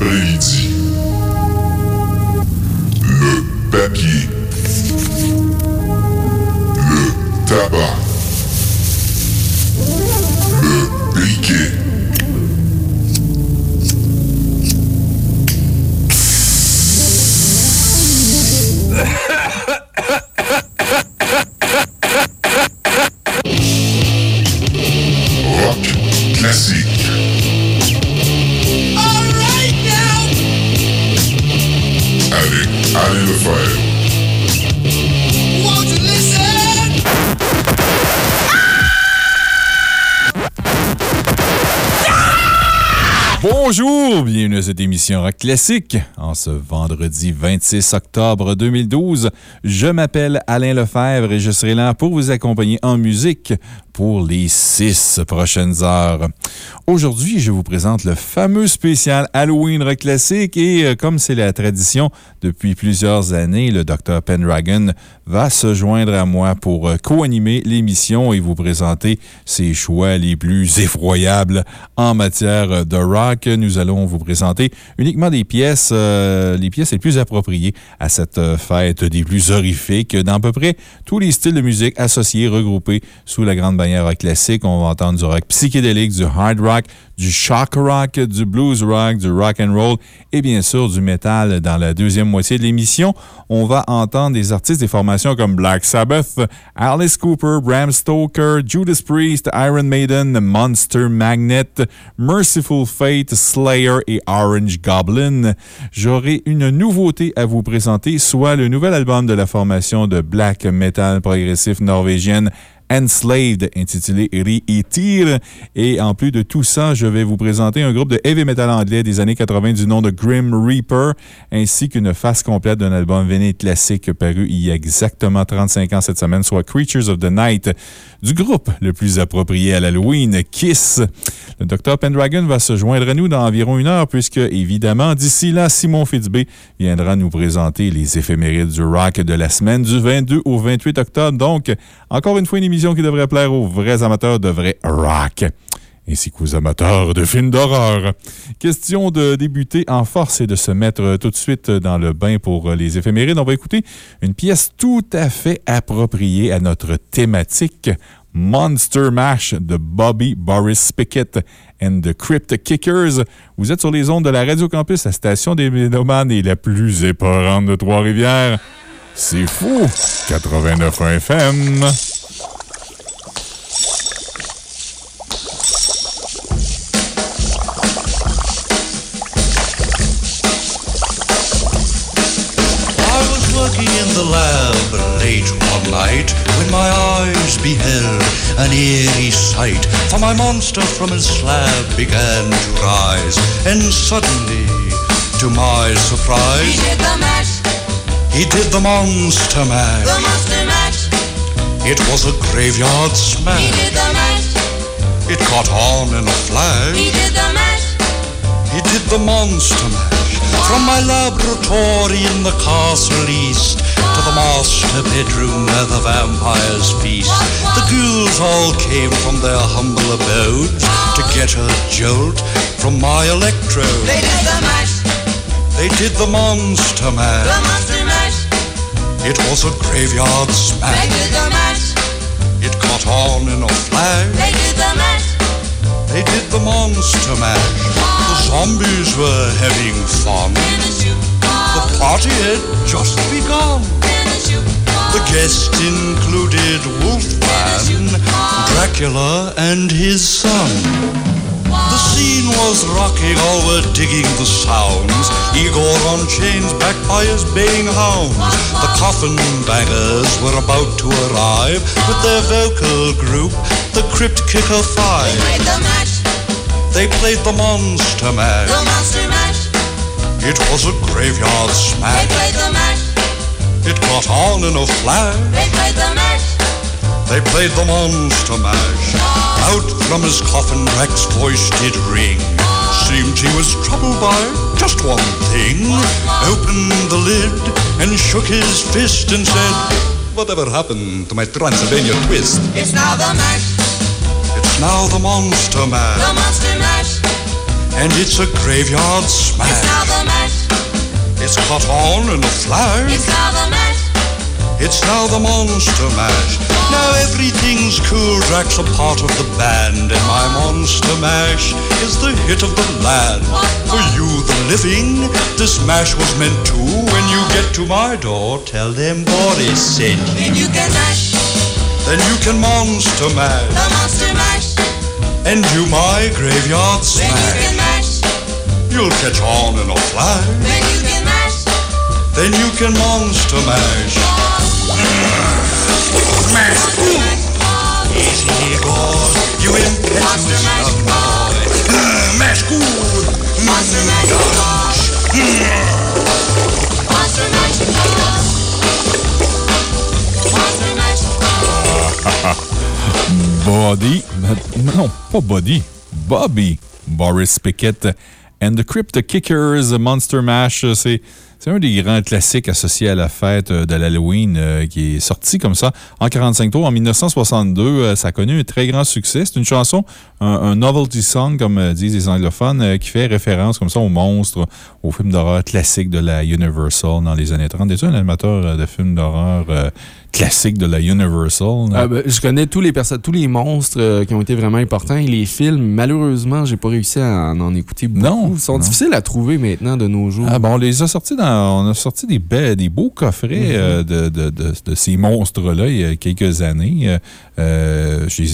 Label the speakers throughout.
Speaker 1: Vendredi
Speaker 2: émission Rock Classique. En ce vendredi 26 octobre 2012, je m'appelle Alain Lefebvre et je serai là pour vous accompagner en musique pour les six prochaines heures. Aujourd'hui, je vous présente le fameux spécial Halloween Rock Classique et euh, comme c'est la tradition depuis plusieurs années, le Dr. Pendragon va se joindre à moi pour euh, co-animer l'émission et vous présenter ses choix les plus effroyables en matière de rock. Nous allons vous présenter uniquement des pièces, euh, les pièces les plus appropriées à cette euh, fête des plus horrifiques dans peu près tous les styles de musique associés, regroupés sous la grande bannière rock classique. On va entendre du rock psychédélique, du hard rock, du shock rock, du blues rock, du rock and roll et bien sûr du métal dans la deuxième moitié de l'émission. On va entendre des artistes des formations comme Black Sabbath, Alice Cooper, Bram Stoker, Judas Priest, Iron Maiden, Monster Magnet, Merciful Fate, Slayer et Orange Goblin. J'aurai une nouveauté à vous présenter, soit le nouvel album de la formation de black metal progressif norvégienne Enslaved, intitulé Re-Etir. Et en plus de tout ça, je vais vous présenter un groupe de heavy metal anglais des années 80 du nom de Grim Reaper, ainsi qu'une face complète d'un album véné classique paru il y a exactement 35 ans cette semaine, soit Creatures of the Night, du groupe le plus approprié à l'Halloween, Kiss. Le Dr. Pendragon va se joindre à nous dans environ une heure, puisque, évidemment, d'ici là, Simon Fitzbé viendra nous présenter les éphémérides du rock de la semaine du 22 au 28 octobre. Donc, encore une fois, une émission qui devrait plaire aux vrais amateurs de vrai rock ainsi qu'aux amateurs de films d'horreur. Question de débuter en force et de se mettre tout de suite dans le bain pour les éphémérides. On va écouter une pièce tout à fait appropriée à notre thématique. Monster Mash de Bobby Boris Pickett and the Crypt Kickers. Vous êtes sur les ondes de la Radio Campus, la station des Ménomanes et la plus épeurante de Trois-Rivières. C'est fou! 89 FM.
Speaker 3: Working in the lab late one night when my eyes beheld an eerie sight. For my monster from his slab began to rise, and suddenly, to my surprise,
Speaker 4: He did the mash,
Speaker 3: he did the monster mash.
Speaker 4: the monster mash.
Speaker 3: It was a graveyard smash.
Speaker 4: He did the mash,
Speaker 3: It caught on in a flash.
Speaker 4: he did the mash.
Speaker 3: He did the monster mash. From my laboratory in the castle east to the master bedroom where the vampires feast. The ghouls all came from their humble abodes to get a jolt from my electrode.
Speaker 4: They did the mash,
Speaker 3: They did the monster mash.
Speaker 4: the monster mash.
Speaker 3: It was a graveyard smash.
Speaker 4: They did the mash,
Speaker 3: It caught on in a flash.
Speaker 4: they did the mash.
Speaker 3: They did the monster mash. Zombies were having fun.
Speaker 4: The
Speaker 3: party had just begun.
Speaker 4: the
Speaker 3: guests included Wolfman, Dracula, and his son. The scene was rocking, all were digging the sounds. Igor on chains, backed by his baying hounds. The coffin bangers were about to arrive with their vocal group, the Crypt Kicker Five.
Speaker 4: The
Speaker 3: They played the Monster
Speaker 4: the
Speaker 3: Mash.
Speaker 4: monster mash.
Speaker 3: It was a graveyard smash.
Speaker 4: They played the mash,
Speaker 3: It got on in a flash.
Speaker 4: they played the mash.
Speaker 3: They played the monster mash. Out from his coffin, Rex's voice did ring. Seemed he was troubled by just one thing. Opened the lid and shook his fist and said, Whatever happened to my Transylvania twist?
Speaker 4: It's now the mash,
Speaker 3: now the monster
Speaker 4: the
Speaker 3: mash.
Speaker 4: monster mash.
Speaker 3: and it's a graveyard smash.
Speaker 4: It's now the mash.
Speaker 3: It's caught on in a flash.
Speaker 4: It's now the mash.
Speaker 3: It's now the Monster Mash. Now everything's cool. Drax a part of the band, and my Monster Mash is the hit of the land. For you, the living, this mash was meant to. When you get to my door, tell them Boris sent you.
Speaker 4: Then you can mash.
Speaker 3: Then you can Monster Mash
Speaker 4: The monster mash.
Speaker 3: and do my graveyard
Speaker 4: Then you can mash.
Speaker 3: You'll catch on in a flash.
Speaker 4: Then you can mash.
Speaker 3: Then you can Monster Mash. Mash. Easy, boy. You impetuous young boy. Mash good.
Speaker 4: Monster mash. Monster mash.
Speaker 2: Body. Non, pas Body. Bobby. Boris Pickett and the Crypt Kickers Monster Mash. C'est. Un des grands classiques associés à la fête euh, de l'Halloween euh, qui est sorti comme ça en 45 tours. En 1962, euh, ça a connu un très grand succès. C'est une chanson, un, novelty song, comme disent les anglophones, qui fait référence comme ça aux monstres, aux films d'horreur classiques de la Universal dans les années 30. Es-tu un animateur de films d'horreur euh, classiques de la Universal?
Speaker 5: Ah, ben, je connais tous les, tous les monstres euh, qui ont été vraiment importants et les films, malheureusement, j'ai pas réussi à en, en écouter beaucoup.
Speaker 2: Non,
Speaker 5: Ils sont
Speaker 2: non.
Speaker 5: difficiles à trouver maintenant de nos jours.
Speaker 2: Ah, bon, on les a sortis dans. On a sorti des, beaux coffrets euh, de, de- de- de ces monstres-là il y a quelques années. Euh, j'ai-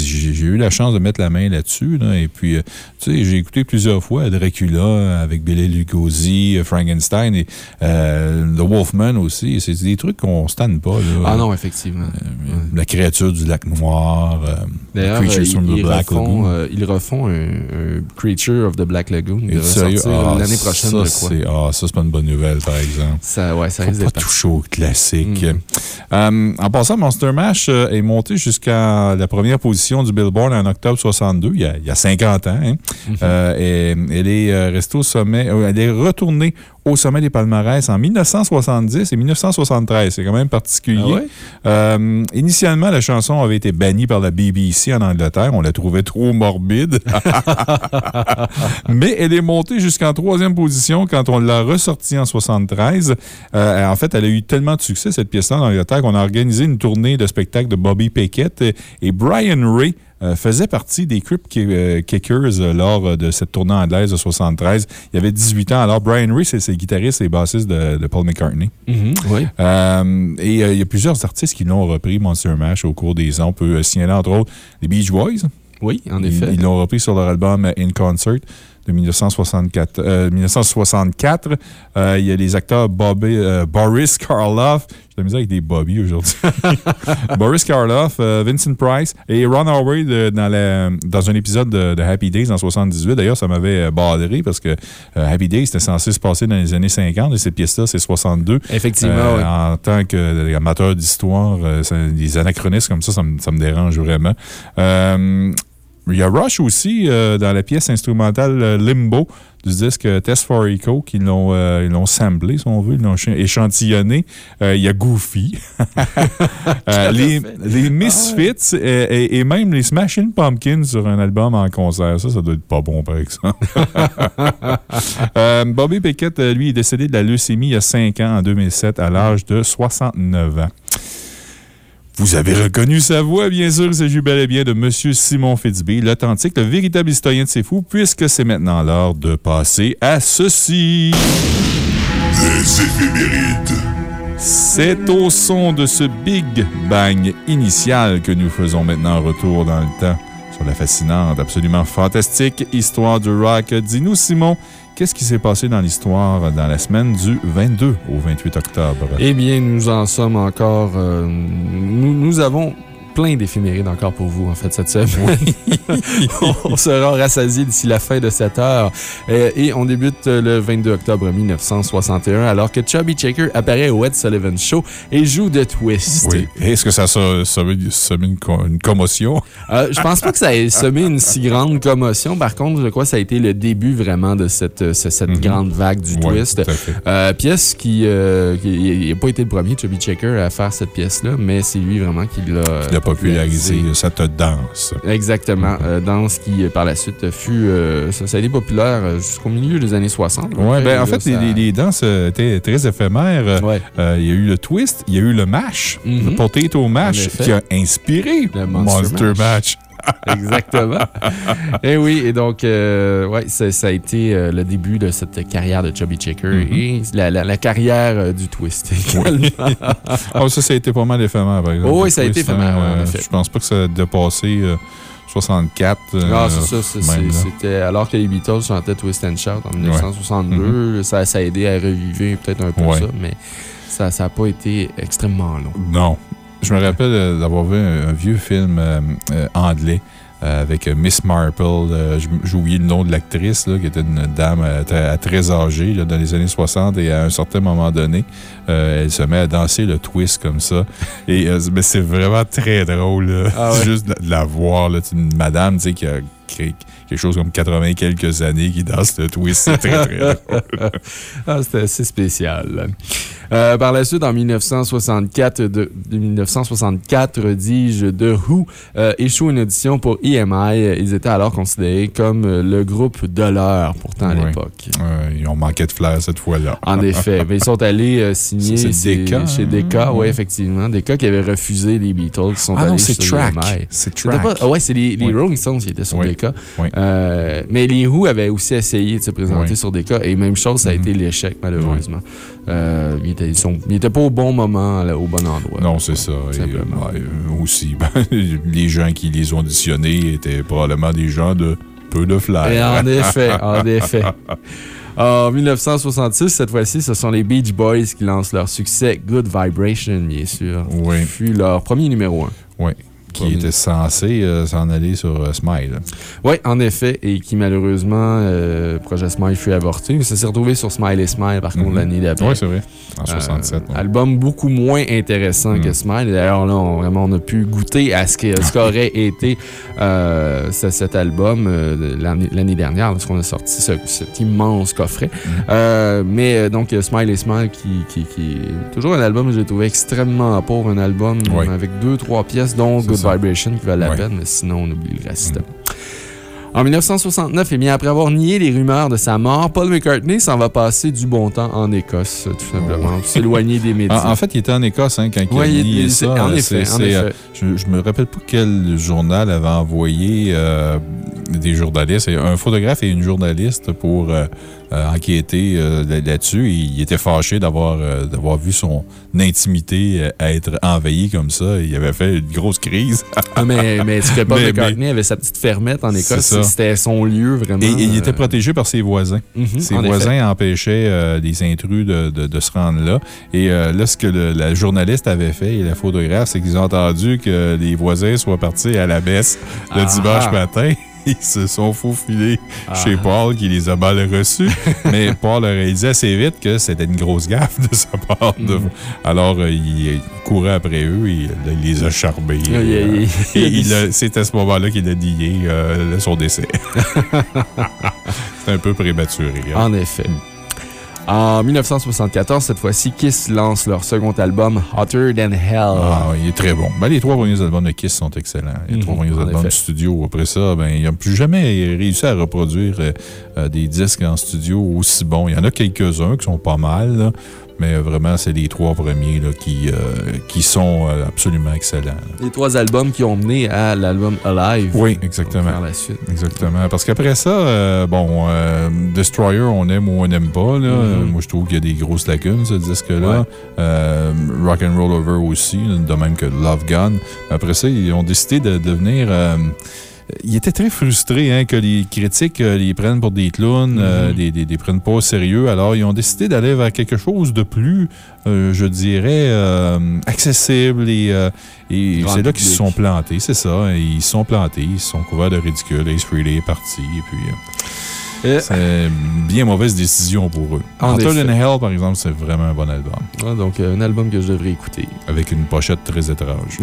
Speaker 2: eu la chance de mettre la main là-dessus. là, et puis, euh, tu sais, j'ai écouté plusieurs fois Dracula avec Billy Lugosi, euh, Frankenstein et euh, The Wolfman aussi. C'est des trucs qu'on ne stanne pas. Là.
Speaker 5: Ah non, effectivement.
Speaker 2: La créature du lac noir, euh, from the
Speaker 5: ils
Speaker 2: Black
Speaker 5: refont,
Speaker 2: Lagoon.
Speaker 5: ils refont un, un Creature of the Black Lagoon. Il
Speaker 2: Ah,
Speaker 5: l'année prochaine,
Speaker 2: ça,
Speaker 5: je crois.
Speaker 2: c'est- Ah, ça, c'est pas une bonne nouvelle, par exemple.
Speaker 5: Ça, ouais, ça
Speaker 2: Faut
Speaker 5: risque
Speaker 2: pas toucher au classique. Euh, en passant, Monster Mash est monté jusqu'à la première position du Billboard en octobre 62, il y a, il y a 50 ans. hein.
Speaker 5: Mhm.
Speaker 2: Euh, et elle est euh, restée au sommet, euh, elle est retournée au sommet des palmarès en 1970 et 1973. C'est quand même particulier.
Speaker 5: Ah ouais?
Speaker 2: Euh, initialement, la chanson avait été bannie par la BBC en Angleterre. On la trouvait trop morbide. Mais elle est montée jusqu'en troisième position quand on l'a ressortie en 73. Euh, en fait, elle a eu tellement de succès, cette pièce-là, en Angleterre, qu'on a organisé une tournée de spectacle de Bobby Pickett et, et Brian Ray. Euh, faisait partie des Crypt euh, Kickers euh, lors de cette tournée anglaise de 73. Il avait 18 ans. Alors, Brian Ray, c'est le guitariste et bassiste de, de Paul McCartney.
Speaker 5: Mhm, oui.
Speaker 2: Euh, et il y a plusieurs artistes qui l'ont repris, Monster Mash, au cours des ans. On peut signaler, entre autres, les Beach Boys.
Speaker 5: Oui, en effet.
Speaker 2: Ils l'ont repris sur leur album In Concert de 1964. euh, 1964. Euh, il y a les acteurs Bobby, euh, Boris Karloff. J'ai de la misère avec des Bobby aujourd'hui. Boris Karloff, euh, Vincent Price et Ron Howard euh, dans, la- dans un épisode de, de Happy Days en 78. D'ailleurs, ça m'avait euh, badré parce que euh, Happy Days était censé se passer dans les années 50 et cette pièce-là, c'est 62.
Speaker 5: Effectivement,
Speaker 2: Euh,
Speaker 5: oui.
Speaker 2: En tant qu'amateur d'histoire, euh, des anachronismes comme ça, ça me, ça me dérange vraiment. Il y a Rush aussi euh, dans la pièce instrumentale euh, Limbo du disque Test for Echo qui l'ont euh, samplé, si on veut, ils l'ont ch- échantillonné. Euh, il y a Goofy. Les, les Misfits et, et même les Smashing Pumpkins sur un album en concert. Ça, ça doit être pas bon, par exemple. Bobby Pickett, lui, est décédé de la leucémie il y a 5 ans, en 2007, à l'âge de 69 ans. Vous avez reconnu sa voix, bien sûr. Il s'agit bel et bien de M. Simon Fitzbee, l'authentique, le véritable historien de ces fous, puisque c'est maintenant l'heure de passer à ceci.
Speaker 1: Les éphémérides.
Speaker 2: C'est au son de ce Big Bang initial que nous faisons maintenant un retour dans le temps sur la fascinante, absolument fantastique histoire du rock. Dis-nous, Simon, qu'est-ce qui s'est passé dans l'histoire dans la semaine du 22 au 28 octobre?
Speaker 5: Eh bien, nous en sommes encore. euh, nous avons plein d'éphémérides encore pour vous, en fait, cette semaine. on sera rassasié d'ici la fin de cette heure. Euh, et on débute euh, le 22 octobre 1961, alors que Chubby Checker apparaît au Ed Sullivan Show et joue The Twist.
Speaker 2: Oui. Est-ce que ça a semé une, une commotion?
Speaker 5: Euh, je pense pas que ça ait semé une si grande commotion. Par contre, je crois que ça a été le début vraiment de cette, ce- cette
Speaker 2: Mhm.
Speaker 5: grande vague du
Speaker 2: Oui,
Speaker 5: twist.
Speaker 2: tout à fait.
Speaker 5: Euh, pièce qui. euh, n'a pas été le premier, Chubby Checker, à faire cette pièce-là, mais c'est lui vraiment qui l'a.
Speaker 2: Popularisé cette danse.
Speaker 5: Exactement. euh, danse qui, euh, par la suite, fut. euh, ça, ça a été populaire euh, jusqu'au milieu des années 60.
Speaker 2: Ouais, ben, en fait,
Speaker 5: ça-
Speaker 2: les, danses étaient très éphémères.
Speaker 5: Ouais.
Speaker 2: euh, Il y a eu le twist, il y a eu le mash, le potato mash, qui a inspiré
Speaker 5: Le
Speaker 2: Monster,
Speaker 5: Monster
Speaker 2: Mash.
Speaker 5: Exactement. et oui, et donc, euh, ouais, ça, ça a été euh, le début de cette carrière de Chubby Checker
Speaker 2: Mhm.
Speaker 5: et la, la- la carrière euh, du twist également.
Speaker 2: Ah, ça, ça a été pas mal éphémère, par exemple.
Speaker 5: Oh oui, ça a été éphémère,
Speaker 2: hein,
Speaker 5: en effet.
Speaker 2: Je pense pas que ça a dépassé euh, 64.
Speaker 5: Ah, c'est ça. C'était alors que les Beatles chantaient Twist and Shout en 1962. ça, ça a aidé à revivre peut-être un peu.
Speaker 2: Ouais.
Speaker 5: ça, mais ça n'a pas été extrêmement long.
Speaker 2: Non. Je me rappelle euh, d'avoir vu un, vieux film euh, euh, anglais avec Miss Marple. J'ai oublié le nom de l'actrice, qui était une dame euh, très, âgée dans les années 60 et à un certain moment donné, euh, elle se met à danser le twist comme ça. Et euh, mais c'est vraiment très drôle. là.
Speaker 5: Ah ouais?
Speaker 2: Juste de, la voir. là. Une madame tu sais, qui a créé quelque chose comme 80 et quelques années qui danse le twist. C'est très, très drôle.
Speaker 5: Ah, c'était assez spécial. Euh, par la suite, en 1964, de, de 1964 dis-je, The Who euh, échoue une audition pour EMI. Ils étaient alors considérés comme le groupe de l'heure, pourtant, à
Speaker 2: Oui.
Speaker 5: l'époque.
Speaker 2: Euh, ils ont manqué de flair cette fois-là.
Speaker 5: En effet. Mais ils sont allés signer Ces-
Speaker 2: Decca,
Speaker 5: chez
Speaker 2: hein?
Speaker 5: Decca, oui, effectivement. Decca qui avait refusé les Beatles, qui sont
Speaker 2: Ah
Speaker 5: allés
Speaker 2: non, c'est
Speaker 5: chez
Speaker 2: Track. C'est Track.
Speaker 5: pas- ouais, c'est les, les
Speaker 2: Oui.
Speaker 5: Rolling Stones qui étaient sur
Speaker 2: Oui.
Speaker 5: Euh, mais les Who avaient aussi essayé de se présenter sur Decca. Et même chose, ça a
Speaker 2: Mhm.
Speaker 5: été l'échec, malheureusement. Euh, ils, étaient, ils, sont- ils étaient pas au bon moment, là, au bon endroit.
Speaker 2: Non, c'est ça. Et, euh, ouais, aussi, ben, les gens qui les ont auditionnés étaient probablement des gens de peu de flair.
Speaker 5: Et en effet, en effet. En 1966, cette fois-ci, ce sont les Beach Boys qui lancent leur succès Good Vibration, bien sûr.
Speaker 2: Oui.
Speaker 5: Qui fut leur premier numéro 1.
Speaker 2: Oui. Qui était censé euh, s'en aller sur euh, Smile.
Speaker 5: Oui, en effet, et qui malheureusement, euh, projet Smile fut avorté. Ça s'est retrouvé sur Smile et Smile, par contre,
Speaker 2: Mhm.
Speaker 5: l'année d'après.
Speaker 2: Oui, c'est vrai. En
Speaker 5: Euh,
Speaker 2: 67. ouais.
Speaker 5: Album beaucoup moins intéressant que
Speaker 2: Mm.
Speaker 5: Smile. D'ailleurs, là, on, vraiment, on a pu goûter à ce qu'aurait été ce- cet album l'année dernière, lorsqu'on a sorti ce- cet immense coffret.
Speaker 2: Mm.
Speaker 5: Euh, mais donc, Smile et Smile, qui, qui, toujours un album que j'ai trouvé extrêmement pauvre, un album
Speaker 2: Oui.
Speaker 5: avec deux, trois pièces, dont Good. Vibration, qui valent la peine, mais sinon, on oublie le reste. En 1969, eh bien, après avoir nié les rumeurs de sa mort, Paul McCartney s'en va passer du bon temps en Écosse, tout simplement, pour s'éloigner des médias.
Speaker 2: En, en fait, il était en Écosse hein, quand
Speaker 5: Ouais,
Speaker 2: il a nié
Speaker 5: il-
Speaker 2: ça.
Speaker 5: en effet.
Speaker 2: euh, je, je me rappelle pas quel journal avait envoyé euh, des journalistes, un photographe et une journaliste pour euh, euh, enquêter euh, là- là-dessus. Il était fâché d'avoir euh, vu son intimité être envahie comme ça. Il avait fait une grosse crise.
Speaker 5: Ah, mais, mais que Paul
Speaker 2: Mais-
Speaker 5: McCartney avait sa petite fermette en Écosse? C'était son lieu, vraiment.
Speaker 2: Et, et il était protégé par ses voisins.
Speaker 5: mhm,
Speaker 2: Ses
Speaker 5: en
Speaker 2: voisins
Speaker 5: effet.
Speaker 2: empêchaient euh, les intrus de, de- de se rendre là. Et euh, là, ce que le- la journaliste avait fait et la photographe, c'est qu'ils ont entendu que les voisins soient partis à la messe le
Speaker 5: Ah.
Speaker 2: dimanche matin. Ils se sont faufilés
Speaker 5: Ah.
Speaker 2: chez Paul qui les a mal reçus. Mais Paul a réalisé assez vite que c'était une grosse gaffe de sa part. de-
Speaker 5: Mhm.
Speaker 2: Alors, euh, il, courait après eux et là, il les a charbés.
Speaker 5: Il-
Speaker 2: Euh, et c'est à ce moment-là qu'il a nié euh, son décès. c'est un peu prématuré. hein.
Speaker 5: En effet. En 1974, cette fois-ci, Kiss lance leur second album, Hotter Than Hell.
Speaker 2: Ah, il est très bon. Ben, les trois premiers albums de Kiss sont excellents. Les
Speaker 5: Mhm,
Speaker 2: trois premiers
Speaker 5: en
Speaker 2: albums
Speaker 5: effet.
Speaker 2: de studio. Après ça, ben, il n'a plus jamais réussi à reproduire euh, euh, des disques en studio aussi bons. Il y en a quelques-uns qui sont pas mal, là, mais vraiment, c'est les trois premiers là, qui, euh, qui sont euh, absolument excellents.
Speaker 5: Les trois albums qui ont mené à l'album Alive.
Speaker 2: Oui, exactement.
Speaker 5: Par la suite.
Speaker 2: Exactement. Parce qu'après ça, euh, bon, euh, Destroyer, on aime ou on n'aime pas. Là.
Speaker 5: Mhm.
Speaker 2: Moi, je trouve qu'il y a des grosses lacunes, ce disque-là.
Speaker 5: Ouais.
Speaker 2: Euh, Rock and Roll Over aussi, de même que Love Gun. Après ça, ils ont décidé de devenir. Euh, ils étaient très frustrés hein, que les critiques euh, les prennent pour des clowns, euh,
Speaker 5: Mhm.
Speaker 2: les, les- les prennent pas au sérieux. Alors, ils ont décidé d'aller vers quelque chose de plus, euh, je dirais, euh, accessible. Et, euh, c'est là qu'ils se sont plantés, c'est ça. Ils se sont plantés, ils se sont couverts de ridicule. Ace Frehley est parti. Et puis, euh,
Speaker 5: Et-
Speaker 2: c'est une bien mauvaise décision pour eux.
Speaker 5: En
Speaker 2: Hotter. Than Hell, par exemple, c'est vraiment un bon album.
Speaker 5: Ouais, donc, euh, un album que je devrais écouter.
Speaker 2: Avec une pochette très étrange.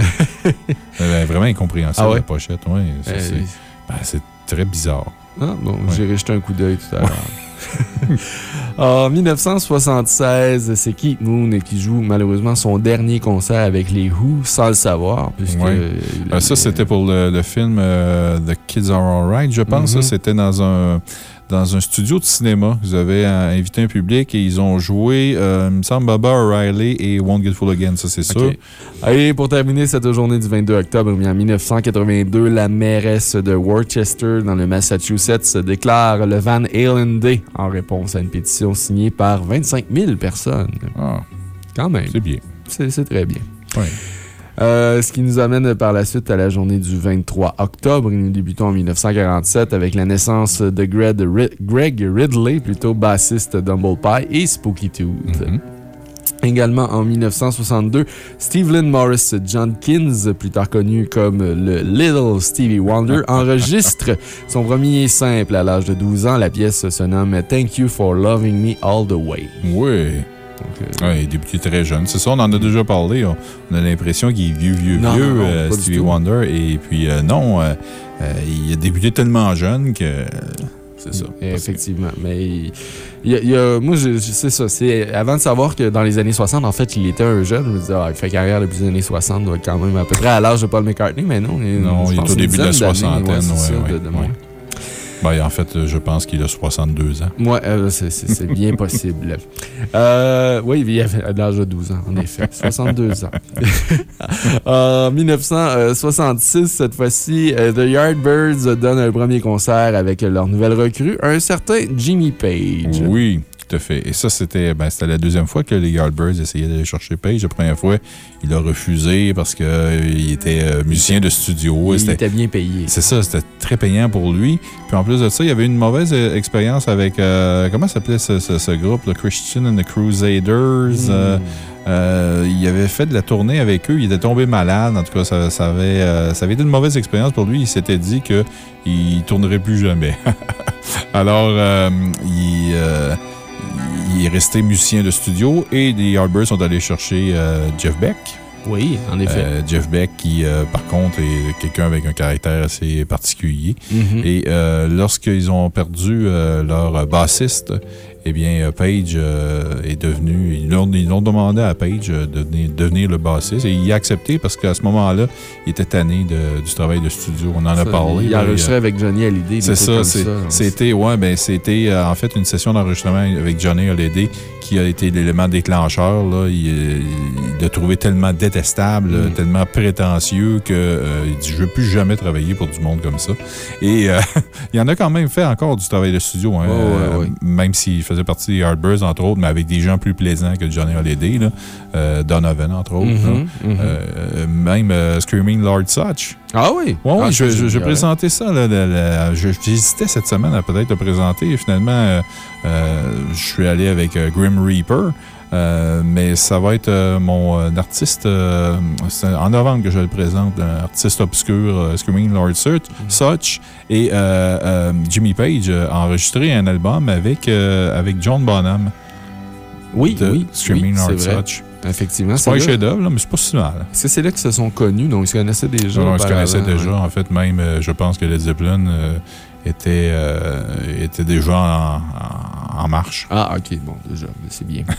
Speaker 2: Euh, vraiment incompréhensible,
Speaker 5: Ah ouais?
Speaker 2: la pochette. Ça,
Speaker 5: Euh,
Speaker 2: c'est ben, c'est très bizarre.
Speaker 5: ah, bon,
Speaker 2: Ouais.
Speaker 5: j'irai jeter un coup d'œil tout à l'heure. en 1976, c'est Keith Moon qui joue malheureusement son dernier concert avec les Who sans le savoir. Puisque
Speaker 2: ça, c'était pour le, le film euh, The Kids Are Alright, je pense.
Speaker 5: Mhm.
Speaker 2: Ça, C'était dans un, dans un studio de cinéma. Ils avaient euh, invité un public et ils ont joué, euh, il me semble, Baba O'Reilly et Won't Get Full Again, ça c'est sûr.
Speaker 5: Et pour terminer cette journée du 22 octobre, en 1982, la mairesse de Worcester, dans le Massachusetts, déclare le Van Halen Day en réponse à une pétition signée par 25 000 personnes.
Speaker 2: Ah,
Speaker 5: Quand même,
Speaker 2: c'est bien.
Speaker 5: c'est très bien.
Speaker 2: Ouais.
Speaker 5: Euh, ce qui nous amène par la suite à la journée du 23 octobre. Et nous débutons en 1947 avec la naissance de Greg, Ri- Greg Ridley, plutôt bassiste d'Humble Pie et Spooky Tooth.
Speaker 2: Mhm.
Speaker 5: Également en 1962, Steve Lynn Morris Johnkins, plus tard connu comme le Little Stevie Wonder, enregistre son premier simple à l'âge de 12 ans. La pièce se nomme Thank You for Loving Me All the Way.
Speaker 2: Oui.
Speaker 5: Donc, euh,
Speaker 2: Ouais, il est débuté très jeune. C'est ça, on en a déjà parlé. On, on a l'impression qu'il est vieux, vieux,
Speaker 5: Non,
Speaker 2: vieux,
Speaker 5: non, non,
Speaker 2: euh, Stevie. Wonder. Et puis, euh, non, euh, euh, il a débuté tellement jeune que. euh, c'est ça.
Speaker 5: Effectivement. Mais il il y a, il y a- moi, je, je sais ça. C'est avant de savoir que dans les années 60, en fait, il était un jeune. Je me disais, ah, il fait carrière depuis les années 60, il doit être quand même à peu près à l'âge de Paul McCartney. Mais non,
Speaker 2: Non, il est au début de la soixantaine,
Speaker 5: ouais, c'est
Speaker 2: ouais,
Speaker 5: ça,
Speaker 2: ouais, Ben, en fait, je pense qu'il a 62 ans.
Speaker 5: Ouais, euh, c'est- bien possible. Euh, oui, il avait à l'âge de 12 ans, en effet. 62 ans. en 1966, cette fois-ci, euh, The Yardbirds donnent un premier concert avec leur nouvelle recrue, un certain Jimmy Page.
Speaker 2: Oui, à fait. Et ça, c'était ben, c'était la deuxième fois que les Yardbirds essayaient d'aller chercher Page. La première fois, il a refusé parce qu'il était euh, musicien de studio. et
Speaker 5: Il était bien payé.
Speaker 2: C'est ça, c'était très payant pour lui. Puis en plus de ça, il y avait une mauvaise euh, expérience avec. euh, comment s'appelait ce, ce- ce groupe, le Christian and the Crusaders?
Speaker 5: Hmm.
Speaker 2: Euh, euh, il avait fait de la tournée avec eux. Il était tombé malade. En tout cas, ça, ça avait, euh, ça avait été une mauvaise expérience pour lui. Il s'était dit qu'il ne tournerait plus jamais. Alors, euh, il, euh, il est resté musicien de studio et les Yardbirds sont allés chercher euh, Jeff Beck.
Speaker 5: Oui, en effet.
Speaker 2: Euh, Jeff Beck, qui, euh, par contre, est quelqu'un avec un caractère assez particulier.
Speaker 5: Mhm.
Speaker 2: Et lorsqu'ils ont perdu leur bassiste, eh bien, euh, Page euh, est devenu. Ils l'ont demandé à Page euh, de devenir, devenir le bassiste et il a accepté parce qu'à ce moment-là, il était tanné de- du travail de studio. On en a parlé.
Speaker 5: Il a enregistré avec Johnny Hallyday.
Speaker 2: c'est ça,
Speaker 5: ça.
Speaker 2: c'était ouais, ben, c'était en fait une session d'enregistrement avec Johnny Hallyday qui a été l'élément déclencheur. Là. Il, il l'a trouvé tellement détestable,
Speaker 5: Mm.
Speaker 2: tellement prétentieux que euh, il dit Je ne veux plus jamais travailler pour du monde comme ça. Et euh, il en a quand même fait encore du travail de studio, hein,
Speaker 5: Ouais, ouais, ouais.
Speaker 2: même s'il faisait partie des Yardbirds, entre autres, mais avec des gens plus plaisants que Johnny Hallyday, là. Euh, Donovan, entre autres. là.
Speaker 5: Mhm, mhm.
Speaker 2: Euh, même euh, Screaming Lord Such.
Speaker 5: ah oui?
Speaker 2: Oui,
Speaker 5: Ah,
Speaker 2: oui, je, je, présentais ça. Là, là, là, je- J'hésitais cette semaine à peut-être le présenter. Et finalement, je suis allé avec Grim Reaper. Euh, mais ça va être euh, mon euh, artiste, euh, c'est en novembre que je le présente, un artiste obscur, Screaming Lord Such, Such et Jimmy Page a enregistré un album avec, avec John Bonham
Speaker 5: Oui,
Speaker 2: de
Speaker 5: oui.
Speaker 2: Screaming
Speaker 5: oui,
Speaker 2: Lord
Speaker 5: vrai.
Speaker 2: Such.
Speaker 5: Effectivement.
Speaker 2: C'est pas un chef-d'œuvre, mais c'est pas si mal.
Speaker 5: Est-ce que c'est là qu'ils se sont connus? Donc, ils se connaissaient déjà.
Speaker 2: Non, on se connaissait déjà. En fait, même, je pense que Led Zeppelin était, euh, était déjà en, en- en marche.
Speaker 5: Ah, OK. Bon, déjà, c'est bien.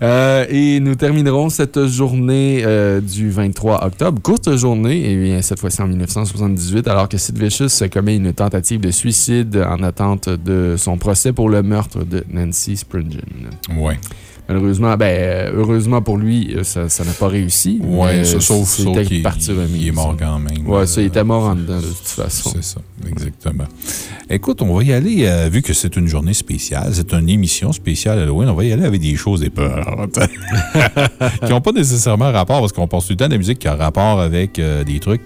Speaker 5: Euh, et nous terminerons cette journée euh, du 23 octobre. Courte journée, et bien, cette fois-ci en 1978, alors que Sid Vicious commet une tentative de suicide en attente de son procès pour le meurtre de Nancy Springen.
Speaker 2: Oui.
Speaker 5: Malheureusement, ben, heureusement pour lui, euh, ça ça n'a pas réussi.
Speaker 2: Oui, sauf, sauf qu'il
Speaker 5: partie
Speaker 2: il
Speaker 5: remise.
Speaker 2: est mort quand même.
Speaker 5: Ouais, ça, il
Speaker 2: Euh,
Speaker 5: était mort en dedans, de toute façon.
Speaker 2: C'est ça, exactement. Écoute, on va y aller, euh, vu que c'est une journée spéciale, c'est une émission spéciale Halloween, on va y aller avec des choses épeurantes. qui n'ont pas nécessairement rapport, parce qu'on pense tout le temps à de la musique qui a rapport avec euh, des trucs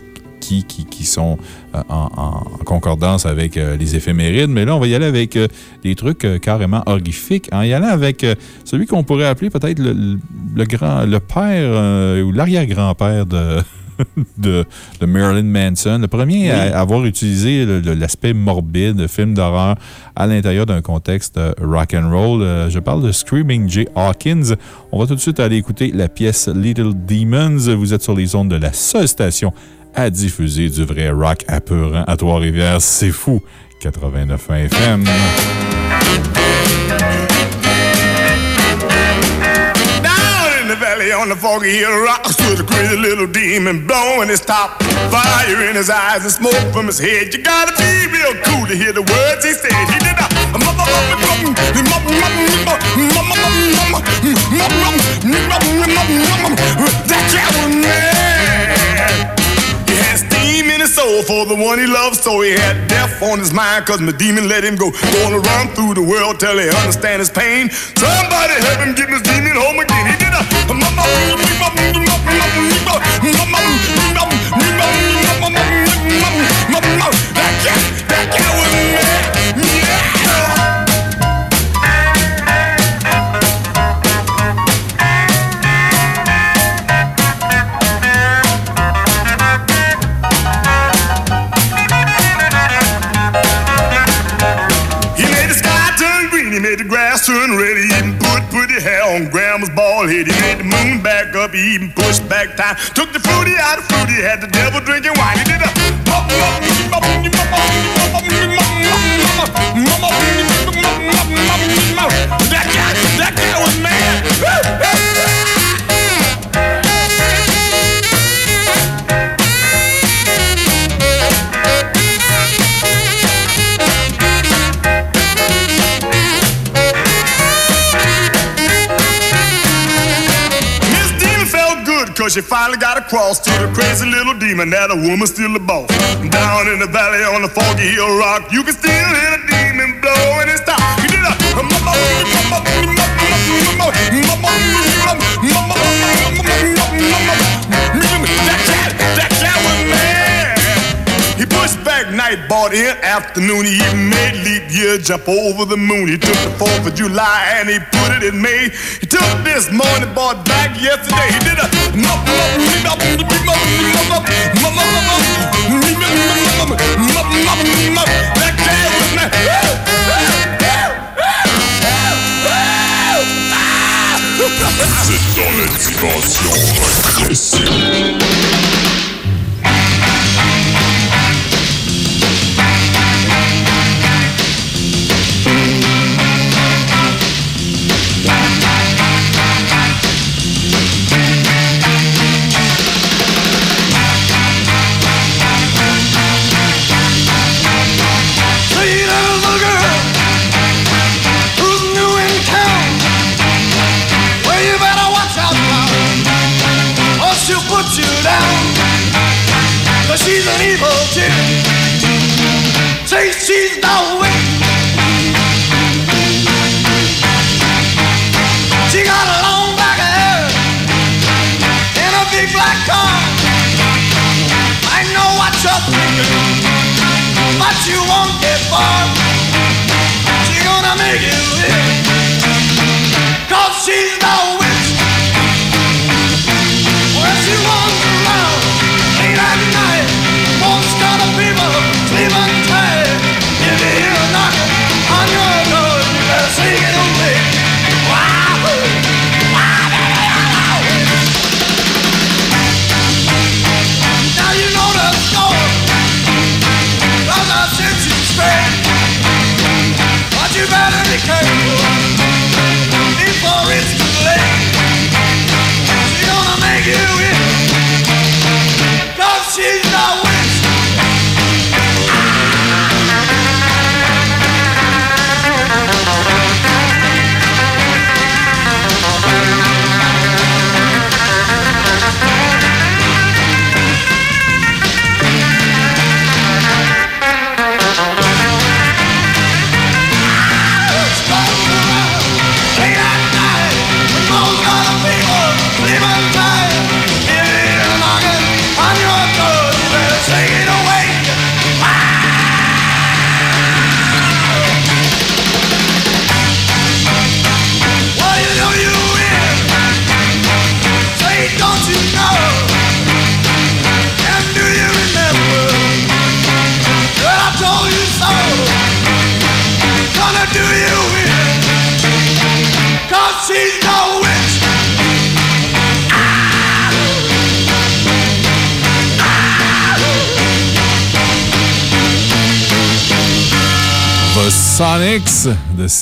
Speaker 2: qui, qui, qui sont euh, en, en concordance avec euh, les éphémérides. Mais là, on va y aller avec euh, des trucs carrément horrifiques, en y allant avec celui qu'on pourrait appeler peut-être le, le- le grand, le père ou l'arrière-grand-père de, de, de Marilyn Manson. Le premier à avoir utilisé l'aspect morbide, le film d'horreur, à l'intérieur d'un contexte euh, rock and roll. Euh, je parle de Screaming Jay Hawkins. On va tout de suite aller écouter la pièce Little Demons. Vous êtes sur les ondes de la seule station à diffuser du vrai rock apeurant à Trois-Rivières. C'est fou. 89 FM.
Speaker 6: On the foggy hill rocks a crazy little demon blowing his top. Fire in his eyes and smoke from his head. You gotta be cool to hear the words he said. He did a. In his soul for the one he loved, so he had death on his mind, cause my demon let him go. Gonna run through the world till he understand his pain. Somebody help him get his demon home again. He did a that cat, that cat was made the grass turn red. He even put pretty hair on grandma's bald head. He made the moon back up, he even pushed back time. Took the fruity out of fruity, had the devil drinking wine. He did a that guy, that guy was mad. Cause she finally got across to the crazy little demon that a woman's still a boss. Down in the valley on the foggy hill rock, you can still hear the demon blowing his top. He did a mama, night, bought in afternoon. He even made leap year jump over the moon. He took the 4th of July and he put it in May. He took this morning, bought back yesterday. He did a
Speaker 5: C'est dans.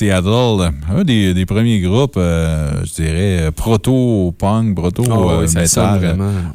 Speaker 2: Seattle, un des, des premiers groupes, euh, je dirais, proto-punk,
Speaker 5: Ah oui,
Speaker 2: proto-metal.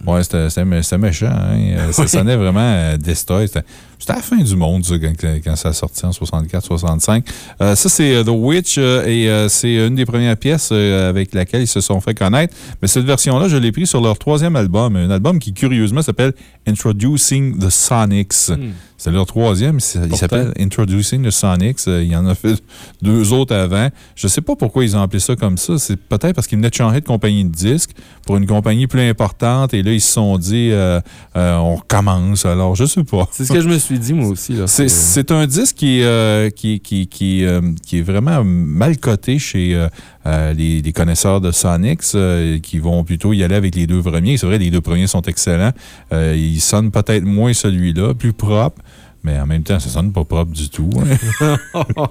Speaker 2: ouais, c'était méchant. hein. Euh, Ça sonnait vraiment euh, Destroy. C'était la fin du monde, ça, quand, quand ça a sorti en 64-65. Euh, ça, c'est euh, The Witch euh, et euh, c'est une des premières pièces euh, avec laquelle ils se sont fait connaître. Mais cette version-là, je l'ai pris sur leur troisième album, un album qui, curieusement, s'appelle Introducing the Sonics. C'est leur troisième. Il s'appelle Introducing the Sonics. Euh, Il y en a fait deux autres avant. Je ne sais pas pourquoi ils ont appelé ça comme ça. C'est peut-être parce qu'ils venaient de changer de compagnie de disques pour une compagnie plus importante. Et là, ils se sont dit, euh, euh, on recommence. Alors, je sais pas.
Speaker 5: C'est ce que je me suis dit, moi aussi.
Speaker 2: C'est- un disque qui, euh, qui, qui, qui, qui est vraiment mal coté chez euh, les, les connaisseurs de Sonics euh, qui vont plutôt y aller avec les deux premiers. C'est vrai, les deux premiers sont excellents. Euh, ils sonnent peut-être moins celui-là, plus propre. Mais en même temps, ça sonne pas propre du tout. hein.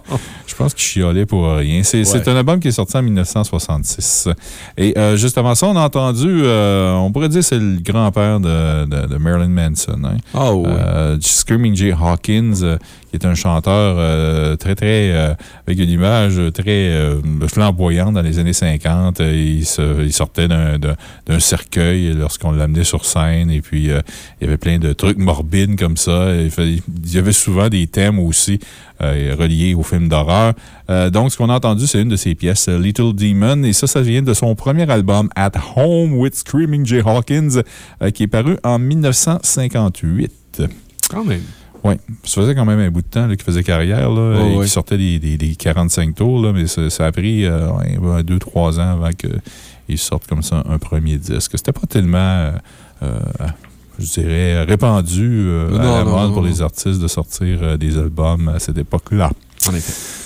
Speaker 2: Je pense qu'il chialait pour rien. C'est
Speaker 5: Ouais.
Speaker 2: un album qui est sorti en 1966. Et euh, juste avant ça, on a entendu, euh, on pourrait dire c'est le grand-père de, de- de Marilyn Manson. hein.
Speaker 5: Ah oui.
Speaker 2: Euh, Screaming Jay Hawkins, qui est un chanteur très, très. avec une image très flamboyante dans les années 50. Euh, il, se- il sortait d'un- cercueil lorsqu'on l'amenait sur scène. Et puis, il y avait plein de trucs morbides comme ça. Il, fait- il y avait souvent des thèmes aussi euh, reliés aux films d'horreur. Euh, donc, ce qu'on a entendu, c'est une de ses pièces, euh, Little Demon. Et ça, ça vient de son premier album, At Home with Screaming Jay Hawkins, euh, qui est paru en 1958.
Speaker 5: Quand même.
Speaker 2: Oui, ça faisait quand même un bout de temps qu'il faisait carrière. Là, et sortait des, des- des 45 tours, là, mais ça, ça a pris 2-3 ans avant qu'il sorte comme ça un premier disque. C'était pas tellement, euh, je dirais, répandu euh,
Speaker 5: Non,
Speaker 2: à la
Speaker 5: non,
Speaker 2: mode
Speaker 5: non,
Speaker 2: pour les artistes de sortir euh, des albums à cette époque-là.
Speaker 5: En effet.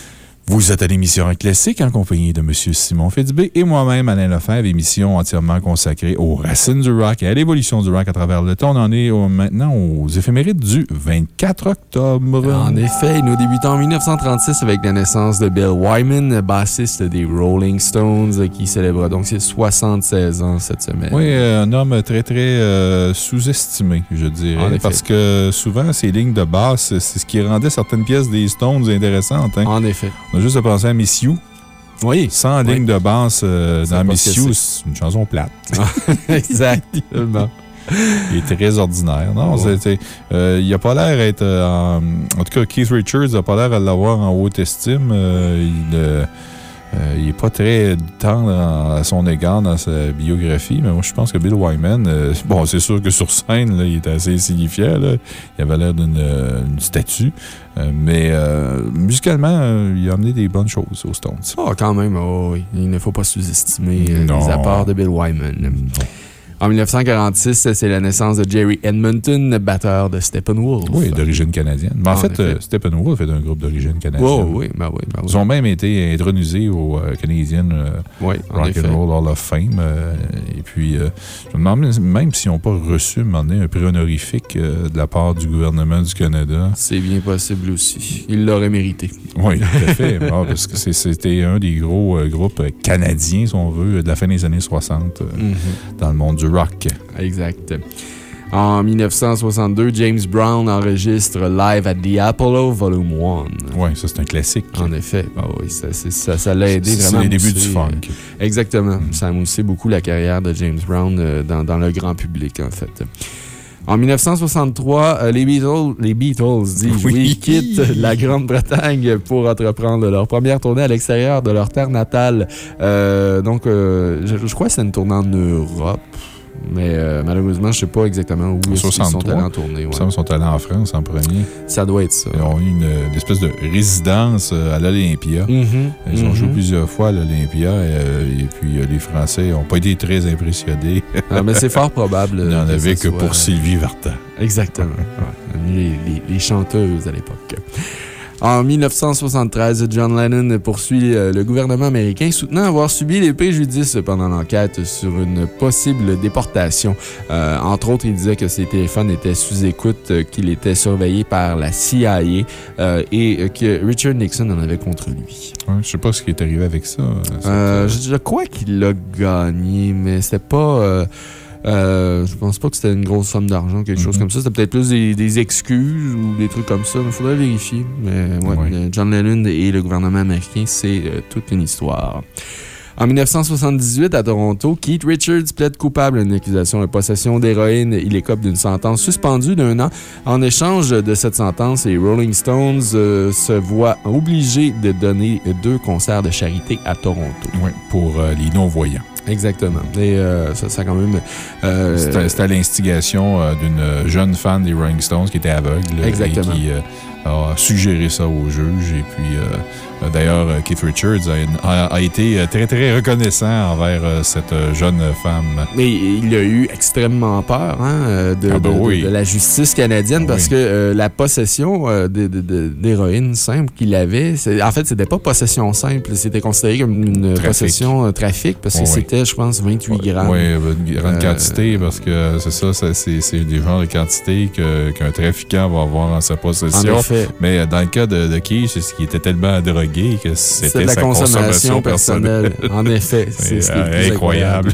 Speaker 2: Vous êtes à l'émission Rock Classique en compagnie de M. Simon Fitzbé et moi-même, Alain Lefebvre, émission entièrement consacrée aux racines du rock et à l'évolution du rock à travers le temps. On en est au- maintenant aux éphémérides du 24 octobre.
Speaker 5: En effet, nous débutons en 1936 avec la naissance de Bill Wyman, bassiste des Rolling Stones, qui célèbre donc ses 76 ans cette semaine.
Speaker 2: Oui, euh, un homme très, très euh, sous-estimé, je dirais. Parce que souvent, ces lignes de basse, c'est ce qui rendait certaines pièces des Stones intéressantes. hein.
Speaker 5: En effet.
Speaker 2: On juste à penser à Miss You.
Speaker 5: Oui.
Speaker 2: Sans
Speaker 5: Oui.
Speaker 2: ligne de basse euh, dans Miss You,
Speaker 5: c'est.
Speaker 2: une chanson plate.
Speaker 5: Exactement.
Speaker 2: Il est très ordinaire. Non,
Speaker 5: Ouais.
Speaker 2: euh, il n'a pas l'air d'être. euh, en, en tout cas, Keith Richards n'a pas l'air de l'avoir en haute estime. Il euh, il n'est pas très tendre en- à son égard dans sa biographie, mais moi, je pense que Bill Wyman, euh, bon, c'est sûr que sur scène, là, il était assez insignifiant. là. Il avait l'air d'une euh, statue. Mais musicalement, il a amené des bonnes choses aux Stones.
Speaker 5: Oh, quand même, oh. Il ne faut pas sous-estimer les apports de Bill Wyman. En 1946, c'est la naissance de Jerry Edmonton, batteur de Steppenwolf.
Speaker 2: Oui, d'origine canadienne. Mais en,
Speaker 5: En
Speaker 2: fait,
Speaker 5: effet.
Speaker 2: euh, Steppenwolf est un groupe d'origine canadienne.
Speaker 5: Oh, oui, ben oui, ben oui.
Speaker 2: Ils ont même été intronisés au euh, Canadian euh,
Speaker 5: Oui,
Speaker 2: Rock and Roll Hall of Fame. et puis, je me demande même s'ils n'ont pas reçu, donné, un prix honorifique de la part du gouvernement du Canada.
Speaker 5: C'est bien possible aussi. Il l'aurait mérité.
Speaker 2: Oui, tout à fait. Ah, parce que c'était un des gros groupes canadiens, si on veut, de la fin des années 60 euh,
Speaker 5: Mhm.
Speaker 2: dans le monde du rock.
Speaker 5: Exact. En 1962, James Brown enregistre Live at the Apollo Volume 1.
Speaker 2: Oui, ça, c'est un classique.
Speaker 5: En effet, ah oui, ça c'est- ça ça l'a aidé
Speaker 2: C'est
Speaker 5: vraiment. à
Speaker 2: les débuts du funk.
Speaker 5: euh, Exactement. Ça a moussé beaucoup la carrière de James Brown euh, dans, dans le grand public, en fait. En 1963, euh, les Beatles, les Beatles dis-je,
Speaker 2: Oui.
Speaker 5: oui, quittent la Grande-Bretagne pour entreprendre leur première tournée à l'extérieur de leur terre natale. Euh, donc, euh, je, je crois que c'est une tournée en Europe. Mais euh, malheureusement, je ne sais pas exactement où ils sont
Speaker 2: 63.
Speaker 5: allés en tournée. ouais.
Speaker 2: Ils sont allés en France en premier.
Speaker 5: Ça doit être ça.
Speaker 2: Ils ont eu une, une espèce de résidence euh, à l'Olympia.
Speaker 5: Mhm,
Speaker 2: Ils ont
Speaker 5: mhm.
Speaker 2: joué plusieurs fois à l'Olympia et puis euh, les Français n'ont pas été très impressionnés.
Speaker 5: Ah, mais c'est fort probable.
Speaker 2: Il n'y en avait que
Speaker 5: soit-
Speaker 2: pour Sylvie Vartan.
Speaker 5: Exactement. Ouais. Les, les- les chanteuses à l'époque. En 1973, John Lennon poursuit euh, le gouvernement américain, soutenant avoir subi des préjudices pendant l'enquête sur une possible déportation. Euh, entre autres, il disait que ses téléphones étaient sous écoute, euh, qu'il était surveillé par la CIA euh, et que Richard Nixon en avait contre lui.
Speaker 2: Ouais, je ne sais pas ce qui est arrivé avec ça.
Speaker 5: euh, je, je crois qu'il l'a gagné, mais c'était pas. Euh, Euh, je pense pas que c'était une grosse somme d'argent, quelque chose
Speaker 2: Mhm.
Speaker 5: comme ça. C'était peut-être plus des, des excuses ou des trucs comme ça. Il faudrait vérifier. Mais ouais,
Speaker 2: Ouais.
Speaker 5: le John Lennon et le gouvernement américain, c'est euh, toute une histoire. En 1978, à Toronto, Keith Richards plaide coupable à une accusation de possession d'héroïne. Il écope d'une sentence suspendue d'un an. En échange de cette sentence, les Rolling Stones euh, se voient obligés de donner deux concerts de charité à Toronto.
Speaker 2: Oui, pour euh, les non-voyants.
Speaker 5: Exactement. Et euh, ça, ça quand même... euh,
Speaker 2: C'était à l'instigation euh, d'une jeune fan des Rolling Stones qui était aveugle.
Speaker 5: Exactement.
Speaker 2: Et qui a suggéré ça au juge. Et puis, d'ailleurs, euh, Keith Richards a, a- a été euh, très, très reconnaissant envers euh, cette euh, jeune femme.
Speaker 5: Mais il a eu extrêmement peur hein, euh, de,
Speaker 2: Ah ben
Speaker 5: de- de-
Speaker 2: oui.
Speaker 5: de la justice canadienne parce
Speaker 2: Oui.
Speaker 5: que euh, la possession euh, d'héroïne simple qu'il avait, en fait, c'était pas possession simple, c'était considéré comme une
Speaker 2: Trafic.
Speaker 5: possession euh, trafic parce que
Speaker 2: Oui.
Speaker 5: c'était, je pense, 28 grammes.
Speaker 2: Oui, une grande
Speaker 5: Euh,
Speaker 2: quantité, parce que c'est ça, c'est des genres de quantités que- qu'un trafiquant va avoir en sa
Speaker 5: En
Speaker 2: possession.
Speaker 5: effet.
Speaker 2: Mais dans le cas de, de Keith, c'est ce qui était tellement drogué que
Speaker 5: C'est
Speaker 2: c'était
Speaker 5: de la
Speaker 2: sa
Speaker 5: consommation
Speaker 2: consommation
Speaker 5: personnelle.
Speaker 2: personnelle.
Speaker 5: En effet, c'est ce qui est
Speaker 2: Euh, incroyable.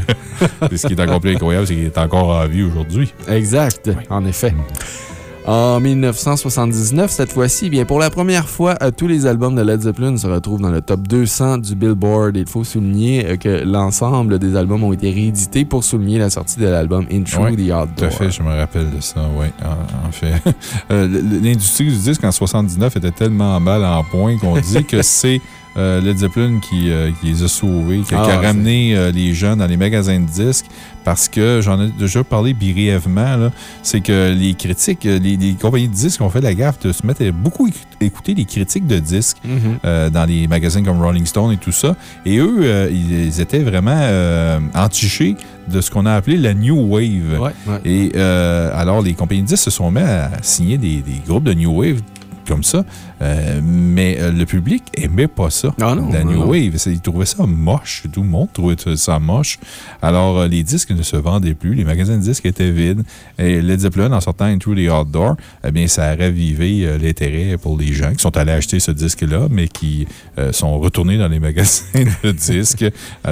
Speaker 2: Et ce qui est encore plus incroyable, c'est qu'il est encore en vie aujourd'hui.
Speaker 5: Exact, en effet. En 1979, cette fois-ci, eh bien pour la première fois, euh, tous les albums de Led Zeppelin se retrouvent dans le top 200 du Billboard. Il faut souligner euh, que l'ensemble des albums ont été réédités pour souligner la sortie de l'album Intro the Outdoor.
Speaker 2: Tout à fait, je me rappelle de ça, oui. En, en fait, Euh, l'industrie du disque en 79 était tellement mal en point qu'on dit que c'est euh, Led Zeppelin qui, euh, qui les a sauvés, qui, qui
Speaker 5: Ah,
Speaker 2: a ramené euh, les gens dans les magasins de disques. Parce que j'en ai déjà parlé brièvement, c'est que les critiques, les, les compagnies de disques ont fait la gaffe de se mettre à beaucoup éc- écouter les critiques de disques
Speaker 5: Mhm.
Speaker 2: euh, dans les magasins comme Rolling Stone et tout ça. Et eux, euh, ils, étaient vraiment euh, entichés de ce qu'on a appelé la New Wave.
Speaker 5: Ouais, ouais.
Speaker 2: Et alors, les compagnies de disques se sont mis à signer des, des groupes de New Wave comme ça, euh, mais euh, le public aimait pas ça,
Speaker 5: Ah non,
Speaker 2: la
Speaker 5: non,
Speaker 2: New
Speaker 5: non.
Speaker 2: Wave. Ils trouvaient ça moche, tout le monde trouvait ça moche. Alors, euh, les disques ne se vendaient plus, les magasins de disques étaient vides, et Led Zeppelin, en sortant Into the Outdoor, eh bien, ça a ravivé l'intérêt pour les gens qui sont allés acheter ce disque-là, mais qui sont retournés dans les magasins de disques.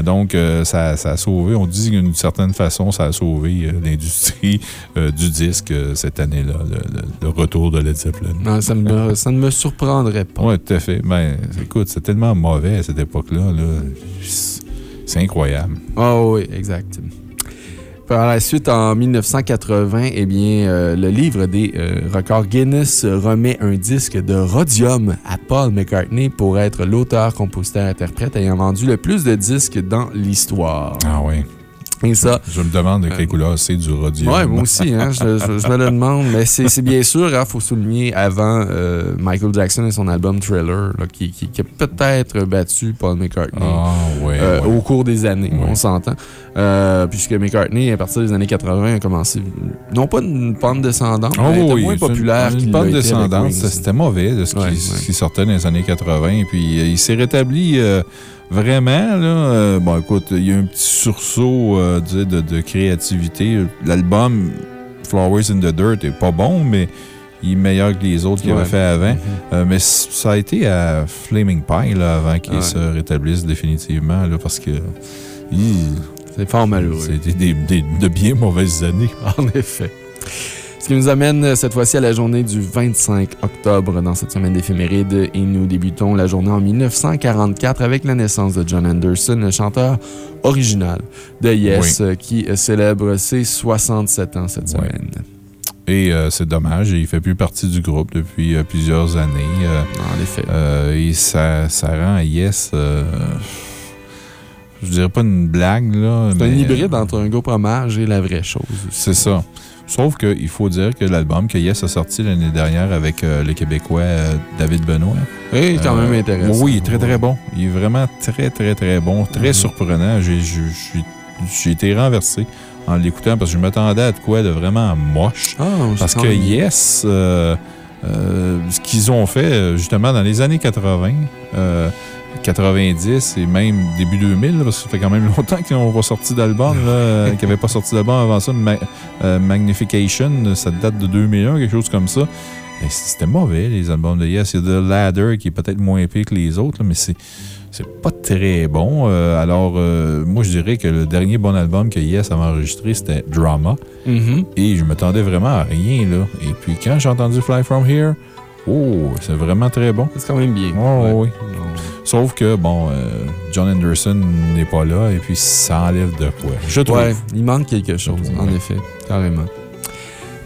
Speaker 2: Donc, ça, ça a sauvé, on dit d'une certaine façon, ça a sauvé l'industrie du disque cette année-là, le, le- le retour de Led Zeppelin.
Speaker 5: Non, ça, ne me, ça ne me surprendrait pas.
Speaker 2: Oui, tout à fait. Ben, écoute, c'est tellement mauvais à cette époque-là. là. C'est incroyable.
Speaker 5: Ah oui, exact. Par la suite, en 1980, eh bien, euh, le livre des euh, records Guinness remet un disque de rhodium à Paul McCartney pour être l'auteur, compositeur, interprète ayant vendu le plus de disques dans l'histoire.
Speaker 2: Ah oui.
Speaker 5: Et ça,
Speaker 2: Je me demande de quelle couleur c'est du rhodium.
Speaker 5: Ouais, moi aussi, hein, je, je- je me le demande. Mais c'est bien sûr, il faut souligner, avant euh, Michael Jackson et son album Thriller, là, qui, qui- qui a peut-être battu Paul McCartney.
Speaker 2: Ah, ouais.
Speaker 5: euh,
Speaker 2: ouais.
Speaker 5: Au cours des années,
Speaker 2: Ouais.
Speaker 5: on s'entend. Euh, puisque McCartney, à partir des années 80, a commencé, non pas une pente descendante,
Speaker 2: Ah
Speaker 5: mais
Speaker 2: oui,
Speaker 5: moins
Speaker 2: une-
Speaker 5: populaire
Speaker 2: Une, pente descendante, c'était mauvais de ce, qui, ce qui sortait dans les années 80. Puis euh, il s'est rétabli euh, vraiment. Là, euh, bon, écoute, il y a un petit sursaut euh, de, créativité. L'album Flowers in the Dirt est pas bon, mais il est meilleur que les autres qu'il
Speaker 5: Ouais.
Speaker 2: avait fait avant.
Speaker 5: Mhm.
Speaker 2: Euh, mais ça a été à Flaming Pie là, avant qu'il
Speaker 5: Ouais.
Speaker 2: se rétablisse définitivement. Là, parce que.
Speaker 5: C'est fort malheureux.
Speaker 2: C'était des, des- de bien mauvaises années.
Speaker 5: En effet. Ce qui nous amène euh, cette fois-ci à la journée du 25 octobre dans cette semaine d'éphéméride et nous débutons la journée en 1944 avec la naissance de John Anderson, le chanteur original de Yes, euh, qui euh, célèbre ses 67 ans cette semaine.
Speaker 2: Et euh, c'est dommage, il fait plus partie du groupe depuis euh, plusieurs années. Euh,
Speaker 5: En effet.
Speaker 2: et ça, ça rend Yes, je dirais pas une blague, là.
Speaker 5: C'est un hybride entre un groupe hommage et la vraie chose.
Speaker 2: C'est ça. Sauf qu'il faut dire que l'album que Yes a sorti l'année dernière avec euh, le Québécois euh, David Benoît.
Speaker 5: Et quand
Speaker 2: euh,
Speaker 5: même intéressant.
Speaker 2: Oui, il est très très bon. Il est vraiment très très très bon. Très
Speaker 5: Mhm.
Speaker 2: surprenant. J'ai- été renversé en l'écoutant parce que je m'attendais à de quoi de vraiment moche.
Speaker 5: Ah,
Speaker 2: Parce que Yes, euh, euh, ce qu'ils ont fait euh, justement dans les années 80, euh, 90 et même début 2000, là, parce que ça fait quand même longtemps qu'ils n'ont pas sorti d'album, euh, qu'ils n'avaient pas sorti d'album avant ça, Ma- euh, Magnification, ça date de 2001, quelque chose comme ça. Et C'était mauvais, les albums de Yes. Il y a The Ladder qui est peut-être moins épais que les autres, là, mais c'est c'est pas très bon. Euh, alors, euh, moi, je dirais que le dernier bon album que Yes avait enregistré, c'était Drama.
Speaker 5: Mhm.
Speaker 2: Et je m'attendais vraiment à rien, là. Et puis, quand j'ai entendu Fly From Here, oh, c'est vraiment très bon.
Speaker 5: C'est quand même bien.
Speaker 2: Ouais. oui. Sauf que, bon, euh, John Anderson n'est pas là et puis ça enlève de quoi. Je trouve.
Speaker 5: Ouais, il manque quelque chose, en
Speaker 2: Ouais.
Speaker 5: effet, carrément.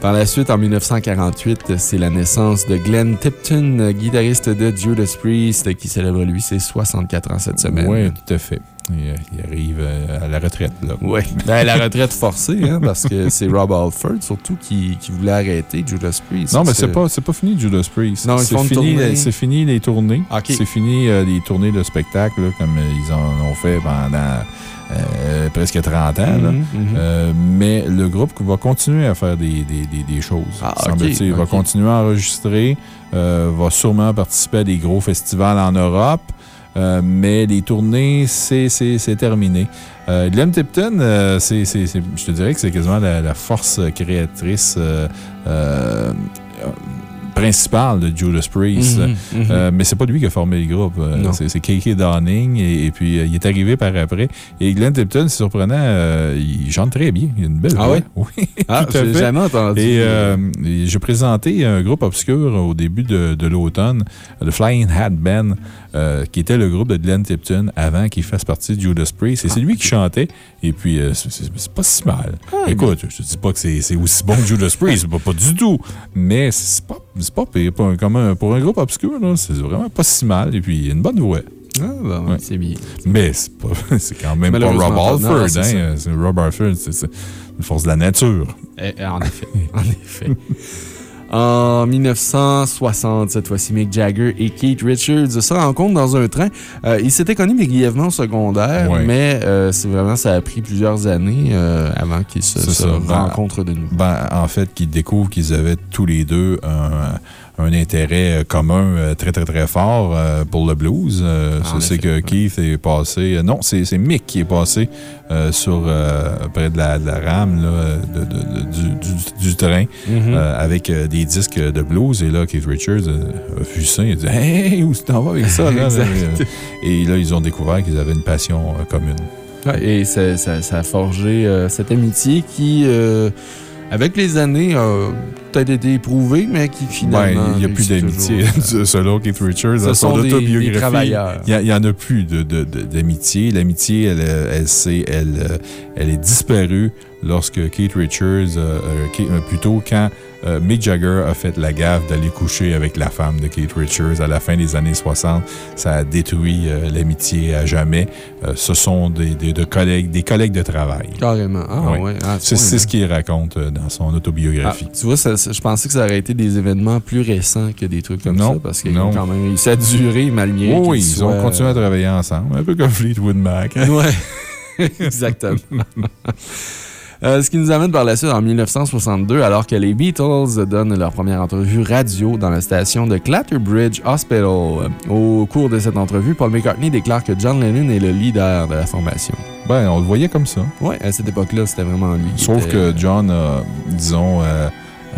Speaker 5: Par la suite, en 1948, c'est la naissance de Glenn Tipton, guitariste de Judas Priest, qui célèbre, lui, ses 64 ans cette semaine.
Speaker 2: Oui, tout à fait. Il, il arrive euh, à la retraite, là.
Speaker 5: Ouais. Ben, la retraite forcée, hein, parce que c'est Rob Alford, surtout, qui, qui voulait arrêter Judas Priest.
Speaker 2: Non, mais c'est pas, pas fini, Judas Priest.
Speaker 5: Non, ils
Speaker 2: c'est fini,
Speaker 5: tournée.
Speaker 2: C'est fini les tournées. C'est fini euh, les tournées de spectacle, là, comme euh, ils en ont fait pendant euh, presque 30 ans. là.
Speaker 5: Mhm, mhm.
Speaker 2: Euh, mais le groupe va continuer à faire des, des, des, des choses.
Speaker 5: Ah.
Speaker 2: Il va continuer à enregistrer, euh, va sûrement participer à des gros festivals en Europe. Euh, mais les tournées, c'est terminé. Euh, Glenn Tipton, euh, je te dirais que c'est quasiment la, la force créatrice principale de Judas Priest.
Speaker 5: Mhm, mhm.
Speaker 2: Euh, mais c'est pas lui qui a formé le groupe. C'est K.K. Downing. Et, et puis, euh, il est arrivé par après. Et Glenn Tipton, c'est surprenant, euh, il chante très bien. Il a une belle
Speaker 5: Ah
Speaker 2: voix.
Speaker 5: ouais?
Speaker 2: Oui,
Speaker 5: ah, j'ai jamais entendu.
Speaker 2: Et et j'ai présenté un groupe obscur au début de, de l'automne, le Flying Hat Band, euh, qui était le groupe de Glenn Tipton avant qu'il fasse partie de Judas Priest. Et c'est lui qui chantait. Et puis, euh, c'est- pas si mal. Écoute, je te dis pas que c'est aussi bon que Judas Priest, pas, pas du tout. Mais c'est pas, c'est pas pire. Pour un, comme un- pour un groupe obscur, c'est vraiment pas si mal. Et puis, il a une bonne voix.
Speaker 5: Ah,
Speaker 2: Ouais.
Speaker 5: c'est bien.
Speaker 2: Mais c'est quand même pas Rob Alford.
Speaker 5: c'est
Speaker 2: hein. Rob Alford, c'est une force de la nature.
Speaker 5: Eh, en effet, en effet. En 1960, cette fois-ci, Mick Jagger et Keith Richards se rencontrent dans un train. Euh, ils s'étaient connus brièvement au secondaire,
Speaker 2: Ouais.
Speaker 5: mais euh, c'est vraiment, ça a pris plusieurs années euh, avant qu'ils se, se.
Speaker 2: Ben,
Speaker 5: rencontrent de nouveau.
Speaker 2: Ben, en fait, qu'ils découvrent qu'ils avaient tous les deux un, un intérêt euh, commun euh, très, très, très fort euh, pour le blues. C'est
Speaker 5: effet,
Speaker 2: que. Keith est passé. non, c'est Mick qui est passé sur près de la, de la rame là, de- de- de- du, du- du train
Speaker 5: Mhm.
Speaker 2: avec des disques de blues. Et là, Keith Richards a vu ça. Il a dit Hey, où tu t'en vas avec ça? Là? Et là, ils ont découvert qu'ils avaient une passion commune.
Speaker 5: Et ça, ça- ça a forgé euh, cette amitié qui, euh, avec les années, a peut-être été éprouvée, mais qui
Speaker 2: Ben,
Speaker 5: finalement.
Speaker 2: il n'y a plus d'amitié
Speaker 5: euh,
Speaker 2: selon Keith Richards.
Speaker 5: Ce
Speaker 2: son
Speaker 5: sont des- des
Speaker 2: autobiographie.
Speaker 5: travailleurs.
Speaker 2: Il n'y en a plus de- de- de- d'amitié. L'amitié, elle, euh, elle, elle, euh, elle est disparue lorsque Keith Richards, euh, euh, euh, plutôt quand euh, Mick Jagger a fait la gaffe d'aller coucher avec la femme de Keith Richards à la fin des années 60. Ça a détruit euh, l'amitié à jamais. Euh, ce sont des, des- de collègues, des collègues de travail.
Speaker 5: Carrément. Ah,
Speaker 2: Oui.
Speaker 5: ouais. Ah,
Speaker 2: C'est
Speaker 5: là.
Speaker 2: ce qu'il raconte dans son
Speaker 5: Ah,
Speaker 2: autobiographie.
Speaker 5: tu vois, ça- ça- je pensais que ça aurait été des événements plus récents que des trucs comme
Speaker 2: Non,
Speaker 5: ça, parce qu'ils
Speaker 2: non.
Speaker 5: quand même réussi à durer malgré.
Speaker 2: Oui,
Speaker 5: qu'ils
Speaker 2: ils ont continué à travailler ensemble, un peu comme Fleetwood Mac.
Speaker 5: Ouais, exactement. Euh, ce qui nous amène par la suite en 1962, alors que les Beatles donnent leur première entrevue radio dans la station de Clatterbridge Hospital. Euh, Au cours de cette entrevue, Paul McCartney déclare que John Lennon est le leader de la formation.
Speaker 2: Ben, on le voyait comme ça.
Speaker 5: Ouais, à cette époque-là, c'était vraiment lui.
Speaker 2: Sauf
Speaker 5: était-
Speaker 2: que John a, disons, euh,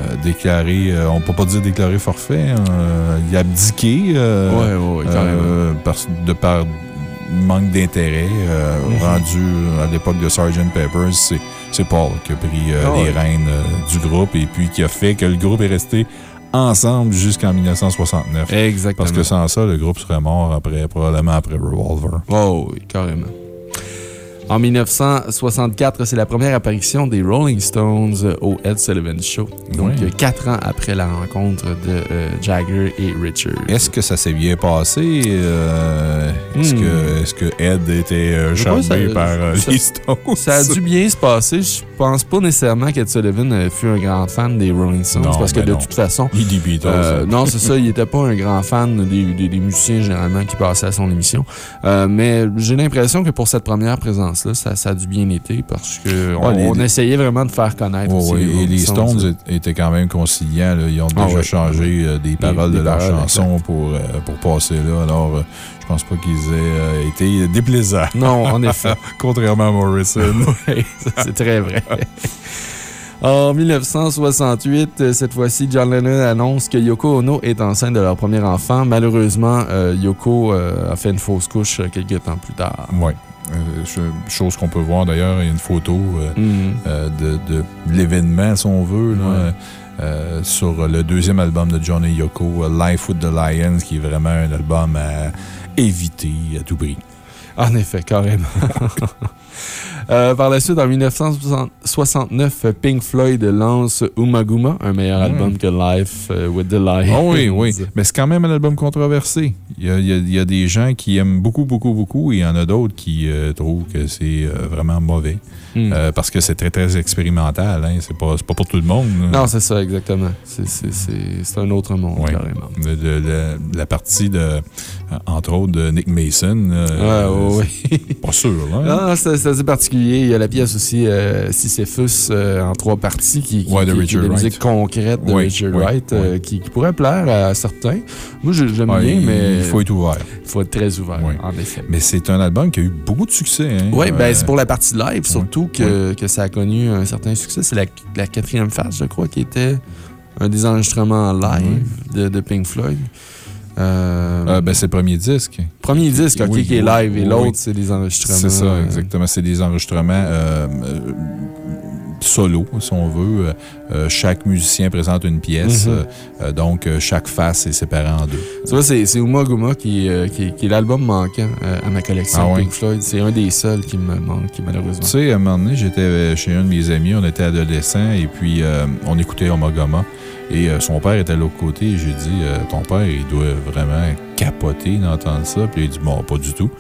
Speaker 2: euh, déclaré, euh, on peut pas dire déclaré forfait, hein, euh, il a abdiqué euh,
Speaker 5: Ouais, ouais,
Speaker 2: euh, par- de par manque d'intérêt euh,
Speaker 5: Mhm.
Speaker 2: rendu à l'époque de Sgt. Pepper's. C'est- C'est Paul qui a pris euh,
Speaker 5: Ah
Speaker 2: les
Speaker 5: ouais.
Speaker 2: rênes euh, du groupe et puis qui a fait que le groupe est resté ensemble jusqu'en 1969.
Speaker 5: Exactement.
Speaker 2: Parce que sans ça, le groupe serait mort après, probablement après Revolver.
Speaker 5: Oh oui, carrément. En 1964, c'est la première apparition des Rolling Stones au Ed Sullivan Show. Donc,
Speaker 2: Oui.
Speaker 5: euh, quatre ans après la rencontre de euh, Jagger et Richard.
Speaker 2: Est-ce que ça s'est bien passé? Euh, Est-ce
Speaker 5: Hmm.
Speaker 2: que, est que Ed était euh, charmé
Speaker 5: ça-
Speaker 2: par euh,
Speaker 5: ça-
Speaker 2: les Stones?
Speaker 5: Ça a dû bien se passer. Je pense pas nécessairement qu'Ed Sullivan euh, fut un grand fan des Rolling Stones
Speaker 2: Non,
Speaker 5: parce que
Speaker 2: ben
Speaker 5: de
Speaker 2: non.
Speaker 5: toute façon.
Speaker 2: Beatles.
Speaker 5: euh, non, c'est ça. Il était pas un grand fan des, des- des musiciens généralement qui passaient à son émission. Euh, mais j'ai l'impression que pour cette première ça, ça a dû bien été parce que on,
Speaker 2: Ouais, les-
Speaker 5: on essayait vraiment de faire connaître.
Speaker 2: Ouais,
Speaker 5: aussi
Speaker 2: ouais, et les Stones étaient quand même conciliants. là. Ils ont
Speaker 5: Ah
Speaker 2: déjà changé euh, des paroles de leurs
Speaker 5: paroles,
Speaker 2: chansons pour, euh, pour passer là. Alors, euh, je pense pas qu'ils aient été déplaisants.
Speaker 5: Non, en effet.
Speaker 2: Contrairement à Morrison.
Speaker 5: Oui, c'est très vrai. En 1968, euh, cette fois-ci, John Lennon annonce que Yoko Ono est enceinte de leur premier enfant. Malheureusement, euh, Yoko euh, a fait une fausse couche quelques temps plus tard.
Speaker 2: Oui. Euh, ch- chose qu'on peut voir d'ailleurs, il y a une photo euh,
Speaker 5: Mhm.
Speaker 2: euh, de, de l'événement, si on veut, là,
Speaker 5: Ouais.
Speaker 2: euh, sur le deuxième album de John et Yoko, Life with the Lions, qui est vraiment un album à éviter à tout prix.
Speaker 5: En effet, carrément. Euh, par la suite, en 1969, Pink Floyd lance Umaguma, un meilleur
Speaker 2: Mm.
Speaker 5: album que Life euh, with the Lions.
Speaker 2: Ah oui, oui. Mais c'est quand même un album controversé. Il y a, il y a- il y a des gens qui aiment beaucoup, beaucoup, beaucoup, et il y en a d'autres qui euh, trouvent que c'est euh, vraiment mauvais.
Speaker 5: Hmm.
Speaker 2: Euh, parce que c'est très, très expérimental. Hein. C'est pas, pas pour tout le monde. là.
Speaker 5: Non, c'est ça, exactement. C'est- un autre monde, carrément.
Speaker 2: De- de- de- la partie de, entre autres, de Nick Mason. euh,
Speaker 5: Ouais, ouais, oui.
Speaker 2: c'est Pas sûr, là.
Speaker 5: Ah, c'est c'est assez particulier. Il y a la pièce aussi, euh, Sisyphus, euh, en trois parties, qui, qui,
Speaker 2: Ouais, de
Speaker 5: qui- qui est la musique concrète de Richard Wright, qui, pourrait plaire à certains. Moi, je- j'aime
Speaker 2: Ouais,
Speaker 5: bien, mais
Speaker 2: Il faut être ouvert.
Speaker 5: il faut être très ouvert, en effet.
Speaker 2: Mais c'est un album qui a eu beaucoup de succès. Hein.
Speaker 5: Oui, ben, c'est pour la partie live, surtout que, que ça a connu un certain succès. C'est la, la quatrième phase, je crois, qui était un des enregistrements live de, de Pink Floyd. Euh,
Speaker 2: euh, ben, c'est le premier disque.
Speaker 5: premier disque, ok,
Speaker 2: oui,
Speaker 5: qui est live, et l'autre, c'est des enregistrements.
Speaker 2: C'est ça,
Speaker 5: euh,
Speaker 2: exactement. C'est des enregistrements solo, si on veut. Euh, euh, chaque musicien présente une pièce.
Speaker 5: Mhm.
Speaker 2: euh, euh, donc, chaque face est séparée en deux.
Speaker 5: Tu vois, c'est Uma Guma qui, qui, qui est l'album manquant à ma collection
Speaker 2: Ah.
Speaker 5: Pink Floyd. C'est un des seuls qui me manque, malheureusement.
Speaker 2: Tu sais, à un moment donné, j'étais chez un de mes amis, on était adolescents, et puis on écoutait Omagama. Et son père était de l'autre côté, et j'ai dit, ton père, il doit vraiment capoter d'entendre ça. Puis il a dit, bon, pas du tout.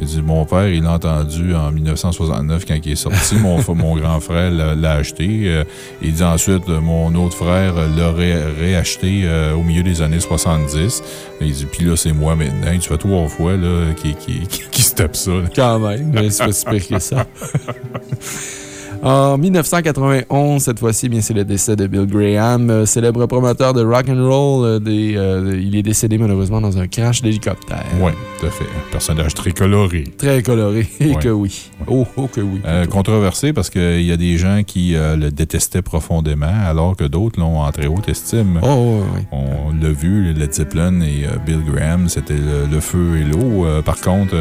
Speaker 2: Il dit, mon père, il l'a entendu en 1969 quand il est sorti. mon, mon grand frère l'a acheté. Euh, il dit ensuite, euh, mon autre frère euh, l'a ré- réacheté au milieu des années 70. Et il dit, puis là, c'est moi maintenant. Tu fais trois fois là, qui, qui, qui, qui se tape ça. là.
Speaker 5: Quand même, mais c'est pas si pire que ça. En 1991, cette fois-ci, bien c'est le décès de Bill Graham, euh, célèbre promoteur de rock and roll. euh, des, euh, il est décédé malheureusement dans un crash d'hélicoptère.
Speaker 2: Oui, tout à fait. Un personnage très coloré.
Speaker 5: Très coloré, et
Speaker 2: Ouais.
Speaker 5: que oui. Oh, oh, que oui.
Speaker 2: Euh, controversé parce qu'il y a des gens qui euh, le détestaient profondément, alors que d'autres l'ont en très haute estime.
Speaker 5: oh, oui.
Speaker 2: On l'a vu, Led Zeppelin et Bill Graham, c'était le, le feu et l'eau. Par contre,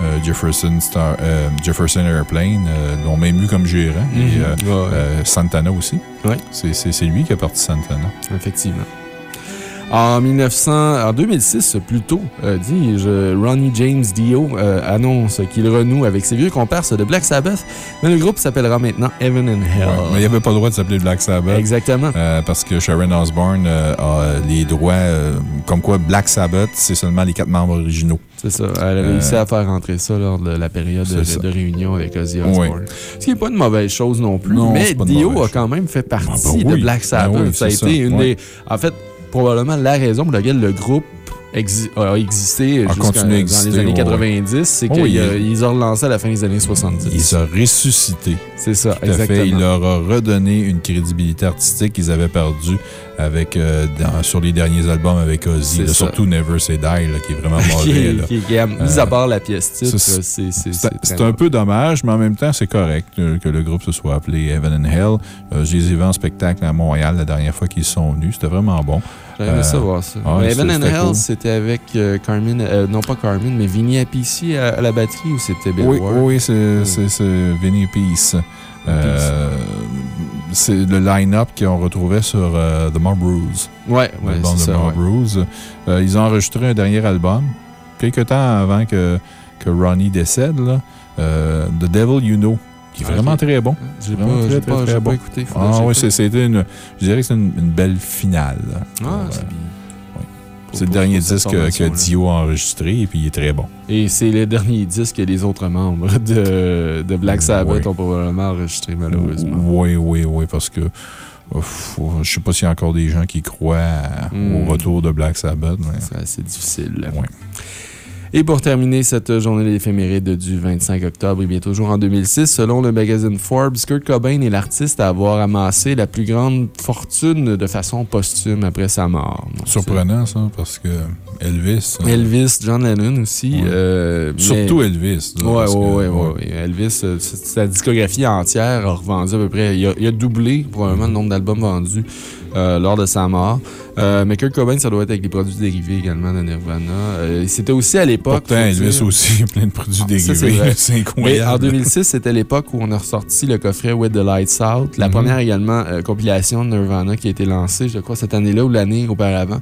Speaker 2: euh, Jefferson, Star, euh, Jefferson Airplane euh, l'ont même eu comme gérant. Et,
Speaker 5: Mhm. Ouais,
Speaker 2: Santana aussi.
Speaker 5: Ouais.
Speaker 2: C'est lui qui a parti Santana.
Speaker 5: Effectivement. En, 1900, en 2006, plutôt, euh, dis-je, Ronnie James Dio euh, annonce qu'il renoue avec ses vieux comparses de Black Sabbath, mais le groupe s'appellera maintenant Heaven and Hell.
Speaker 2: Ouais, Mais il n'y avait pas le droit de s'appeler Black Sabbath.
Speaker 5: Exactement.
Speaker 2: Euh, parce que Sharon Osbourne euh, a les droits, comme quoi Black Sabbath, c'est seulement les quatre membres originaux.
Speaker 5: C'est ça. Elle a réussi à faire rentrer ça lors de la période de, de réunion avec Ozzy Osbourne. Ce qui n'est pas une mauvaise chose non plus,
Speaker 2: Non,
Speaker 5: mais Dio a quand même fait partie
Speaker 2: Ah, ben
Speaker 5: de
Speaker 2: oui.
Speaker 5: Black Sabbath.
Speaker 2: Ben oui,
Speaker 5: ça a été
Speaker 2: ça,
Speaker 5: une
Speaker 2: ouais.
Speaker 5: des. En fait, probablement la raison pour laquelle le groupe exi- a existé
Speaker 2: A
Speaker 5: jusqu'à dans les années
Speaker 2: ouais,
Speaker 5: 90, c'est
Speaker 2: Oh,
Speaker 5: qu'ils
Speaker 2: oui,
Speaker 5: euh, ils ont relancé à la fin des années 70.
Speaker 2: Il s'est ressuscité.
Speaker 5: C'est ça,
Speaker 2: Tout à
Speaker 5: exactement.
Speaker 2: fait. Il leur a redonné une crédibilité artistique qu'ils avaient perdue avec, euh, dans- sur les derniers albums avec Ozzy. Là, surtout Never Say Die, là, qui est vraiment mauvais. là.
Speaker 5: qui mis à part la pièce titre,
Speaker 2: c'est- un peu dommage, mais en même temps, c'est correct euh, que le groupe se soit appelé Heaven and Hell. Euh, je les ai vus en spectacle à Montréal la dernière fois qu'ils sont venus. C'était vraiment bon.
Speaker 5: Aimé
Speaker 2: Euh,
Speaker 5: ça voir ça.
Speaker 2: ouais, c'était-
Speaker 5: and Hell,
Speaker 2: cool.
Speaker 5: c'était avec euh, euh, non pas Carmen, mais Vinny Appici à, à la batterie ou c'était Bill
Speaker 2: Oui,
Speaker 5: Ward?
Speaker 2: oui, c'est c'est Vinny Peace. Euh, c'est le line-up qu'on retrouvait sur The Mob Rules.
Speaker 5: Ouais,
Speaker 2: l'album
Speaker 5: c'est ça.
Speaker 2: Mob
Speaker 5: ouais.
Speaker 2: Ils ont enregistré un dernier album, quelques temps avant que, que Ronnie décède, là, The Devil You Know, qui est
Speaker 5: Ah,
Speaker 2: vraiment très bon.
Speaker 5: J'ai pas,
Speaker 2: Vraiment
Speaker 5: j'ai
Speaker 2: très,
Speaker 5: pas,
Speaker 2: très,
Speaker 5: j'ai
Speaker 2: très
Speaker 5: pas
Speaker 2: bon.
Speaker 5: écouté.
Speaker 2: Ah oui, c'était une, je dirais que c'est une, une belle finale. là,
Speaker 5: Ah, c'est
Speaker 2: euh,
Speaker 5: bien.
Speaker 2: C'est le dernier disque que, que. Dio a enregistré et puis il est très bon.
Speaker 5: Et c'est le dernier disque que les autres membres de, de Black Sabbath
Speaker 2: Oui.
Speaker 5: ont probablement enregistré, malheureusement.
Speaker 2: Oui, oui, oui, parce que ouf, je sais pas s'il y a encore des gens qui croient
Speaker 5: Hmm.
Speaker 2: au retour de Black Sabbath. mais-
Speaker 5: C'est assez difficile.
Speaker 2: Ouais.
Speaker 5: Et pour terminer cette journée d'éphéméride du 25 octobre, et bien toujours en 2006, selon le magazine Forbes, Kurt Cobain est l'artiste à avoir amassé la plus grande fortune de façon posthume après sa mort. Donc,
Speaker 2: Surprenant, ça, parce que Elvis.
Speaker 5: c'est- Elvis, John Lennon aussi.
Speaker 2: Ouais.
Speaker 5: euh, mais-
Speaker 2: Surtout Elvis.
Speaker 5: ouais, ouais, ouais, ouais. Elvis, euh, sa discographie entière a revendu à peu près. Il a, il a doublé probablement le nombre d'albums vendus euh, lors de sa mort. Euh, mais Kurt Cobain, ça doit être avec les produits dérivés également de Nirvana. Euh, C'était aussi à l'époque.
Speaker 2: Pourtant, Elvis aussi, plein de produits
Speaker 5: Ah,
Speaker 2: dérivés. C'est incroyable.
Speaker 5: en 2006, c'était l'époque où on a ressorti le coffret With the Lights Out. La
Speaker 2: Mhm.
Speaker 5: première également compilation de Nirvana qui a été lancée, je crois, cette année-là ou l'année auparavant.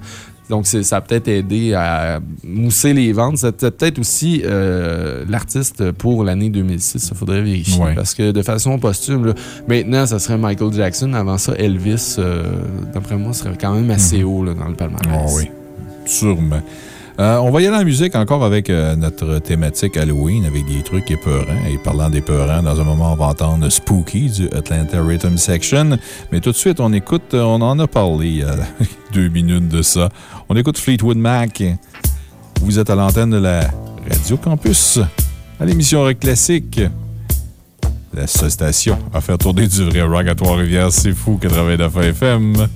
Speaker 5: Donc, ça a peut-être aidé à mousser les ventes. C'était peut-être aussi euh, l'artiste pour l'année 2006. Il faudrait vérifier.
Speaker 2: Ouais.
Speaker 5: Parce que de façon posthume, là, maintenant, ça serait Michael Jackson. Avant ça, Elvis, euh, d'après moi, serait quand même assez haut là, dans le palmarès.
Speaker 2: Ah oui, sûrement. Euh, on va y aller en musique encore avec euh, notre thématique Halloween, avec des trucs épeurants. Et parlant d'épeurants, dans un moment, on va entendre Spooky du Atlanta Rhythm Section. Mais tout de suite, on écoute, euh, on en a parlé il y a deux minutes de ça. On écoute Fleetwood Mac. Vous êtes à l'antenne de la Radio Campus, à l'émission Rock Classique. La station à faire tourner du vrai rock à Trois-Rivières, c'est fou, 89 FM.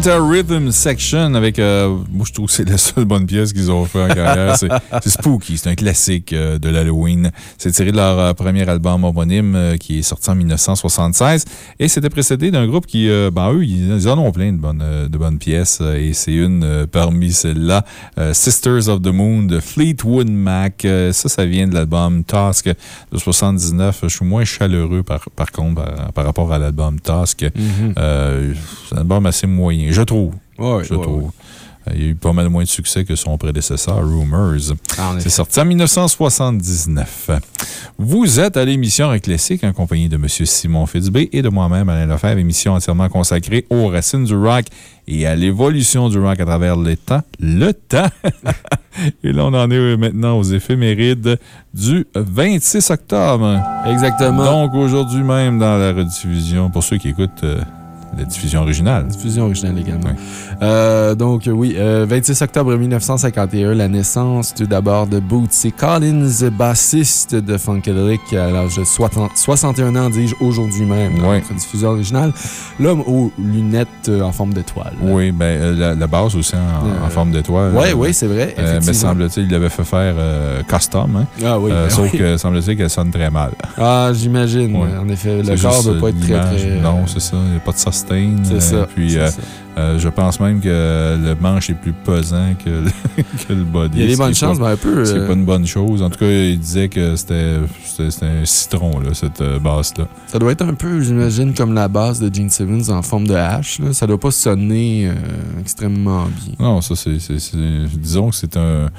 Speaker 2: Rhythm Section avec, euh, moi je trouve que c'est la seule bonne pièce qu'ils ont fait en carrière. C'est Spooky, c'est un classique euh, de l'Halloween. C'est tiré de leur euh, premier album homonyme qui est sorti en 1976 et c'était précédé d'un groupe qui, ben eux, ils, ils en ont plein de bonnes, de bonnes pièces et c'est une parmi celles-là, Sisters of the Moon de Fleetwood Mac. Ça, ça vient de l'album Task de 79. Je suis moins chaleureux par, par contre par, par rapport à l'album Task. Euh, c'est un album assez moyen, je trouve.
Speaker 5: Ouais,
Speaker 2: je
Speaker 5: ouais,
Speaker 2: trouve.
Speaker 5: ouais.
Speaker 2: Il y a eu pas mal moins de succès que son prédécesseur, Rumors.
Speaker 5: Ah.
Speaker 2: C'est sorti en 1979. Vous êtes à l'émission Rock Classique en compagnie de M. Simon Fitzbé et de moi-même, Alain Lefebvre, émission entièrement consacrée aux racines du rock et à l'évolution du rock à travers le temps. Le temps! et là, on en est maintenant aux éphémérides du 26 octobre.
Speaker 5: Exactement.
Speaker 2: Donc, aujourd'hui même, dans la rediffusion, pour ceux qui écoutent euh, la diffusion originale.
Speaker 5: Diffusion originale également.
Speaker 2: Ouais.
Speaker 5: Euh, donc, oui, euh, 26 octobre 1951, la naissance tout d'abord de Bootsy Collins, bassiste de Funkadelic à l'âge de 60 61 ans, dis-je, aujourd'hui même,
Speaker 2: Ouais.
Speaker 5: notre diffusion originale. L'homme aux lunettes euh, en forme d'étoile.
Speaker 2: Oui, ben, euh, la, la base aussi en, en
Speaker 5: Euh,
Speaker 2: forme d'étoile.
Speaker 5: Oui,
Speaker 2: Euh,
Speaker 5: oui, c'est vrai.
Speaker 2: Euh, mais semble-t-il, il l'avait fait faire euh, custom. hein.
Speaker 5: Ah oui.
Speaker 2: Euh,
Speaker 5: ben
Speaker 2: sauf
Speaker 5: oui.
Speaker 2: que semble-t-il qu'elle sonne très mal.
Speaker 5: Ah, j'imagine. En effet, le corps ne doit pas
Speaker 2: euh,
Speaker 5: être très, très.
Speaker 2: Non, c'est ça. Il n'y a pas de
Speaker 5: C'est
Speaker 2: Euh,
Speaker 5: ça.
Speaker 2: Puis, euh, euh, je pense même que le manche est plus pesant que, le- que le body.
Speaker 5: Il y a des bonnes chances, mais un peu.
Speaker 2: C'est pas une bonne chose. En tout cas, il disait que c'était un citron, là, cette basse-là.
Speaker 5: Ça doit être un peu, j'imagine, comme la base de Gene Simmons en forme de hache. Là. Ça doit pas sonner euh, extrêmement bien.
Speaker 2: Non, ça, c'est. Disons que c'est un.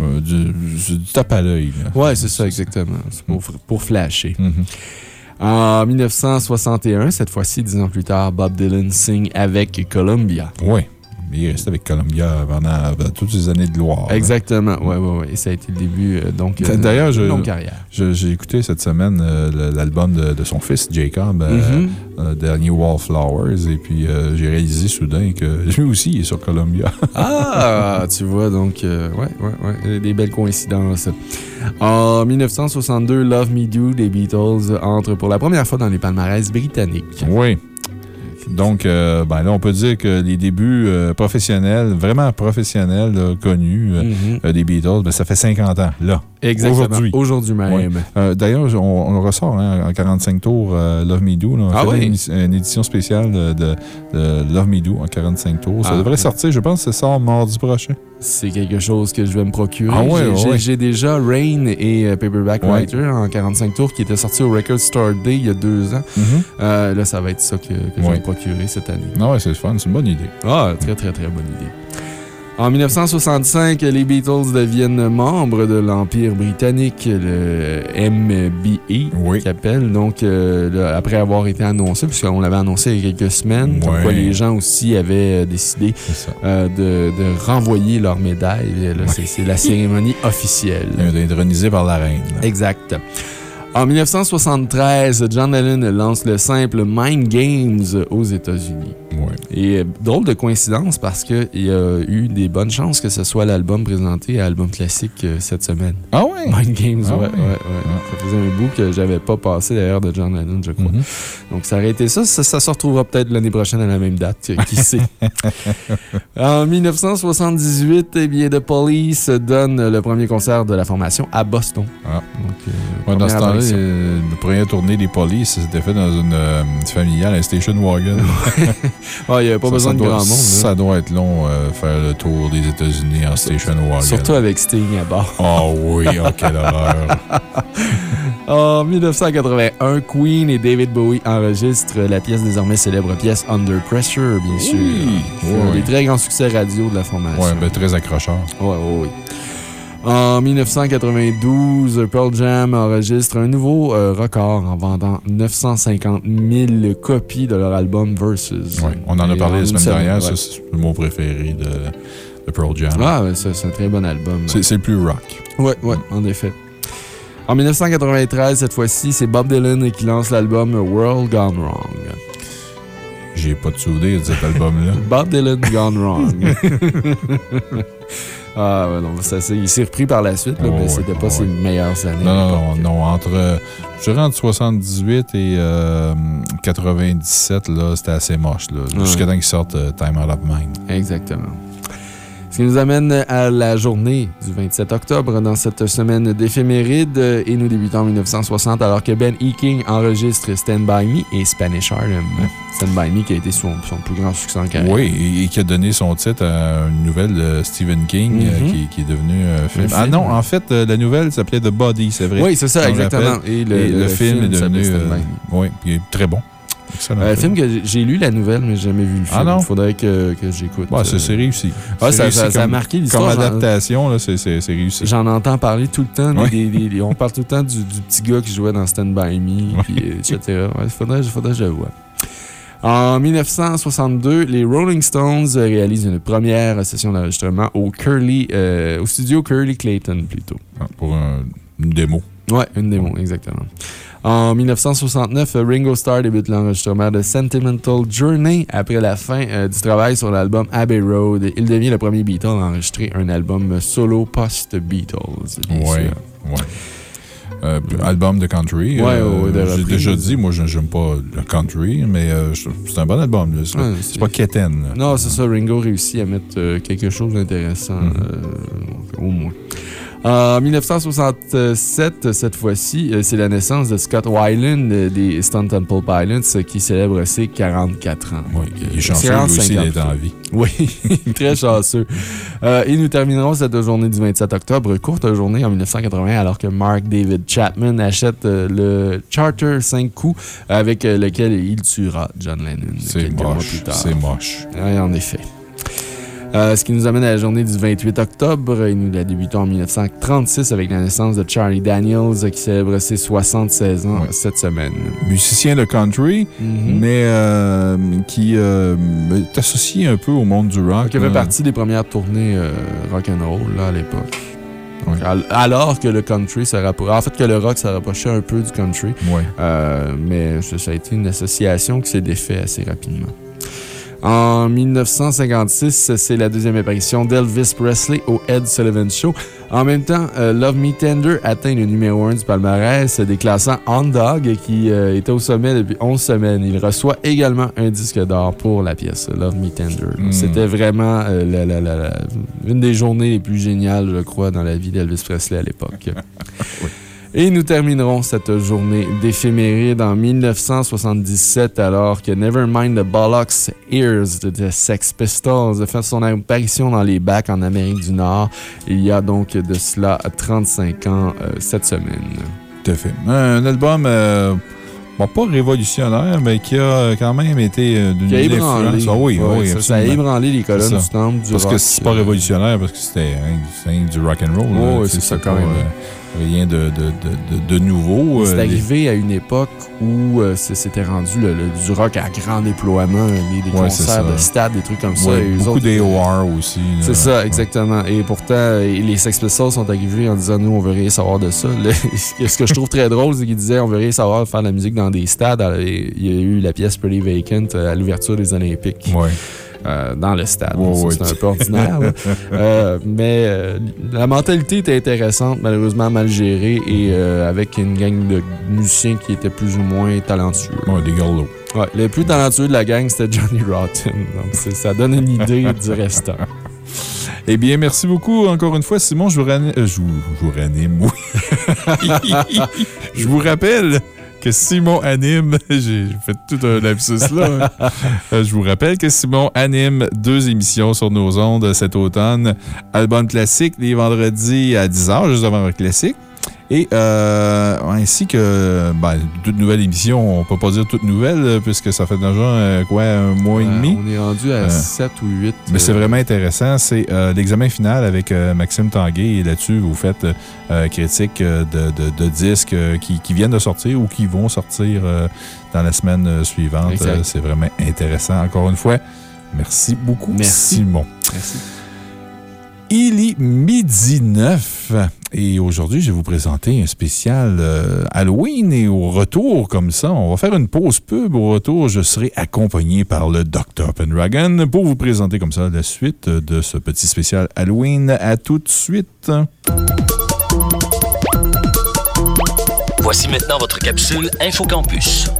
Speaker 2: euh, du, du tape à l'œil.
Speaker 5: Ouais, c'est ça, exactement. C'est pour, pour flasher.
Speaker 2: Mhm.
Speaker 5: En 1961, cette fois-ci, dix ans plus tard, Bob Dylan signe avec Columbia.
Speaker 2: Oui. Il est resté avec Columbia pendant toutes ces années de gloire.
Speaker 5: Exactement, ouais, ouais, ouais. Et ça a été le début, euh, donc, euh,
Speaker 2: D'ailleurs, je-
Speaker 5: longue carrière.
Speaker 2: J'ai écouté cette semaine euh, l'album de, de son fils, Jacob, euh, euh, dernier Wallflowers, et puis j'ai réalisé soudain que lui aussi il est sur Columbia.
Speaker 5: Ah, tu vois, donc, ouais, ouais, ouais, des belles coïncidences. En 1962, Love Me Do des Beatles entre pour la première fois dans les palmarès britanniques.
Speaker 2: oui. Donc, euh, ben là, on peut dire que les débuts euh, professionnels, vraiment professionnels, là, connus euh,
Speaker 5: Mhm.
Speaker 2: euh, des Beatles, ben, ça fait 50 ans, là.
Speaker 5: Exactement.
Speaker 2: Aujourd'hui.
Speaker 5: Aujourd'hui même.
Speaker 2: Ouais. Euh, D'ailleurs, on, ressort hein, en 45 tours, euh, Love Me Do. là. On
Speaker 5: Ah oui?
Speaker 2: une, une édition spéciale de, de- de Love Me Do en 45 tours. Ça
Speaker 5: Ah.
Speaker 2: devrait sortir, je pense que ça sort mardi prochain.
Speaker 5: C'est quelque chose que je vais me procurer.
Speaker 2: Ah ouais,
Speaker 5: J'ai- déjà Rain et euh, Paperback. Writer en 45 tours qui étaient sortis au Record Store Day il y a deux ans. Euh, là, ça va être ça que, que je vais me procurer cette année.
Speaker 2: Non, ouais, c'est fun, c'est une bonne idée.
Speaker 5: Ah, très, très, très bonne idée. En 1965, les Beatles deviennent membres de l'Empire britannique, le MBE,
Speaker 2: Oui.
Speaker 5: qui appelle. Donc, euh, là, après avoir été annoncé, puisqu'on l'avait annoncé il y a quelques semaines, comme
Speaker 2: Ouais.
Speaker 5: quoi les gens aussi avaient euh, décidé euh, de, de renvoyer leur médaille. C'est- la cérémonie officielle.
Speaker 2: Il est intronisé par la reine. là.
Speaker 5: Exact. En 1973, John Lennon lance le simple Mind Games aux États-Unis.
Speaker 2: Ouais.
Speaker 5: Et euh, drôle de coïncidence parce qu'il y a eu des bonnes chances que ce soit l'album présenté à Album Classique euh, cette semaine.
Speaker 2: Ah ouais?
Speaker 5: Mind Games,
Speaker 2: Ah
Speaker 5: ouais,
Speaker 2: ouais.
Speaker 5: ouais, ouais. Ça faisait un bout que j'avais pas passé d'ailleurs de John Lennon, je crois.
Speaker 2: Mhm.
Speaker 5: Donc ça aurait été ça. Ça, ça se retrouvera peut-être l'année prochaine à la même date, qui sait. en 1978, eh bien, The Police donne le premier concert de la formation à Boston.
Speaker 2: Ah.
Speaker 5: Donc, euh,
Speaker 2: Ouais, dans ce
Speaker 5: première
Speaker 2: temps-là,
Speaker 5: apparition.
Speaker 2: euh, la première tournée des polices, c'était fait dans une euh, familiale, un station wagon.
Speaker 5: Il n'y avait pas
Speaker 2: Ça,
Speaker 5: besoin
Speaker 2: ça
Speaker 5: de
Speaker 2: doit,
Speaker 5: grand monde.
Speaker 2: Ça doit être long, euh, faire le tour des États-Unis en station wagon.
Speaker 5: Surtout avec Sting à bord.
Speaker 2: Oh oui, oh, quelle horreur.
Speaker 5: En 1981, Queen et David Bowie enregistrent la pièce désormais célèbre pièce Under Pressure, bien sûr.
Speaker 2: Oui.
Speaker 5: des très grands succès radio de la formation.
Speaker 2: Ouais, ben très accrocheur.
Speaker 5: Ouais, ouais, ouais. En 1992, Pearl Jam enregistre un nouveau euh, record en vendant 950 000 copies de leur album Versus.
Speaker 2: Ouais, on en a parlé la
Speaker 5: une
Speaker 2: semaine dernière,
Speaker 5: ouais.
Speaker 2: ça, c'est le mot préféré de, de Pearl Jam.
Speaker 5: Ah, ouais, c'est un très bon album.
Speaker 2: C'est plus rock.
Speaker 5: Ouais, ouais, en effet. En 1993, cette fois-ci, c'est Bob Dylan qui lance l'album World Gone Wrong.
Speaker 2: J'ai pas de souvenir de cet album-là.
Speaker 5: Bob Dylan Gone Wrong. ah, ouais, non, ça, il s'est repris par la suite, là,
Speaker 2: Oh,
Speaker 5: mais c'était pas
Speaker 2: oh,
Speaker 5: ses meilleures années.
Speaker 2: Non, non, non, non, entre, euh, je dirais entre 78 et euh, 97, là, c'était assez moche, là,
Speaker 5: Ouais.
Speaker 2: jusqu'à temps qu'ils sortent euh, Time Out of Mind.
Speaker 5: Exactement. Ce qui nous amène à la journée du 27 octobre dans cette semaine d'éphéméride euh, et nous débutons en 1960 alors que Ben E. King enregistre Stand By Me et Spanish Harlem. Stand By Me qui a été son, son plus grand succès en carrière.
Speaker 2: Oui, et, qui a donné son titre à une nouvelle de Stephen King euh,
Speaker 5: Mhm.
Speaker 2: qui, qui est devenu un film. Ah non, en fait, euh, la nouvelle s'appelait The Body, c'est vrai.
Speaker 5: Oui, c'est ça, exactement. Et
Speaker 2: Et
Speaker 5: le,
Speaker 2: le, film, est devenu.
Speaker 5: Stand
Speaker 2: euh,
Speaker 5: By Me.
Speaker 2: oui, il est très bon.
Speaker 5: Euh,
Speaker 2: film.
Speaker 5: que j'ai- lu la nouvelle, mais j'ai jamais vu le film.
Speaker 2: Ah non?
Speaker 5: Il faudrait que, que j'écoute.
Speaker 2: Ouais, c'est
Speaker 5: euh,
Speaker 2: réussi.
Speaker 5: Ah, ça-
Speaker 2: réussi
Speaker 5: ça- ça a
Speaker 2: comme-
Speaker 5: marqué
Speaker 2: Comme
Speaker 5: l'histoire, j'en-
Speaker 2: adaptation, là, c'est réussi.
Speaker 5: J'en entends parler tout le temps.
Speaker 2: Ouais.
Speaker 5: des- des- des- on parle tout le temps du, du petit gars qui jouait dans Stand By Me, puis, euh, etc. Il faudrait, faudrait que je le voie. En 1962, les Rolling Stones réalisent une première session d'enregistrement au Curly, euh, au studio Curly Clayton plutôt.
Speaker 2: Ah, Pour un- une démo.
Speaker 5: Ouais, une démo, exactement. En 1969, euh, Ringo Starr débute l'enregistrement de Sentimental Journey après la fin euh, du travail sur l'album Abbey Road. Il devient le premier Beatle à enregistrer un album solo post-Beatles.
Speaker 2: Ouais. ouais. Euh, album de country.
Speaker 5: Ouais,
Speaker 2: euh,
Speaker 5: ouais,
Speaker 2: J'ai déjà dit, moi, je n'aime pas le country, mais euh, c'est un bon album. C'est pas quétaine.
Speaker 5: Non, c'est ça. Ringo réussit à mettre quelque chose d'intéressant,
Speaker 2: Mhm.
Speaker 5: euh, au moins. En 1967, cette fois-ci, euh, c'est la naissance de Scott Weiland euh, des Stone Temple Pilots euh, qui célèbre ses 44 ans.
Speaker 2: Oui, il est chanceux, lui
Speaker 5: 45
Speaker 2: aussi, d'être en vie.
Speaker 5: Oui, très chanceux. Euh, et nous terminerons cette journée du 27 octobre, courte journée en 1980, alors que Mark David Chapman achète le Charter 5 coups avec lequel il tuera John Lennon
Speaker 2: C'est moche. C'est moche.
Speaker 5: Oui, en effet. Euh, ce qui nous amène à la journée du 28 octobre. Et nous la débutons en 1936 avec la naissance de Charlie Daniels qui célèbre ses 76 ans cette semaine.
Speaker 2: Musicien de country,
Speaker 5: Mhm.
Speaker 2: mais euh, qui euh, est associé un peu au monde du rock.
Speaker 5: Qui fait
Speaker 2: là.
Speaker 5: partie des premières tournées euh, rock'n'roll là, à l'époque. Alors que le country se rapprochait. En fait, que le rock se rapprochait un peu du country. Mais ça, ça a été une association qui s'est défait assez rapidement. En 1956, c'est la deuxième apparition d'Elvis Presley au Ed Sullivan Show. En même temps, euh, Love Me Tender atteint le numéro 1 du palmarès, déclassant On Dog, qui euh, était au sommet depuis 11 semaines. Il reçoit également un disque d'or pour la pièce Love Me Tender.
Speaker 2: Mm.
Speaker 5: C'était vraiment euh, la- la- la- la- une des journées les plus géniales, je crois, dans la vie d'Elvis Presley à l'époque. Et nous terminerons cette journée d'éphéméride en 1977 alors que Nevermind the Bollocks Ears de The Sex Pistols fait son apparition dans les bacs en Amérique du Nord. Il y a donc de cela 35 ans euh, cette semaine.
Speaker 2: Tout à fait. Un album, euh, bon, pas révolutionnaire, mais qui a quand même été euh, d'une
Speaker 5: a
Speaker 2: influence. Ah oui, oui,
Speaker 5: ça, ça a ébranlé les colonnes du
Speaker 2: ça.
Speaker 5: temple du
Speaker 2: Parce
Speaker 5: rock.
Speaker 2: que c'est pas révolutionnaire, parce que c'était hein, du rock and roll.
Speaker 5: Oh,
Speaker 2: sais,
Speaker 5: c'est ça, quand même.
Speaker 2: euh, rien de, de, de, de, nouveau.
Speaker 5: C'est
Speaker 2: euh, les-
Speaker 5: arrivé à une époque où euh, c'était rendu le, le- du rock à grand déploiement, des, des
Speaker 2: Ouais, c'est
Speaker 5: concerts de stade, des trucs comme ça.
Speaker 2: ouais,
Speaker 5: et
Speaker 2: beaucoup d'AOR aussi.
Speaker 5: C'est ça, exactement. Et pourtant, euh, les Sex Pistols sont arrivés en disant, nous, on veut rien savoir de ça. Ce que je trouve très drôle, c'est qu'ils disaient, on veut rien savoir de faire de la musique dans des stades. Alors, Il y a eu la pièce Pretty Vacant euh, à l'ouverture des Olympiques.
Speaker 2: Ouais.
Speaker 5: Euh, dans le stade. C'est un peu ordinaire. Euh, mais euh, la mentalité était intéressante, malheureusement mal gérée et euh, avec une gang de musiciens qui étaient plus ou moins talentueux.
Speaker 2: Ouais, des girls
Speaker 5: Ouais, le plus talentueux de la gang, c'était Johnny Rotten. Donc, ça donne une idée du restant.
Speaker 2: Eh bien, merci beaucoup encore une fois, Simon. Je vous, ranime, je vous, je vous ranime, oui. je vous rappelle que Simon anime. J'ai fait tout un lapsus là. Euh, je vous rappelle que Simon anime deux émissions sur nos ondes cet automne. Album classique les vendredis à 10h, juste avant le classique. Et euh, ainsi que ben, toute nouvelle émission, on peut pas dire toute nouvelle, euh, puisque ça fait déjà euh, quoi, un mois et demi?
Speaker 5: on est rendu à
Speaker 2: Euh,
Speaker 5: 7 ou 8.
Speaker 2: Mais c'est vraiment intéressant. C'est l'examen final avec Maxime Tanguay. Et là-dessus, vous faites critique de, de- de disques qui, qui viennent de sortir ou qui vont sortir dans la semaine suivante. C'est vraiment intéressant. Encore une fois, merci beaucoup,
Speaker 5: Merci.
Speaker 2: Simon.
Speaker 5: Merci.
Speaker 2: Il est midi 9 et aujourd'hui, je vais vous présenter un spécial euh, Halloween et au retour, comme ça, on va faire une pause pub. Au retour, je serai accompagné par le Dr. Pendragon pour vous présenter comme ça la suite de ce petit spécial Halloween. À tout de suite.
Speaker 7: Voici maintenant votre capsule InfoCampus.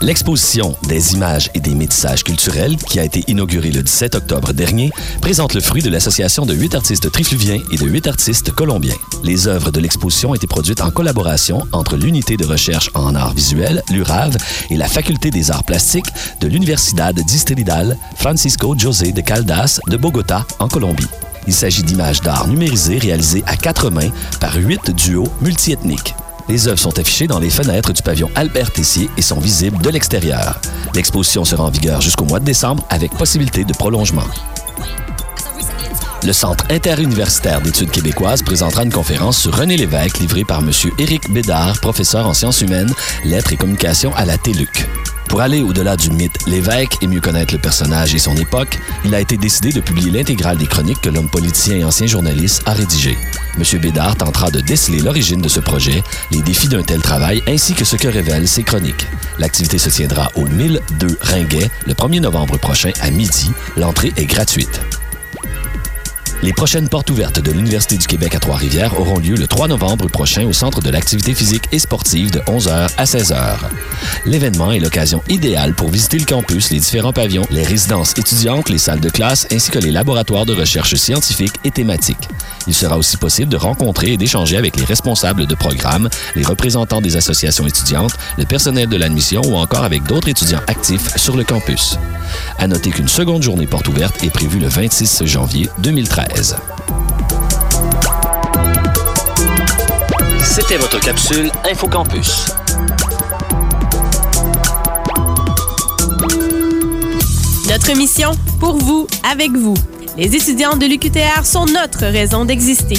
Speaker 7: L'exposition des images et des métissages culturels, qui a été inaugurée le 17 octobre dernier, présente le fruit de l'association de huit artistes trifluviens et de huit artistes colombiens. Les œuvres de l'exposition ont été produites en collaboration entre l'Unité de recherche en arts visuels, l'URAV, et la Faculté des arts plastiques de l'Universidad Distrital Francisco José de Caldas de Bogota, en Colombie. Il s'agit d'images d'art numérisées réalisées à quatre mains par huit duos multiethniques. Les œuvres sont affichées dans les fenêtres du pavillon Albert Tessier et sont visibles de l'extérieur. L'exposition sera en vigueur jusqu'au mois de décembre avec possibilité de prolongement. Le Centre interuniversitaire d'études québécoises présentera une conférence sur René Lévesque livrée par M. Éric Bédard, professeur en sciences humaines, lettres et communications à la TELUC. Pour aller au-delà du mythe Lévesque et mieux connaître le personnage et son époque, il a été décidé de publier l'intégrale des chroniques que l'homme politicien et ancien journaliste a rédigées. M. Bédard tentera de déceler l'origine de ce projet, les défis d'un tel travail ainsi que ce que révèlent ses chroniques. L'activité se tiendra au 1002 Ringuet le 1er novembre prochain à midi. L'entrée est gratuite. Les prochaines portes ouvertes de l'Université du Québec à Trois-Rivières auront lieu le 3 novembre prochain au Centre de l'activité physique et sportive de 11h à 16h. L'événement est l'occasion idéale pour visiter le campus, les différents pavillons, les résidences étudiantes, les salles de classe ainsi que les laboratoires de recherche scientifique et thématique. Il sera aussi possible de rencontrer et d'échanger avec les responsables de programmes, les représentants des associations étudiantes, le personnel de l'admission ou encore avec d'autres étudiants actifs sur le campus. À noter qu'une seconde journée porte ouverte est prévue le 26 janvier 2013. C'était votre capsule InfoCampus.
Speaker 8: Notre mission, pour vous, avec vous. Les étudiants de l'UQTR sont notre raison d'exister.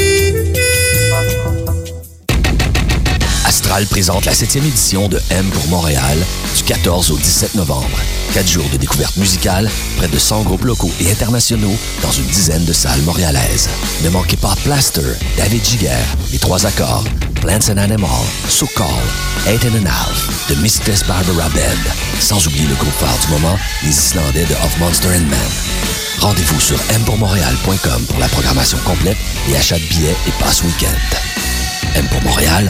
Speaker 7: Présente la 7e édition de M pour Montréal du 14 au 17 novembre. Quatre jours de découverte musicale, près de 100 groupes locaux et internationaux dans une dizaine de salles montréalaises. Ne manquez pas Plaster, David Giger, Les Trois Accords, Plants and Animal, So Call, Eight and a Half, The Mistress Barbara Band, sans oublier le groupe phare du moment, les Islandais de Of Monster and Man. Rendez-vous sur mpourmontréal.com pour la programmation complète et achat de billets et passe week-end. M pour Montréal,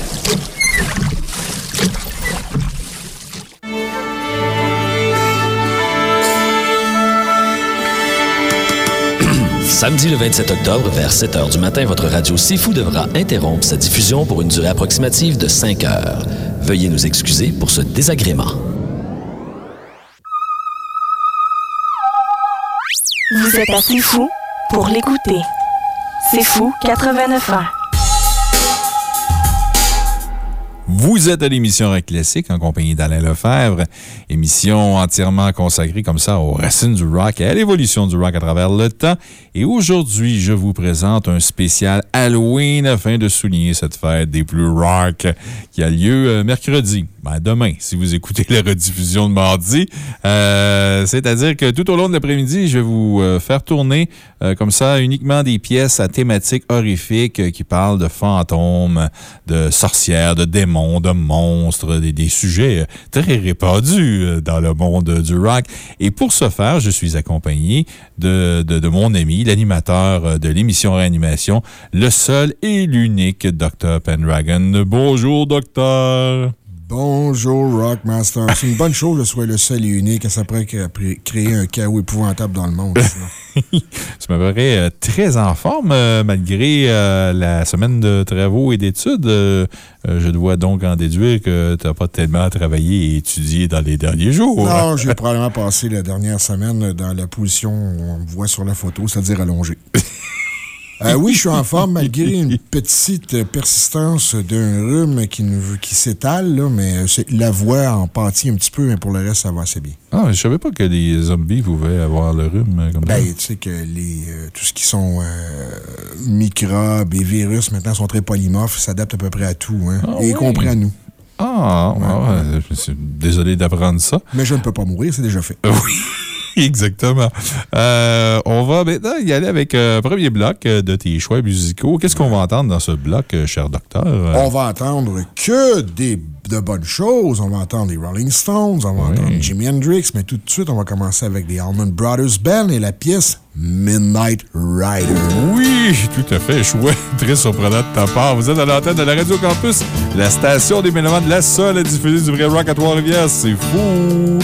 Speaker 7: Samedi le 27 octobre, vers 7 h du matin, votre radio Fou devra interrompre sa diffusion pour une durée approximative de 5 heures. Veuillez nous excuser pour ce désagrément.
Speaker 9: Vous êtes assez fou pour l'écouter. C'est fou 89 ans.
Speaker 2: Vous êtes à l'émission Rock Classique en compagnie d'Alain Lefebvre, émission entièrement consacrée comme ça aux racines du rock et à l'évolution du rock à travers le temps. Et aujourd'hui, je vous présente un spécial Halloween afin de souligner cette fête des plus rock qui a lieu euh, mercredi. Ben, demain, si vous écoutez la rediffusion de mardi. Euh, C'est-à-dire que tout au long de l'après-midi, je vais vous euh, faire tourner euh, comme ça uniquement des pièces à thématique horrifique qui parlent de fantômes, de sorcières, de démons, de monstres, des, sujets très répandus dans le monde du rock. Et pour ce faire, je suis accompagné de, de, de mon ami, l'animateur de l'émission Réanimation, le seul et l'unique Dr. Pendragon. Bonjour, docteur.
Speaker 10: Bonjour, Rockmaster. C'est une bonne chose que je sois le seul et unique à s'apprêter créer créer un chaos épouvantable dans le monde.
Speaker 11: Tu me parais euh, très en forme euh, malgré euh, la semaine de travaux et d'études. Euh, je dois donc en déduire que tu n'as pas tellement travaillé et étudié dans les derniers jours.
Speaker 10: Non, j'ai probablement passé la dernière semaine dans la position où on me voit sur la photo, c'est-à-dire allongé. Euh, oui, je suis en forme malgré une petite persistance d'un rhume qui, nous- qui s'étale, mais c'est- la voix en pâtit un petit peu, mais pour le reste, ça va assez bien.
Speaker 11: Ah, je savais pas que les zombies pouvaient avoir le rhume euh, comme ça.
Speaker 10: Ben, tu sais que les, euh, tout ce qui sont euh, microbes et virus maintenant sont très polymorphes, s'adaptent à peu près à tout, hein,
Speaker 11: Ah
Speaker 10: y
Speaker 11: oui.
Speaker 10: compris à nous.
Speaker 11: Ah, ah, ouais, je suis désolé d'apprendre ça.
Speaker 10: Mais je ne peux pas mourir, c'est déjà fait.
Speaker 11: Oui, exactement. Euh, on va maintenant y aller avec euh, un premier bloc euh, de tes choix musicaux. Qu'est-ce qu'on va entendre dans ce bloc, euh, cher docteur? Euh,
Speaker 10: On va entendre que des, de bonnes choses. On va entendre les Rolling Stones, on va entendre Jimi Hendrix, mais tout de suite, on va commencer avec les Allman Brothers Band et la pièce Midnight Rider.
Speaker 11: Oui, tout à fait. Chouette, très surprenant de ta part. Vous êtes à l'antenne de la Radio Campus, la station des Mélomanes, la seule à diffuser du vrai rock à Trois-Rivières. C'est fou!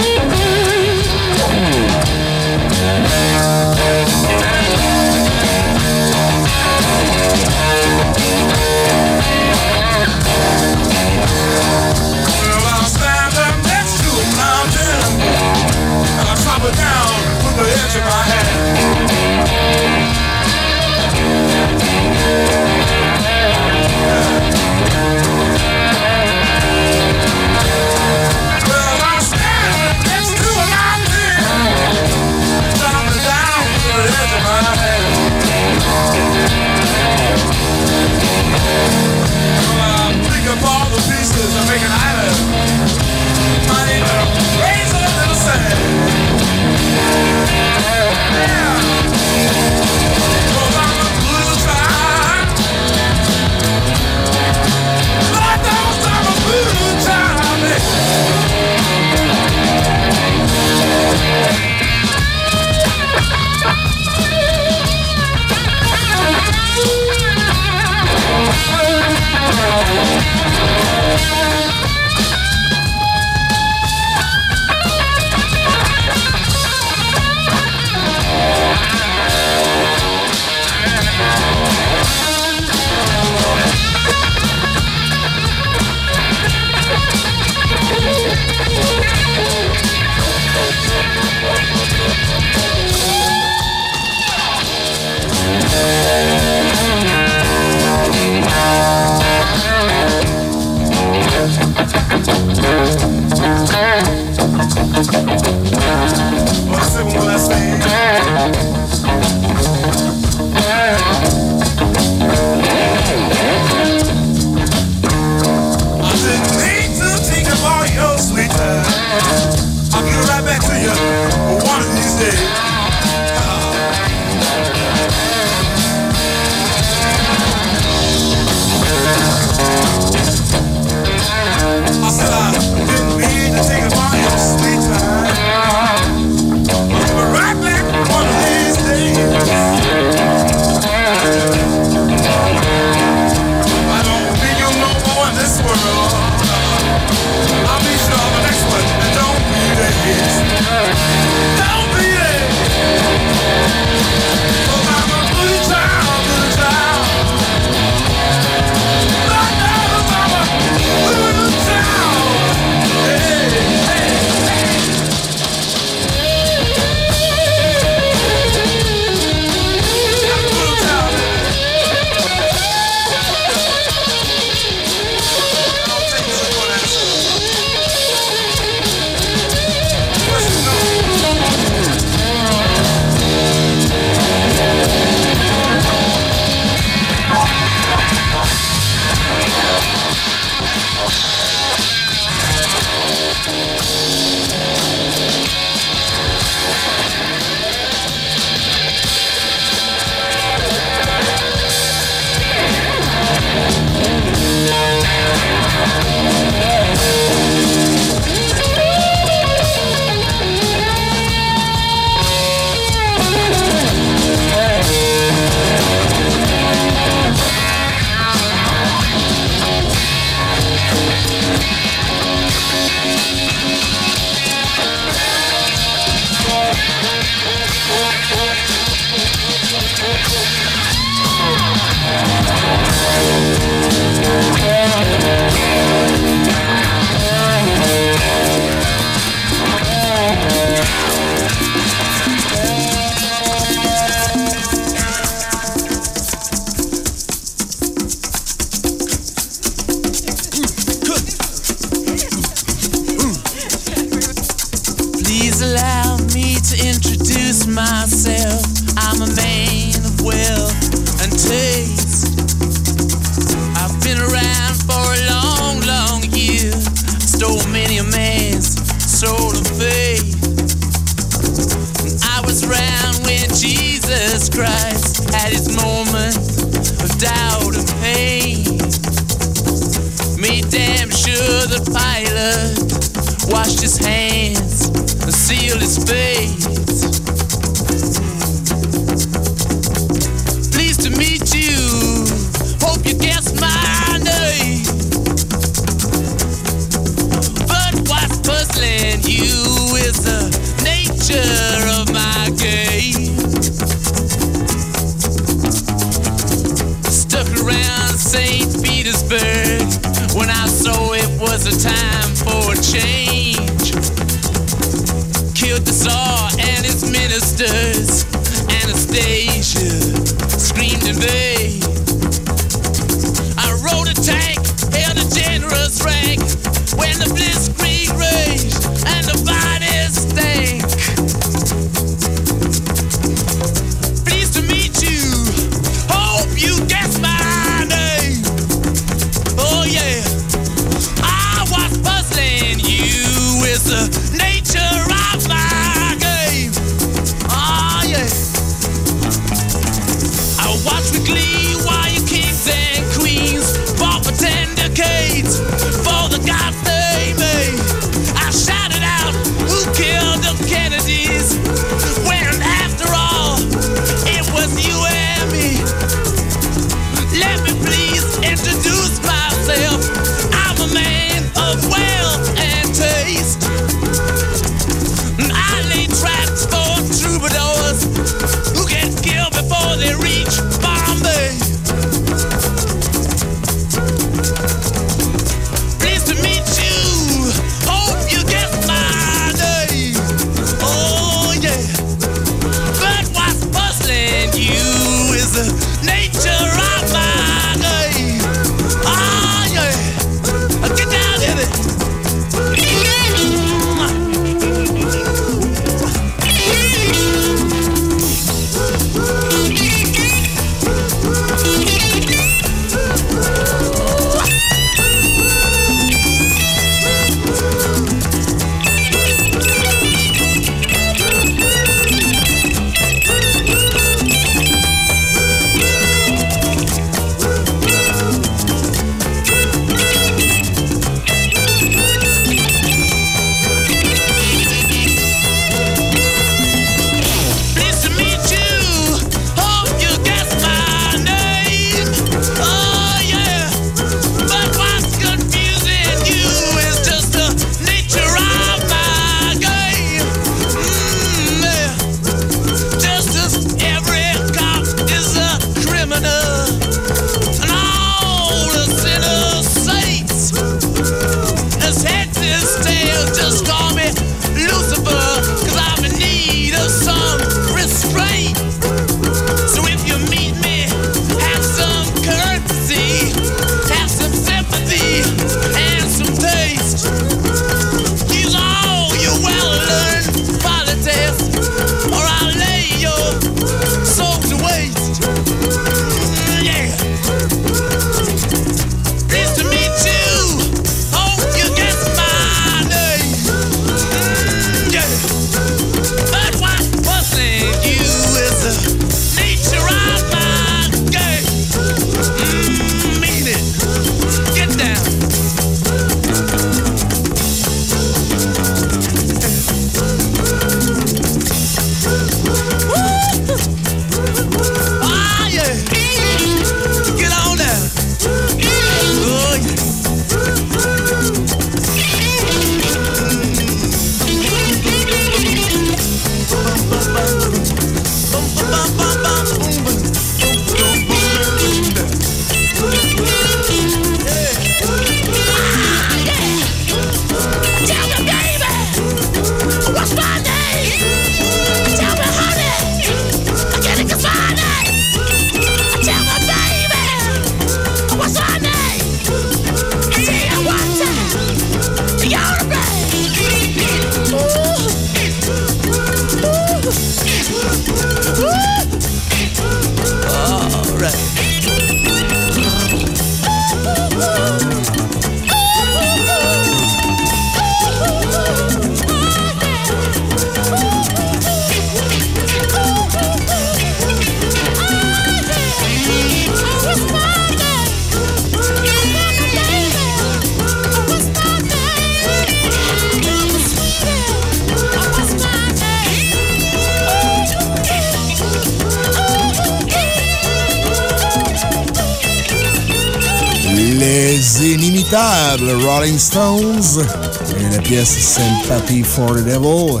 Speaker 12: For the
Speaker 10: Devil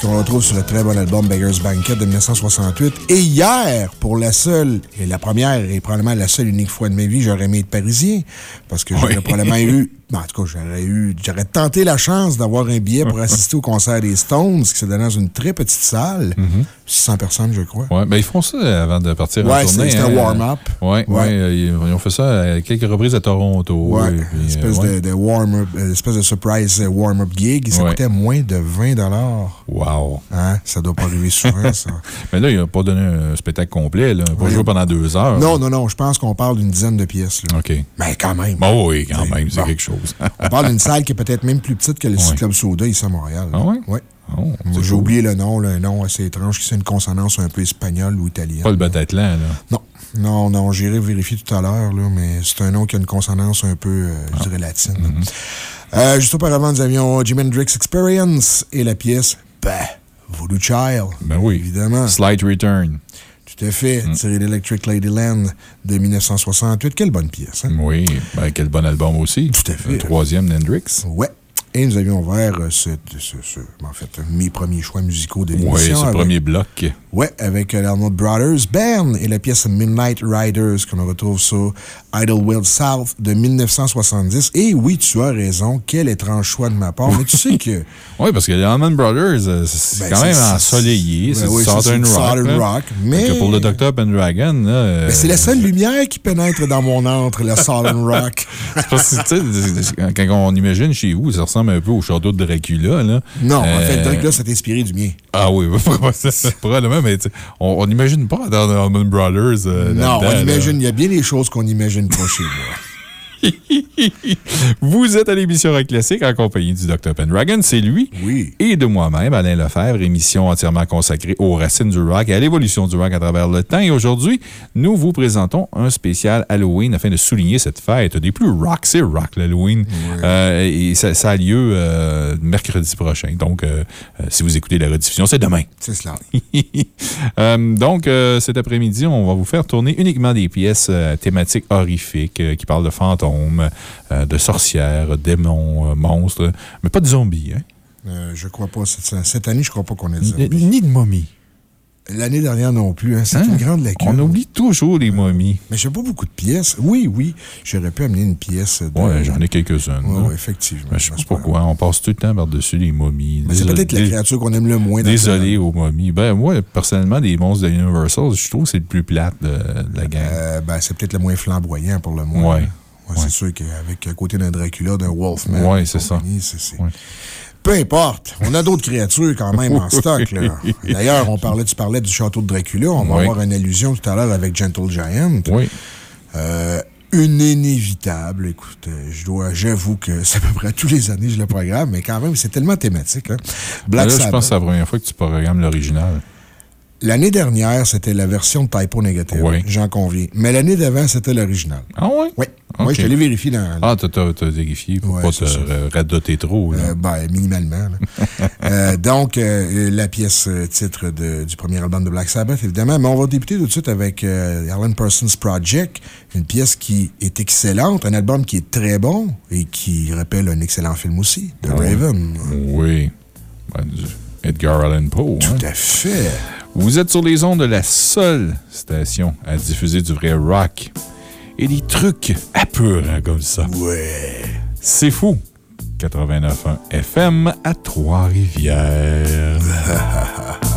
Speaker 10: qu'on retrouve sur le très bon album Beggar's Banquet de 1968. Et hier, pour la seule, et la première et probablement la seule unique fois de ma vie, j'aurais aimé être parisien parce que j'aurais probablement eu, ben, en tout cas, j'aurais eu, j'aurais tenté la chance d'avoir un billet pour assister au concert des Stones qui s'est donné dans une très petite salle. 600 personnes, je crois.
Speaker 2: Ouais, ben ils font ça avant de partir en
Speaker 10: Ouais,
Speaker 2: tournée.
Speaker 10: c'est- c'est un warm-up.
Speaker 2: Oui, ouais,
Speaker 10: Ouais.
Speaker 2: euh, ils, ont fait ça à quelques reprises à Toronto. Et puis,
Speaker 10: une
Speaker 2: euh,
Speaker 10: espèce de, de warm-up, euh, espèce de surprise euh, warm-up gig. Ça coûtait moins de 20
Speaker 2: Wow.
Speaker 10: Hein? Ça doit pas arriver souvent, ça.
Speaker 2: Mais là, il n'a pas donné un spectacle complet. Là. Il n'a pas
Speaker 10: Oui.
Speaker 2: joué pendant deux heures.
Speaker 10: Non, non, non. Je pense qu'on parle d'une dizaine de pièces. Là.
Speaker 2: OK.
Speaker 10: Mais quand même.
Speaker 2: Bon, oui, quand même, c'est
Speaker 10: Bon.
Speaker 2: quelque chose.
Speaker 10: On parle d'une salle qui est peut-être même plus petite que le. Club Soda ici à Montréal. là.
Speaker 2: Ah ouais?
Speaker 10: Ouais.
Speaker 2: Oh,
Speaker 10: J'ai
Speaker 2: cool.
Speaker 10: oublié le nom, là, un nom assez étrange, qui c'est une consonance un peu espagnole ou italienne.
Speaker 2: Pas le Bataclan, là.
Speaker 10: Non, non, non, j'irai vérifier tout à l'heure, mais c'est un nom qui a une consonance un peu, euh,
Speaker 2: Ah.
Speaker 10: je dirais, latine.
Speaker 2: Mm-hmm.
Speaker 10: Euh, juste auparavant, nous avions Jimi Hendrix Experience et la pièce, bah, Voodoo Child.
Speaker 2: Ben oui.
Speaker 10: Évidemment.
Speaker 2: Slight Return.
Speaker 10: Tout à fait,
Speaker 2: Mm.
Speaker 10: tiré d'Electric Ladyland de 1968. Quelle bonne pièce, hein?
Speaker 2: Oui, ben, quel bon album aussi.
Speaker 10: Tout à fait.
Speaker 2: Le troisième d'Hendrix.
Speaker 10: Ouais. Et nous avions ouvert euh, ce, ce- ce- en fait, mes premiers choix musicaux de l'émission.
Speaker 2: Oui,
Speaker 10: avec-
Speaker 2: premier bloc.
Speaker 10: Ouais, avec euh, l'Arnold Brothers Band et la pièce Midnight Riders qu'on retrouve sur Idlewild South de 1970. Et oui, tu as raison, quel étrange choix de ma part. Mais tu sais que.
Speaker 2: Oui, parce que les Brothers, euh, c'est
Speaker 10: Ben,
Speaker 2: quand même ensoleillé.
Speaker 10: Ben
Speaker 2: c'est
Speaker 10: oui,
Speaker 2: Southern Rock. Là.
Speaker 10: Rock, mais-
Speaker 2: que pour le Dr. Pendragon, euh,
Speaker 10: Ben, c'est la seule lumière qui pénètre dans mon antre, le Southern Rock.
Speaker 2: c'est parce que, tu sais, quand- on imagine chez vous, ça ressemble un peu au château de Dracula. Là.
Speaker 10: Non, en
Speaker 2: Euh,
Speaker 10: fait, Dracula s'est inspiré du mien.
Speaker 2: Ah oui, probablement, mais on n'imagine pas dans Allman Brothers. euh,
Speaker 10: Non, on imagine, il y a bien des choses qu'on n'imagine pas chez moi.
Speaker 2: Vous êtes à l'émission Rock Classique en compagnie du Dr. Pendragon, c'est lui.
Speaker 10: Oui.
Speaker 2: Et de moi-même, Alain Lefebvre, émission entièrement consacrée aux racines du rock et à l'évolution du rock à travers le temps. Et aujourd'hui, nous vous présentons un spécial Halloween afin de souligner cette fête des plus rock. C'est rock, l'Halloween. Euh, et ça, ça a lieu euh, mercredi prochain. Donc, euh, si vous écoutez la rediffusion, c'est demain.
Speaker 10: C'est cela.
Speaker 2: Donc, cet après-midi, on va vous faire tourner uniquement des pièces thématiques horrifiques qui parlent de fantômes, euh, de sorcières, démons, euh, monstres, mais pas de zombies. Hein?
Speaker 10: Euh, je crois pas. Cette, cette année, je crois pas qu'on ait dit.
Speaker 2: Ni, ni de momies.
Speaker 10: L'année dernière non plus. Hein, c'est
Speaker 2: Hein?
Speaker 10: une grande lacune.
Speaker 2: On oublie toujours les momies.
Speaker 10: Mais j'ai pas beaucoup de pièces. Oui, oui. J'aurais pu amener une pièce. De...
Speaker 2: Ouais, j'en ai quelques-unes.
Speaker 10: Ouais, effectivement.
Speaker 2: Mais je sais pas pourquoi. On passe tout le temps par-dessus les momies.
Speaker 10: Mais c'est peut-être la créature qu'on aime le moins.
Speaker 2: Désolé aux momies. Ben, moi, personnellement, des monstres de Universal, je trouve que c'est le plus plate de, de la gang.
Speaker 10: Euh, ben, c'est peut-être le moins flamboyant pour le moins.
Speaker 2: Ouais.
Speaker 10: Ouais, C'est sûr qu'avec à côté d'un Dracula, d'un Wolfman. Et
Speaker 2: c'est ça.
Speaker 10: Peu importe. On a d'autres créatures quand même en stock. D'ailleurs, on parlait, tu parlais du château de Dracula. On va
Speaker 2: Oui.
Speaker 10: avoir une allusion tout à l'heure avec Gentle Giant.
Speaker 2: Oui.
Speaker 10: Euh, une inévitable. Écoute, je dois, j'avoue que c'est à peu près tous les années que je le programme, mais quand même, c'est tellement thématique. hein. Black
Speaker 2: Ben Là, je pense que c'est la première fois que tu programmes l'original.
Speaker 10: L'année dernière, c'était la version de Typo Negative.
Speaker 2: Oui.
Speaker 10: J'en conviens. Mais l'année d'avant, c'était l'original.
Speaker 2: Ah?
Speaker 10: Oui. Oui, je l'ai vérifié dans.
Speaker 2: Ah, t'as- t'as t'as vérifié pour
Speaker 10: Ouais,
Speaker 2: pas te radoter trop. là.
Speaker 10: Euh, ben, minimalement. là. Euh, donc, euh, la pièce titre de- du premier album de Black Sabbath, évidemment. Mais on va débuter tout de suite avec Alan Parsons Project, une pièce qui est excellente, un album qui est très bon et qui rappelle un excellent film aussi, The
Speaker 2: Ah oui.
Speaker 10: Raven.
Speaker 2: Oui. Ben, Edgar Allan Poe. hein.
Speaker 10: Tout à fait.
Speaker 2: Vous êtes sur les ondes de la seule station à diffuser du vrai rock et des trucs apeurants comme ça.
Speaker 10: Ouais.
Speaker 2: C'est fou. 89.1 FM à Trois-Rivières.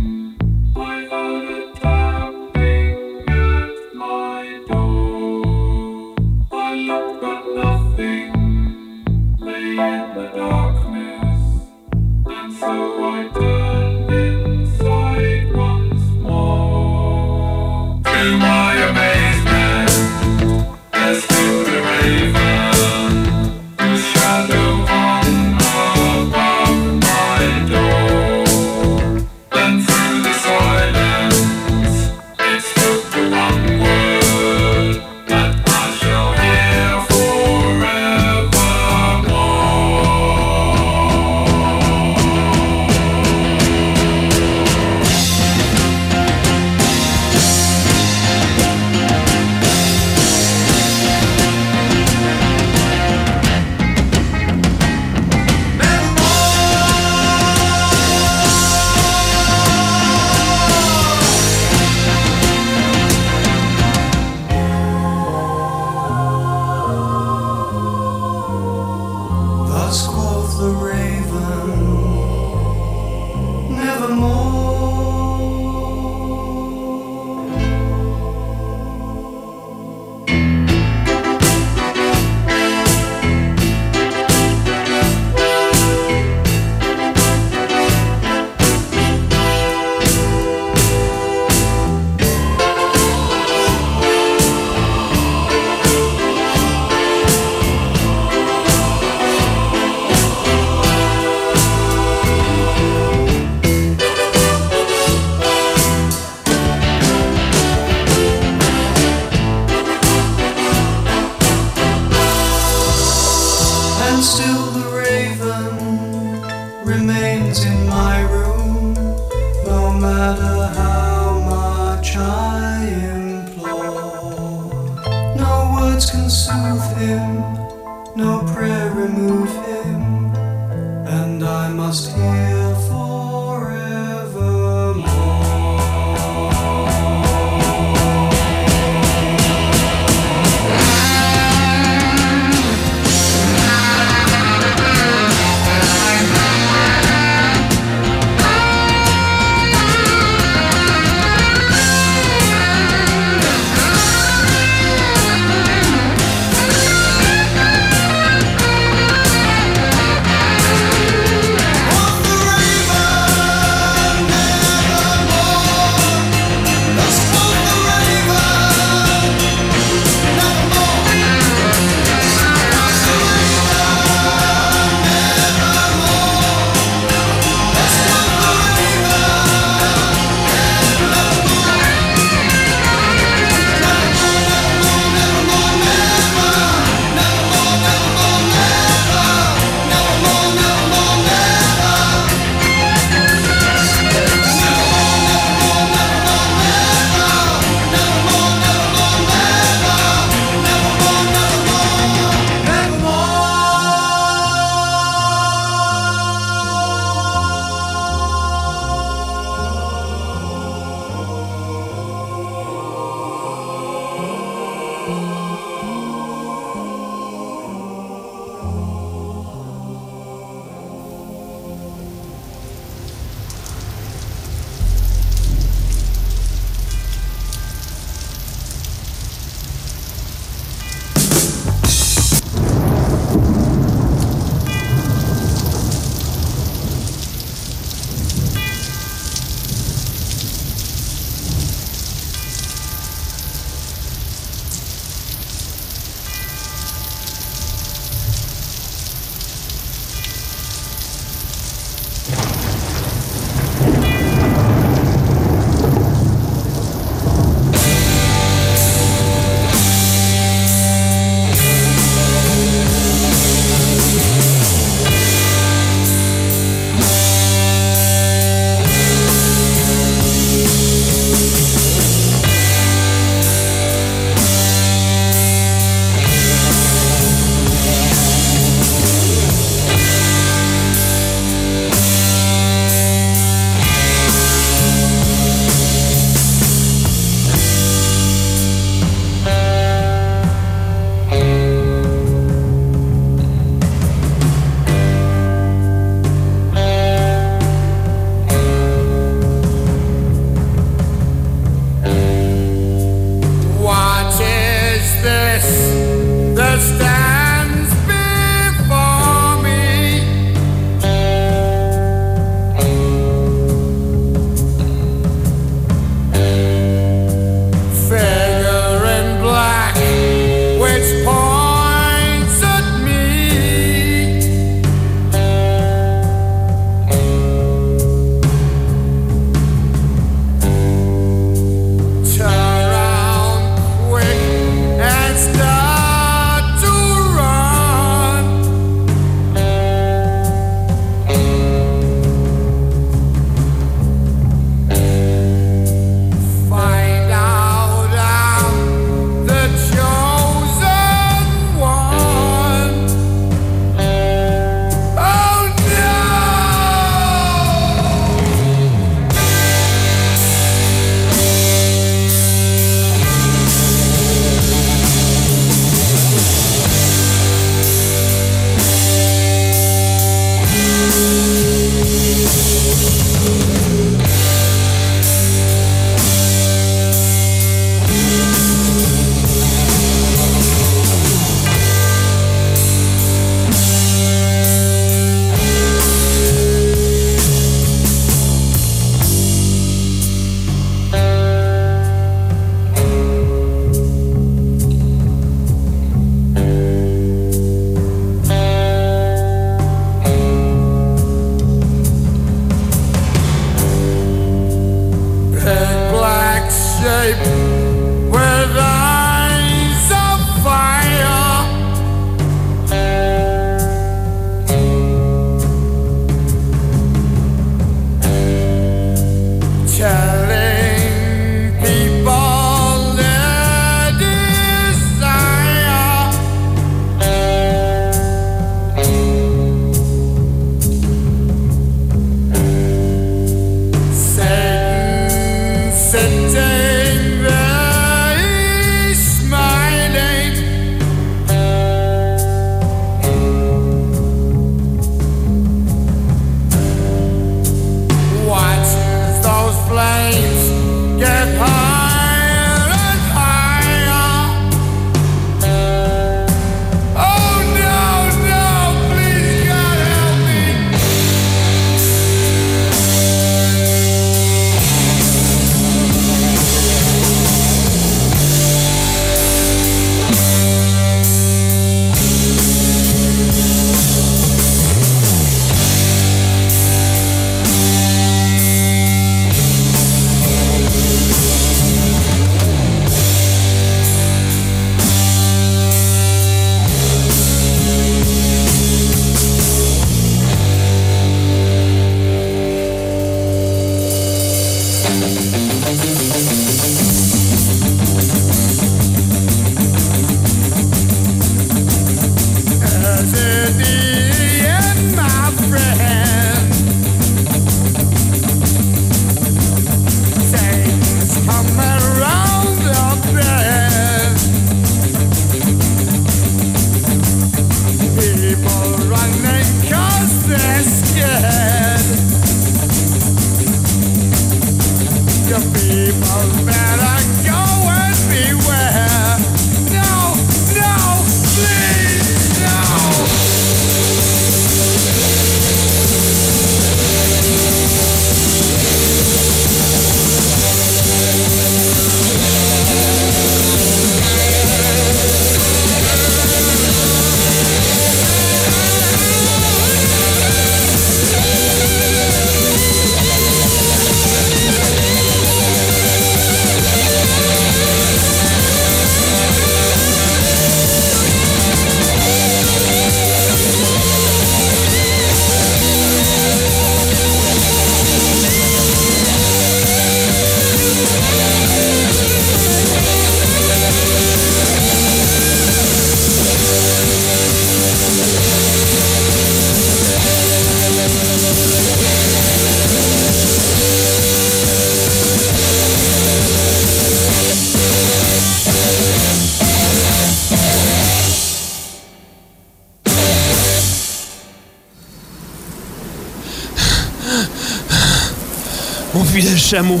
Speaker 13: chameau,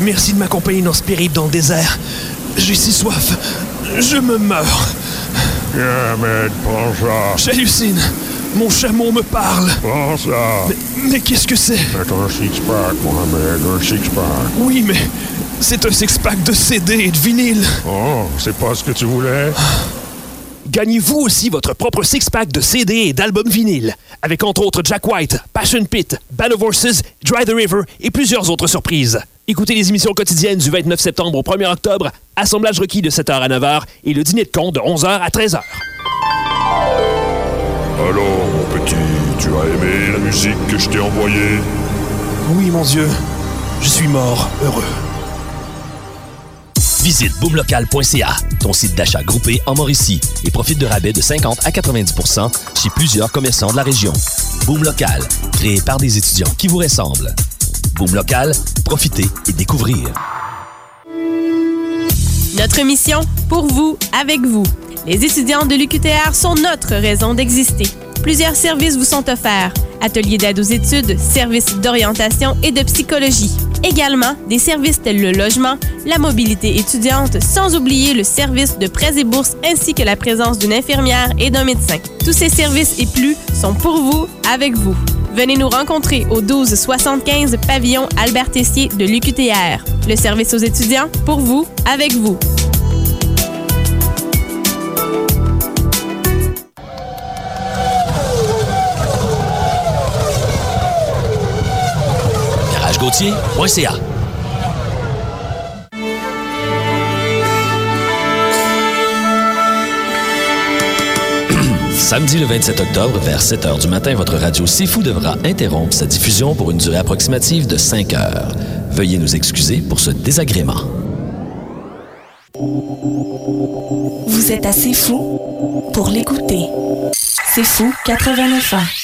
Speaker 13: merci de m'accompagner dans ce périple dans le désert. J'ai si soif. Je me meurs.
Speaker 1: Viens, m'aide, prends ça.
Speaker 13: J'hallucine. Mon chameau me parle.
Speaker 1: Prends ça.
Speaker 13: Mais, mais qu'est-ce que c'est?
Speaker 1: C'est un six-pack, Mohamed, un six-pack.
Speaker 13: Oui, mais c'est un six-pack de CD et de vinyle.
Speaker 1: Oh, c'est pas ce que tu voulais?
Speaker 13: Gagnez-vous aussi votre propre six-pack de CD et d'albums vinyles, avec entre autres Jack White, Passion Pit, Band of Horses, Dry the River et plusieurs autres surprises. Écoutez les émissions quotidiennes du 29 septembre au 1er octobre, assemblage requis de 7h à 9h et le dîner de con de 11h à 13h.
Speaker 1: Alors, mon petit, tu as aimé la musique que je t'ai envoyée?
Speaker 13: Oui, mon Dieu, je suis mort heureux.
Speaker 7: Visite boomlocal.ca, ton site d'achat groupé en Mauricie, et profite de rabais de 50 à 90% chez plusieurs commerçants de la région. Boom Local, par des étudiants qui vous ressemblent. Boom Local, profitez et découvrez.
Speaker 8: Notre mission, pour vous, avec vous. Les étudiants de l'UQTR sont notre raison d'exister. Plusieurs services vous sont offerts. Ateliers d'aide aux études, services d'orientation et de psychologie. Également, des services tels le logement, la mobilité étudiante, sans oublier le service de prêts et bourses ainsi que la présence d'une infirmière et d'un médecin. Tous ces services et plus sont pour vous, avec vous. Venez nous rencontrer au 1275 pavillon Albert Tessier de l'UQTR. Le service aux étudiants, pour vous, avec vous.
Speaker 7: garagegautier.ca Samedi le 27 octobre, vers 7 h du matin, votre radio Fou devra interrompre sa diffusion pour une durée approximative de 5 heures. Veuillez nous excuser pour ce désagrément.
Speaker 9: Vous êtes assez fou pour l'écouter. C'est fou 89 ans.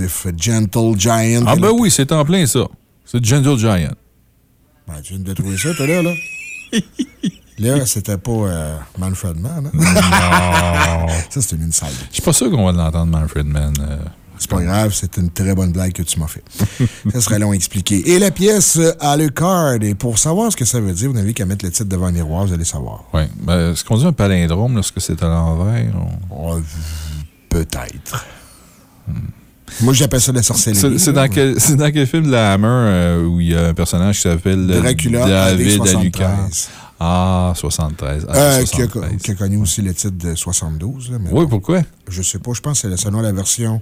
Speaker 10: Progressif, Gentle Giant.
Speaker 2: Ah, ben oui, c'est en plein ça. C'est Gentle Giant.
Speaker 10: Ben, tu viens de trouver ça, toi, là, là? Là, c'était pas euh, Manfred Mann, hein?
Speaker 2: Non.
Speaker 10: ça, c'est une inside.
Speaker 2: Je suis pas sûr qu'on va l'entendre, Manfred Mann. euh,
Speaker 10: C'est pas grave, c'est une très bonne blague que tu m'as fait. ça serait long à expliquer. Et la pièce Alucard, et pour savoir ce que ça veut dire, vous n'avez qu'à mettre le titre devant un miroir, vous allez savoir.
Speaker 2: Oui. Ben, Est-ce qu'on dit un palindrome lorsque c'est à l'envers?
Speaker 10: Oh, Peut-être. Moi, j'appelle ça la sorcellerie.
Speaker 2: C'est dans, quel- c'est dans quel film de la Hammer euh, où il y a un personnage qui s'appelle euh,
Speaker 10: Dracula,
Speaker 2: David
Speaker 10: 73.
Speaker 2: Alucard? Ah, 73. Ah,
Speaker 10: Euh, qui, a,
Speaker 2: 73.
Speaker 10: qui a connu aussi le titre de 72. là, mais
Speaker 2: Oui,
Speaker 10: bon.
Speaker 2: pourquoi?
Speaker 10: Je sais pas, je pense que c'est selon la version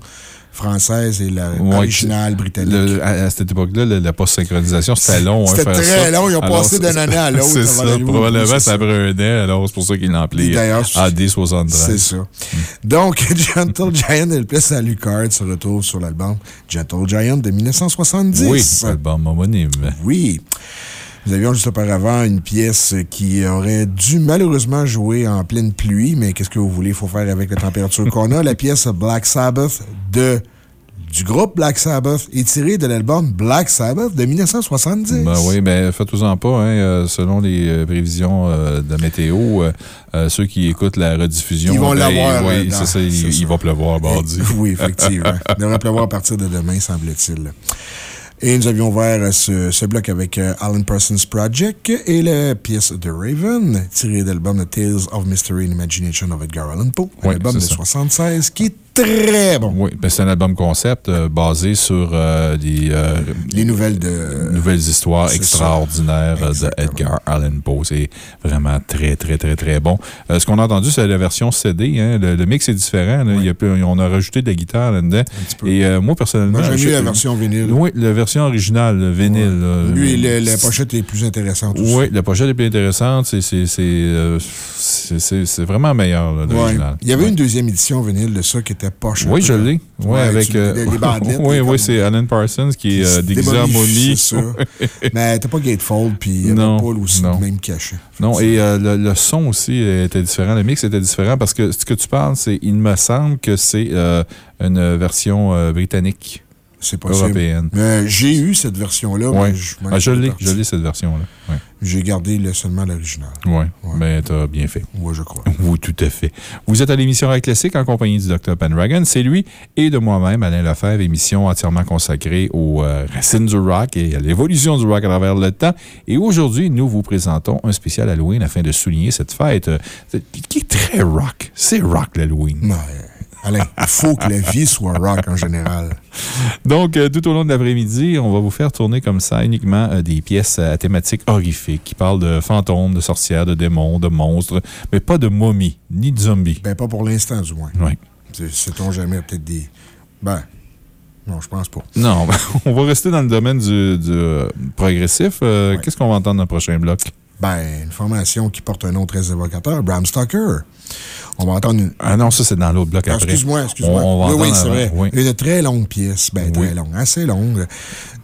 Speaker 10: française et la
Speaker 2: Ouais,
Speaker 10: originale britannique.
Speaker 2: le- à, à cette époque-là, la post-synchronisation, c'était long. hein,
Speaker 10: C'était très
Speaker 2: ça.
Speaker 10: long. Ils ont
Speaker 2: Alors,
Speaker 10: passé d'une année à l'autre
Speaker 2: C'est ça. Probablement, ça
Speaker 10: ça.
Speaker 2: Alors, c'est pour ça qu'ils l'ont appelé
Speaker 10: D'ailleurs,
Speaker 2: AD73.
Speaker 10: C'est ça. Donc, Gentle Giant et le plus à Lucard se retrouvent sur l'album Gentle Giant de 1970.
Speaker 2: Oui, album homonyme.
Speaker 10: Oui. Nous avions juste auparavant une pièce qui aurait dû malheureusement jouer en pleine pluie, mais qu'est-ce que vous voulez, il faut faire avec la température qu'on a. La pièce Black Sabbath de, du groupe Black Sabbath est tirée de l'album Black Sabbath de 1970.
Speaker 2: Ben oui, ben faites-vous-en pas. Hein, euh, selon les euh, prévisions euh, de météo, euh, ceux qui écoutent la rediffusion.
Speaker 10: Ils vont
Speaker 2: ben,
Speaker 10: l'avoir,
Speaker 2: Oui,
Speaker 10: euh,
Speaker 2: c'est ça, il, va pleuvoir, Bardi.
Speaker 10: Oui, effectivement. Il devrait pleuvoir à partir de demain, semble-t-il. Et nous avions ouvert ce, ce bloc avec euh, Alan Parsons Project et la pièce The Raven, tirée de l'album The Tales of Mystery and Imagination of Edgar Allan Poe,
Speaker 2: Oui,
Speaker 10: de
Speaker 2: ça.
Speaker 10: 76 qui est très bon.
Speaker 2: Oui, ben, c'est un album concept euh, basé sur euh, les, euh,
Speaker 10: Les nouvelles de.
Speaker 2: nouvelles histoires extraordinaires de Edgar Allan Poe. C'est vraiment très, très, très, très bon. Euh, ce qu'on a entendu, c'est la version CD. hein. Le, le mix est différent. là. Il y a plus- on a rajouté de la guitare là-dedans. Et moi, personnellement.
Speaker 10: Moi, mieux la version vinyle.
Speaker 2: Oui, la version originale, le vinyle.
Speaker 10: Lui, la pochette est plus intéressante aussi.
Speaker 2: Oui, la pochette est plus intéressante. C'est- vraiment meilleur,
Speaker 10: Ouais.
Speaker 2: l'original.
Speaker 10: Il y avait une deuxième édition vinyle de ça qui était poche.
Speaker 2: Oui, je l'ai. Oui,
Speaker 10: Ouais,
Speaker 2: avec. euh,
Speaker 10: les- bandelettes,
Speaker 2: oui, oui,
Speaker 10: comme-
Speaker 2: c'est Alan Parsons qui est euh, déguisé en momie.
Speaker 10: c'est ça. Mais t'as pas Gatefold, puis
Speaker 2: Non,
Speaker 10: pas aussi
Speaker 2: non.
Speaker 10: même cachet.
Speaker 2: Non, et euh, le, le son aussi était différent, le mix était différent parce que ce que tu parles, c'est, il me semble que c'est euh, une version euh, britannique.
Speaker 10: C'est possible.
Speaker 2: Européenne.
Speaker 10: Mais j'ai eu cette version-là.
Speaker 2: Ouais.
Speaker 10: mais
Speaker 2: Ah, je
Speaker 10: ai
Speaker 2: l'ai,
Speaker 10: parti.
Speaker 2: je l'ai cette version-là. Ouais.
Speaker 10: J'ai gardé le- seulement l'original.
Speaker 2: Oui, mais t'as bien fait.
Speaker 10: Oui, je crois.
Speaker 2: Oui, tout à fait. Vous êtes à l'émission Rock Classique en compagnie du Dr. Pendragon. C'est lui et de moi-même, Alain Lefebvre, émission entièrement consacrée aux euh, racines du rock et à l'évolution du rock à travers le temps. Et aujourd'hui, nous vous présentons un spécial Halloween afin de souligner cette fête euh, qui est très rock. C'est rock l'Halloween.
Speaker 10: Alain, il faut que la vie soit rock en général.
Speaker 2: Donc, euh, tout au long de l'après-midi, on va vous faire tourner comme ça uniquement euh, des pièces à thématique horrifique qui parlent de fantômes, de sorcières, de démons, de monstres, mais pas de momies, ni de zombies.
Speaker 10: Ben, pas pour l'instant, du moins.
Speaker 2: Oui.
Speaker 10: C'est- Sait-on jamais, peut-être des. Ben, non, je pense pas.
Speaker 2: Non, on va rester dans le domaine du, du, euh, progressif. Euh, Qu'est-ce qu'on va entendre dans le prochain bloc?
Speaker 10: Ben, une formation qui porte un nom très évocateur, Bram Stoker. On va entendre une.
Speaker 2: Ah non, ça, c'est dans l'autre bloc
Speaker 10: Ah,
Speaker 2: après.
Speaker 10: Excuse-moi, excuse-moi.
Speaker 2: On- on va
Speaker 10: oui, oui, c'est vrai.
Speaker 2: oui.
Speaker 10: Une très longue pièce. Ben, très
Speaker 2: Oui.
Speaker 10: longue, assez longue,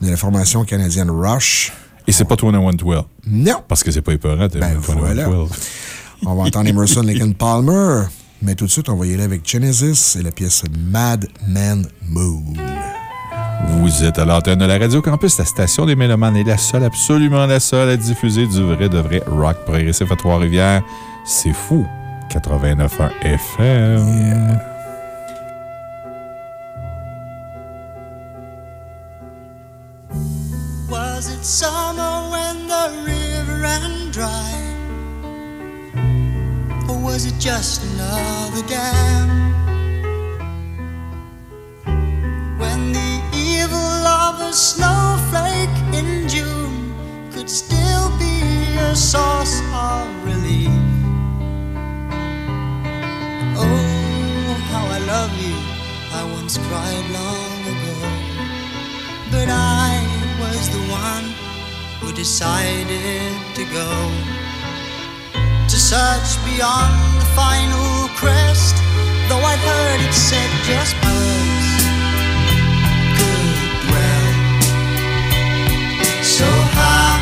Speaker 10: de la formation canadienne Rush.
Speaker 2: Et c'est pas 2112.
Speaker 10: Non.
Speaker 2: Parce que c'est pas épeurant,
Speaker 10: Ben, voilà. On va entendre Emerson Lincoln Palmer. Mais tout de suite, on va y aller avec Genesis et la pièce Mad Man Moon.
Speaker 2: Vous êtes à l'antenne de la Radio Campus, la station des Mélomanes est la seule, absolument la seule à diffuser du vrai de vrai rock progressif à Trois-Rivières. C'est fou. 89.1 FM.
Speaker 14: Was it summer when the river ran dry? Or was it just another dam? When the evil of a snowflake in June could still be a source of relief. Oh, how I love you, I once cried long ago. But I was the one who decided to go to search beyond the final crest. Though I'd heard it said just birds could dwell so high.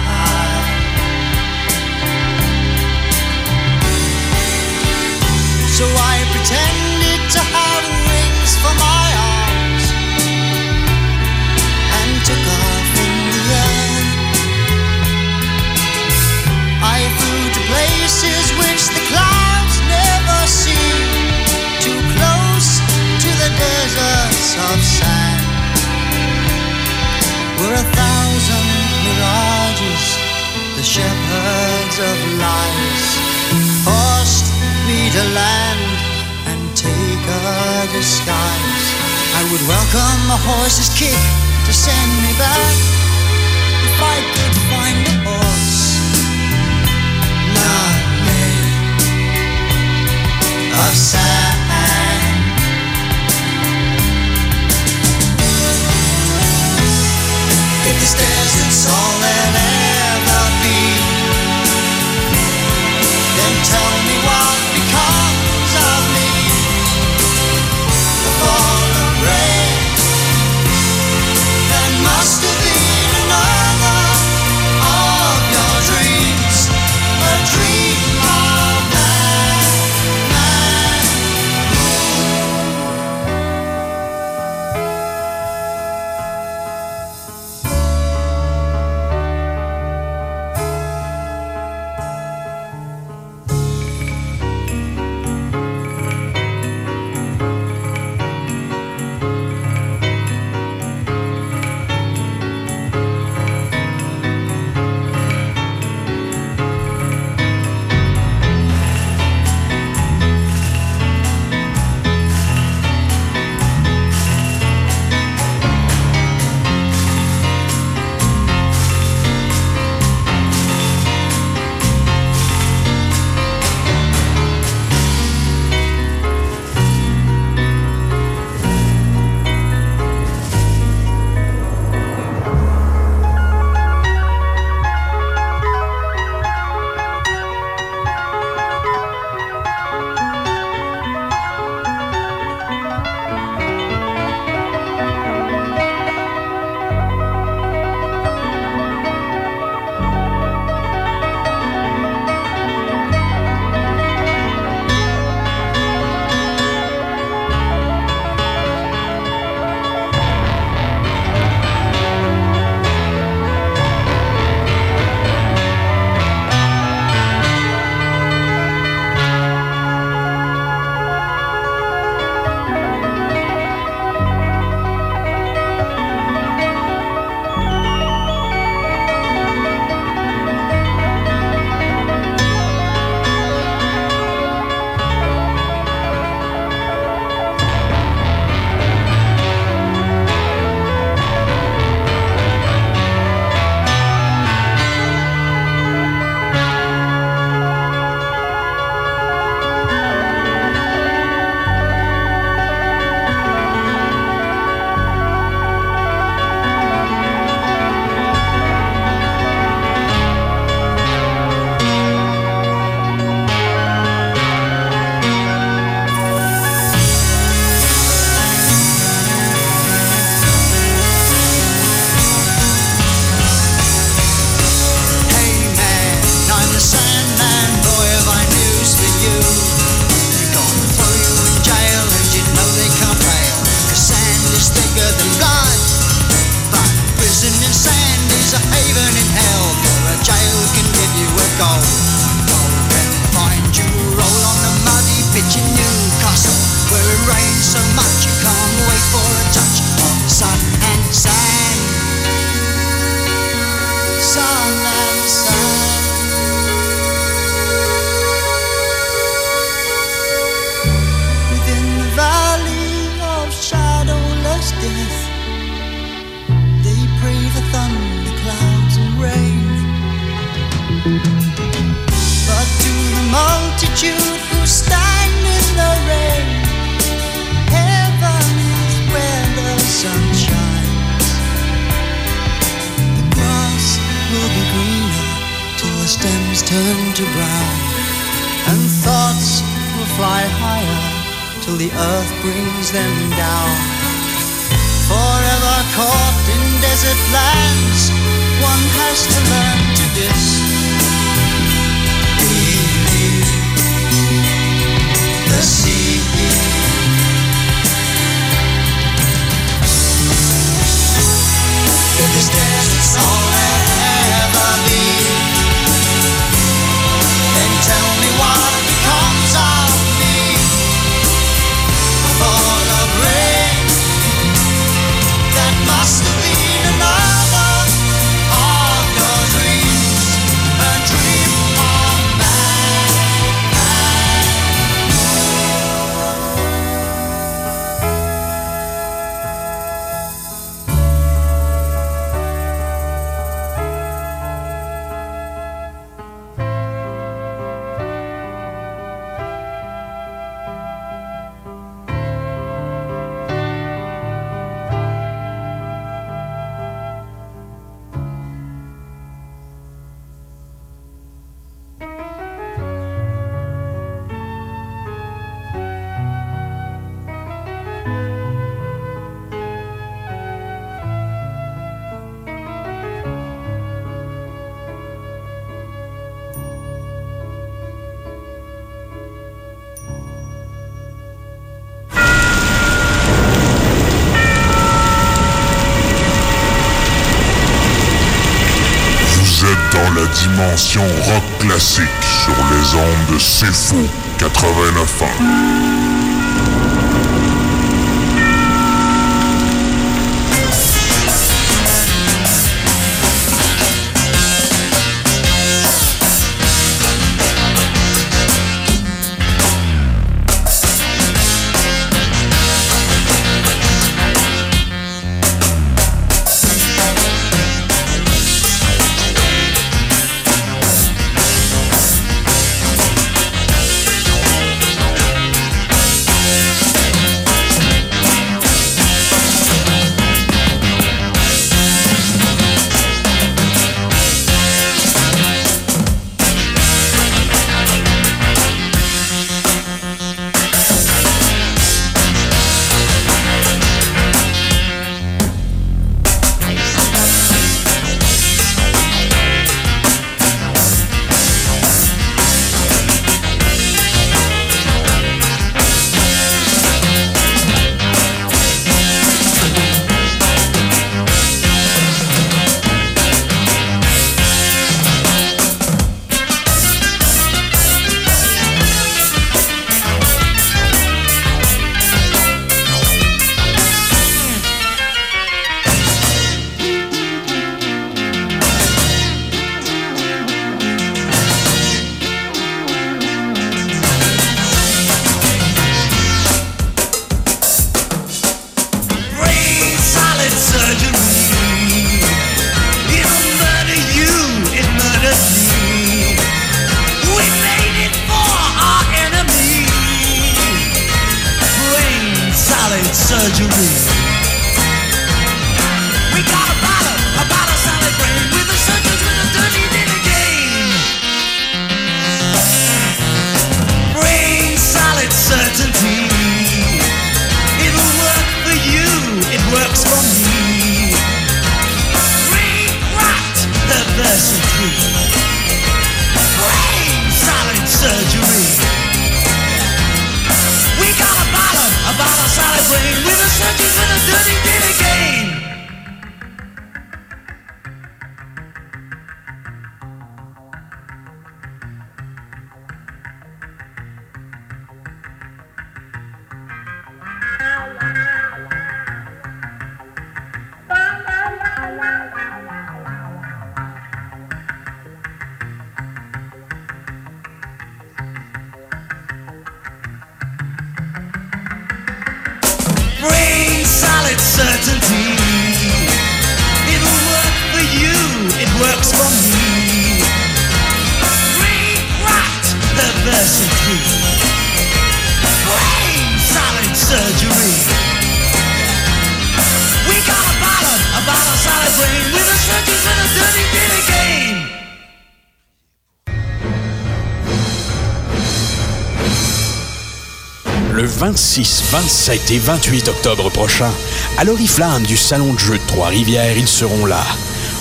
Speaker 15: 27 et 28 octobre prochain, à l'Oriflamme du Salon de jeu de Trois-Rivières, ils seront là.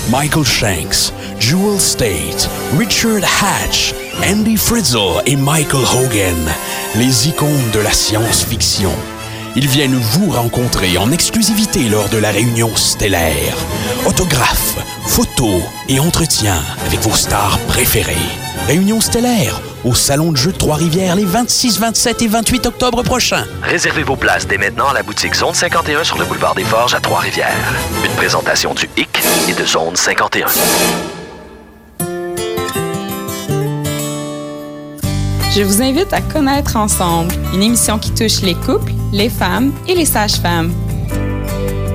Speaker 15: Michael Shanks, Jewel State, Richard Hatch, Andy Frizzle et Michael Hogan, les icônes de la science-fiction. Ils viennent vous rencontrer en exclusivité lors de la réunion stellaire. Autographes, photos et entretiens avec vos stars préférées. Réunion stellaire au Salon de jeu de Trois-Rivières les 26, 27 et 28 octobre prochains.
Speaker 7: Réservez vos places dès maintenant à la boutique Zone 51 sur le boulevard des Forges à Trois-Rivières. Une présentation du HIC et de Zone 51.
Speaker 16: Je vous invite à Connaître ensemble, une émission qui touche les couples, les femmes et les sages-femmes.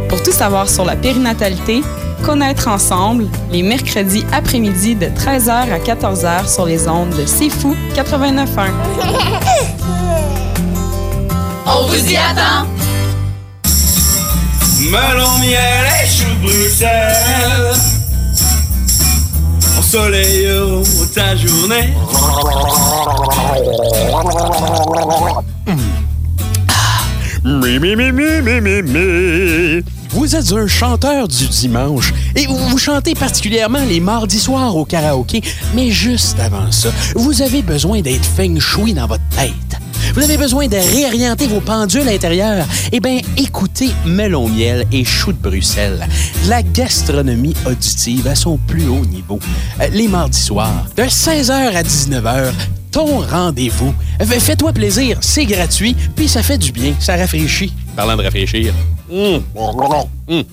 Speaker 16: Pour tout savoir sur la périnatalité, Connaître ensemble, les mercredis après-midi de 13h à 14h sur les ondes de C'est Fou 89.1.
Speaker 4: On vous y attend!
Speaker 17: Melon, miel et chou Bruxelles Ensoleille ta journée
Speaker 15: Mi, mi, mi, mi, mi, mi, mi. Vous êtes un chanteur du dimanche et vous, chantez particulièrement les mardis soirs au karaoké, mais juste avant ça, vous avez besoin d'être feng shui dans votre tête. Vous avez besoin de réorienter vos pendules intérieures? Eh bien, écoutez Melon Miel et Chou de Bruxelles. La gastronomie auditive à son plus haut niveau. Euh, les mardis soirs, de 16h à 19h, ton rendez-vous. Fais-toi plaisir, c'est gratuit, puis ça fait du bien, ça rafraîchit. Parlant de rafraîchir. Mmh. Mmh.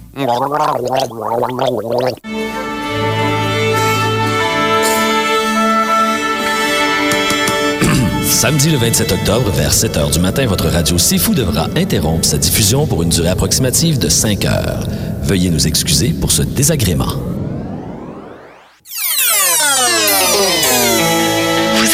Speaker 7: Samedi le 27 octobre, vers 7 h du matin, votre radio C'est Fou devra interrompre sa diffusion pour une durée approximative de 5 heures. Veuillez nous excuser pour ce désagrément.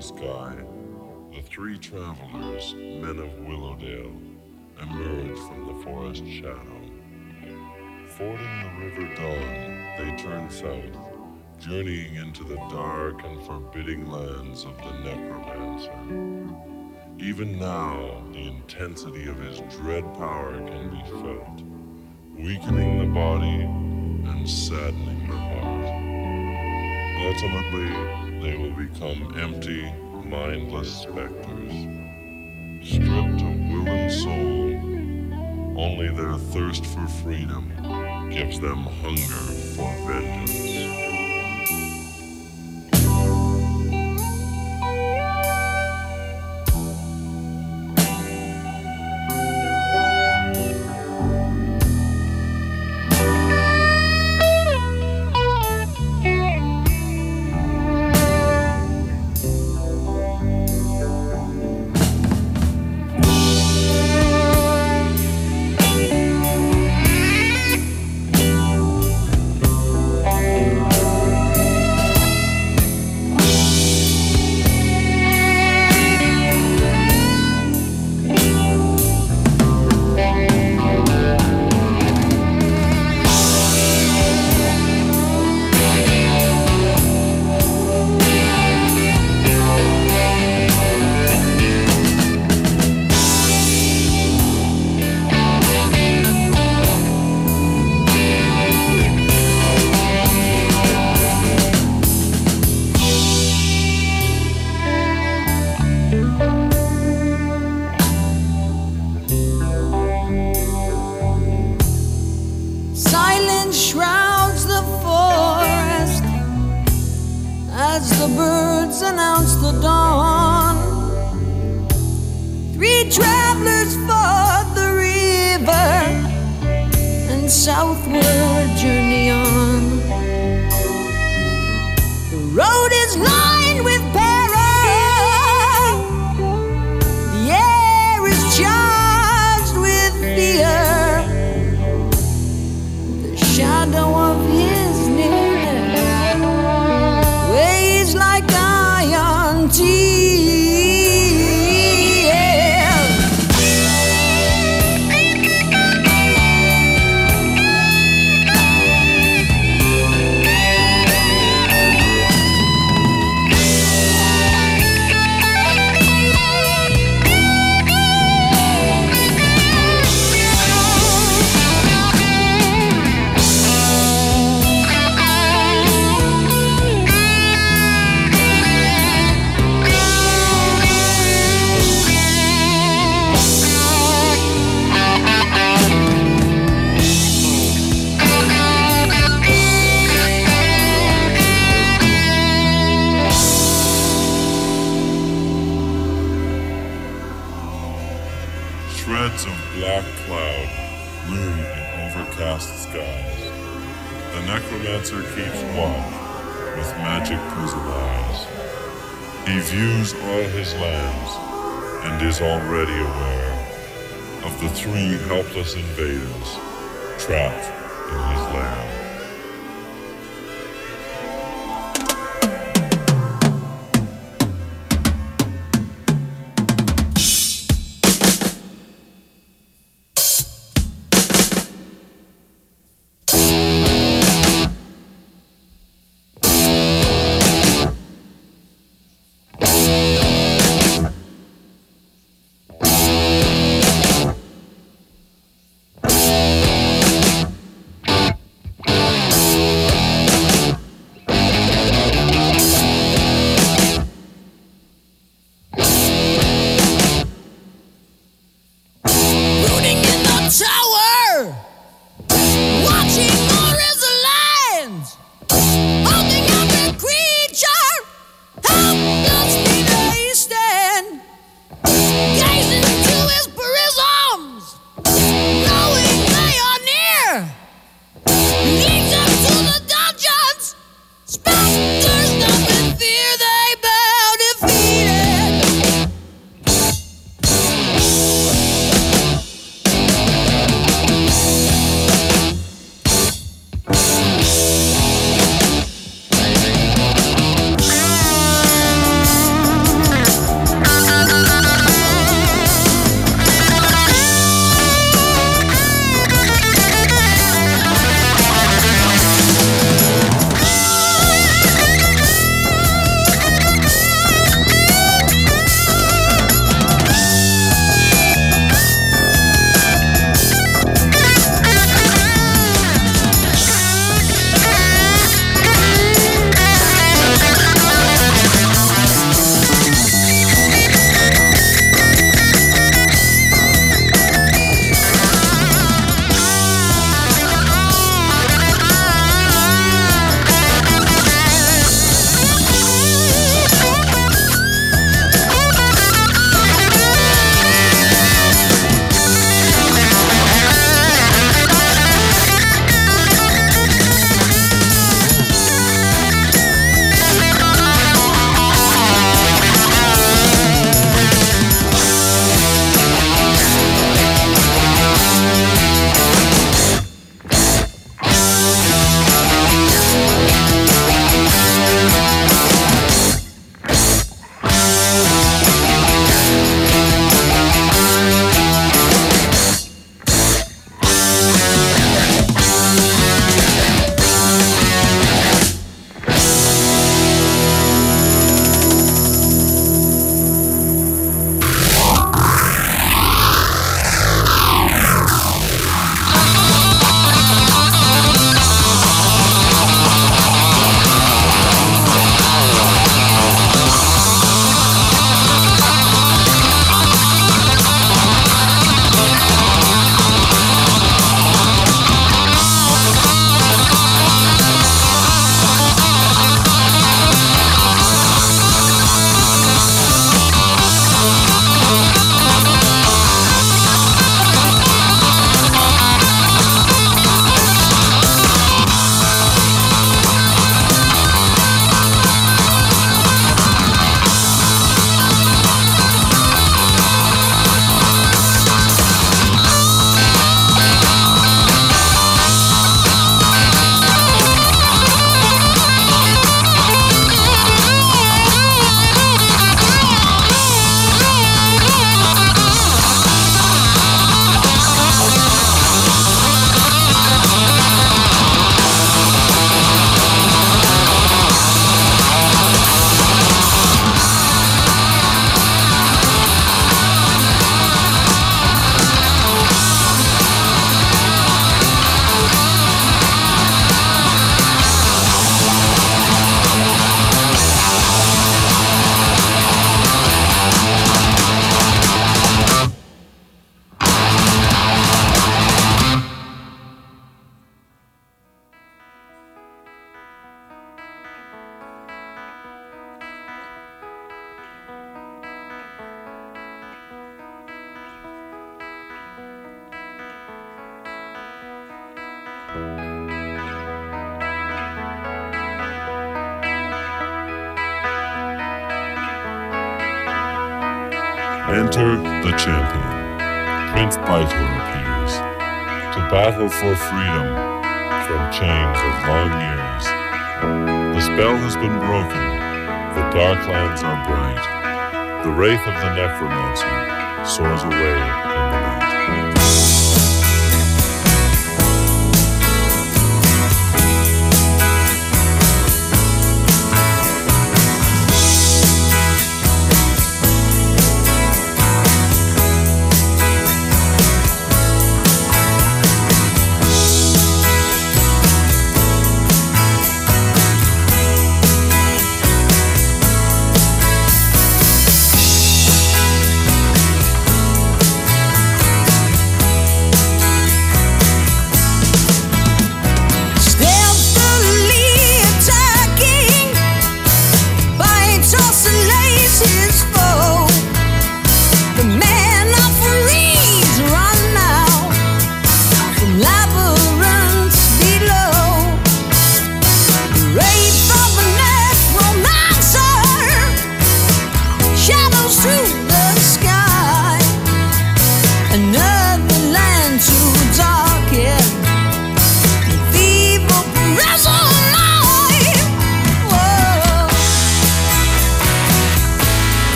Speaker 1: The the three travelers, men of Willowdale, emerge from the forest shadow. Fording the River Dawn, they turn south, journeying into the dark and forbidding lands of the Necromancer. Even now, the intensity of his dread power can be felt, weakening the body and saddening the heart. Ultimately, they will become empty, mindless specters. Stripped of will and soul, only their thirst for freedom gives them hunger for vengeance.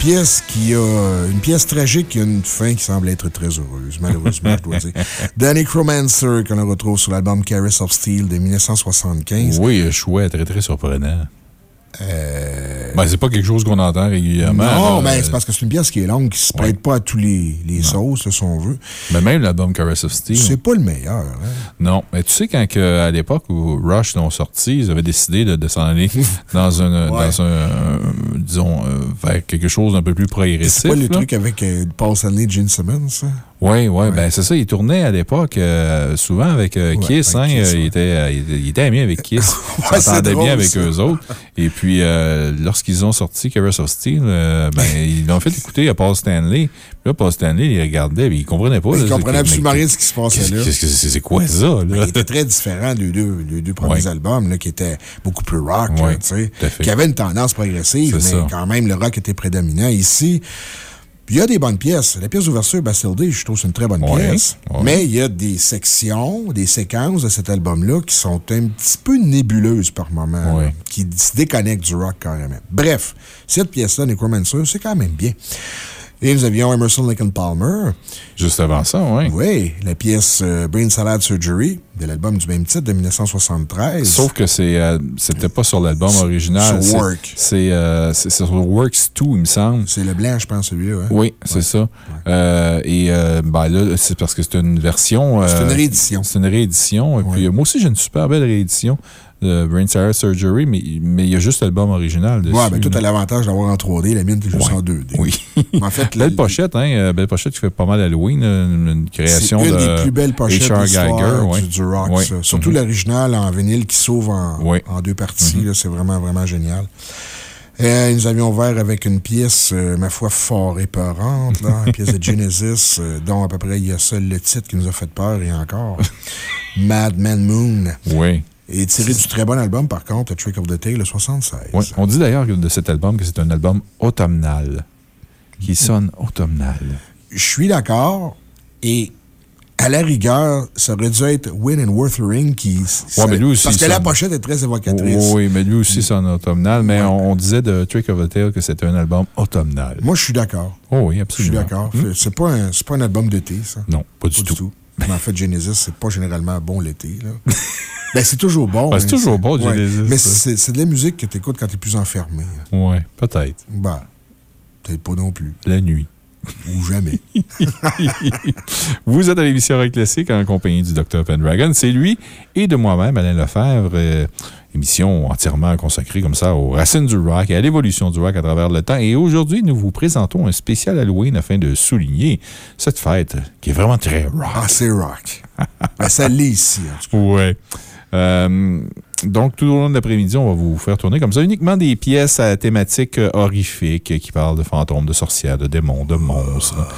Speaker 10: Pièce qui a. Une pièce tragique qui a une fin qui semble être très heureuse, malheureusement, je dois dire. Danny Cromancer, qu'on retrouve sur l'album Caress of Steel de 1975.
Speaker 2: Oui, chouette, très, très surprenant.
Speaker 10: Euh...
Speaker 2: Ben, c'est pas quelque chose qu'on entend régulièrement.
Speaker 10: Non, mais c'est parce que c'est une pièce qui est longue, qui se prête pas à tous les, les sauces, si on veut.
Speaker 2: Mais même l'album Caress of Steel.
Speaker 10: C'est pas le meilleur. hein.
Speaker 2: Non, mais tu sais, quand que, à l'époque où Rush l'ont sorti, ils avaient décidé de, de s'en aller dans un, dans un, disons, euh, vers quelque chose d'un peu plus progressif.
Speaker 10: C'est pas le
Speaker 2: là.
Speaker 10: truc avec euh, Paul Stanley et Gene Simmons, ça?
Speaker 2: Oui, oui, ben c'est ça. Il tournait à l'époque euh, souvent avec euh, Kiss. hein,
Speaker 10: Kiss,
Speaker 2: il, était, euh, il, était ami avec Kiss.
Speaker 10: Ouais,
Speaker 2: il s'entendait bien avec
Speaker 10: ça.
Speaker 2: eux autres. Et puis, euh, lorsqu'ils ont sorti Caress of Steel, ben, ils l'ont fait écouter à Paul Stanley. Puis là, Paul Stanley, il regardait, puis il comprenait pas.
Speaker 10: Il comprenait absolument
Speaker 2: mais-
Speaker 10: rien de ce qui se passait là.
Speaker 2: c'est quoi ça, là?
Speaker 10: Mais il était très différent des deux, les deux premiers albums, là, qui étaient beaucoup plus rock, là, tu sais, qui avaient une tendance progressive, mais
Speaker 2: ça.
Speaker 10: quand même, le rock était prédominant. Ici, il y a des bonnes pièces. La pièce d'ouverture, Bastille je trouve c'est une très bonne
Speaker 2: Ouais,
Speaker 10: pièce.
Speaker 2: ouais.
Speaker 10: Mais il y a des sections, des séquences de cet album-là qui sont un petit peu nébuleuses par moment, là, qui se déconnectent du rock carrément. Bref, cette pièce-là, Necromancer, c'est quand même bien. Et nous avions Emerson and Palmer.
Speaker 2: Juste avant ça, oui.
Speaker 10: Oui, la pièce euh, Brain Salad Surgery, de l'album du même titre de 1973.
Speaker 2: Sauf que c'est, euh, c'était pas sur l'album original.
Speaker 10: sur Work.
Speaker 2: C'est euh, sur Works 2, il me semble.
Speaker 10: C'est le blanc, je pense, celui-là. hein?
Speaker 2: Oui, c'est ça. Et ben là, c'est parce que c'est une version.
Speaker 10: C'est une réédition.
Speaker 2: C'est une réédition. Et puis, moi aussi, j'ai une super belle réédition Brain Sarah Surgery, mais mais il y a juste l'album original dessus.
Speaker 10: Ouais, ben, tout a l'avantage d'avoir en 3D. La mienne, est juste en 2D.
Speaker 2: Oui.
Speaker 10: En fait,
Speaker 2: belle pochette, hein? euh, Belle pochette qui fait pas mal Halloween. Une, une
Speaker 10: C'est
Speaker 2: création
Speaker 10: une
Speaker 2: de.
Speaker 10: des plus belles pochettes
Speaker 2: H.R. Geiger, ouais.
Speaker 10: du, du rock.
Speaker 2: Ouais.
Speaker 10: Surtout
Speaker 2: Mhm.
Speaker 10: l'original en vinyle qui s'ouvre en, en deux parties.
Speaker 2: Mhm.
Speaker 10: C'est vraiment, vraiment génial. Euh, nous avions ouvert avec une pièce, euh, ma foi, fort épeurante, là, une pièce de Genesis, euh, dont à peu près il y a seul le titre qui nous a fait peur et encore. Mad Man Moon.
Speaker 2: Oui.
Speaker 10: Et tiré du très bon album, par contre, Trick of the Tail, le 76.
Speaker 2: Ouais. On dit d'ailleurs de cet album que c'est un album automnal. Qui sonne automnal.
Speaker 10: Je suis d'accord. Et à la rigueur, ça aurait dû être Win and Wuthering qui.
Speaker 2: Ouais, mais lui aussi,
Speaker 10: parce que
Speaker 2: ça-
Speaker 10: la pochette est très évocatrice.
Speaker 2: Oui, mais lui aussi, c'est un automnal. Mais on, on disait de Trick of the Tail que c'était un album automnal.
Speaker 10: Moi, je suis d'accord.
Speaker 2: Oh oui,
Speaker 10: Je suis
Speaker 2: absolument.
Speaker 10: d'accord.
Speaker 2: Hmm?
Speaker 10: C'est pas, un- c'est pas un album d'été, ça.
Speaker 2: Non, pas du tout.
Speaker 10: Mais en fait, Genesis, c'est pas généralement bon l'été. ben, c'est toujours bon.
Speaker 2: Ben, c'est
Speaker 10: hein,
Speaker 2: toujours bon,
Speaker 10: ouais.
Speaker 2: Genesis,
Speaker 10: Mais c'est de la musique que tu écoutes quand tu es plus enfermé.
Speaker 2: Oui, peut-être.
Speaker 10: Ben, peut-être pas non plus.
Speaker 2: La nuit.
Speaker 10: Ou jamais.
Speaker 2: Vous êtes à l'émission Rock Classique en compagnie du Dr. Pendragon. C'est lui et de moi-même, Alain Lefebvre. euh, émission entièrement consacrée comme ça aux racines du rock et à l'évolution du rock à travers le temps. Et aujourd'hui, nous vous présentons un spécial Halloween afin de souligner cette fête qui est vraiment très rock.
Speaker 10: Ah, c'est rock. ben, ça l'est ici, en tout cas.
Speaker 2: Ouais. Euh, donc, tout au long de l'après-midi, on va vous faire tourner comme ça uniquement des pièces à thématique euh, horrifique qui parlent de fantômes, de sorcières, de démons, de monstres.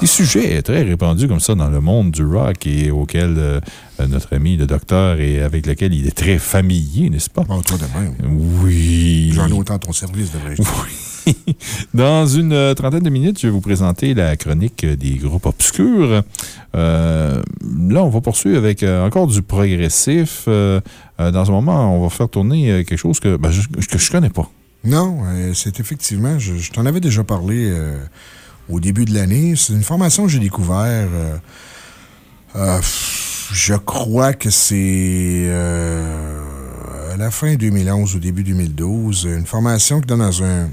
Speaker 2: Des sujets très répandus comme ça dans le monde du rock et auquel euh, notre ami le docteur et avec lequel il est très familier, n'est-ce pas?
Speaker 10: Bon, toi de même.
Speaker 2: Oui.
Speaker 10: J'en ai autant à ton service, devrais-je dire.
Speaker 2: Dans une euh, trentaine de minutes, je vais vous présenter la chronique des groupes obscurs. Euh, là, on va poursuivre avec euh, encore du progressif. Dans ce moment, on va faire tourner quelque chose que, ben, je, que je connais pas.
Speaker 10: Non, c'est effectivement, je, t'en avais déjà parlé au début de l'année. C'est une formation que j'ai découvert. je crois que c'est à la fin 2011 ou début 2012. Une formation qui donne dans un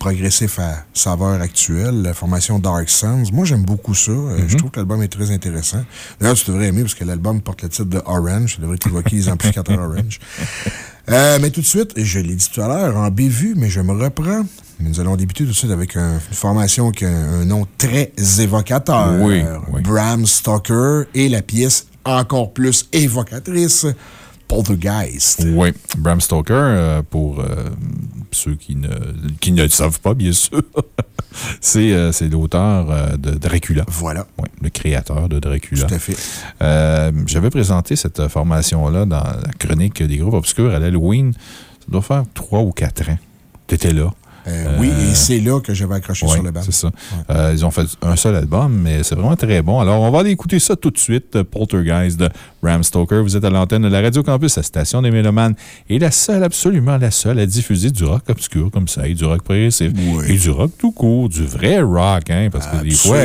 Speaker 10: progressif à saveur actuelle, la formation Dark Suns. Moi, j'aime beaucoup ça. Euh, Je trouve que l'album est très intéressant. D'ailleurs, tu devrais aimer parce que l'album porte le titre de Orange. Ça devrait t'évoquer les amplificateurs Orange. Euh, mais tout de suite, je l'ai dit tout à l'heure, en bévue, mais je me reprends. Nous allons débuter tout de suite avec un- une formation qui a un, un nom très évocateur.
Speaker 2: Oui, oui.
Speaker 10: Bram Stoker et la pièce encore plus évocatrice, Poltergeist.
Speaker 2: Oui, Bram Stoker, euh, pour euh, ceux qui ne, qui ne le savent pas, bien sûr, c'est euh, c'est l'auteur de Dracula.
Speaker 10: Voilà.
Speaker 2: Oui, le créateur de Dracula.
Speaker 10: Tout à fait.
Speaker 2: J'avais présenté cette formation-là dans la chronique des groupes obscurs à l'Halloween. Ça doit faire trois ou quatre ans. Tu étais là.
Speaker 10: Euh, oui, et c'est là que j'avais accroché
Speaker 2: Ouais,
Speaker 10: sur le banc.
Speaker 2: c'est ça. Euh, ils ont fait un seul album, mais c'est vraiment très bon. Alors, on va aller écouter ça tout de suite. euh, Poltergeist de Bram Stoker. Vous êtes à l'antenne de la Radio Campus, la station des Mélomanes, et la seule, absolument la seule à diffuser du rock obscur comme ça, et du rock progressif, et du rock tout court, du vrai rock, hein, parce que des fois,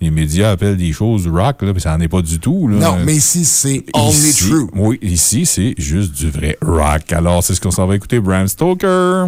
Speaker 2: les médias appellent des choses rock, là, puis ça n'en est pas du tout. Là.
Speaker 10: Non, mais ici, c'est only true.
Speaker 2: Oui, ici, c'est juste du vrai rock. Alors, c'est ce qu'on s'en va écouter, Bram Stoker.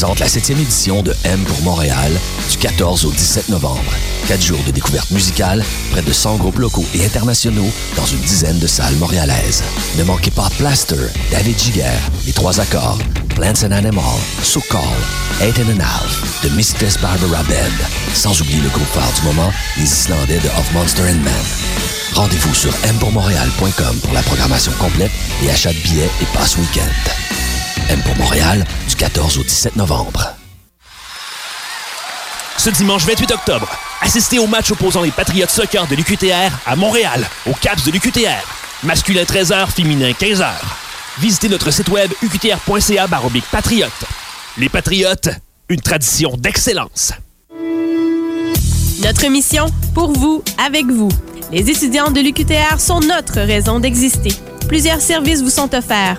Speaker 7: Présente la 7e édition de M pour Montréal du 14 au 17 novembre. Quatre jours de découverte musicale, près de 100 groupes locaux et internationaux dans une dizaine de salles montréalaises. Ne manquez pas Plaster, David Giger, Les Trois Accords, Plants and Animal, So Call, Eight and a The Mistress Barbara Band, sans oublier le groupe phare du moment, les Islandais de Of Monster and Man. Rendez-vous sur mpourmontréal.com pour la programmation complète et achat de billets et passe week-end. M pour Montréal, 14 au 17 novembre.
Speaker 13: Ce dimanche 28 octobre, assistez au match opposant les Patriotes Soccer de l'UQTR à Montréal, au CAPS de l'UQTR. Masculin 13h, féminin 15h. Visitez notre site web uqtr.ca patriote. Les Patriotes, une tradition d'excellence.
Speaker 8: Notre mission, pour vous, avec vous. Les étudiants de l'UQTR sont notre raison d'exister. Plusieurs services vous sont offerts.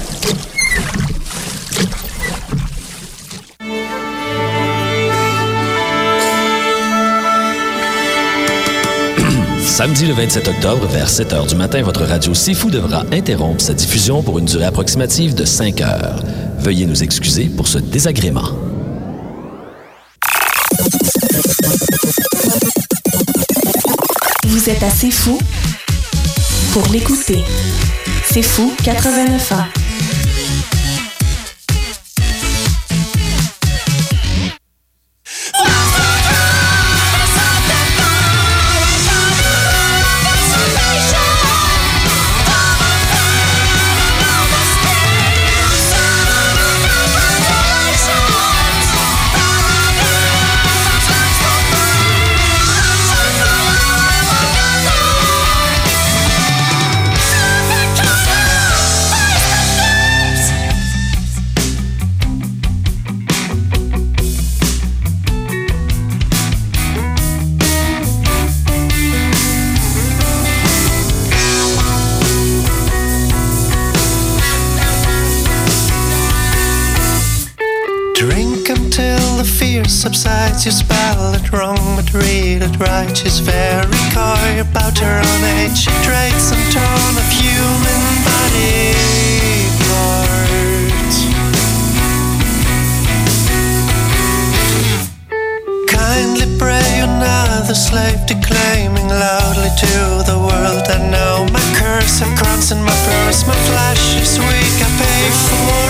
Speaker 7: Samedi le 27 octobre, vers 7 h du matin, votre radio Fou devra interrompre sa diffusion pour une durée approximative de 5 heures. Veuillez nous excuser pour ce désagrément.
Speaker 9: Vous êtes assez fou? Pour l'écouter. C'est fou 89 ans.
Speaker 18: Right. She's very coy about her own age. She traits and tone of human body parts. Kindly pray the slave, declaiming loudly to the world. I know my curse crowns in my purse. My flesh is weak. I pay for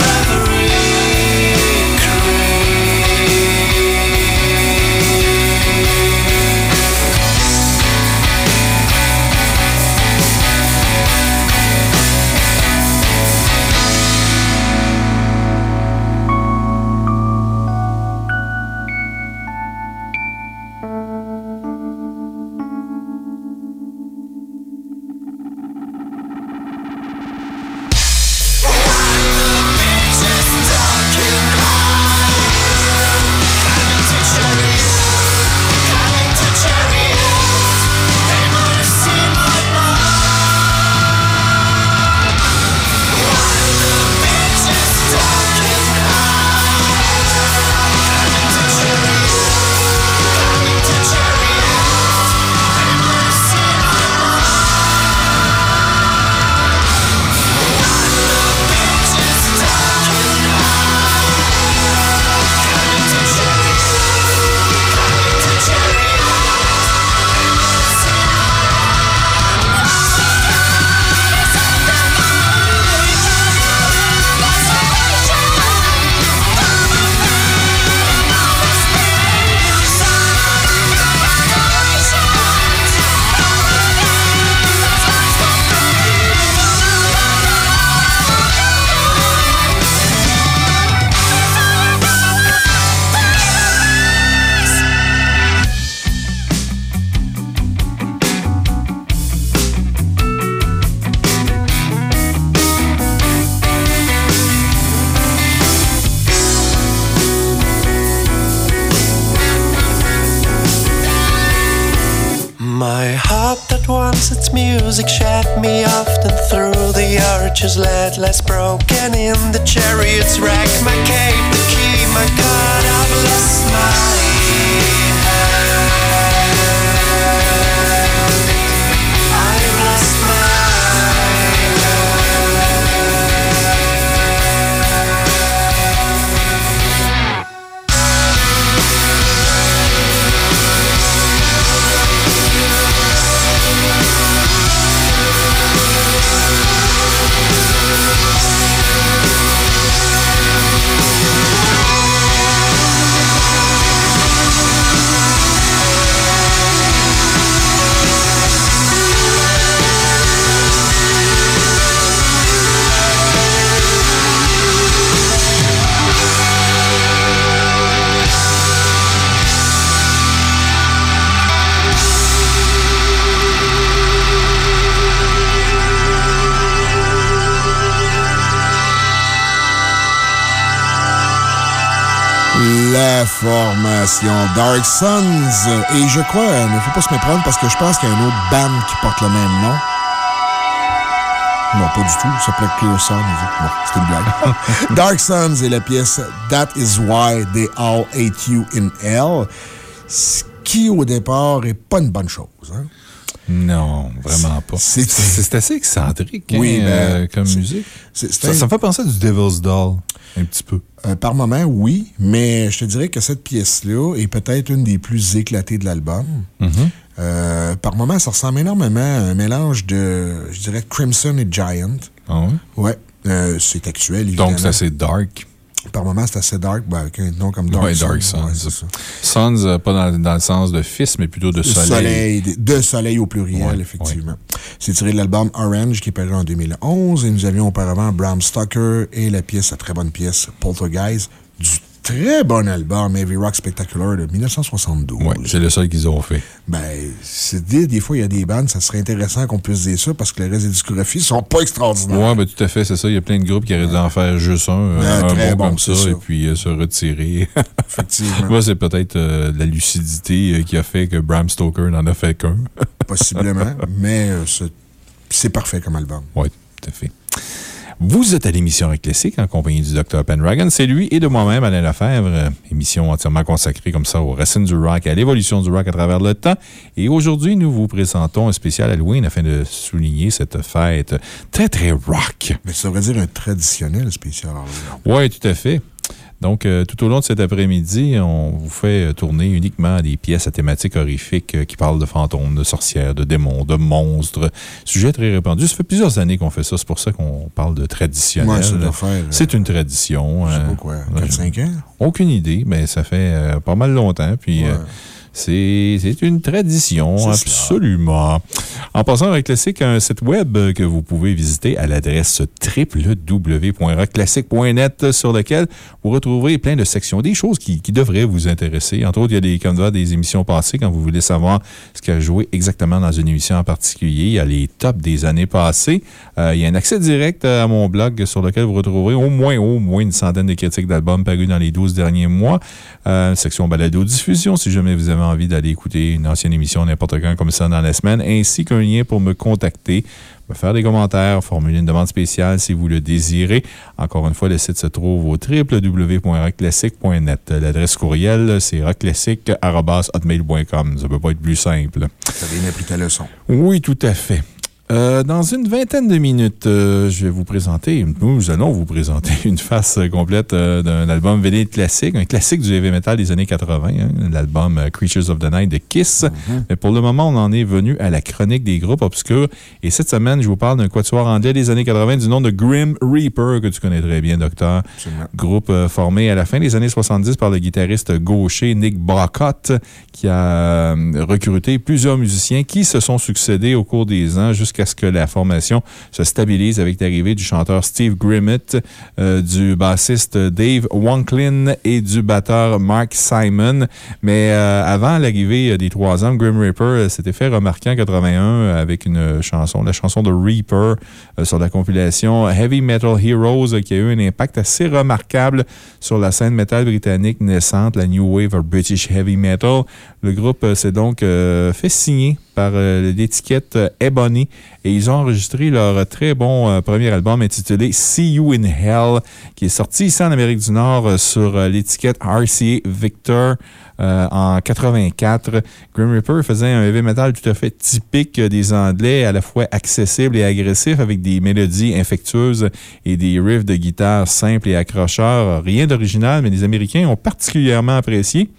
Speaker 10: formation Dark Sons. Et je crois, il ne faut pas se méprendre parce que je pense qu'il y a un autre band qui porte le même nom. Non, pas du tout. Ça s'appelait Clear Sun. Non, c'était une blague. Dark Sons et la pièce That is why they all hate you in hell. Ce qui, au départ, est pas une bonne chose. hein.
Speaker 2: Non, vraiment pas.
Speaker 10: C'est-
Speaker 2: assez excentrique
Speaker 10: Oui,
Speaker 2: hein,
Speaker 10: ben,
Speaker 2: euh, comme musique. Ça,
Speaker 10: un-
Speaker 2: ça me fait penser à du Devil's Doll, un petit peu.
Speaker 10: Par moment, oui, mais je te dirais que cette pièce-là est peut-être une des plus éclatées de l'album.
Speaker 2: Mm-hmm.
Speaker 10: Euh, par moment, ça ressemble énormément à un mélange de, je dirais, Crimson et Giant.
Speaker 2: Ah ouais?
Speaker 10: Ouais. Euh, c'est actuel, évidemment.
Speaker 2: Donc, c'est assez dark.
Speaker 10: Par moment, c'est assez dark, ben, avec un nom comme Dark
Speaker 2: Ouais,
Speaker 10: Sun.
Speaker 2: Dark
Speaker 10: Ouais, c'est ça.
Speaker 2: Euh, pas dans, dans le sens de fils, mais plutôt de soleil.
Speaker 10: soleil, de soleil au pluriel,
Speaker 2: Ouais,
Speaker 10: effectivement. C'est tiré de l'album Orange qui est paru en 2011 et nous avions auparavant Bram Stoker et la pièce, la très bonne pièce Poltergeist très bon album Heavy Rock Spectacular de 1972.
Speaker 2: Ouais, c'est le seul qu'ils ont fait.
Speaker 10: Ben, c'est dire, des fois, il y a des bandes, ça serait intéressant qu'on puisse dire ça parce que le reste des discographies sont pas extraordinaires.
Speaker 2: Ouais, ben, tout à fait, c'est ça. Il y a plein de groupes qui auraient dû en faire juste un,
Speaker 10: Ouais,
Speaker 2: un
Speaker 10: très
Speaker 2: bon comme ça, et puis euh, se retirer.
Speaker 10: Effectivement.
Speaker 2: Moi, c'est peut-être euh, la lucidité euh, qui a fait que Bram Stoker n'en a fait qu'un.
Speaker 10: Possiblement, mais euh, c'est parfait comme album.
Speaker 2: Oui, tout à fait. Vous êtes à l'émission Rock Classique en compagnie du Dr. Pendragon. C'est lui et de moi-même, Alain Lefebvre. Émission entièrement consacrée comme ça aux racines du rock et à l'évolution du rock à travers le temps. Et aujourd'hui, nous vous présentons un spécial Halloween afin de souligner cette fête très, très rock.
Speaker 10: Mais ça veut dire un traditionnel spécial.
Speaker 2: Oui, tout à fait. Donc, euh, tout au long de cet après-midi, on vous fait euh, tourner uniquement des pièces à thématique horrifique euh, qui parlent de fantômes, de sorcières, de démons, de monstres. Sujet très répandu. Ça fait plusieurs années qu'on fait ça. C'est pour ça qu'on parle de traditionnel.
Speaker 10: Ouais, euh,
Speaker 2: C'est une tradition.
Speaker 10: Je sais
Speaker 2: euh,
Speaker 10: pas quoi,
Speaker 2: ouais,
Speaker 10: 4-5 ans?
Speaker 2: Aucune idée, mais ça fait pas mal longtemps. Puis. C'est une tradition, absolument. En passant avec Classic, un site web que vous pouvez visiter à l'adresse www.rockclassic.net sur lequel vous retrouverez plein de sections, des choses qui, qui devraient vous intéresser. Entre autres, il y a des canevas des émissions passées quand vous voulez savoir ce qui a joué exactement dans une émission en particulier. Il y a les tops des années passées. Euh, il y a un accès direct à mon blog sur lequel vous retrouverez au moins, au moins une centaine de critiques d'albums parus dans les 12 derniers mois. Euh, section balado-diffusion, si jamais vous avez envie d'aller écouter une ancienne émission n'importe quand comme ça dans la semaine, ainsi qu'un lien pour me contacter, me faire des commentaires, formuler une demande spéciale si vous le désirez. Encore une fois, le site se trouve au www.rockclassic.net. L'adresse courriel, c'est rockclassic.hotmail.com. Ça peut pas être plus simple.
Speaker 10: Ça vient appris ta leçon.
Speaker 2: Oui, tout à fait. Euh, dans une vingtaine de minutes, euh, je vais vous présenter, nous allons vous présenter une face complète euh, d'un album vinyle classique, un classique du heavy metal des années 80, hein, l'album Creatures of the Night de Kiss. Mais pour le moment, on en est venu à la chronique des groupes obscurs. Et cette semaine, je vous parle d'un quatuor anglais des années 80 du nom de Grim Reaper, que tu connais très bien, docteur. Groupe euh, formé à la fin des années 70 par le guitariste gaucher Nick Brocott, qui a recruté plusieurs musiciens qui se sont succédés au cours des ans jusqu'à ce que la formation se stabilise avec l'arrivée du chanteur Steve Grimmett, euh, du bassiste Dave Wanklin et du batteur Mark Simon. Mais euh, avant l'arrivée des trois ans, Grim Reaper euh, s'était fait remarquer en 81 avec une chanson, la chanson de Reaper euh, sur la compilation Heavy Metal Heroes, euh, qui a eu un impact assez remarquable sur la scène métal britannique naissante, la New Wave of British Heavy Metal. Le groupe euh, s'est donc euh, fait signer euh, l'étiquette euh, Ebony et ils ont enregistré leur très bon euh, premier album intitulé See You in Hell qui est sorti ici en Amérique du Nord sur l'étiquette RCA Victor en 84. Grim Reaper faisait un heavy metal tout à fait typique des Anglais, à la fois accessible et agressif avec des mélodies infectueuses et des riffs de guitare simples et accrocheurs. Rien d'original, mais les Américains ont particulièrement apprécié.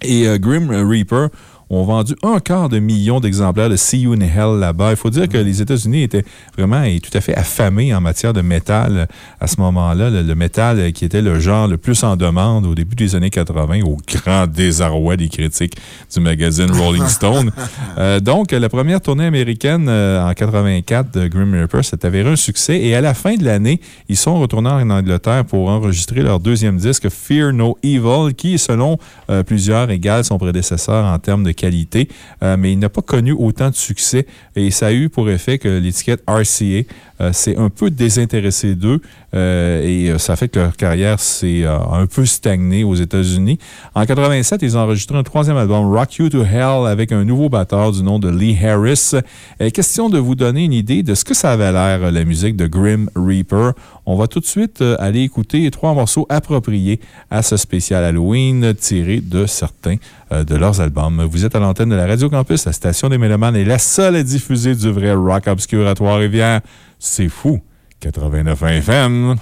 Speaker 2: Et Grim Reaper ont vendu un quart de million d'exemplaires de See You in Hell là-bas. Il faut dire que les États-Unis étaient vraiment et tout à fait affamés en matière de métal à ce moment-là. Le, le métal qui était le genre le plus en demande au début des années 80, au grand désarroi des critiques du magazine Rolling Stone. Euh, donc, la première tournée américaine euh, en 84 de Grim Reaper s'est avérée un succès et à la fin de l'année, ils sont retournés en Angleterre pour enregistrer leur deuxième disque, Fear No Evil, qui, selon euh, plusieurs, égale son prédécesseur en termes de euh, mais il n'a pas connu autant de succès. Et ça a eu pour effet que l'étiquette RCA euh, s'est un peu désintéressée d'eux
Speaker 19: euh, et euh, ça fait que leur carrière s'est un peu stagnée aux États-Unis. En 87, ils ont enregistré un troisième album, Rock You to Hell, avec un nouveau batteur du nom de Lee Harris. Question de vous donner une idée de ce que ça avait l'air, la musique de Grim Reaper. On va tout de suite aller écouter trois morceaux appropriés à ce spécial Halloween tirés de certains de leurs albums. Vous êtes à l'antenne de la Radio Campus, la station des Mélomanes est la seule à diffuser du vrai rock obscur à Trois-Rivières. C'est fou! 89 FM.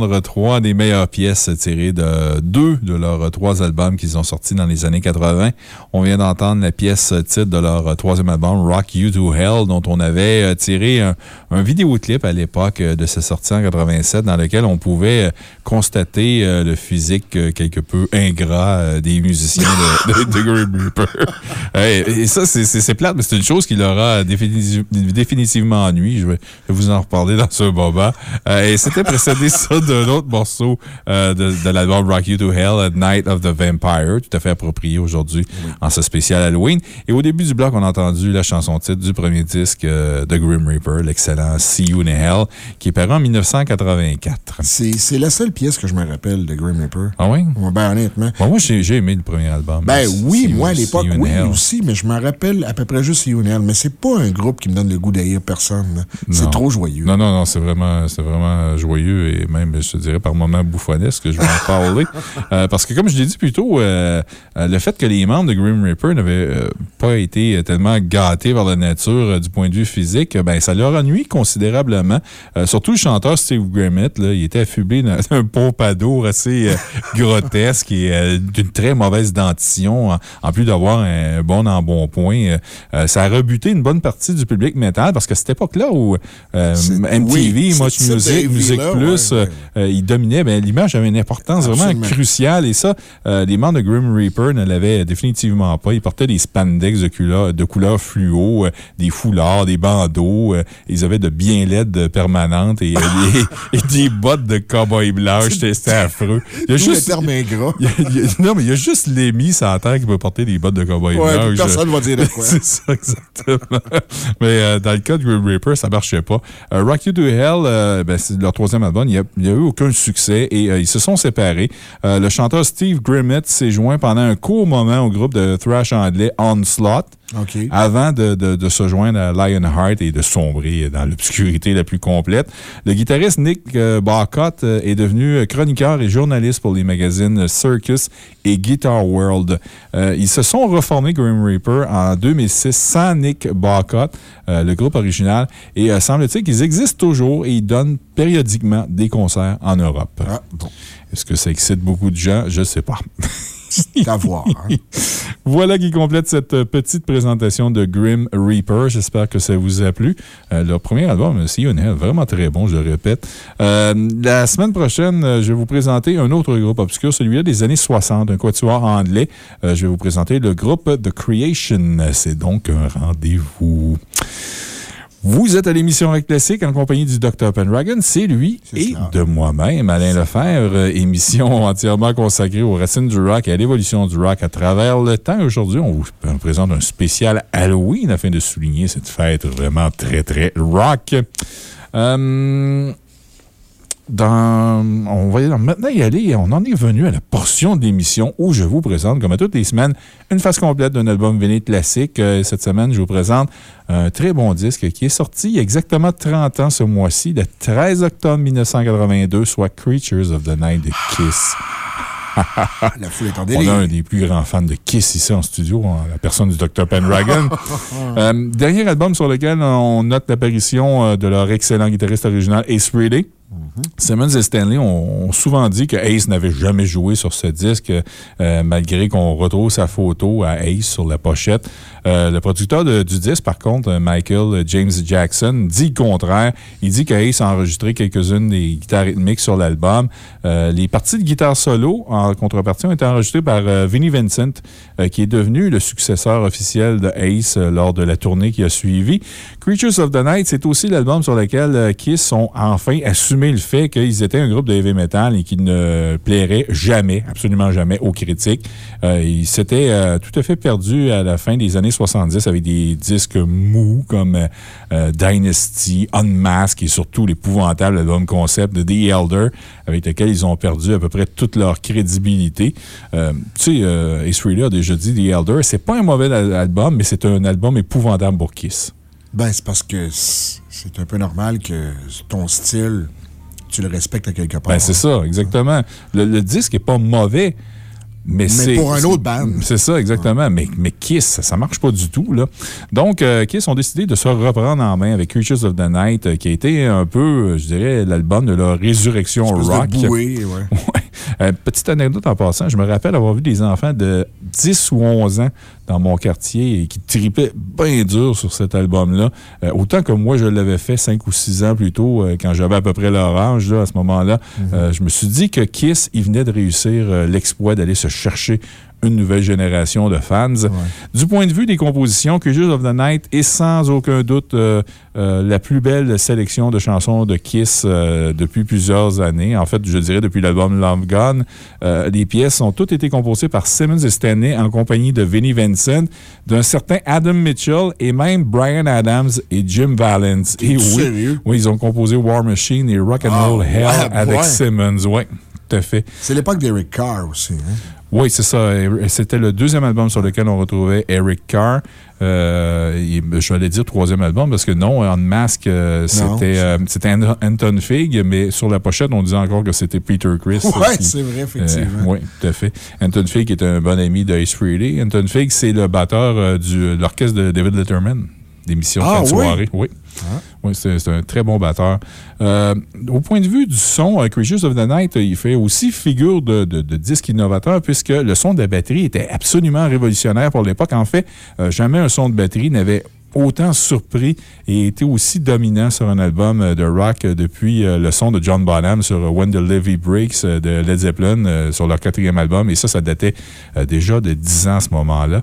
Speaker 2: D'entendre trois des meilleures pièces tirées de deux de leurs trois albums qu'ils ont sortis dans les années 80. On vient d'entendre la pièce titre de leur troisième album, Rock You to Hell, dont on avait euh, tiré un, un vidéoclip à l'époque euh, de sa sortie en 87, dans lequel on pouvait euh, constater le physique quelque peu ingrat des musiciens de, de- de Grim Reaper. Et ça, c'est- plate, mais c'est une chose qui leur a définitiv- définitivement ennuyé. Je vais, vous en reparler dans ce moment. Et c'était précédé ça d'un autre morceau euh, de, de l'album Rock You to Hell, A Night of the Vampire, tout à fait approprié aujourd'hui en ce spécial Halloween. Et au début du bloc, on a entendu la chanson titre du premier disque euh, de Grim Reaper, l'excellent See You in Hell, qui est paru en 1984.
Speaker 10: C'est la seule pièce que je me rappelle de Grim Reaper.
Speaker 2: Ah oui?
Speaker 10: ben, honnêtement.
Speaker 2: Bon, moi, j'ai j'ai aimé le premier album.
Speaker 10: Ben oui,
Speaker 2: See You-
Speaker 10: moi à
Speaker 2: See
Speaker 10: l'époque,
Speaker 2: You in
Speaker 10: oui
Speaker 2: Hell.
Speaker 10: aussi, mais je me rappelle à peu près juste Unel. Mais c'est pas un groupe qui me donne le goût d'haïr personne. là. C'est trop joyeux.
Speaker 2: Non, non, non, c'est vraiment, c'est vraiment joyeux et même, je te dirais, par moments bouffonnesque que je vais en parler. Euh, parce que, comme je l'ai dit plus tôt, euh, euh, le fait que les membres de Grim Reaper n'avaient euh, pas été tellement gâtés par la nature du point de vue physique, ben, ça leur a nuit considérablement. Euh, surtout le chanteur Steve Grimmett, là, il était affublé d'un pompadour assez grotesque et d'une très mauvaise dentition, en, en plus d'avoir un bon embonpoint. Ça a rebuté une bonne partie du public métal parce que à cette époque-là où euh, MTV,
Speaker 10: oui,
Speaker 2: Much Music, Music Plus,
Speaker 10: ouais,
Speaker 2: euh, il dominait. Ben, L'image avait une importance vraiment cruciale et ça, euh, les membres de Grim Reaper ne l'avaient définitivement pas. Ils portaient des spandex de couleur, de couleur fluo, euh, des foulards, des bandeaux. ils avaient de bien laides permanentes et, des, et des bottes de cowboy blanches. C'était affreux. Il y a juste.
Speaker 10: le terme ingrat.
Speaker 2: il y a- il y a- non, mais il y a juste Lémi la terre qui peut porter des bottes de cowboy
Speaker 10: Ouais, puis
Speaker 2: blanches.
Speaker 10: personne va dire de quoi.
Speaker 2: C'est ça, exactement. mais dans le cas de Grim Reaper, ça marchait pas. Rock You to Hell, ben, c'est leur troisième album. Il n'y a, aucun succès et euh, ils se sont séparés. Euh, le chanteur Steve Grimmett s'est joint pendant un court moment au groupe de thrash anglais Onslaught.
Speaker 10: OK.
Speaker 2: Avant de, de- de se joindre à Lionheart et de sombrer dans l'obscurité la plus complète, le guitariste Nick euh, Barcott euh, est devenu chroniqueur et journaliste pour les magazines Circus et Guitar World. Euh, ils se sont reformés, Grim Reaper, en 2006 sans Nick Barcott, euh, le groupe original, et euh, semble-t-il qu'ils existent toujours et ils donnent périodiquement des concerts en Europe.
Speaker 10: Ah, bon.
Speaker 2: Est-ce que ça excite beaucoup de gens? Je ne sais pas.
Speaker 10: C'est à voir.
Speaker 2: Voilà qui complète cette euh, petite présentation de Grim Reaper. J'espère que ça vous a plu. Euh, leur premier album, See You in Hell, vraiment très bon, je le répète. Euh, la semaine prochaine, euh, je vais vous présenter un autre groupe obscur, celui-là des années 60, un quatuor anglais. Euh, je vais vous présenter le groupe The Creation. C'est donc un rendez-vous. Vous êtes à l'émission Rock Classique en compagnie du Dr. Pendragon. C'est lui et de moi-même, Alain Lefebvre. euh, Émission entièrement consacrée aux racines du rock et à l'évolution du rock à travers le temps. Aujourd'hui, on vous présente un spécial Halloween afin de souligner cette fête vraiment très, très rock. Euh, dans, on va maintenant y aller. On en est venu à la portion d'émission où je vous présente, comme à toutes les semaines, une phase complète d'un album véné classique. Euh, Cette semaine, je vous présente un très bon disque qui est sorti il y a exactement 30 ans ce mois-ci, le 13 octobre 1982, soit Creatures of the Night de Kiss.
Speaker 10: La foule est en
Speaker 2: On a un des plus grands fans de Kiss ici en studio, en la personne du Dr. Pendragon. Euh, dernier album sur lequel on note l'apparition euh, de leur excellent guitariste original Ace Frehley. Simmons et Stanley ont, souvent dit que Ace n'avait jamais joué sur ce disque, euh, malgré qu'on retrouve sa photo à Ace sur la pochette. Euh, le producteur de- du disque, par contre, Michael James Jackson, dit le contraire. Il dit qu'Ace a enregistré quelques-unes des guitares rythmiques sur l'album. Euh, les parties de guitare solo, en contrepartie, ont été enregistrées par Vinnie Vincent, qui est devenu le successeur officiel de Ace lors de la tournée qui a suivi. Creatures of the Night, c'est aussi l'album sur lequel Kiss ont enfin assumé le fait qu'ils étaient un groupe de heavy metal et qu'ils ne plairaient jamais, absolument jamais, aux critiques. Euh, ils s'étaient euh, tout à fait perdus à la fin des années 70 avec des disques mous comme euh, Dynasty, Unmasked et surtout l'épouvantable album concept de The Elder avec lequel ils ont perdu à peu près toute leur crédibilité. Tu sais, Ace Frehley a déjà dit The Elder, c'est pas un mauvais al- album, mais c'est un album épouvantable pour Kiss.
Speaker 10: Ben, c'est parce que c'est un peu normal que ton style, tu le respectes à quelque part.
Speaker 2: Ben, c'est ça, exactement. Le, le disque est pas mauvais. Mais,
Speaker 10: Mais
Speaker 2: c'est-
Speaker 10: pour un autre band.
Speaker 2: C'est ça, exactement. Mais, mais Kiss, ça, ça marche pas du tout. Là. Donc, euh, Kiss ont décidé de se reprendre en main avec Creatures of the Night, euh, qui a été un peu, euh, je dirais, l'album de leur résurrection
Speaker 10: Espèce de
Speaker 2: rock.
Speaker 10: bouée, ouais.
Speaker 2: Ouais. Euh, petite anecdote en passant, je me rappelle avoir vu des enfants de 10 ou 11 ans dans mon quartier et qui tripaient bien dur sur cet album-là. Euh, autant que moi, je l'avais fait 5 ou 6 ans plus tôt, euh, quand j'avais à peu près leur âge, là, à ce moment-là. Euh, je me suis dit que Kiss, il venait de réussir l'exploit d'aller se chercher une nouvelle génération de fans. Du point de vue des compositions, Creatures of the Night est sans aucun doute euh, euh, la plus belle sélection de chansons de Kiss euh, depuis plusieurs années. En fait, je dirais depuis l'album Love Gone. Les pièces ont toutes été composées par Simmons et Stanley en compagnie de Vinnie Vincent, d'un certain Adam Mitchell et même Brian Adams et Jim Valance. Et oui,
Speaker 10: sérieux?
Speaker 2: oui, ils ont composé War Machine et Rock and
Speaker 10: Ah,
Speaker 2: Roll Hell
Speaker 10: ouais,
Speaker 2: avec
Speaker 10: ouais.
Speaker 2: Simmons. Ouais. Tout à fait.
Speaker 10: C'est l'époque d'Eric Carr aussi. Hein?
Speaker 2: Oui, c'est ça. C'était le deuxième album sur lequel on retrouvait Eric Carr. Euh, je vais dire troisième album parce que non, en masque, euh, c'était euh, Anton Fig, mais sur la pochette, on disait encore que c'était Peter Chris. Qui-
Speaker 10: c'est vrai, effectivement.
Speaker 2: oui, tout à fait. Anton Fig est un bon ami de Ace Frehley. Anton Fig, c'est le batteur euh, du- de l'orchestre de David Letterman, d'émission
Speaker 10: Ah,
Speaker 2: de
Speaker 10: oui?
Speaker 2: soirée. Oui. Oui, c'est un très bon batteur. Euh, au point de vue du son, euh, Creatures of the Night, euh, il fait aussi figure de, disque innovateur puisque le son de la batterie était absolument révolutionnaire pour l'époque. En fait, jamais un son de batterie n'avait autant surpris et été aussi dominant sur un album euh, de rock euh, depuis euh, le son de John Bonham sur When the Levy Breaks de Led Zeppelin sur leur quatrième album. Et ça, ça datait déjà de 10 ans à ce moment-là.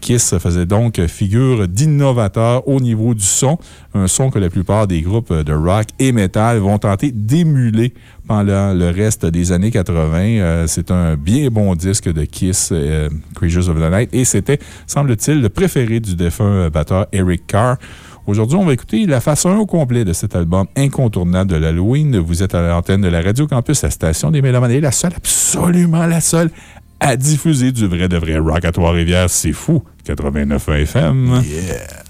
Speaker 2: Kiss faisait donc figure d'innovateur au niveau du son, un son que la plupart des groupes de rock et metal vont tenter d'émuler pendant le reste des années 80. Euh, c'est un bien bon disque de Kiss, euh, Creatures of the Night, et c'était, semble-t-il, le préféré du défunt euh, batteur Eric Carr. Aujourd'hui, on va écouter la face 1 au complet de cet album incontournable de l'Halloween. Vous êtes à l'antenne de la Radio Campus, la station des Mélomanes, la seule, absolument la seule, à diffuser du vrai de vrai rock à Trois-Rivières. C'est fou. 89 FM.
Speaker 10: Yeah.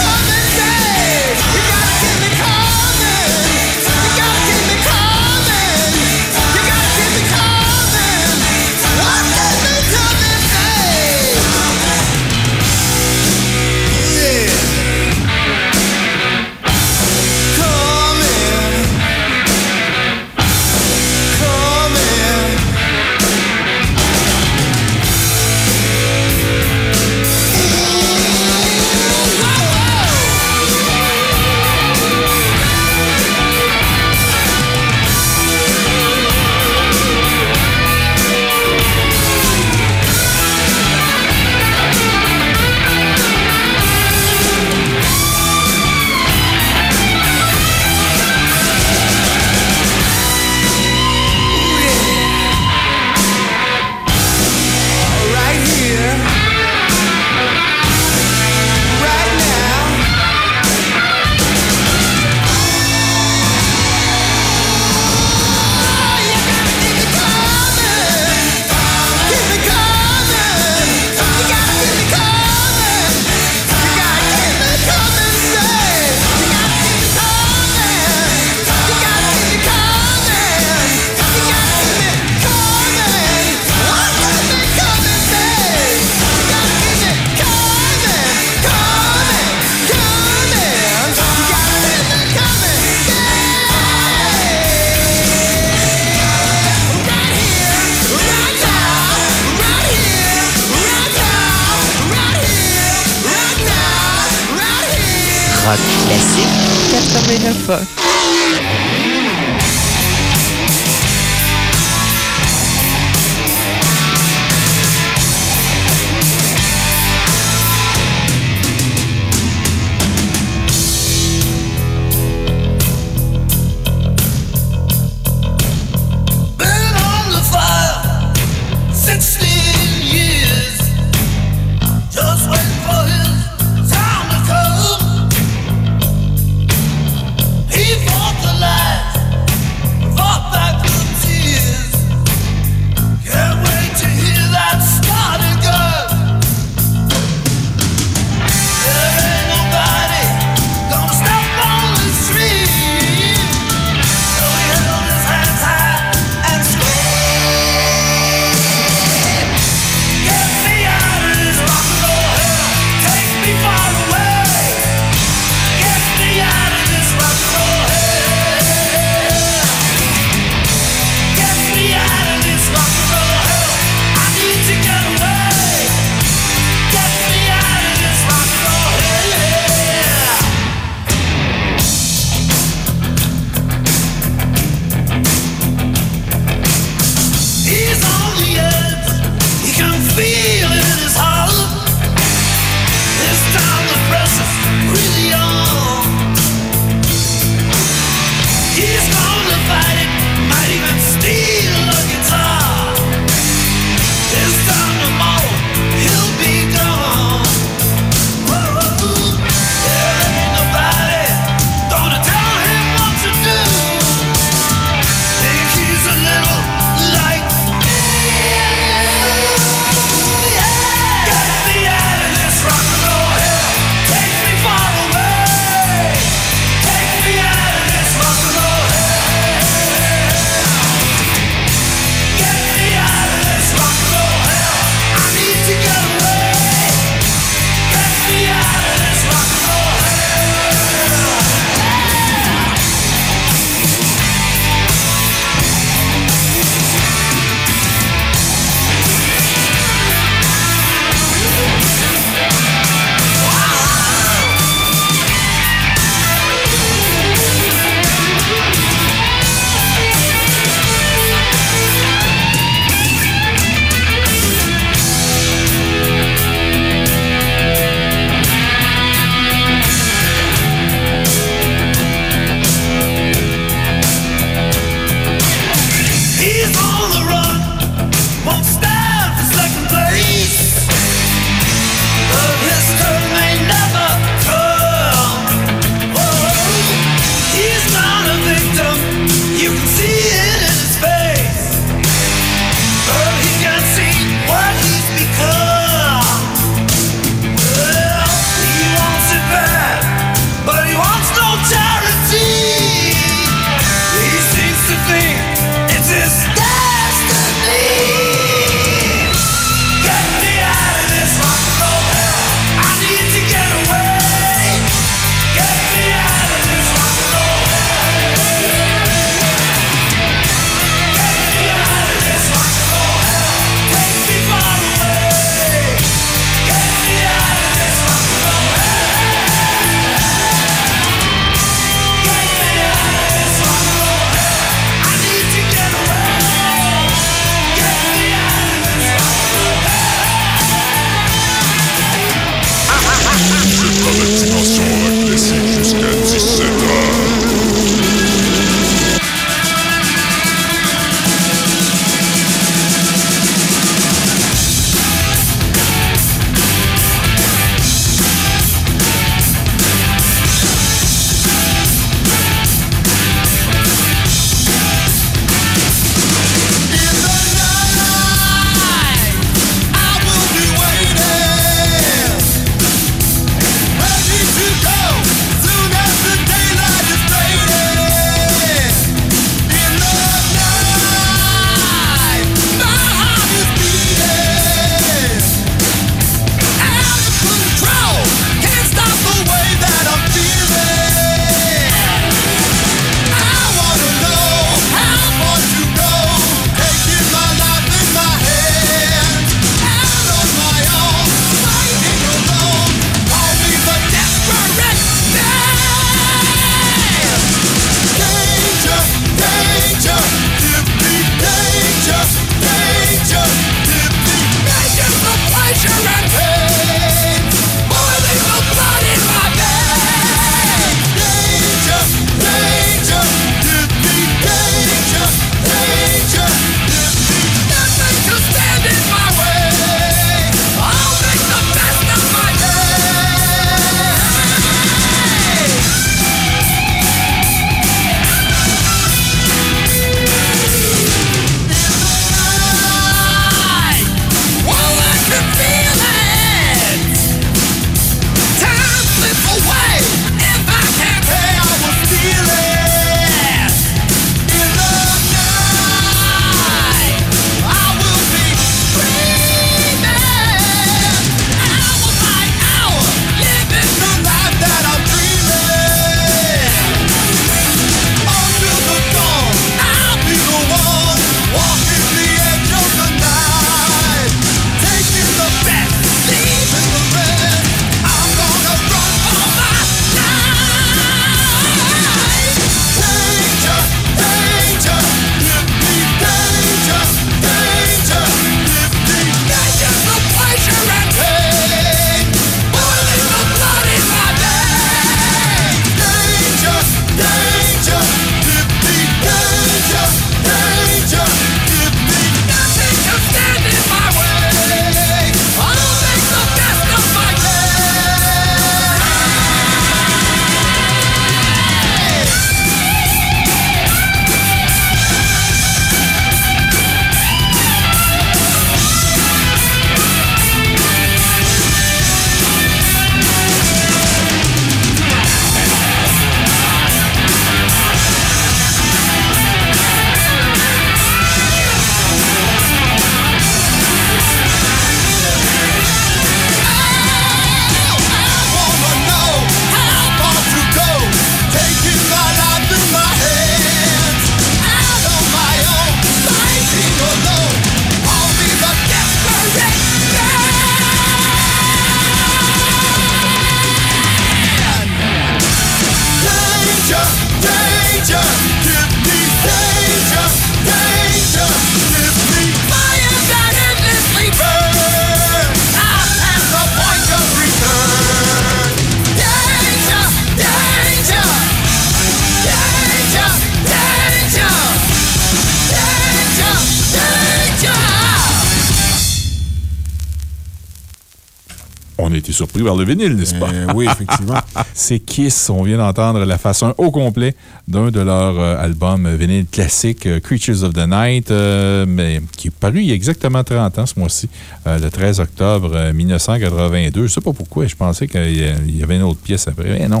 Speaker 2: Le vinyle, n'est-ce pas?
Speaker 10: Euh, oui, effectivement.
Speaker 2: C'est Kiss. On vient d'entendre la façon au complet d'un de leurs euh, albums vinyle classiques, euh, Creatures of the Night, mais qui est paru il y a exactement 30 ans ce mois-ci, le 13 octobre euh, 1982. Je ne sais pas pourquoi. Je pensais qu'il y avait une autre pièce après. Mais non.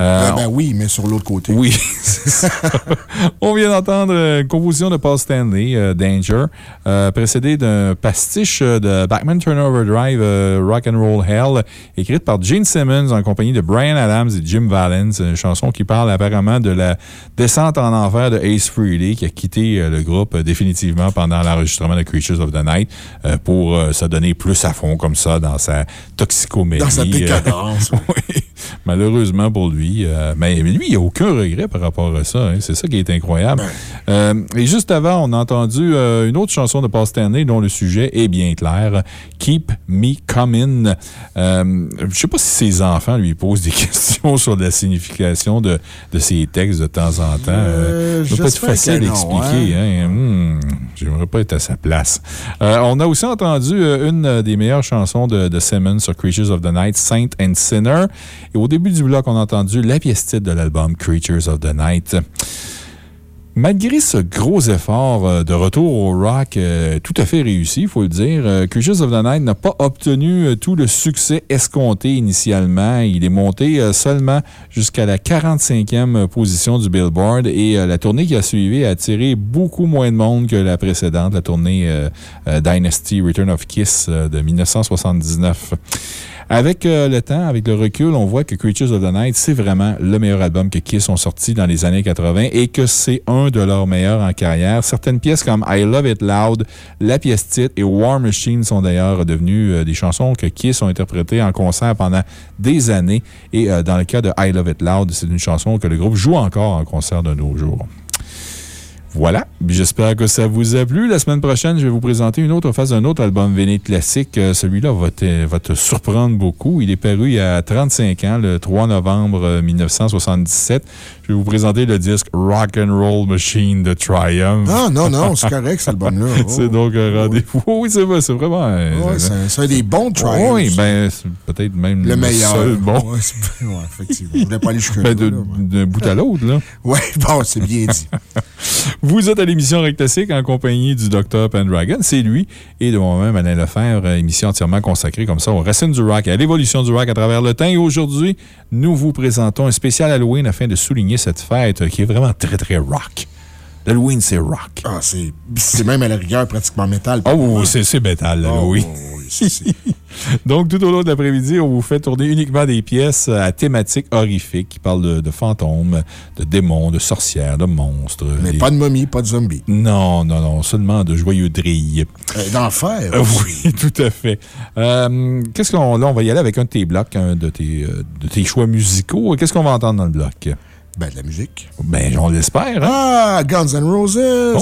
Speaker 2: Euh,
Speaker 10: ben oui, mais sur l'autre côté.
Speaker 2: oui, c'est ça. On vient d'entendre euh, une composition de Paul Stanley, euh, Danger, euh, précédée d'un pastiche de Backman Turnover Drive, Rock and Roll Hell, écrite par Gene Simmons en compagnie de Brian Adams et Jim Valens. Une chanson qui parle apparemment de la descente en enfer de Ace Frehley, qui a quitté le groupe définitivement pendant l'enregistrement de Creatures of the Night pour se donner plus à fond comme ça dans sa toxicomélie.
Speaker 10: Dans sa décadence.
Speaker 2: Oui, malheureusement pour lui. euh, mais, lui, il n'a aucun regret par rapport à ça. hein. C'est ça qui est incroyable. Euh, et juste avant, on a entendu euh, une autre chanson de Paul Stanley dont le sujet est bien clair. Keep Me Coming. Je ne sais pas si ses enfants lui posent des questions sur la signification de, de ces textes de temps en temps. Doit pas facile
Speaker 10: que non,
Speaker 2: d'expliquer. hein. Hmm, J'aimerais pas être à sa place. On a aussi entendu une des meilleures chansons de, de Simmons sur Creatures of the Night, Saint and Sinner. Au début du bloc, on a entendu la pièce titre de l'album Creatures of the Night. Malgré ce gros effort euh, de retour au rock euh, tout à fait réussi, il faut le dire, euh, Creatures of the Night n'a pas obtenu tout le succès escompté initialement. Il est monté seulement jusqu'à la 45e position du Billboard et la tournée qui a suivi a attiré beaucoup moins de monde que la précédente, la tournée Dynasty Return of Kiss de 1979. Avec euh, le temps, avec le recul, on voit que Creatures of the Night, c'est vraiment le meilleur album que Kiss ont sorti dans les années 80 et que c'est un de leurs meilleurs en carrière. Certaines pièces comme I Love It Loud, la pièce titre et War Machine sont d'ailleurs devenues euh, des chansons que Kiss ont interprétées en concert pendant des années. Et euh, dans le cas de I Love It Loud, c'est une chanson que le groupe joue encore en concert de nos jours. Voilà. J'espère que ça vous a plu. La semaine prochaine, je vais vous présenter une autre phase d'un autre album véné classique. Euh, Celui-là va te, va te surprendre beaucoup. Il est paru il y a 35 ans, le 3 novembre euh, 1977. Je vais vous présenter le disque Rock and Roll Machine de Triumph.
Speaker 10: Ah, non, non, c'est correct, cet album-là. Oh.
Speaker 2: c'est donc un rendez-vous. Oui, c'est vrai, c'est vraiment. un-
Speaker 10: Ouais, c'est un des bons Triumphs.
Speaker 2: Oui, ben, peut-être même
Speaker 10: Le meilleur.
Speaker 2: seul bon.
Speaker 10: Ouais, effectivement. Je voulais pas aller jusque-là.
Speaker 2: Ben, d'un bout à l'autre, là.
Speaker 10: Oui, bon, c'est bien dit.
Speaker 2: Vous êtes à l'émission Rock Classique en compagnie du Dr. Pendragon. C'est lui et de moi-même, Alain Lefebvre, émission entièrement consacrée comme ça aux racines du rock et à l'évolution du rock à travers le temps. Et aujourd'hui, nous vous présentons un spécial Halloween afin de souligner cette fête qui est vraiment très, très rock. L'Halloween, c'est rock.
Speaker 10: Ah, c'est c'est même à la rigueur pratiquement métal.
Speaker 2: Oh, c'est c'est métal, l'Halloween. Donc, tout au long de l'après-midi, on vous fait tourner uniquement des pièces à thématique horrifique qui parlent de, de fantômes, de démons, de sorcières, de monstres.
Speaker 10: Mais pas de momie, pas de zombie.
Speaker 2: Non, non, non, seulement de joyeux drilles.
Speaker 10: Euh, D'enfer.
Speaker 2: Euh, oui, tout à fait. Euh, Qu'est-ce qu'on. Là, on va y aller avec un de tes blocs, un de tes, de tes choix musicaux. Qu'est-ce qu'on va entendre dans le bloc?
Speaker 10: Ben, de la musique.
Speaker 2: Ben, on l'espère, hein?
Speaker 10: Ah, Guns N' Roses.
Speaker 2: Oh,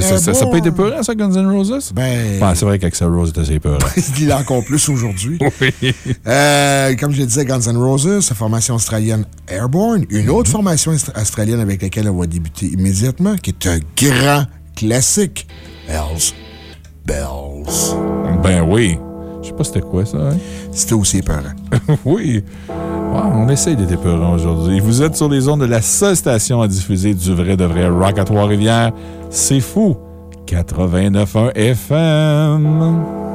Speaker 2: ça, ça, ça peut être épeurant, ça, Guns N' Roses?
Speaker 10: Ben.
Speaker 2: Ouais, c'est vrai qu'Axel Rose était assez épeurant.
Speaker 10: Il est encore plus aujourd'hui.
Speaker 2: oui.
Speaker 10: Euh, comme je le disais, Guns N' Roses, sa formation australienne Airborne, une autre
Speaker 2: Mhm.
Speaker 10: formation est- australienne avec laquelle on va débuter immédiatement, qui est un grand classique. Hells Bells.
Speaker 2: Ben oui. Je sais pas c'était quoi ça, hein?
Speaker 10: C'était aussi épeurant.
Speaker 2: oui. On essaye d'être épeurant aujourd'hui. Vous êtes sur les ondes de la seule station à diffuser du vrai de vrai rock à Trois-Rivières. C'est fou. 89.1 FM.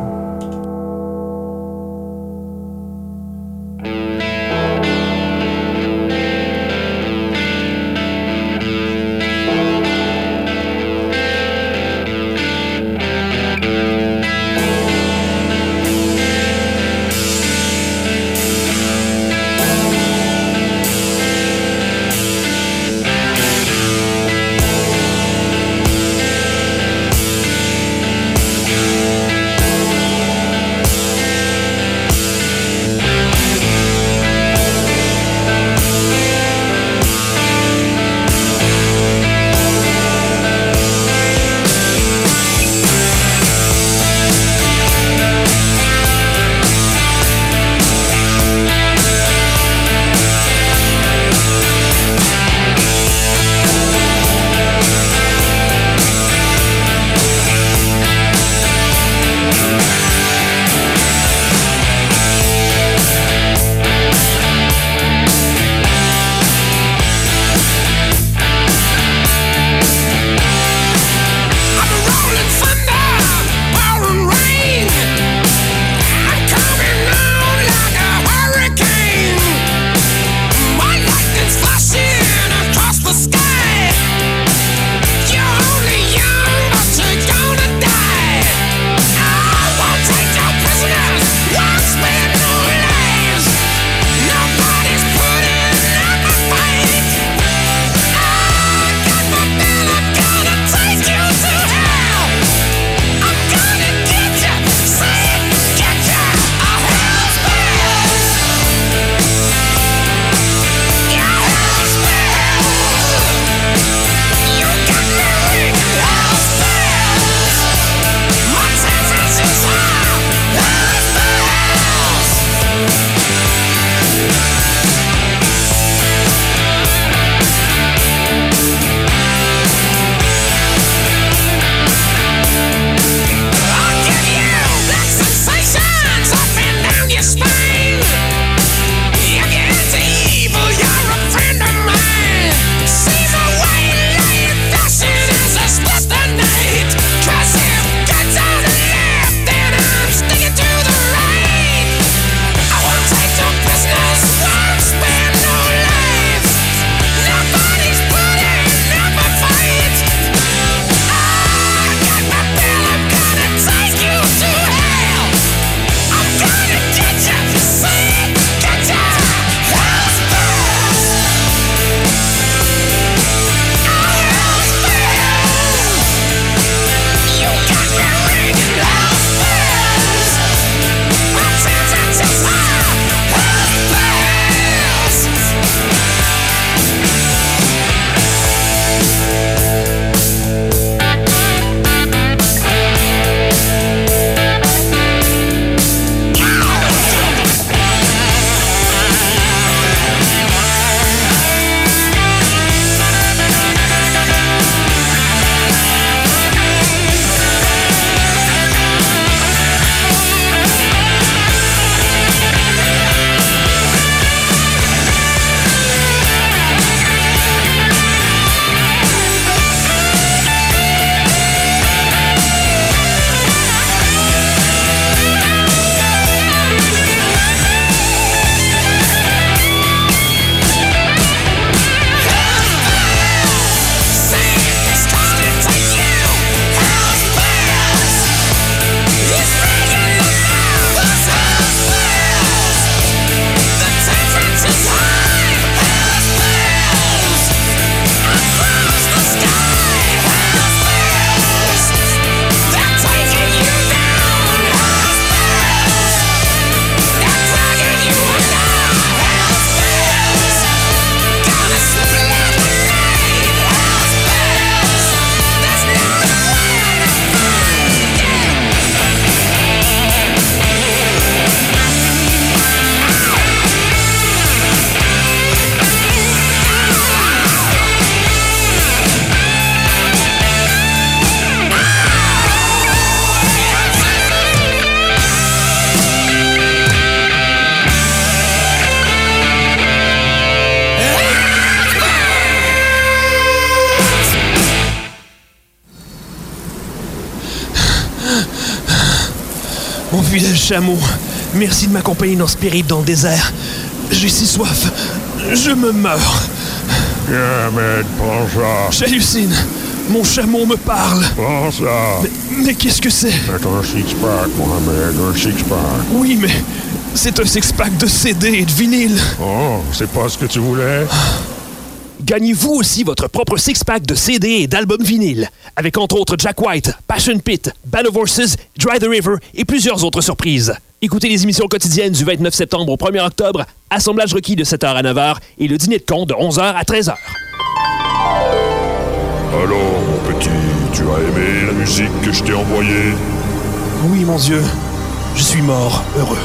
Speaker 13: Chameau, merci de m'accompagner dans ce périple dans le désert. J'ai si soif, je me meurs.
Speaker 1: Prends ça.
Speaker 13: J'hallucine. Mon chameau me parle. Mais, mais qu'est-ce que c'est?
Speaker 1: C'est un six-pack, Mohamed, un six-pack.
Speaker 13: Oui, mais c'est un six-pack de CD et de vinyle.
Speaker 1: Oh, c'est pas ce que tu voulais?
Speaker 13: Gagnez-vous aussi votre propre six-pack de CD et d'albums vinyle, avec entre autres Jack White, Passion Pit, of Horses, Dry the River et plusieurs autres surprises. Écoutez les émissions quotidiennes du 29 septembre au 1er octobre, assemblage requis de 7h à 9h et le dîner de con de 11h à 13h.
Speaker 1: Alors, mon petit, tu as aimé la musique que je t'ai envoyée?
Speaker 13: Oui, mon Dieu, je suis mort, heureux.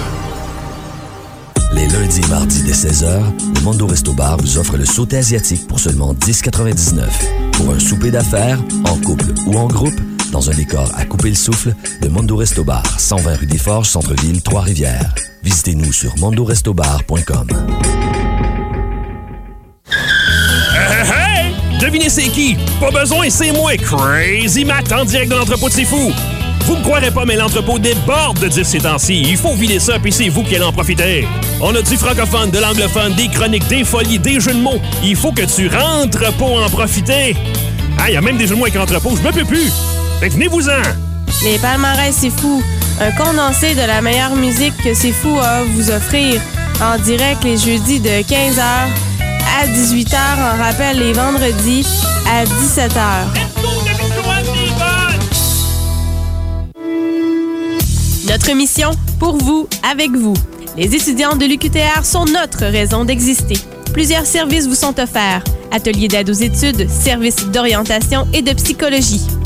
Speaker 7: Les lundis et mardis dès 16h, le Mondo Resto Bar vous offre le sauté asiatique pour seulement 10,99. Pour un souper d'affaires, en couple ou en groupe, dans un décor à couper le souffle, le Mondo Resto Bar, 120 rue des Forges, Centre-Ville, Trois-Rivières. Visitez-nous sur mondorestobar.com.
Speaker 13: Hey, hey! Devinez c'est qui? Pas besoin, c'est moi, Crazy Matt, en direct de l'entrepôt de C'est. Vous me croirez pas, mais l'entrepôt déborde de dire ces temps-ci. Il faut vider ça, puis c'est vous qui allez en profiter. On a du francophone, de l'anglophone, des chroniques, des folies, des jeux de mots. Il faut que tu rentres pour en profiter. Ah, il y a même des jeux de mots avec entrepôt, je me peux plus.
Speaker 8: Les palmarès, c'est fou. Un condensé de la meilleure musique que c'est fou à vous offrir. En direct les jeudis de 15h à 18h. En rappel les vendredis à 17h. Notre mission, pour vous, avec vous. Les étudiants de l'UQTR sont notre raison d'exister. Plusieurs services vous sont offerts. Ateliers d'aide aux études, services d'orientation et de psychologie.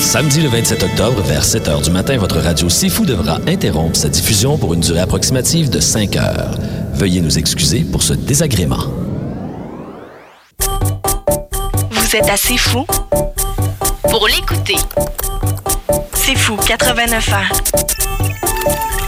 Speaker 7: Samedi le 27 octobre, vers 7 h du matin, votre radio Fou devra interrompre sa diffusion pour une durée approximative de 5 heures. Veuillez nous excuser pour ce désagrément.
Speaker 9: Vous êtes assez fou pour l'écouter. C'est fou, 89 ans.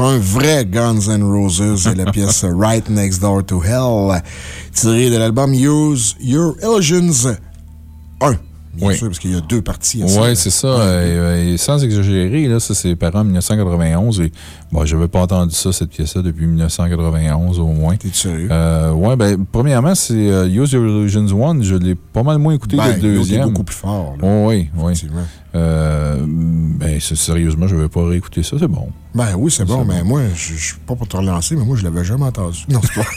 Speaker 10: Défunts vrais Guns N' Roses et la pièce Right Next Door to Hell, tirée de l'album Use Your Illusions 1. Bien
Speaker 2: Oui.
Speaker 10: sûr, parce qu'il y a deux parties. à.
Speaker 2: Oui, c'est ça. euh, et sans exagérer, là, ça, c'est paru en 1991. Et bon, j'avais pas entendu ça, cette pièce-là, depuis 1991 au moins.
Speaker 10: T'es sérieux?
Speaker 2: Euh, ouais, ben, premièrement, c'est euh, Use Your Illusions 1. Je l'ai pas mal moins écouté
Speaker 10: Ben,
Speaker 2: que le
Speaker 10: l'autre est
Speaker 2: deuxième.
Speaker 10: beaucoup plus fort, là.
Speaker 2: Oh, oui, oui. Euh, ben, sérieusement, je vais pas réécouter ça, c'est bon.
Speaker 10: Ben oui, c'est bon, mais moi, je je suis pas pour te relancer, mais moi, je l'avais jamais entendu. Non, c'est pas.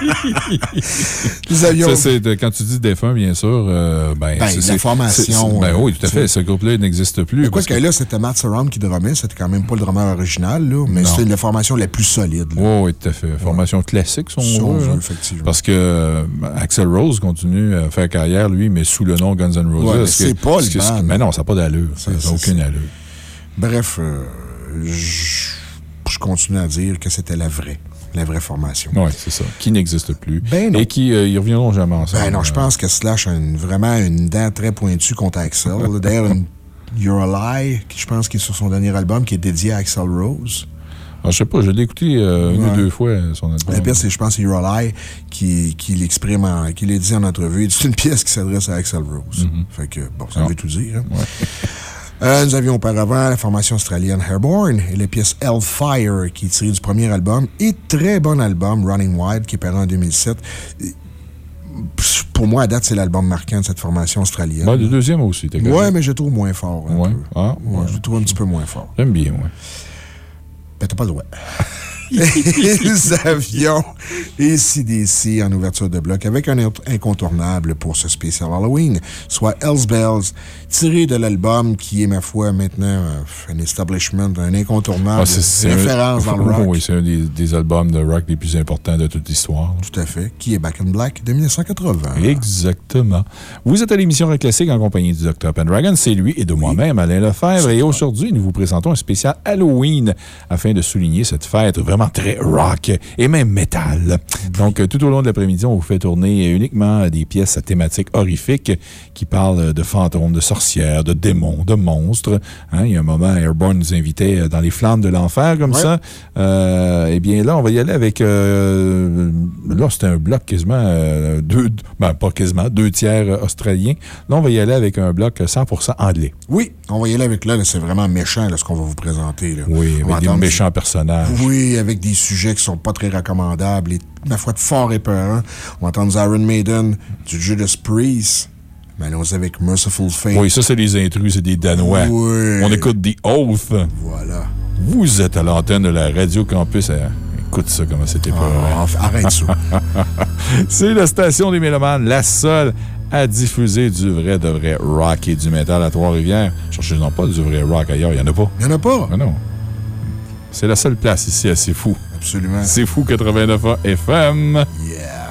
Speaker 10: Nous avions.
Speaker 2: Ça, c'est de- quand tu dis défunt, bien sûr. euh, ben,
Speaker 10: Ben,
Speaker 2: c'est-
Speaker 10: formation,
Speaker 2: Ben oui, tout à fait. Ce groupe-là n'existe plus.
Speaker 10: Quoi
Speaker 2: parce
Speaker 10: que là, c'était Matt Surround qui drummait, c'était quand même pas le drummer original, là, mais
Speaker 2: Non.
Speaker 10: c'était la formation la plus solide.
Speaker 2: Oui, oui, tout à fait. Formation classique, si on veut, hein.
Speaker 10: effectivement.
Speaker 2: Parce que euh, Axel Rose continue à faire carrière, lui, mais sous le nom Guns N' Roses.
Speaker 10: Ouais, mais c'est pas le band.
Speaker 2: Mais non, ça n'a pas d'allure. Ça n'a
Speaker 10: c'est-
Speaker 2: aucune
Speaker 10: c'est-
Speaker 2: allure.
Speaker 10: Bref, euh, je continue à dire que c'était la vraie, la vraie formation.
Speaker 2: Oui, c'est ça. Qui n'existe plus.
Speaker 10: Ben non.
Speaker 2: Et qui, euh, ils reviendront jamais ensemble.
Speaker 10: Ben non, je pense que Slash a une- vraiment une dent très pointue contre Axel. D'ailleurs, You're a Lie, qui je pense qui est sur son dernier album, qui est dédié à Axel Rose.
Speaker 2: Ah, je sais pas, je l'ai écouté euh, une
Speaker 10: Ouais.
Speaker 2: ou deux fois, son album.
Speaker 10: La pièce, c'est, je pense, c'est Lie qui, qui l'exprime, en- qui l'a dit en entrevue. C'est une pièce qui s'adresse à Axel Rose. Fait que, bon, ça
Speaker 2: Ah.
Speaker 10: veut tout dire. hein. Euh, nous avions auparavant la formation australienne Airborne et la pièce Hellfire qui est tirée du premier album et très bon album Running Wild qui est paru en 2007. Et, pff, Pour moi, à date, c'est l'album marquant de cette formation australienne.
Speaker 2: Ben, le deuxième aussi, t'es correct.
Speaker 10: mais je le trouve moins fort. un
Speaker 2: Ouais.
Speaker 10: peu.
Speaker 2: Ah,
Speaker 10: ouais. Je le trouve un petit peu moins fort.
Speaker 2: J'aime bien, ouais.
Speaker 10: Ben, t'as pas le droit. Ils avions et CDC en ouverture de bloc avec un incontournable pour ce spécial Halloween, soit Hells Bells, tiré de l'album qui est, ma foi, maintenant euh, un establishment, un incontournable,
Speaker 2: Ah, c'est- c'est un-
Speaker 10: référence dans le rock.
Speaker 2: Oui, c'est un des, des albums de rock les plus importants de toute l'histoire.
Speaker 10: Tout à fait. Qui est Back in Black de 1980.
Speaker 2: Exactement. Vous êtes à l'émission Rock Classique en compagnie du Dr. Pendragon. C'est lui et de moi-même, Alain Lefebvre. Et aujourd'hui, nous vous présentons un spécial Halloween afin de souligner cette fête vraiment très rock et même métal. Donc, euh, tout au long de l'après-midi, on vous fait tourner uniquement des pièces à thématique horrifique qui parlent de fantômes, de sorcières, de démons, de monstres. Hein, il y a un moment, Airborne nous invitait euh, dans les flammes de l'enfer comme
Speaker 10: Ouais.
Speaker 2: ça. Euh, eh bien, là, on va y aller avec. euh, là, c'était un bloc quasiment. euh, deux, ben, pas quasiment, deux tiers euh, australien. Là, on va y aller avec un bloc 100% anglais.
Speaker 10: Oui, on va y aller avec là, là, c'est vraiment méchant là, ce qu'on va vous présenter. Là.
Speaker 2: Oui,
Speaker 10: On
Speaker 2: avec des méchants personnages.
Speaker 10: Oui, avec des sujets qui sont pas très recommandables et, ma foi, de fort épeurants. On va entendre du Iron Maiden, du Judas Priest. Mais allons avec Merciful Fate.
Speaker 2: Oui, ça, c'est les intrus, c'est des Danois.
Speaker 10: Oui.
Speaker 2: On écoute The Oath.
Speaker 10: Voilà.
Speaker 2: Vous êtes à l'antenne de la Radio Campus. euh, Écoute ça, comment c'était pas.
Speaker 10: Ah, arrête ça.
Speaker 2: c'est la station des Mélomanes, la seule à diffuser du vrai, de vrai rock et du métal à Trois-Rivières. Cherchez non pas du vrai rock ailleurs, il n'y en a pas.
Speaker 10: Il n'y en a pas.
Speaker 2: Ah non. C'est la seule place ici à C'est Fou.
Speaker 10: Absolument.
Speaker 2: C'est Fou 89 FM.
Speaker 10: Yeah.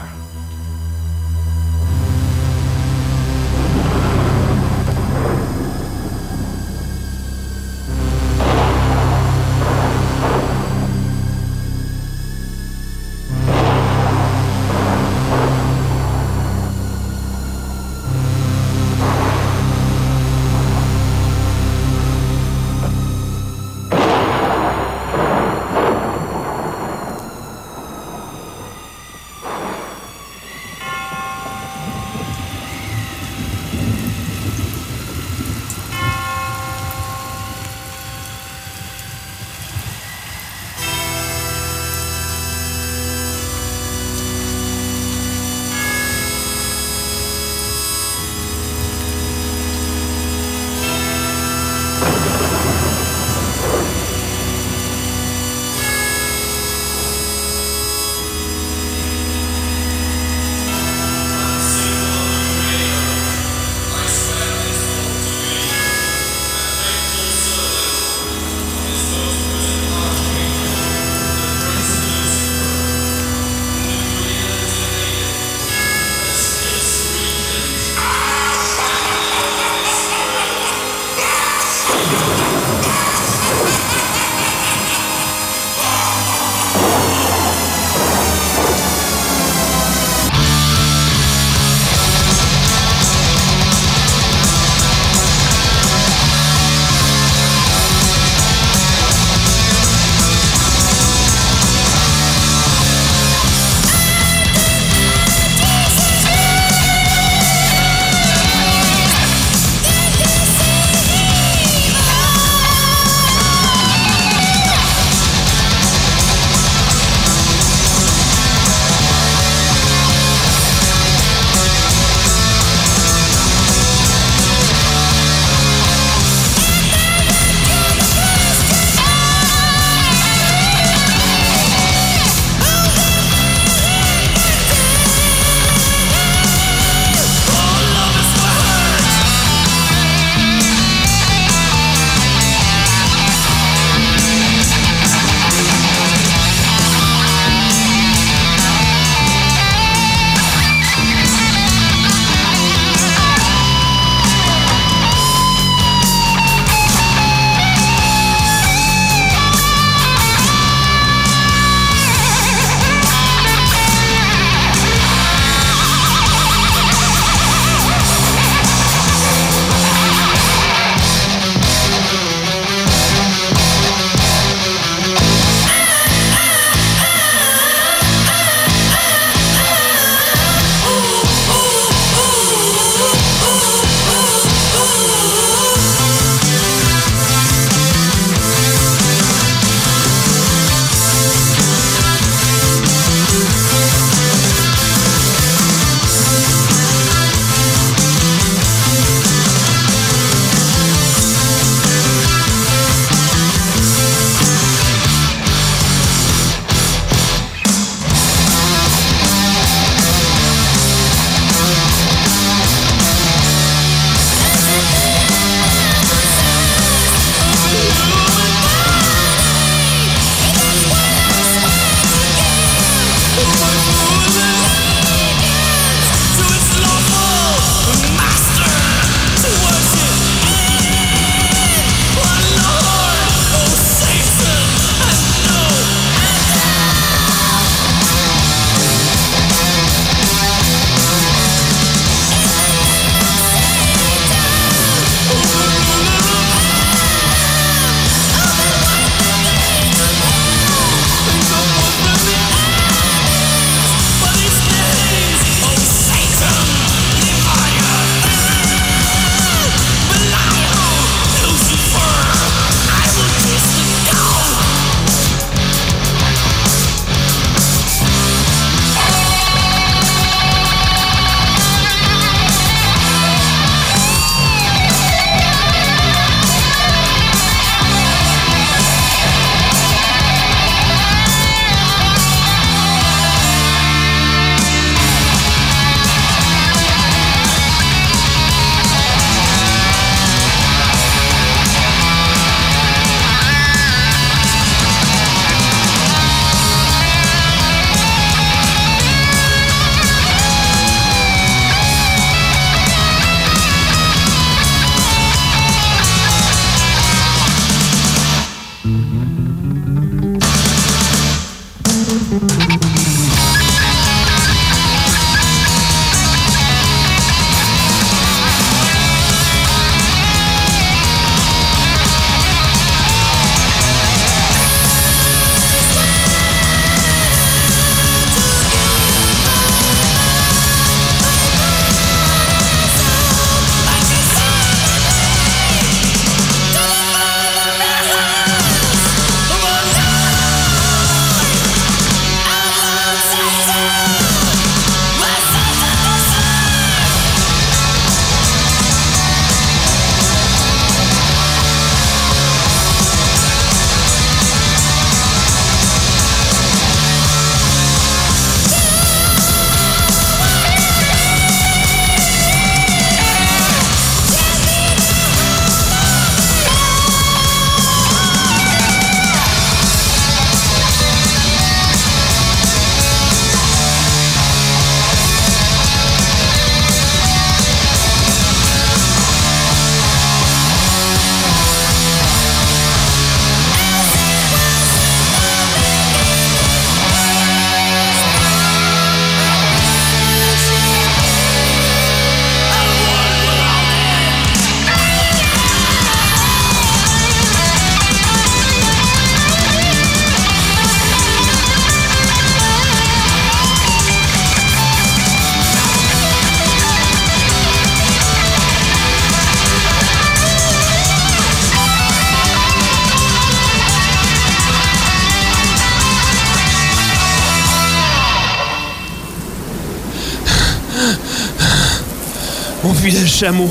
Speaker 13: Chameau,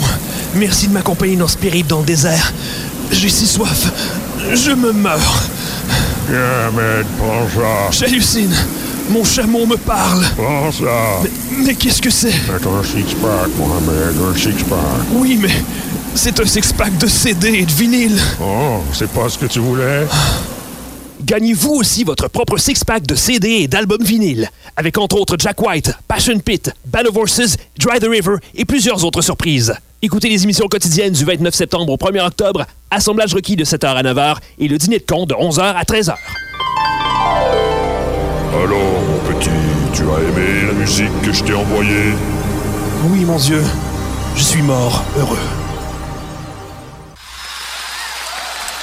Speaker 13: merci de m'accompagner dans ce périple dans le désert. J'ai si soif, je me meurs.
Speaker 1: Viens, mec, prends ça.
Speaker 13: J'hallucine. Mon chameau me parle.
Speaker 1: Prends ça.
Speaker 13: Mais, mais qu'est-ce que c'est?
Speaker 1: C'est un six-pack, Mohamed, un six-pack.
Speaker 13: Oui, mais c'est un six-pack de CD et de vinyle.
Speaker 1: Oh, c'est pas ce que tu voulais?
Speaker 13: Gagnez-vous aussi votre propre six-pack de CD et d'albums vinyle, avec entre autres Jack White, Passion Pit, Band of Horses, Dry the River et plusieurs autres surprises. Écoutez les émissions quotidiennes du 29 septembre au 1er octobre, assemblage requis de 7h à 9h et le dîner de con de 11h à 13h.
Speaker 1: Alors, mon petit, tu as aimé la musique que je t'ai envoyée?
Speaker 13: Oui, mon Dieu, je suis mort heureux.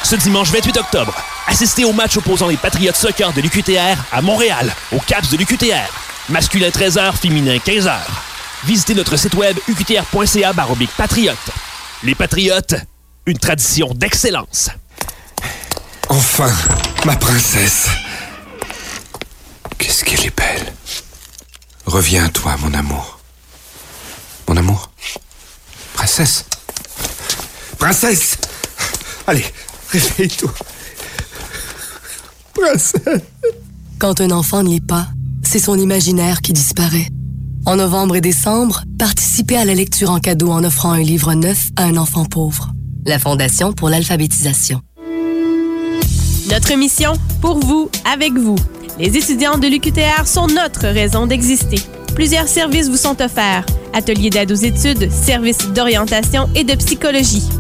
Speaker 13: Ce dimanche 28 octobre, assistez au match opposant les Patriotes Soccer de l'UQTR à Montréal, au CAPS de l'UQTR. Masculin 13h, féminin 15h. Visitez notre site web uqtr.ca patriote. Les Patriotes, une tradition d'excellence.
Speaker 20: Enfin, ma princesse. Qu'est-ce qu'elle est belle. Reviens à toi, mon amour. Mon amour. Princesse. Princesse. Allez, réveille-toi.
Speaker 21: Quand un enfant n'y est pas, c'est son imaginaire qui disparaît. En novembre et décembre, participez à la lecture en cadeau en offrant un livre neuf à un enfant pauvre. La Fondation pour l'alphabétisation.
Speaker 8: Notre mission, pour vous, avec vous. Les étudiants de l'UQTR sont notre raison d'exister. Plusieurs services vous sont offerts. Ateliers d'aide aux études, services d'orientation et de psychologie.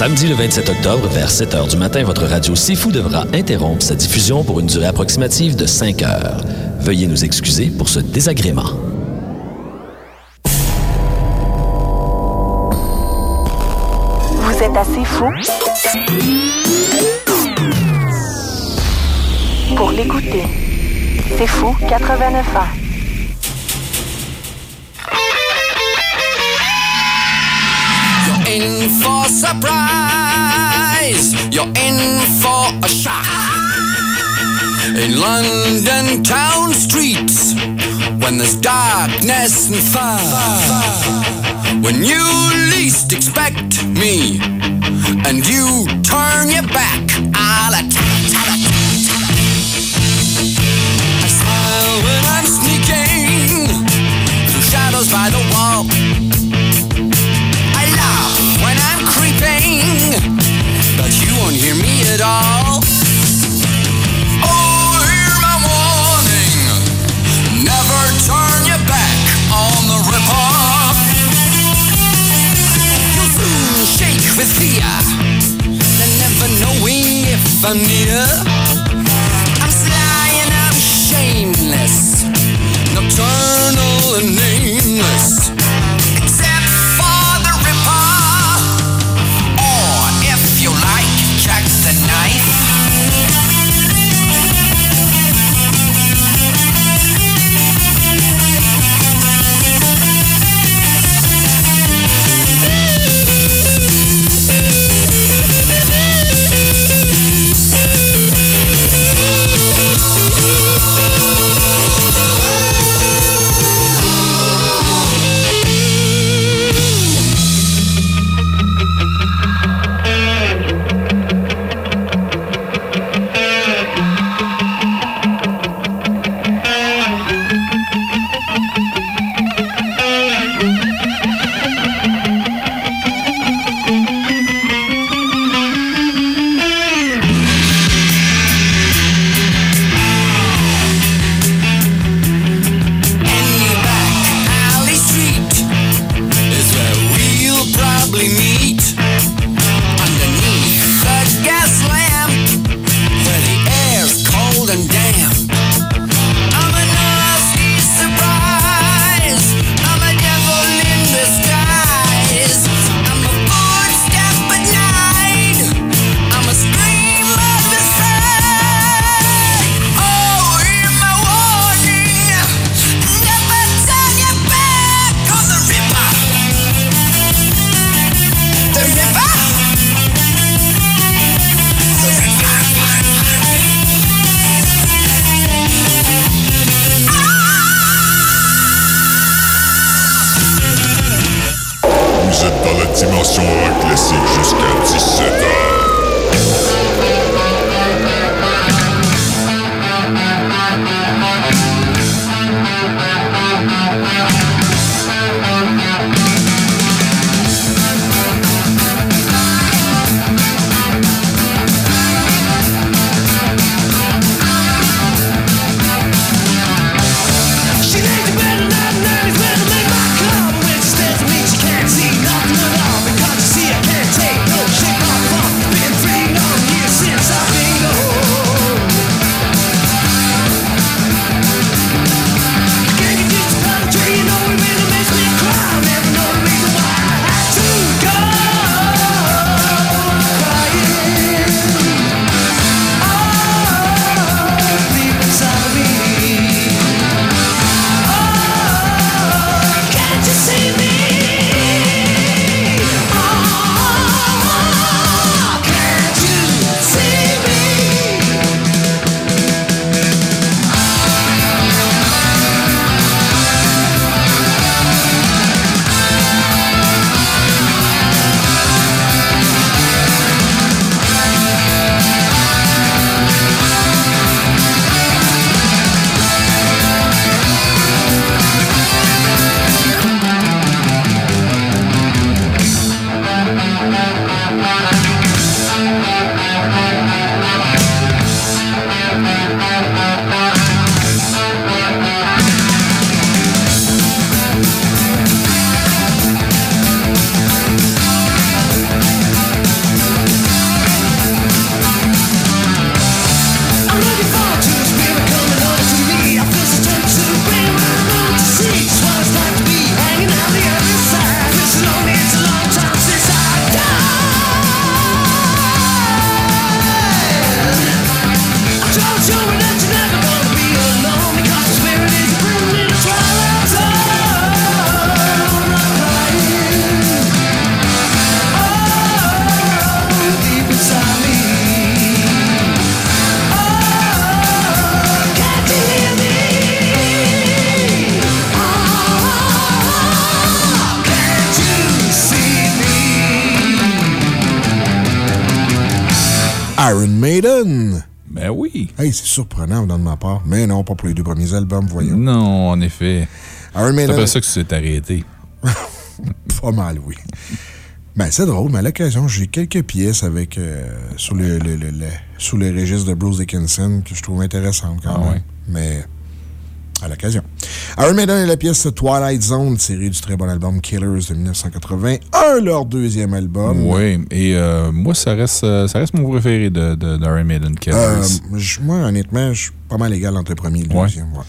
Speaker 7: Samedi le 27 octobre, vers 7 h du matin, votre radio Fou devra interrompre sa diffusion pour une durée approximative de 5 heures. Veuillez nous excuser pour ce désagrément.
Speaker 9: Vous êtes assez fou? Pour l'écouter. C'est fou 89 ans.
Speaker 17: in for surprise. You're in for a shock. In London town streets, when there's darkness and fire, when you least expect me, and you turn your back, I'll attack. I smile when I'm sneaking
Speaker 22: through shadows by the wall. sing, but you won't hear me at all. Oh, hear my warning. Never turn your back on the ripoff. You'll soon shake with fear, and never knowing if I'm near. I'm sly and
Speaker 17: I'm shameless,
Speaker 2: nocturnal and
Speaker 17: nameless. C'est surprenant de ma part. Mais non, pas pour les deux premiers albums, voyons.
Speaker 2: Non, en effet. C'est pas ça que tu t'es arrêté.
Speaker 17: pas mal, oui. Ben, c'est drôle, mais à l'occasion, j'ai quelques pièces avec, euh, sous, le, le, le, les registres de Bruce Dickinson que je trouve intéressantes quand
Speaker 2: ah
Speaker 17: même. Mais
Speaker 10: à l'occasion. Maiden et la pièce Twilight Zone, tirée du très bon album Killers de 1981, leur deuxième album.
Speaker 2: Oui, et euh, moi, ça reste, euh, ça reste mon préféré de, Maiden, Killers.
Speaker 10: Euh, moi, honnêtement, je suis pas mal égal entre le premier et le
Speaker 2: Ouais.
Speaker 10: deuxième. ouais.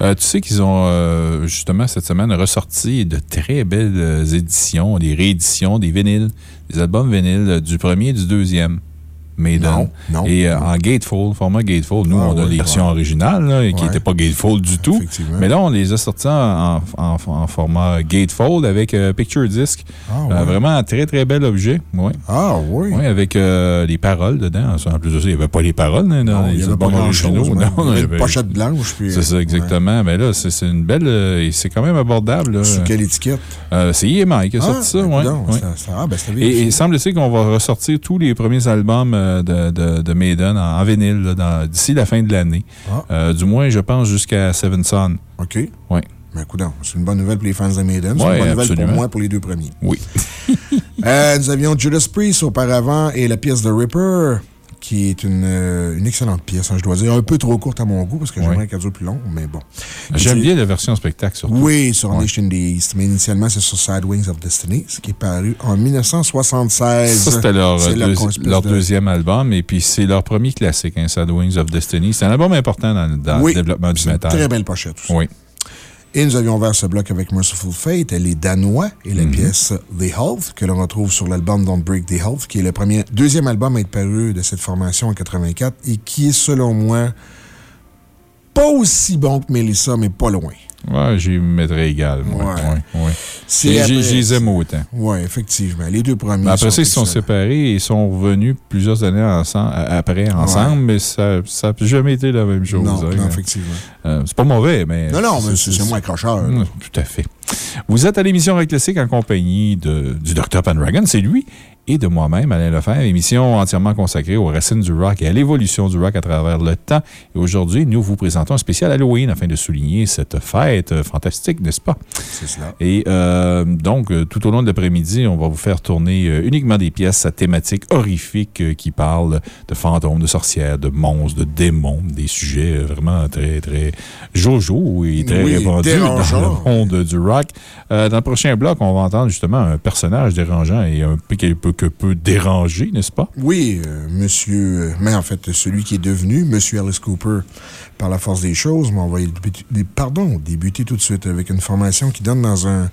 Speaker 2: Euh, tu sais qu'ils ont justement cette semaine ressorti de très belles éditions, des rééditions, des vinyles, des albums vinyles du premier et du deuxième. Maiden.
Speaker 10: Non, non.
Speaker 2: Et euh, en gatefold, format gatefold. Nous,
Speaker 10: Ah
Speaker 2: on a les versions
Speaker 10: ouais.
Speaker 2: originales, là, qui
Speaker 10: Ouais.
Speaker 2: n'étaient pas gatefold du tout. Mais là, on les a sortis en, en- en format gatefold avec euh, picture disc. Euh, vraiment un très, très bel objet. Ouais.
Speaker 10: Ah, oui.
Speaker 2: Oui, avec euh, les paroles dedans. En plus de ça, il n'y avait pas les paroles hein, dans
Speaker 10: Non, il
Speaker 2: les
Speaker 10: y avait pas
Speaker 2: albums originaux. Non,
Speaker 10: Il y avait une pochette blanche, puis,
Speaker 2: C'est ça,
Speaker 10: euh,
Speaker 2: exactement. Mais là, c'est une belle. euh, c'est quand même abordable. là.
Speaker 10: Sous quelle étiquette?
Speaker 2: C'est EMI qui a
Speaker 10: Ah,
Speaker 2: sorti ça,
Speaker 10: ben,
Speaker 2: ouais,
Speaker 10: coudonc,
Speaker 2: ouais.
Speaker 10: ça- ça- ah, ben,
Speaker 2: Et, il semble-t-il qu'on va ressortir tous les premiers albums de, de, de Maiden en, en vinyle d'ici la fin de l'année.
Speaker 10: Ah.
Speaker 2: Du moins, je pense jusqu'à Seven Son.
Speaker 10: OK.
Speaker 2: Oui.
Speaker 10: Ben, c'est une bonne nouvelle pour les fans de Maiden. C'est une bonne nouvelle
Speaker 2: absolument.
Speaker 10: pour moi, pour les deux premiers.
Speaker 2: Oui.
Speaker 10: Euh, nous avions Judas Priest auparavant et la pièce de Ripper, qui est une, euh, une excellente pièce, hein, je dois dire. Un peu trop courte à mon goût, parce que j'aimerais qu'elle dure plus long, mais bon.
Speaker 2: J'aime bien la version spectacle, surtout.
Speaker 10: Oui, sur in the East. Mais initialement, c'est sur Sad Wings of Destiny, ce qui est paru en 1976.
Speaker 2: Ça, c'était leur, euh,
Speaker 10: leur
Speaker 2: deuxi-
Speaker 10: espèce
Speaker 2: leur
Speaker 10: de-
Speaker 2: deuxième album, et puis c'est leur premier classique, hein, Sad Wings of Destiny. C'est un album important dans, dans
Speaker 10: Oui,
Speaker 2: le développement du
Speaker 10: une
Speaker 2: métal.
Speaker 10: très belle pochette aussi.
Speaker 2: Oui.
Speaker 10: Et nous avions ouvert ce bloc avec Merciful Fate, les Danois, et la
Speaker 2: Mhm.
Speaker 10: pièce The Health, que l'on retrouve sur l'album Don't Break the Health, qui est le premier, deuxième album à être paru de cette formation en 84 et qui est, selon moi, pas aussi bon que Melissa, mais pas loin.
Speaker 2: Ouais, j'y mettrais égal. moi.
Speaker 10: Ouais.
Speaker 2: Ouais, aime autant.
Speaker 10: Oui, effectivement. Les deux premiers.
Speaker 2: Après ça, ils se sont séparés et sont revenus plusieurs années ensemble, après ensemble, mais ça n'a jamais été la même chose.
Speaker 10: Non,
Speaker 2: hein.
Speaker 10: non, effectivement.
Speaker 2: Euh, c'est pas mauvais, mais.
Speaker 10: Non, non, mais c'est moins accrocheur.
Speaker 2: Tout à fait. Vous êtes à l'émission Rock Classique en compagnie de, du Dr. Pendragon, c'est lui, et de moi-même, Alain Lefebvre, émission entièrement consacrée aux racines du rock et à l'évolution du rock à travers le temps. Et aujourd'hui, nous vous présentons un spécial Halloween afin de souligner cette fête fantastique, n'est-ce pas?
Speaker 10: C'est cela.
Speaker 2: Et euh, donc, euh, tout au long de l'après-midi, on va vous faire tourner euh, uniquement des pièces à thématique horrifique qui parlent de fantômes, de sorcières, de monstres, de démons, des sujets vraiment très, très jojo et très
Speaker 10: Oui,
Speaker 2: répandus dans le monde du rock. Euh, dans le prochain bloc, on va entendre justement un personnage dérangeant et un peu, que peu dérangé, n'est-ce pas?
Speaker 10: Oui, euh, monsieur, euh, mais en fait, celui qui est devenu monsieur Alice Cooper par la force des choses, mais on va débuter, pardon, débuter tout de suite avec une formation qui donne dans un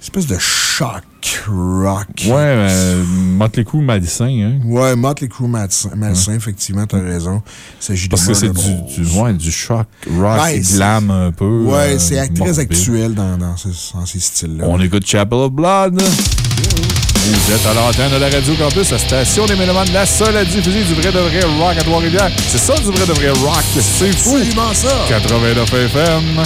Speaker 10: espèce de choc rock.
Speaker 2: Ouais, euh, Motley Crue malsain, hein?
Speaker 10: Ouais, Motley Crue malsain, malsain, effectivement, t'as raison. Il
Speaker 2: Parce que c'est du, du, ouais, du choc rock
Speaker 10: Ouais,
Speaker 2: et glam un peu.
Speaker 10: Ouais,
Speaker 2: euh,
Speaker 10: c'est très actuel dans, dans ces, dans ces styles-là.
Speaker 2: On écoute Chapel of Blood. Vous êtes à l'antenne de la Radio Campus, la station des Mélomanes, la seule à diffuser du vrai de vrai rock à Trois-Rivières. C'est ça, du vrai de vrai rock. C'est fou.
Speaker 10: Absolument ça.
Speaker 2: 89 FM.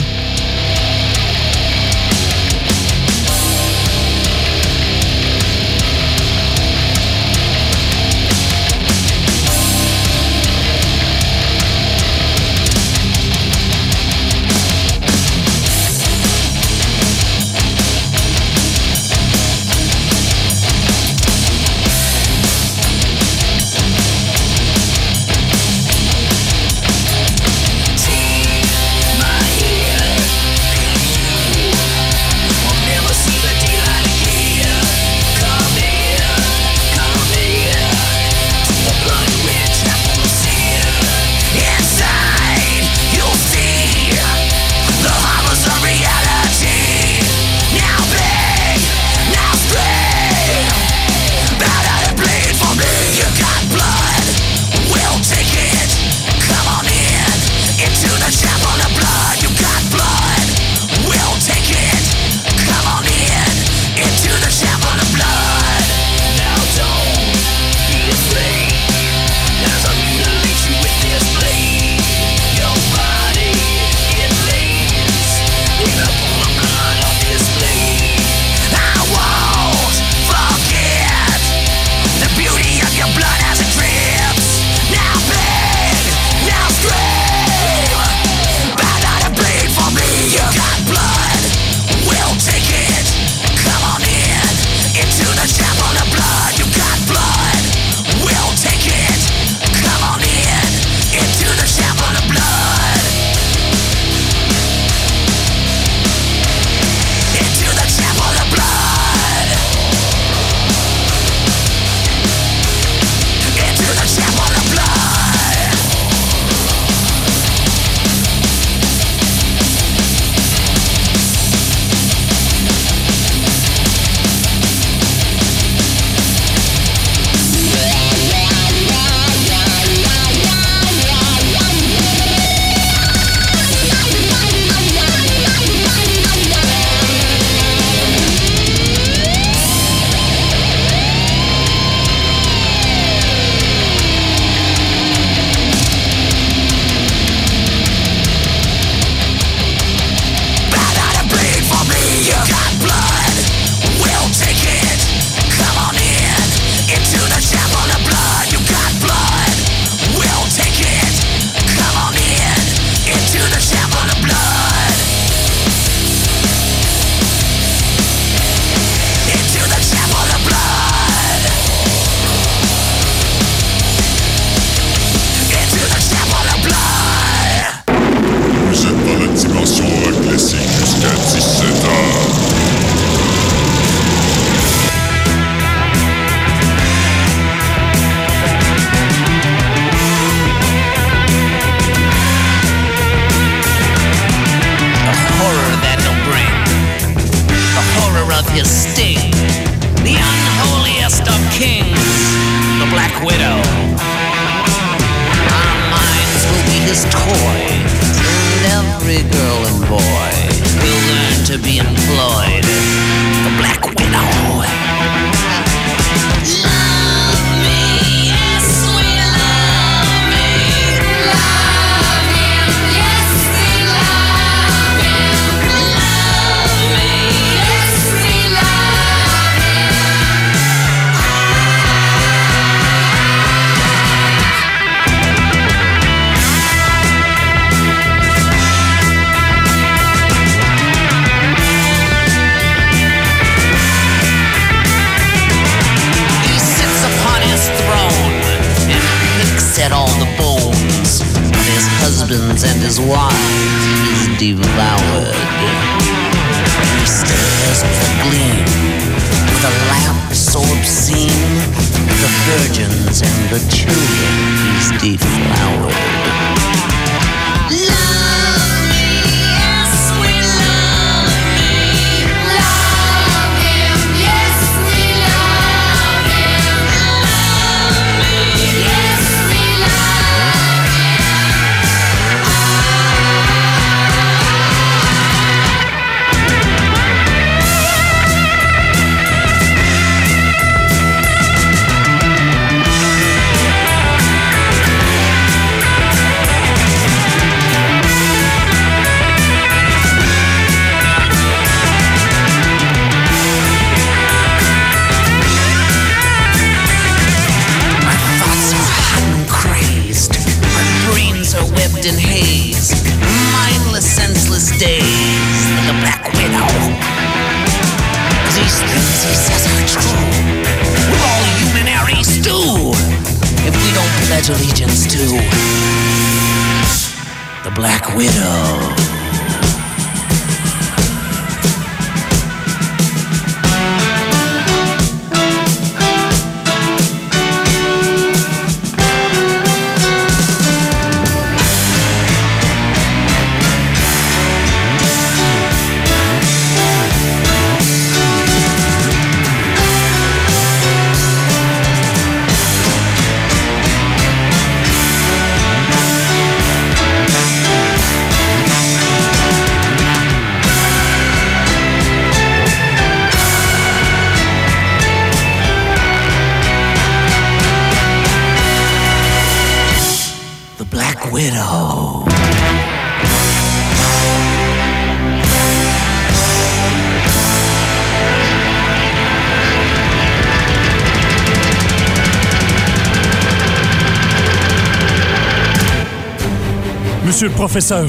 Speaker 23: Professeur,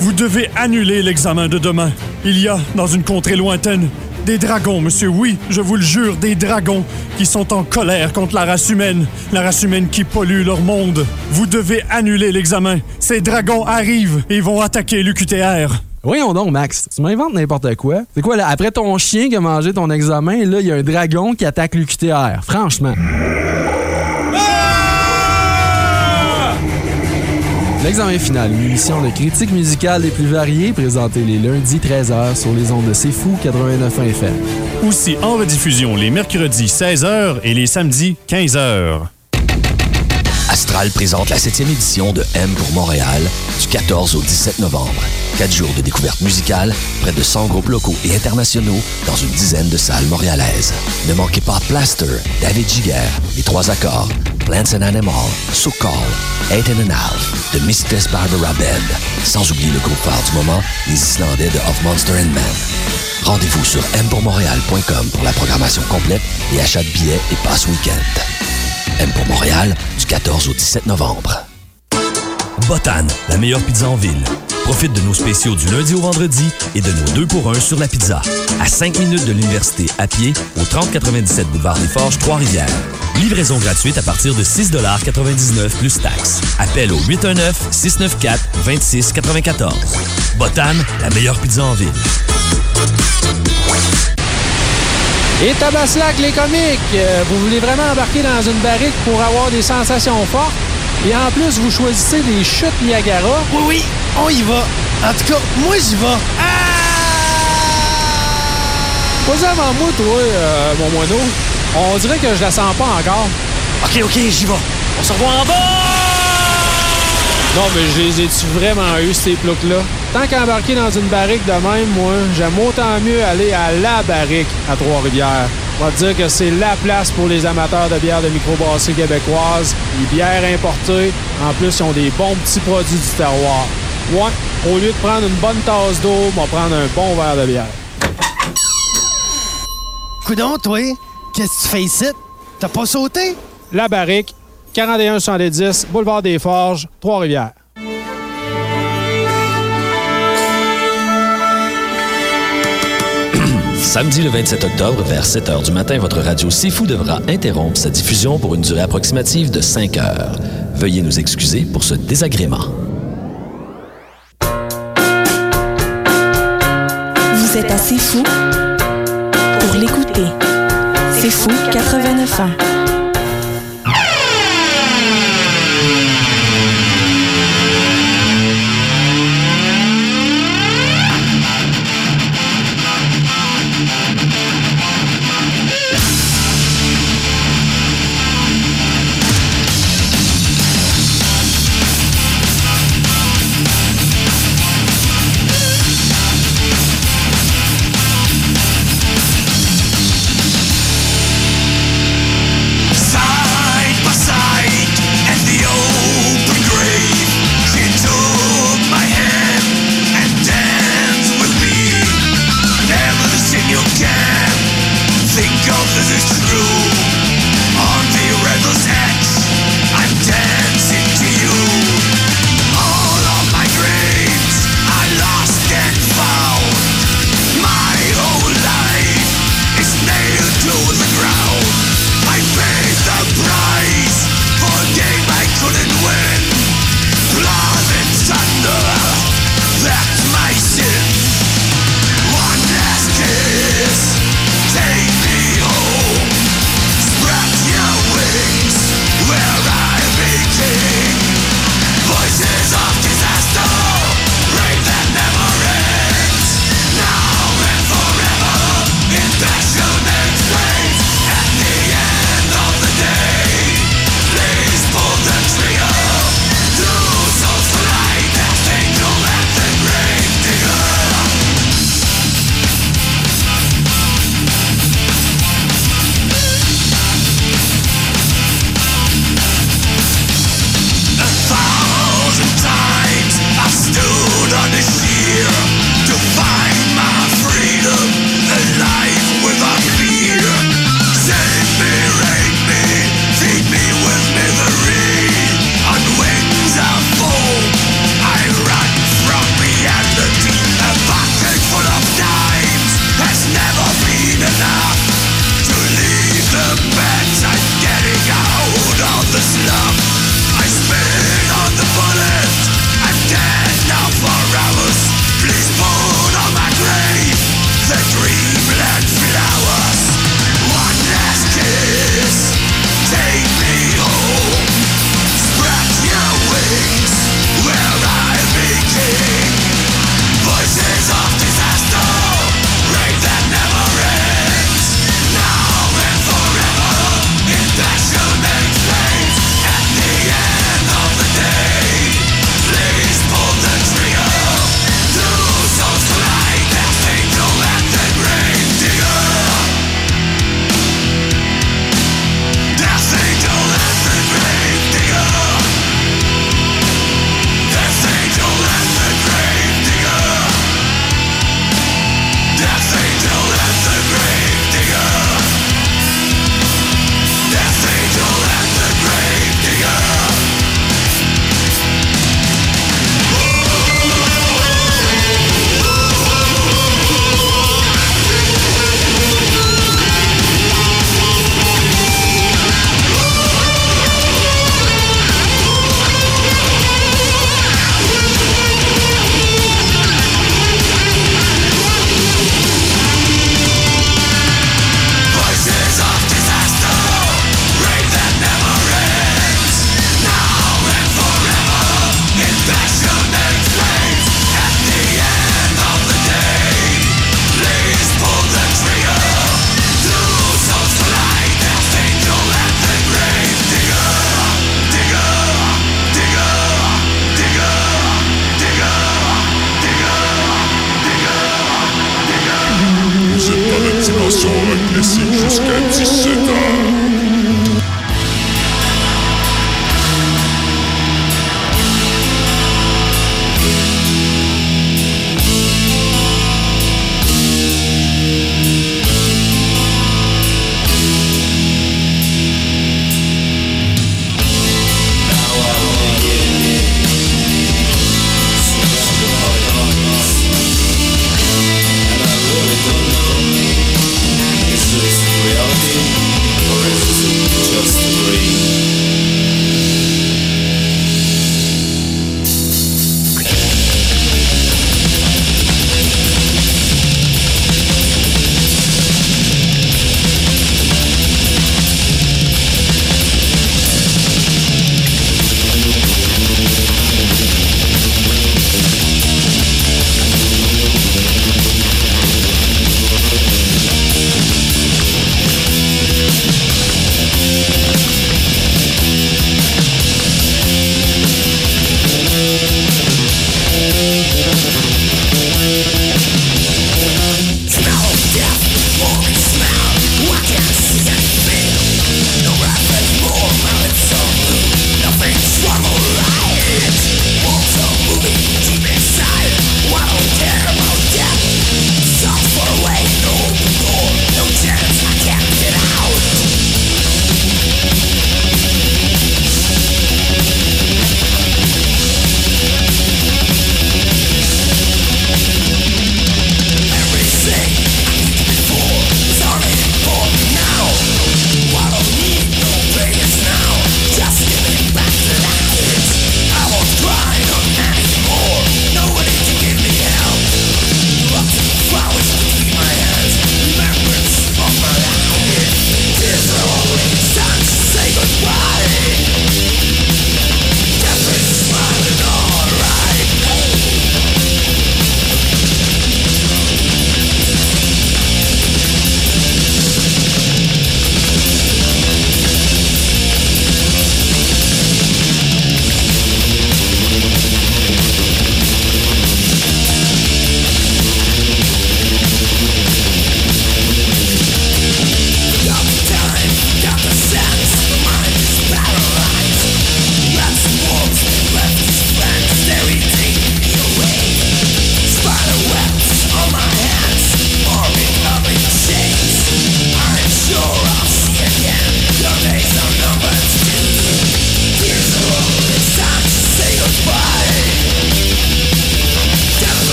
Speaker 23: vous devez annuler l'examen de demain. Il y a, dans une contrée lointaine, des dragons, monsieur, oui, je vous le jure, des dragons qui sont en colère contre la race humaine, la race humaine qui pollue leur monde. Vous devez annuler l'examen. Ces dragons arrivent et vont attaquer l'UQTR.
Speaker 5: Voyons donc, Max, tu m'inventes n'importe quoi. C'est quoi, là, après ton chien qui a mangé ton examen, là, il y a un dragon qui attaque l'UQTR. Franchement. L'examen final, une émission de critique musicale les plus variées, présentée les lundis 13h sur les ondes de C'est Fou 89 FM.
Speaker 23: Aussi en rediffusion les mercredis 16h et les samedis 15h.
Speaker 7: Astral présente la 7e édition de M pour Montréal du 14 au 17 novembre. Quatre jours de découverte musicale, près de 100 groupes locaux et internationaux dans une dizaine de salles montréalaises. Ne manquez pas Plaster, David Giger, Les Trois Accords, Plants and Animal, So Call, Eight and a The Mistress Barbara Band, sans oublier le groupe phare du moment, les Islandais de Of Monster and Man. Rendez-vous sur mpourmontréal.com pour la programmation complète et achat de billets et passe week-end. M pour Montréal, du 14 au 17 novembre.
Speaker 24: Botan, la meilleure pizza en ville. Profite de nos spéciaux du lundi au vendredi et de nos 2 pour 1 sur la pizza. À 5 minutes de l'université à pied, au 3097 boulevard des Forges, Trois-Rivières. Livraison gratuite à partir de 6,99 plus taxes. Appel au 819-694-2694. Botan, la meilleure pizza en ville.
Speaker 25: Et Tabaslac, les comiques, euh, vous voulez vraiment embarquer dans une barrique pour avoir des sensations fortes? Et en plus, vous choisissez des chutes Niagara?
Speaker 26: Oui, oui, on y va. En tout cas, moi, j'y vais.
Speaker 25: Pas avant moi, toi, euh, mon moineau. On dirait que je la sens pas encore.
Speaker 27: OK, OK, j'y vais. On se revoit en bas!
Speaker 25: Non, mais je les ai-tu vraiment eu, ces ploucs-là? Tant qu'embarquer dans une barrique de même, moi, j'aime autant mieux aller à la barrique à Trois-Rivières. On va te dire que c'est la place pour les amateurs de bières de microbrasserie québécoise, les bières importées. En plus, ils ont des bons petits produits du terroir. Ouais, au lieu de prendre une bonne tasse d'eau, on va prendre un bon verre de bière.
Speaker 27: Coudon, toi, qu'est-ce que tu fais ici? T'as pas sauté?
Speaker 25: La barrique, 41-70, boulevard des Forges, Trois-Rivières.
Speaker 7: Samedi le 27 octobre, vers 7 h du matin, votre radio C'est Fou devra interrompre sa diffusion pour une durée approximative de 5 heures. Veuillez nous excuser pour ce désagrément.
Speaker 9: Vous êtes assez fou pour l'écouter. C'est fou 89 ans.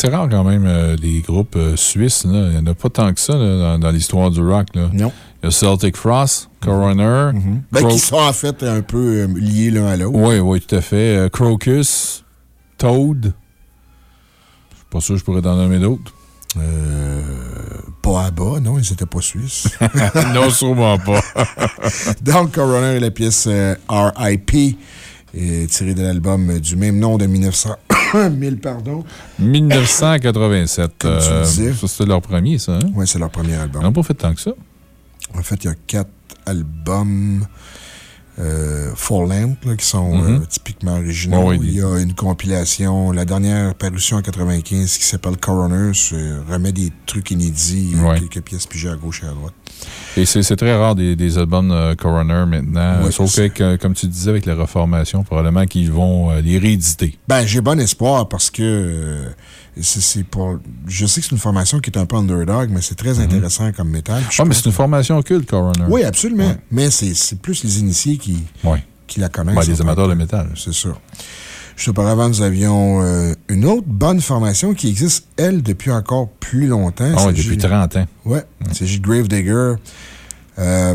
Speaker 2: C'est rare quand même, euh, les groupes euh, suisses. là. Il n'y en a pas tant que ça là, dans, dans l'histoire du rock. Là.
Speaker 10: Non.
Speaker 2: Il y a Celtic Frost, Coroner.
Speaker 10: Ben,
Speaker 2: Cro-
Speaker 10: qui sont en fait un peu euh, liés l'un à l'autre.
Speaker 2: Oui, oui, tout à fait. Euh, Crocus, Toad. Je suis pas sûr que je pourrais t'en nommer d'autres.
Speaker 10: Euh, pas à bas, non, ils n'étaient pas suisses.
Speaker 2: non, sûrement pas.
Speaker 10: Donc, Coroner est la pièce euh, R.I.P. euh, tirée de l'album du même nom de 1900. 1000, pardon.
Speaker 2: 1987.
Speaker 10: Comme tu
Speaker 2: euh,
Speaker 10: disais.
Speaker 2: c'était leur premier, ça. Hein?
Speaker 10: Oui, c'est leur premier album.
Speaker 2: Ils n'ont pas fait tant que ça.
Speaker 10: En fait, il y a quatre albums euh, là, qui sont euh, typiquement originaux.
Speaker 2: Ouais, ouais,
Speaker 10: il y a une compilation, la dernière parution en 95 qui s'appelle Coroner, c'est- remet des trucs inédits,
Speaker 2: Ouais.
Speaker 10: quelques pièces pigées à gauche et à droite.
Speaker 2: Et c'est très rare des, des albums euh, Coroner maintenant.
Speaker 10: Ouais,
Speaker 2: sauf que, comme tu disais, avec la reformation, probablement qu'ils vont euh, les rééditer.
Speaker 10: Ben, j'ai bon espoir parce que euh, c'est pour. Je sais que c'est une formation qui est un peu underdog, mais c'est très intéressant comme métal.
Speaker 2: Ah, mais c'est une formation culte, Coroner.
Speaker 10: Oui, absolument. Mais c'est plus les initiés qui,
Speaker 2: Ouais.
Speaker 10: qui la connaissent.
Speaker 2: Ben, les amateurs de métal.
Speaker 10: C'est ça. Juste auparavant, nous avions euh, une autre bonne formation qui existe, elle, depuis encore plus longtemps. S'agit-
Speaker 2: depuis 30 ans.
Speaker 10: Ouais. Il s'agit de Gravedigger. Euh,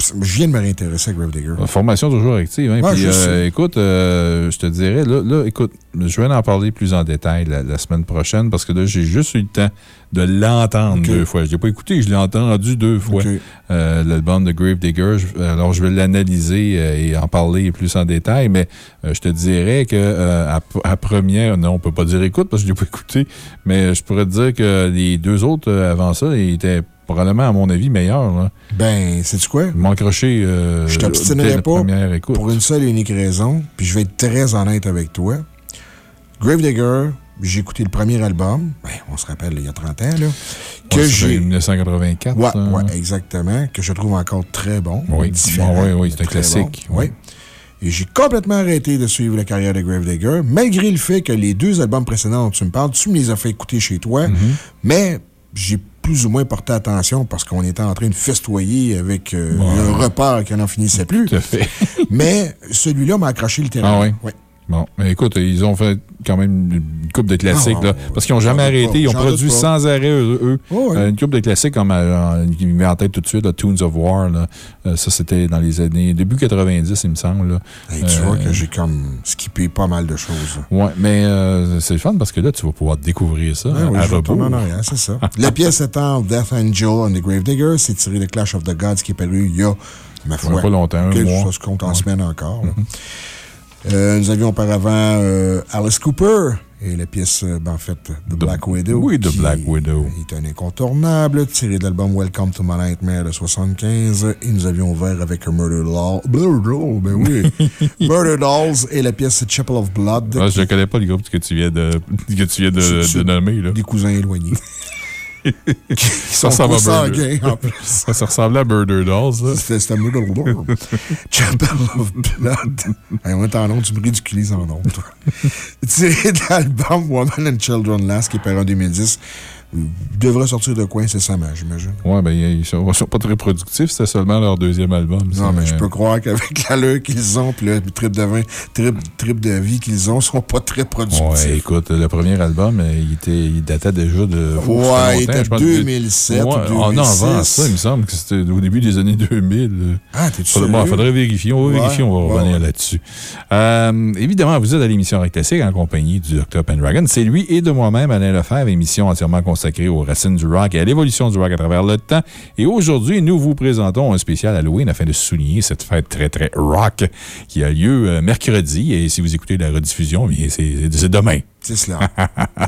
Speaker 10: je viens de me réintéresser à Gravedigger.
Speaker 2: Euh, Formation toujours active. Hein?
Speaker 10: Ouais,
Speaker 2: Puis, euh, écoute, euh, je te dirais, là, là, écoute, je vais en parler plus en détail la, la semaine prochaine parce que là, j'ai juste eu le temps de l'entendre deux fois. Je l'ai pas écouté, je l'ai entendu deux fois. Euh, L'album de Gravedigger. Alors, je vais l'analyser et en parler plus en détail, mais je te dirais que à, à première, non, on peut pas dire écoute parce que je l'ai pas écouté, mais je pourrais te dire que les deux autres avant ça, ils étaient probablement, à mon avis, meilleurs. là.
Speaker 10: Ben, sais-tu quoi?
Speaker 2: Accroché euh,
Speaker 10: Je t'obstinerai pas
Speaker 2: première écoute.
Speaker 10: pour une seule et unique raison, puis je vais être très honnête avec toi. Gravedigger, j'ai écouté le premier album, ben, on se rappelle, il y a 30 ans, là, que
Speaker 2: Ouais,
Speaker 10: j'ai...
Speaker 2: 1984.
Speaker 10: Ouais,
Speaker 2: ça.
Speaker 10: ouais, exactement, que je trouve encore très bon.
Speaker 2: Oui,
Speaker 10: différent,
Speaker 2: oui, oui, c'est un classique.
Speaker 10: bon, Oui. Et j'ai complètement arrêté de suivre la carrière de Gravedigger, malgré le fait que les deux albums précédents dont tu me parles, tu me les as fait écouter chez toi,
Speaker 2: Mm-hmm.
Speaker 10: mais j'ai plus ou moins porté attention parce qu'on était en train de festoyer avec euh, un repas qui n'en finissait plus.
Speaker 2: Tout à fait.
Speaker 10: mais celui-là m'a accroché littéralement.
Speaker 2: Ah oui?
Speaker 10: Ouais.
Speaker 2: Bon, mais écoute, ils ont fait quand même une coupe de classiques,
Speaker 10: Ah,
Speaker 2: là, parce qu'ils n'ont jamais arrêté. Ils ont produit sans arrêt, eux, eux,
Speaker 10: Oh,
Speaker 2: euh, une coupe de classiques comme euh, qui me met en tête tout de suite, là, Tunes of War. là. Euh, ça, c'était dans les années début 90, il me semble. là.
Speaker 10: Hey, tu
Speaker 2: Euh,
Speaker 10: vois que j'ai comme skippé pas mal de choses.
Speaker 2: Ouais, mais euh, c'est le fun parce que là, tu vas pouvoir découvrir ça
Speaker 10: Ben oui,
Speaker 2: à
Speaker 10: je vais
Speaker 2: rebours.
Speaker 10: arrière, c'est ça. La pièce étant Death Angel on the Gravedigger, c'est tiré de Clash of the Gods qui est paru il y a, ma foi,
Speaker 2: pas longtemps, un
Speaker 10: que
Speaker 2: mois.
Speaker 10: ça se compte en semaine encore. Euh, nous avions auparavant euh, Alice Cooper et la pièce, euh, ben, en fait, The Black Widow.
Speaker 2: oui, The
Speaker 10: qui
Speaker 2: Black Widow.
Speaker 10: est un incontournable, tiré de l'album Welcome to My Nightmare de 75. Et nous avions ouvert avec Murder Doll. Murder Doll, ben oui. Murder Dolls et la pièce Chapel of Blood.
Speaker 2: Ah, je ne connais pas le groupe que tu viens de, que tu viens de, de nommer. Là.
Speaker 10: Des cousins éloignés.
Speaker 2: À
Speaker 10: consanguins,
Speaker 2: Murder.
Speaker 10: en plus.
Speaker 2: Ça, ça ressemblait à Murder Dolls. là.
Speaker 10: C'était Murder Doll. Chapel of Blood. Hey, on est en onde, tu me ridiculises en onde, toi. Tiré de l'album Woman and Children Last, qui est paru en 2010. Devrait sortir de coin incessamment, j'imagine.
Speaker 2: Ouais, ben, ils sont, ils sont pas très productifs. C'était seulement leur deuxième album.
Speaker 10: Non, mais je peux croire qu'avec l'allure qu'ils ont, puis le trip de vin, trip, trip de vie qu'ils ont, ils sont pas très productifs.
Speaker 2: Ouais, écoute, le premier album, il, était, il datait déjà de. Fait
Speaker 10: il était
Speaker 2: je pense,
Speaker 10: 2007 ou
Speaker 2: Ouais, ah non, avant
Speaker 10: 2006.
Speaker 2: ça, il me semble que c'était au début des années 2000.
Speaker 10: Ah, t'es-tu
Speaker 2: faudrait, bon,
Speaker 10: sérieux?
Speaker 2: faudrait vérifier. On va
Speaker 10: Ouais,
Speaker 2: vérifier, on va
Speaker 10: ouais,
Speaker 2: revenir là-dessus. Euh, évidemment, vous êtes à l'émission Rock en compagnie du Dr. Pendragon. C'est lui et de moi-même, Alain Lefebvre, émission entièrement consacrée aux racines du rock et à l'évolution du rock à travers le temps. Et aujourd'hui, nous vous présentons un spécial Halloween afin de souligner cette fête très, très rock qui a lieu euh, mercredi. Et si vous écoutez la rediffusion, c'est c'est demain.
Speaker 10: C'est cela.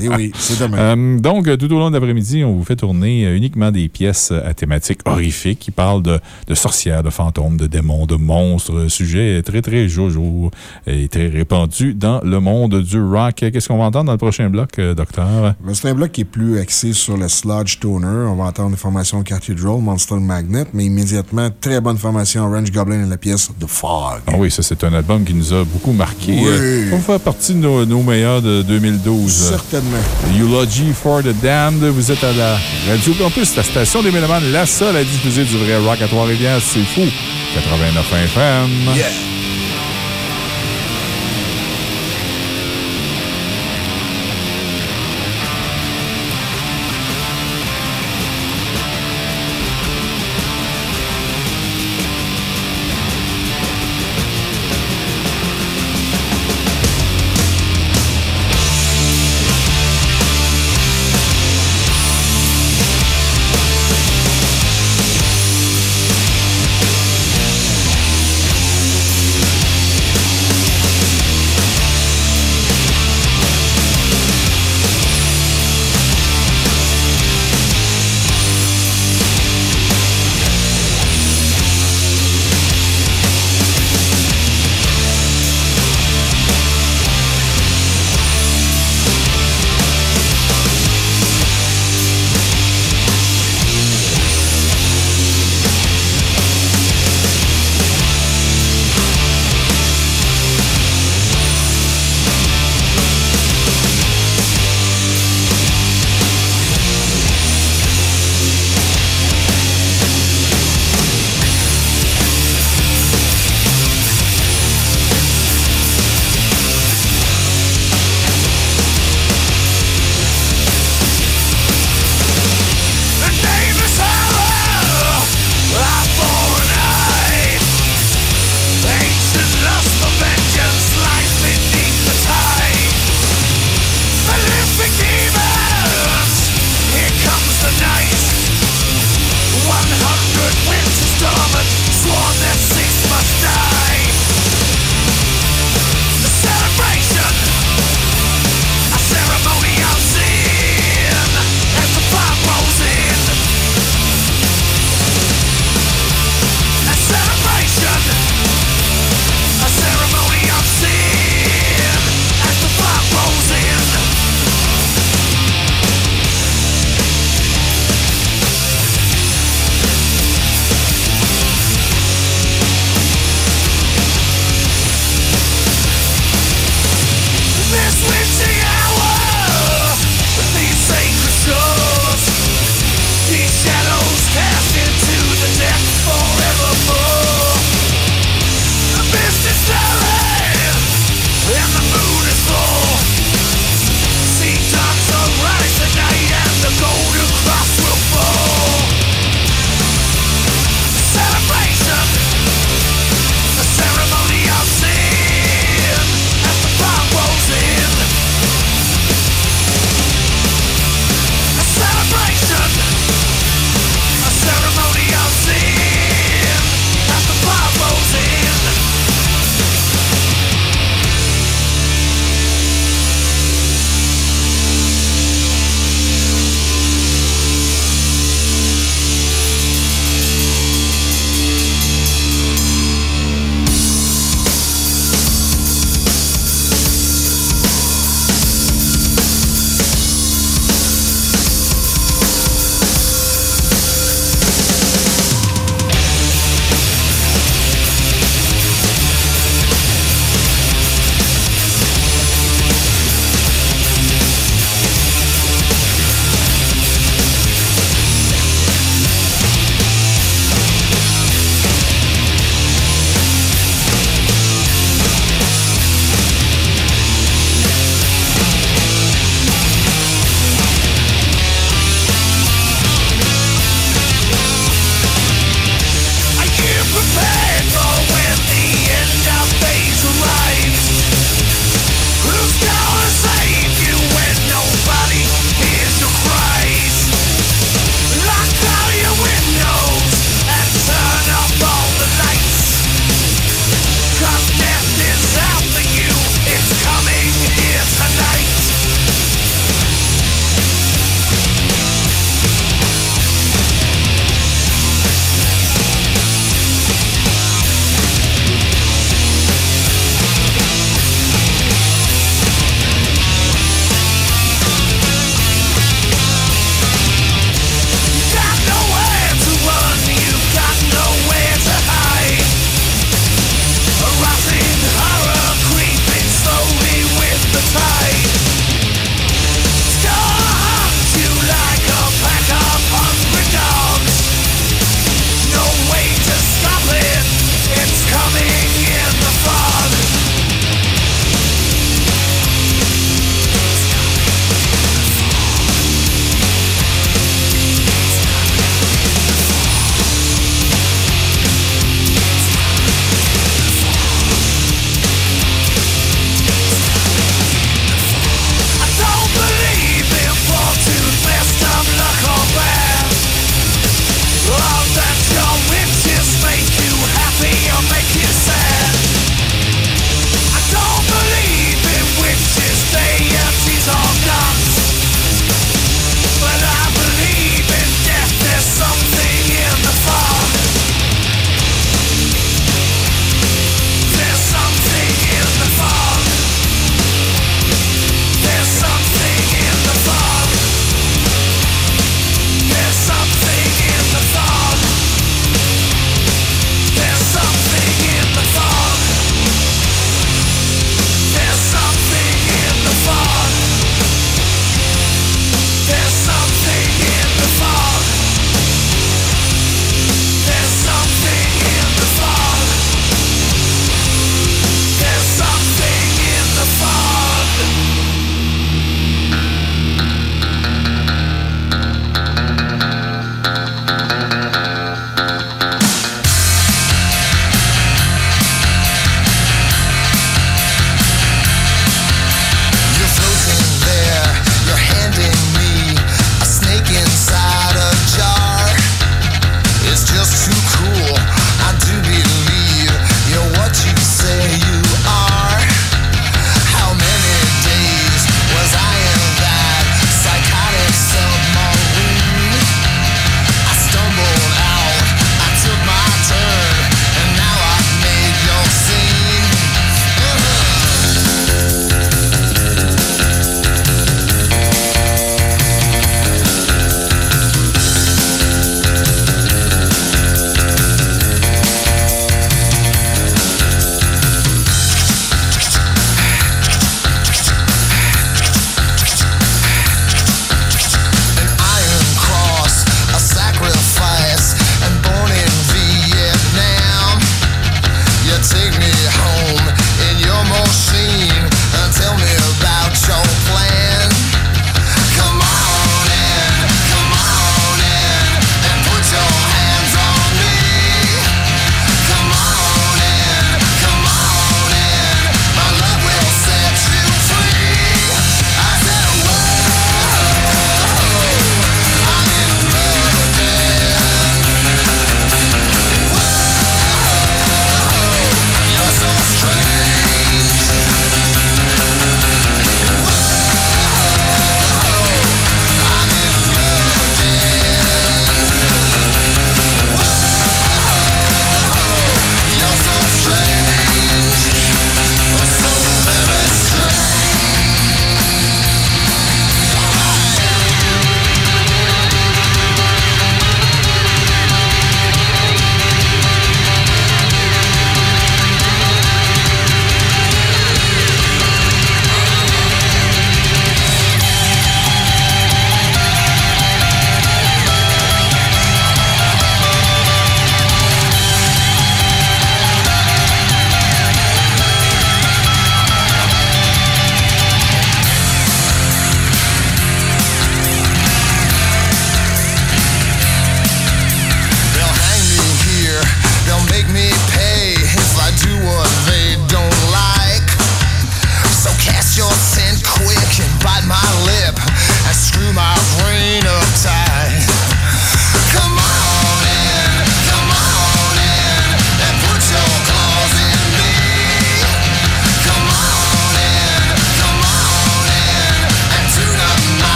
Speaker 10: Eh oui, c'est demain.
Speaker 2: Euh, donc, euh, tout au long de l'après-midi, on vous fait tourner euh, uniquement des pièces à thématique horrifique qui parlent de, de sorcières, de fantômes, de démons, de monstres. Sujet très, très jojo et très répandu dans le monde du rock. Qu'est-ce qu'on va entendre dans le prochain bloc, docteur?
Speaker 10: Ben, C'est un bloc qui est plus axé sur le sludge toner. On va entendre une formation Cathedral, Monster Magnet, mais immédiatement, très bonne formation Orange Goblin et la pièce The Fog.
Speaker 2: Ah oui, ça, c'est un album qui nous a beaucoup marqué.
Speaker 10: Oui.
Speaker 2: Va faire partie de nos, nos meilleurs de 2010. 2012.
Speaker 10: Certainement.
Speaker 2: Eulogy for the Damned. Vous êtes à la Radio Campus, la station des Mélomanes, la seule à diffuser du vrai rock à Trois-Rivières. C'est fou. 89 FM.
Speaker 20: Yeah.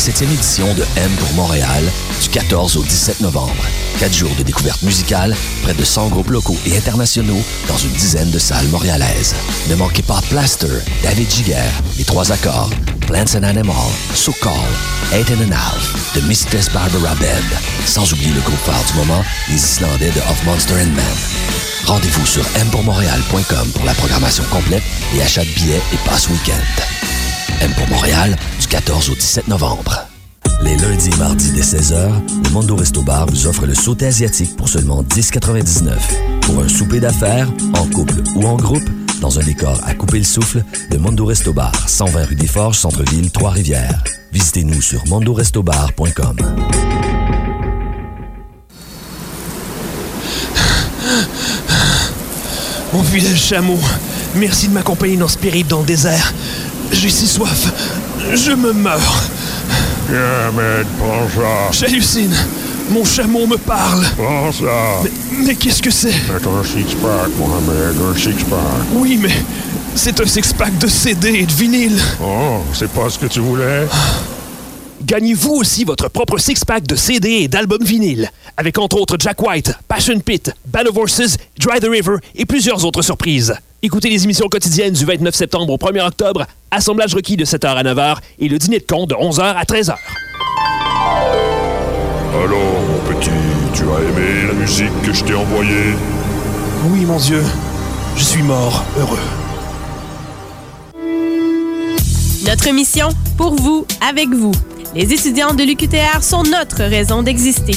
Speaker 7: 7e édition de M pour Montréal du 14 au 17 novembre. Quatre jours de découverte musicale, près de 100 groupes locaux et internationaux dans une dizaine de salles montréalaises. Ne manquez pas Plaster, David Giguère, Les Trois Accords, Plants and Animal, So Call, Eight and a Half, The Mistress Barbara Band, sans oublier le groupe phare du moment, les Islandais de Of Monster and Man. Rendez-vous sur mpourmontréal.com pour la programmation complète et achat de billets et passe week-end. M pour Montréal, 14 au 17 novembre. Les lundis et mardis dès 16h, le Mondo Resto Bar vous offre le sauté asiatique pour seulement 10,99. Pour un souper d'affaires, en couple ou en groupe, dans un décor à couper le souffle, le Mondo Resto Bar, 120 rue des Forges, Centre-Ville, Trois-Rivières. Visitez-nous sur mondorestobar.com.
Speaker 13: Mon fidèle chameau, merci de m'accompagner dans ce périple dans le désert. J'ai si soif, je me meurs. J'hallucine. Mon chameau me parle.
Speaker 1: Prends ça?
Speaker 13: Mais, mais qu'est-ce que c'est?
Speaker 1: C'est un six-pack, Mohamed, un six-pack.
Speaker 13: Oui, mais c'est un six-pack de CD et de vinyle.
Speaker 1: Oh, c'est pas ce que tu voulais?
Speaker 13: Gagnez-vous aussi votre propre six-pack de CD et d'albums vinyle, avec entre autres Jack White, Passion Pit, of Horses, Dry the River et plusieurs autres surprises. Écoutez les émissions quotidiennes du 29 septembre au 1er octobre, assemblage requis de 7h à 9h et le dîner de con de 11h à 13h.
Speaker 1: Alors, mon petit, tu as aimé la musique que je t'ai envoyée?
Speaker 13: Oui, mon Dieu, je suis mort, heureux.
Speaker 8: Notre mission, pour vous, avec vous. Les étudiants de l'UQTR sont notre raison d'exister.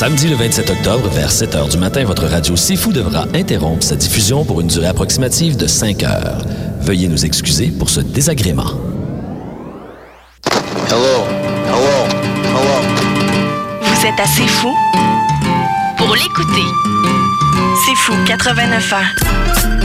Speaker 7: Samedi le 27 octobre, vers 7 h du matin, votre radio C'est Fou devra interrompre sa diffusion pour une durée approximative de 5 heures. Veuillez nous excuser pour ce désagrément.
Speaker 28: Hello, hello, hello.
Speaker 9: Vous êtes assez fou pour l'écouter. C'est fou 89 ans.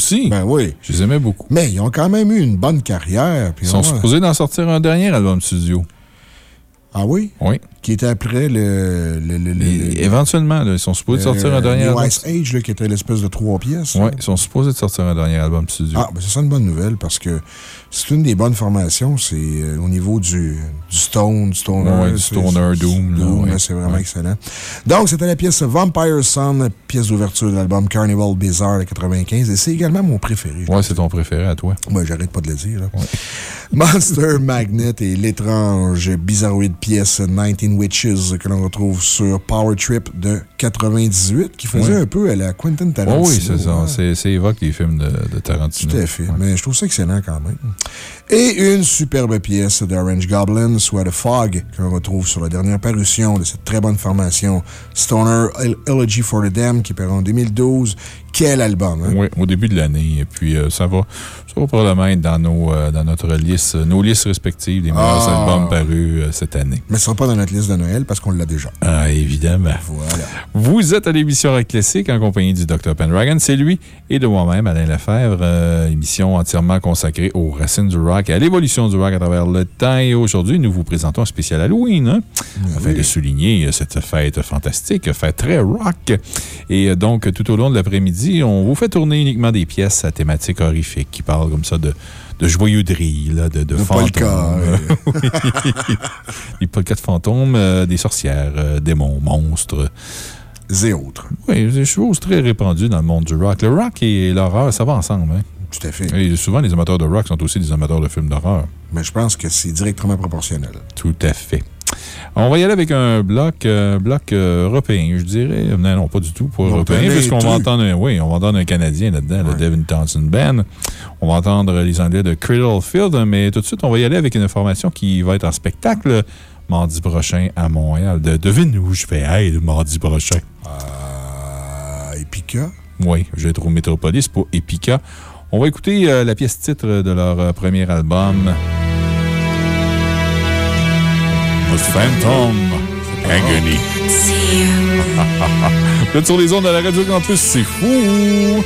Speaker 2: Aussi.
Speaker 10: Ben oui.
Speaker 2: Je les aimais beaucoup.
Speaker 10: Mais ils ont quand même eu une bonne carrière.
Speaker 2: Ils sont
Speaker 10: on-
Speaker 2: supposés d'en sortir un dernier album studio.
Speaker 10: Ah oui?
Speaker 2: Oui.
Speaker 10: Qui était après le... le, le- le-
Speaker 2: Et éventuellement, là, ils sont supposés de sortir un dernier album.
Speaker 10: Ice Age, là, qui était l'espèce de trois pièces.
Speaker 2: Oui, ils sont supposés de sortir un dernier album studio.
Speaker 10: Ah, ben c'est ça une bonne nouvelle parce que c'est une des bonnes formations. C'est euh, au niveau du, du Stone, du Stoner.
Speaker 2: Ouais, du Stoner Doom, là,
Speaker 10: Doom,
Speaker 2: ouais.
Speaker 10: C'est vraiment
Speaker 2: Ouais.
Speaker 10: excellent. Donc, c'était la pièce Vampire Sun, pièce d'ouverture de l'album Carnival Bizarre de 95. Et c'est également mon préféré.
Speaker 2: Ouais, c'est ton préféré à toi.
Speaker 10: Moi, j'arrête pas de le dire. là. Monster Magnet et l'étrange bizarroïde pièce 19 Witches que l'on retrouve sur Power Trip de 98 qui faisait un peu à la Quentin
Speaker 2: Ouais,
Speaker 10: Tarantino.
Speaker 2: oui, c'est ça. C'est c'est évoque les films de, de Tarantino.
Speaker 10: Tout à fait. Mais je trouve ça excellent quand même. Et une superbe pièce d'Orange Goblin, soit The Fog, qu'on retrouve sur la dernière parution de cette très bonne formation Stoner El- Elegy for the Damned, qui paraît en 2012. Quel album, hein?
Speaker 2: Oui, au début de l'année. Et puis, euh, ça, va, ça va probablement être dans, nos, euh, dans notre liste, euh, nos listes respectives des meilleurs
Speaker 10: Ah.
Speaker 2: albums parus euh, cette année.
Speaker 10: Mais ce sera pas dans notre liste de Noël parce qu'on l'a déjà.
Speaker 2: Ah, évidemment.
Speaker 10: Voilà.
Speaker 2: Vous êtes à l'émission Rock Classique en compagnie du Dr. Pendragon. C'est lui et de moi-même, Alain Lefebvre. émission entièrement consacrée aux racines du rock et à l'évolution du rock à travers le temps. Et aujourd'hui, nous vous présentons un spécial Halloween, hein, afin de souligner euh, cette fête fantastique, fête très rock. Et euh, donc, tout au long de l'après-midi, on vous fait tourner uniquement des pièces à thématique horrifique qui parlent comme ça de, de joyeuderie, là, de, de,
Speaker 10: De
Speaker 2: fantômes. des polkas de fantômes, euh, des sorcières, euh, démons, monstres.
Speaker 10: Et autres.
Speaker 2: Oui, des choses très répandues dans le monde du rock. Le rock et l'horreur, ça va ensemble. Hein?
Speaker 10: Tout à fait.
Speaker 2: Et souvent, les amateurs de rock sont aussi des amateurs de films d'horreur.
Speaker 10: Mais je pense que c'est directement proportionnel.
Speaker 2: Tout à fait. On va y aller avec un bloc, euh, bloc euh, européen, je dirais. Non, non, pas du tout, pas
Speaker 10: Non,
Speaker 2: européen, puisqu'on va entendre un, oui, on va entendre un Canadien là-dedans, le Devin Townsend Band. On va entendre les Anglais de Cradle Field, mais tout de suite, on va y aller avec une information qui va être en spectacle mardi prochain à Montréal. De, devine où je vais être mardi prochain.
Speaker 10: À Epica?
Speaker 2: Oui, je vais être au Metropolis pour Epica. On va écouter euh, la pièce titre de leur euh, premier album. The Phantom Agony. Vous êtes sur les ondes de la Radio Campus, c'est fou!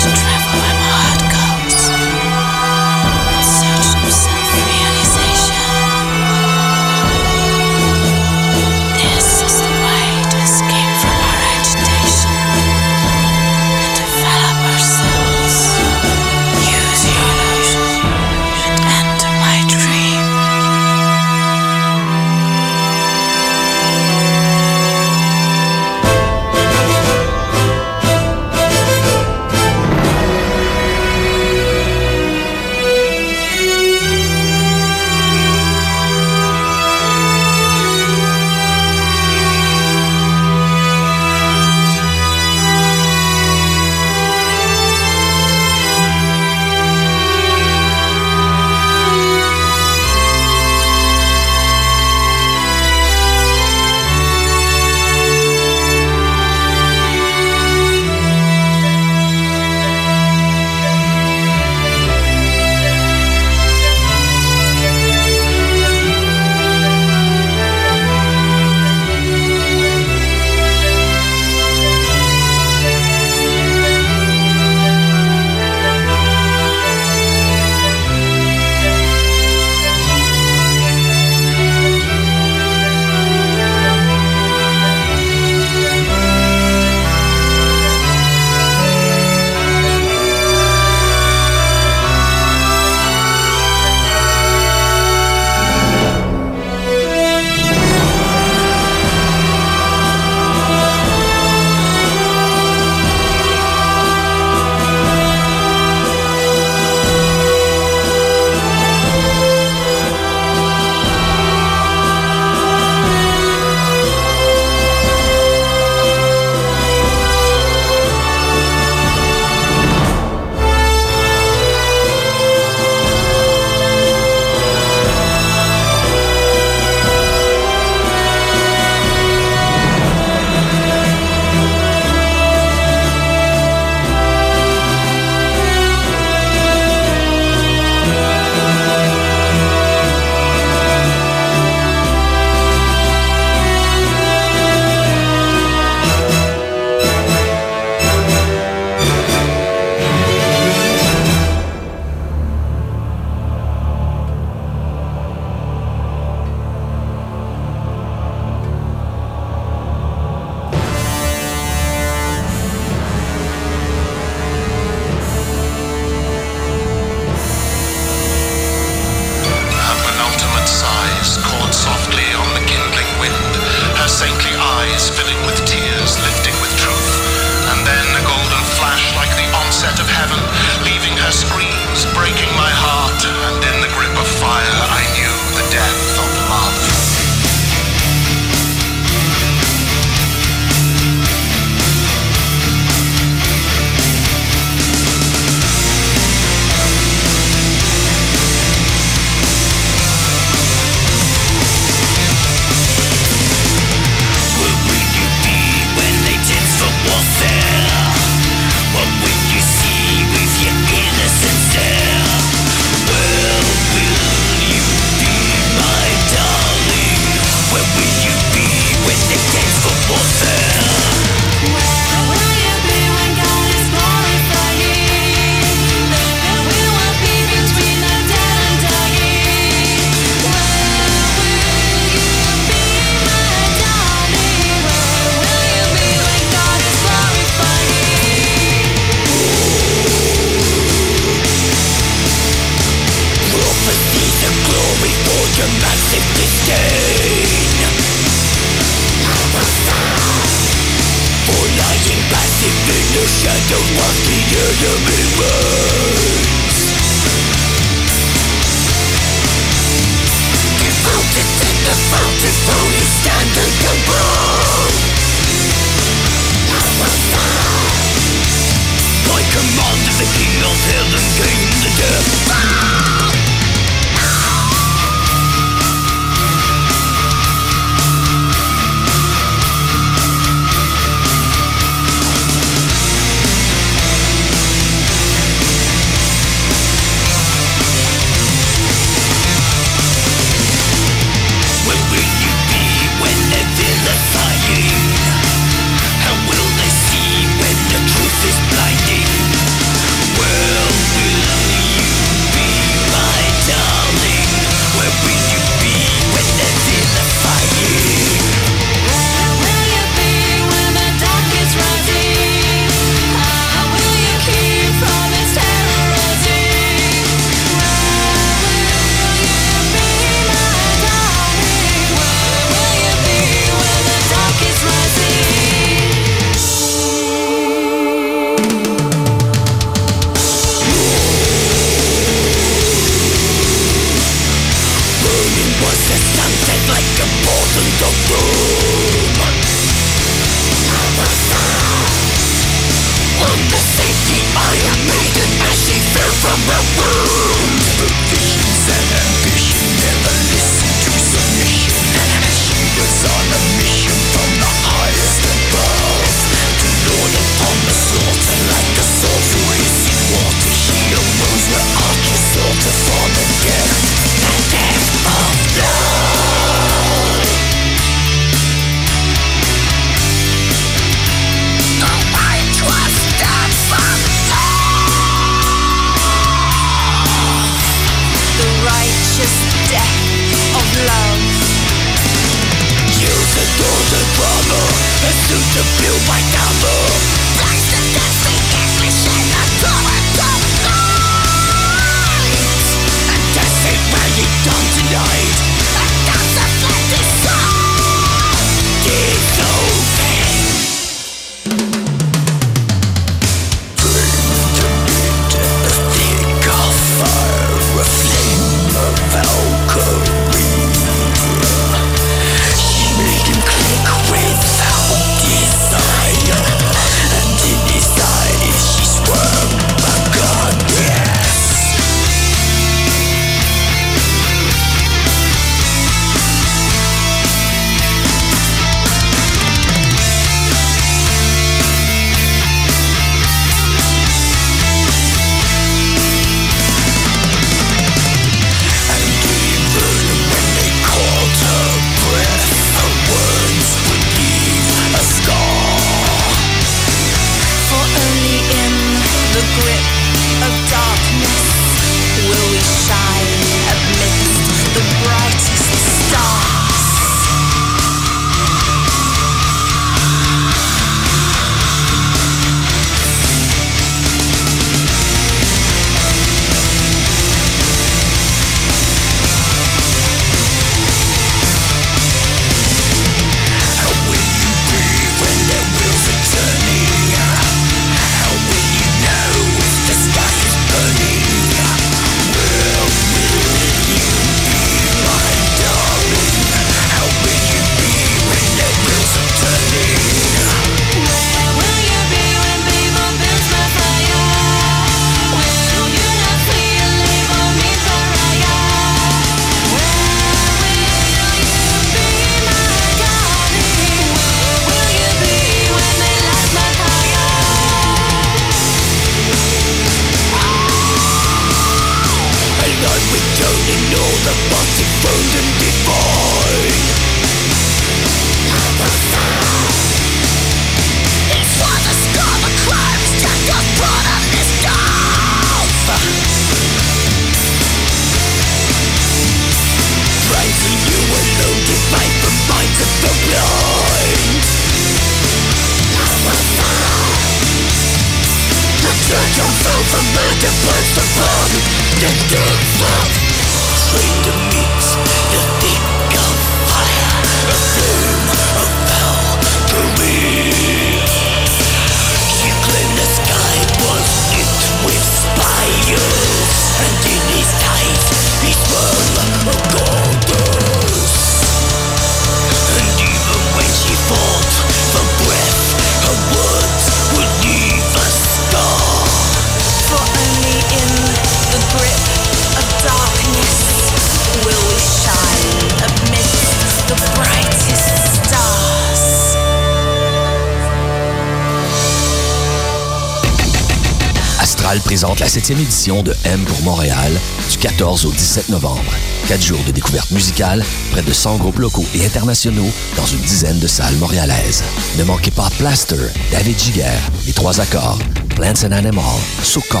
Speaker 7: 7e édition de M pour Montréal du 14 au 17 novembre. Quatre jours de découverte musicale, près de 100 groupes locaux et internationaux dans une dizaine de salles montréalaises. Ne manquez pas Plaster, David Giger, Les Trois Accords, Plants and Animal, So Call,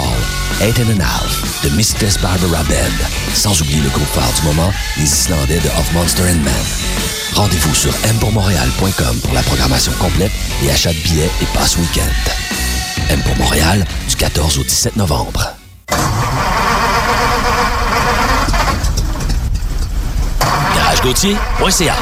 Speaker 7: Eight and a Half, The Mistress Barbara Band, sans oublier le groupe phare du moment, les Islandais de Of Monster and Man. Rendez-vous sur mpourmontréal.com pour la programmation complète et achat de billets et passe week-end. M pour Montréal, 14 au 17 novembre. GarageGautier.ca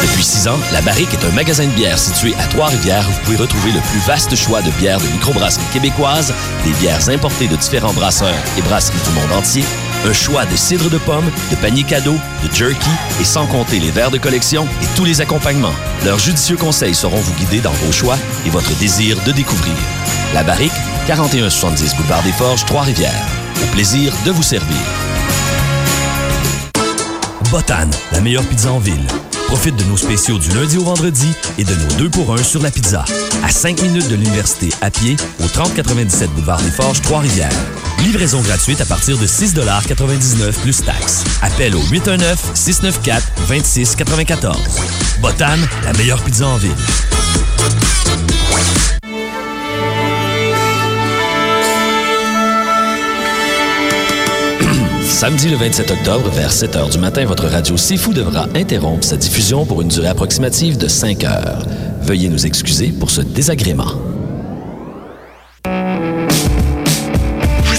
Speaker 7: Depuis six ans, La Barrique est un magasin de bière situé à Trois-Rivières. Où vous pouvez retrouver le plus vaste choix de bières de microbrasserie québécoise, des bières importées de différents brasseurs et brasseries du monde entier, un choix de cidre de pomme, de paniers cadeaux, de jerky et sans compter les verres de collection et tous les accompagnements. Leurs judicieux conseils sauront vous guider dans vos choix et votre désir de découvrir. La Barrique, 4170 Boulevard des Forges, Trois-Rivières. Au plaisir de vous servir.
Speaker 29: Botan, la meilleure pizza en ville. Profite de nos spéciaux du lundi au vendredi et de nos deux pour un sur la pizza. À 5 minutes de l'université à pied, au 3097 boulevard des Forges, Trois-Rivières. Livraison gratuite à partir de 6,99 plus taxes. Appel au 819-694-2694. Botan, la meilleure pizza en ville.
Speaker 7: Samedi le 27 octobre, vers 7 h du matin, votre radio Fou devra interrompre sa diffusion pour une durée approximative de 5 heures. Veuillez nous excuser pour ce désagrément.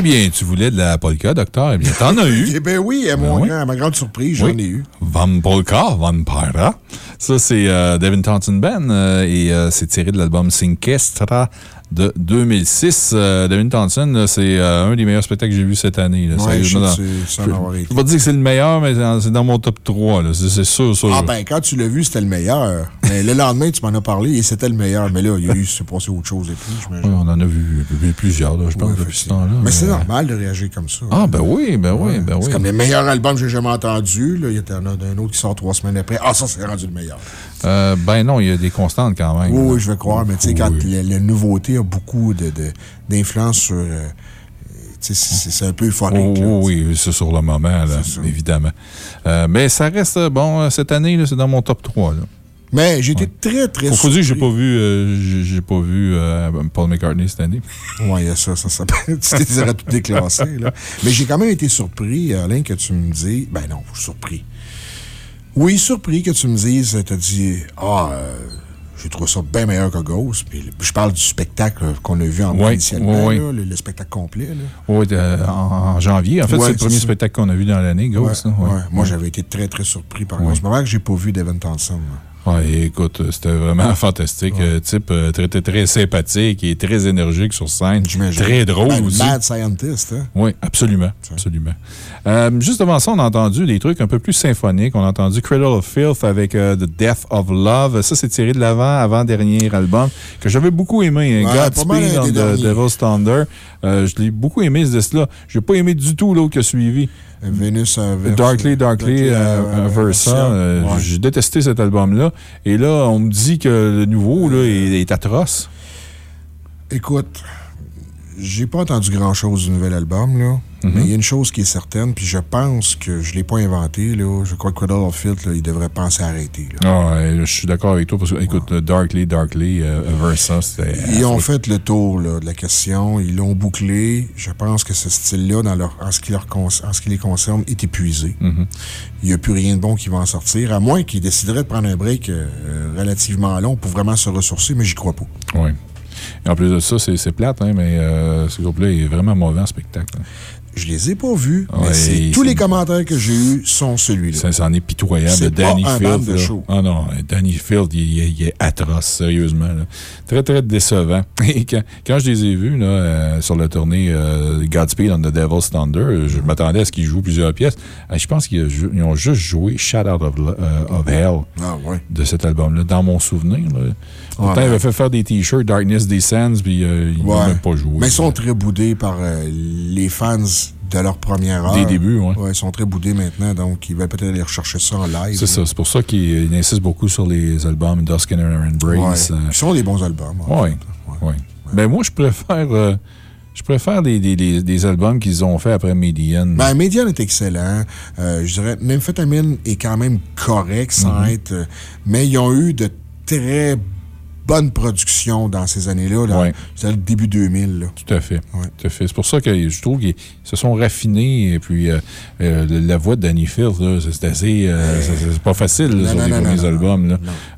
Speaker 2: Eh bien, tu voulais de la polka, docteur? Eh bien, t'en as eu.
Speaker 10: Eh bien oui, à, mon grand- à ma grande surprise, j'en
Speaker 2: Oui.
Speaker 10: ai eu.
Speaker 2: Van Polka, Van Para. Ça, c'est euh, Devin Townsend Band euh, et euh, c'est tiré de l'album Synkestra de 2006. Euh, Townsend, là, c'est euh, un des meilleurs spectacles que j'ai vu cette année. là.
Speaker 10: Ouais,
Speaker 2: Sérieusement,
Speaker 10: je.
Speaker 2: Je vais pas dire que c'est le meilleur, mais c'est dans- mon top 3. là. C'est sûr, sûr.
Speaker 10: Ah ben, quand tu l'as vu, c'était le meilleur. Mais le lendemain, tu m'en as parlé et c'était le meilleur. Mais là, il y a eu, c'est passé autre chose et tout, j'imagine.
Speaker 2: Ouais, on en a vu, vu plusieurs, là, je pense, depuis ce temps-là.
Speaker 10: Mais c'est normal de réagir comme ça.
Speaker 2: Ah, ben oui, ben oui, ben oui.
Speaker 10: C'est comme les meilleurs albums que j'ai jamais entendus. Il y en a un autre qui sort trois semaines après. Ah, ça, c'est rendu le meilleur.
Speaker 2: Euh, ben non, il y a des constantes quand même.
Speaker 10: Oui, oui, je vais croire. Mais tu sais, quand la, la nouveauté a beaucoup de- de- d'influence sur. euh, c'est un peu euphorique.
Speaker 2: Oh,
Speaker 10: là.
Speaker 2: oui, oui, c'est sur le moment, là, évidemment. Euh, mais ça reste, euh, bon, cette année, c'est dans mon top 3. Là.
Speaker 10: Mais j'ai été très, très
Speaker 2: Faut, faut dire que j'ai pas vu, euh, j'ai- pas vu euh, Paul McCartney cette année.
Speaker 10: Oui, il y a ça, ça s'appelle. tu t'es tout déclassé, là. Mais j'ai quand même été surpris, Alain, que tu me dis. Ben non, surpris. Oui, surpris que tu me dises, tu as dit, ah, euh, j'ai trouvé ça bien meilleur que Ghost. Puis je parle du spectacle qu'on a vu en
Speaker 2: Oui,
Speaker 10: initialement,
Speaker 2: oui,
Speaker 10: là, le, le spectacle complet. Là.
Speaker 2: Oui, en, en janvier. En fait,
Speaker 10: Ouais,
Speaker 2: c'est le premier spectacle qu'on a vu dans l'année, Ghost.
Speaker 10: Ouais,
Speaker 2: là, ouais.
Speaker 10: ouais. Moi, j'avais été très, très surpris par. Ghost. Vrai que j'ai pas vu Devin Townsend. moi.
Speaker 2: Ouais, écoute, euh, c'était vraiment fantastique. Euh, type euh, très, très, très sympathique et très énergique sur scène. Très drôle
Speaker 10: Ben,
Speaker 2: aussi.
Speaker 10: Mad Scientist, hein?
Speaker 2: Oui, absolument. absolument. Euh, juste avant ça, on a entendu des trucs un peu plus symphoniques. On a entendu Cradle of Filth avec euh, The Death of Love. Ça, c'est tiré de l'avant, avant-dernier album que j'avais beaucoup aimé.
Speaker 10: Ouais,
Speaker 2: Godspeed on the. Devil's Thunder. Euh, je l'ai beaucoup aimé, ce disque-là. J'ai pas aimé du tout l'autre qui a suivi.
Speaker 10: Venus euh, vers-
Speaker 2: Darkly, Darkly, euh, Versa. Euh. J'ai détesté cet album-là. Et là, on me dit que le nouveau là, est, est atroce.
Speaker 10: Écoute, j'ai pas entendu grand-chose du nouvel album, là.
Speaker 2: Mhm.
Speaker 10: Mais il y a une chose qui est certaine, puis je pense que je l'ai pas inventé, là. Je crois que Cradle of Filth, là, il devrait penser à arrêter.
Speaker 2: Ah, je suis d'accord avec toi parce que, écoute, Darkly, Darkly, euh, Versa, c'était.
Speaker 10: Ils ont fait le tour là, de la question, ils l'ont bouclé. Je pense que ce style-là, dans leur, en, ce qui leur en ce qui les concerne, est épuisé.
Speaker 2: Mhm.
Speaker 10: Il n'y a plus rien de bon qui va en sortir, à moins qu'ils décideraient de prendre un break euh, relativement long pour vraiment se ressourcer, mais j'y crois pas.
Speaker 2: Oui. Et en plus de ça, c'est c'est plate, hein, mais euh, ce groupe-là est vraiment mauvais en spectacle. hein.
Speaker 10: Je les ai pas vus, mais c'est- tous les commentaires que j'ai eus sont celui-là.
Speaker 2: Ça, c'en est pitoyable.
Speaker 10: C'est
Speaker 2: Danny
Speaker 10: pas un
Speaker 2: Field.
Speaker 10: de show.
Speaker 2: Ah non, Danny Field, il, il- il est atroce, sérieusement. là. Très, très décevant. Et quand, quand je les ai vus là, euh, sur la tournée euh, Godspeed on the Devil's Thunder, je m'attendais à ce qu'ils jouent plusieurs pièces. Euh, je pense qu'ils ont juste joué Shout Out of, Hell
Speaker 10: Ah, ouais.
Speaker 2: de cet album-là, dans mon souvenir. Là. Pourtant,
Speaker 10: Ouais,
Speaker 2: avaient fait faire des t-shirts Darkness Descends, puis euh, ils n'ont même pas joué.
Speaker 10: Mais ils sont très boudés par les fans de leur première heure.
Speaker 2: Des débuts, ouais.
Speaker 10: ils sont très boudés maintenant, donc ils veulent peut-être aller rechercher ça en live.
Speaker 2: C'est ça, c'est pour ça qu'ils insistent beaucoup sur les albums Dusk and.
Speaker 10: Ouais.
Speaker 2: euh,
Speaker 10: Ils sont des bons albums.
Speaker 2: Oui, oui. Ben, moi, je préfère, euh, je préfère des, des, des, des albums qu'ils ont fait après Median.
Speaker 10: Ben, Median est excellent. Euh, je dirais, Nymphétamine est quand même correct sans
Speaker 2: Mhm.
Speaker 10: être. mais ils ont eu de très bonnes productions dans ces années-là. Là,
Speaker 2: Ouais.
Speaker 10: C'est le début 2000. Là.
Speaker 2: Tout à fait. Tout à fait. C'est pour ça que je trouve qu'ils se sont raffinés. Et puis, euh, euh, la voix de Danny là, c'est assez. euh, c'est- pas facile là,
Speaker 10: Non,
Speaker 2: sur
Speaker 10: non,
Speaker 2: les
Speaker 10: non,
Speaker 2: premiers albums.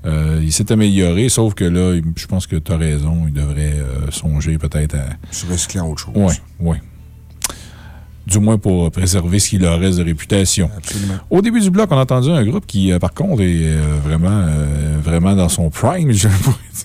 Speaker 2: là. Il s'est amélioré, sauf que là, je pense que tu as raison. Il devrait songer peut-être à.
Speaker 10: Se recycler en autre chose.
Speaker 2: Oui, oui. Du moins pour préserver ce qu'il leur reste de réputation.
Speaker 10: Absolument.
Speaker 2: Au début du bloc, on a entendu un groupe qui, euh, par contre, est euh, vraiment, euh, vraiment dans son prime, je-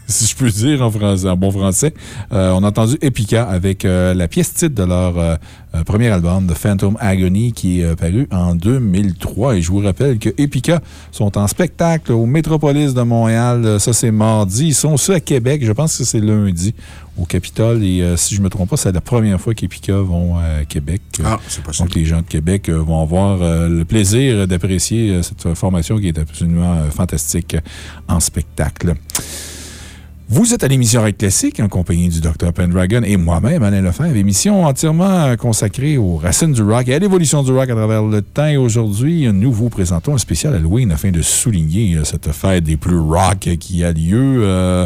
Speaker 2: si je peux dire en, français, en bon français. Euh, on a entendu Epica avec euh, la pièce titre de leur premier album, The Phantom Agony, qui est paru en 2003. Et je vous rappelle que Epica sont en spectacle au Métropolis de Montréal. Ça, c'est mardi. Ils sont aussi à Québec. Je pense que c'est lundi au Capitole. Et euh, si je ne me trompe pas, c'est la première fois qu'Epica vont à Québec.
Speaker 10: Ah, c'est possible.
Speaker 2: Donc, les gens de Québec euh, vont avoir euh, le plaisir d'apprécier cette formation qui est absolument fantastique en spectacle. Vous êtes à l'émission Rock Classique en compagnie du Dr. Pendragon et moi-même, Alain Lefebvre. Émission entièrement consacrée aux racines du rock et à l'évolution du rock à travers le temps. Et aujourd'hui, nous vous présentons un spécial Halloween afin de souligner cette fête des plus rock qui a lieu euh,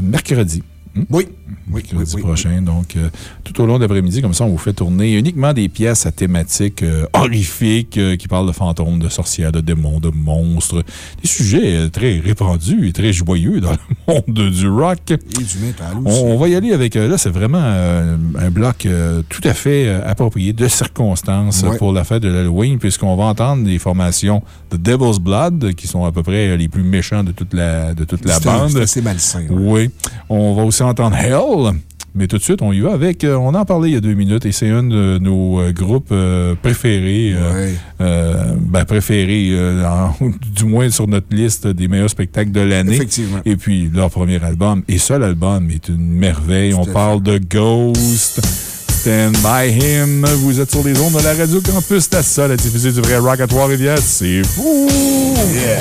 Speaker 2: mercredi.
Speaker 10: Oui.
Speaker 30: Mercredi prochain. Donc, euh, tout au long de l'après-midi, comme ça, on vous fait tourner uniquement des pièces à thématique euh, horrifique euh, qui parlent de fantômes, de sorcières, de démons, de monstres. Des sujets euh, très répandus et très joyeux dans le monde du rock.
Speaker 10: Et du métal
Speaker 30: On,
Speaker 10: aussi.
Speaker 30: on va y aller avec. là, c'est vraiment un bloc tout à fait approprié de circonstances
Speaker 10: Ouais.
Speaker 30: pour la fête de l'Halloween, puisqu'on va entendre des formations de Devil's Blood, qui sont à peu près les plus méchants de toute la, de toute la bande.
Speaker 10: c'est assez malsain.
Speaker 30: Oui. On va aussi entendre Hell. Mais tout de suite, on y va avec. euh, on en parlait il y a deux minutes et c'est un de nos euh, groupes euh, préférés. euh, ben, préférés, euh, en- du moins sur notre liste des meilleurs spectacles de l'année.
Speaker 10: Effectivement.
Speaker 30: Et puis, leur premier album et seul album est une merveille. on parle de Ghost. Stand by him. Vous êtes sur les ondes de la Radio Campus. C'est ça, la diffusée du vrai rock à Trois-Rivières. C'est fou! Yeah!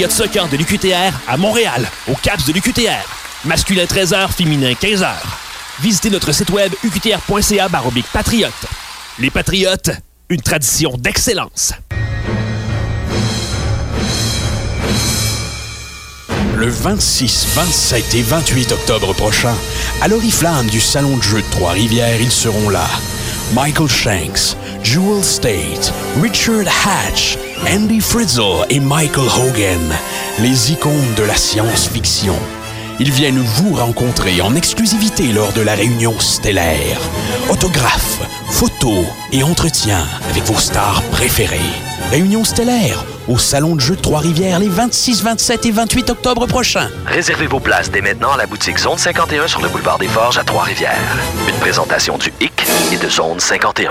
Speaker 13: Patriotes Soccer de l'UQTR à Montréal, au CAPS de l'UQTR. Masculin 13h, féminin 15h. Visitez notre site web uqtr.ca patriote. Les Patriotes, une tradition d'excellence.
Speaker 15: le 26, 27 et 28 octobre prochain, à l'Oriflamme du Salon de jeu de Trois-Rivières, ils seront là. Michael Shanks, Jewel State, Richard Hatch, Andy Frizzle et Michael Hogan, les icônes de la science-fiction. Ils viennent vous rencontrer en exclusivité lors de la réunion stellaire. Autographes, photos et entretiens avec vos stars préférées. Réunion stellaire au Salon de jeu de Trois-Rivières les 26, 27 et 28 octobre prochains.
Speaker 31: Réservez vos places dès maintenant à la boutique Zone 51 sur le boulevard des Forges à Trois-Rivières. Une présentation du HIC et de Zone 51.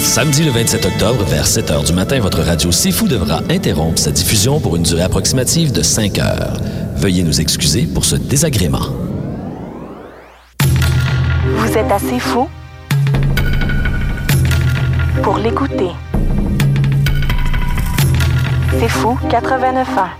Speaker 7: Samedi le 27 octobre, vers 7 h du matin, votre radio C'est Fou devra interrompre sa diffusion pour une durée approximative de 5 heures. Veuillez nous excuser pour ce désagrément.
Speaker 9: Vous êtes assez fou pour l'écouter. C'est fou 89 ans.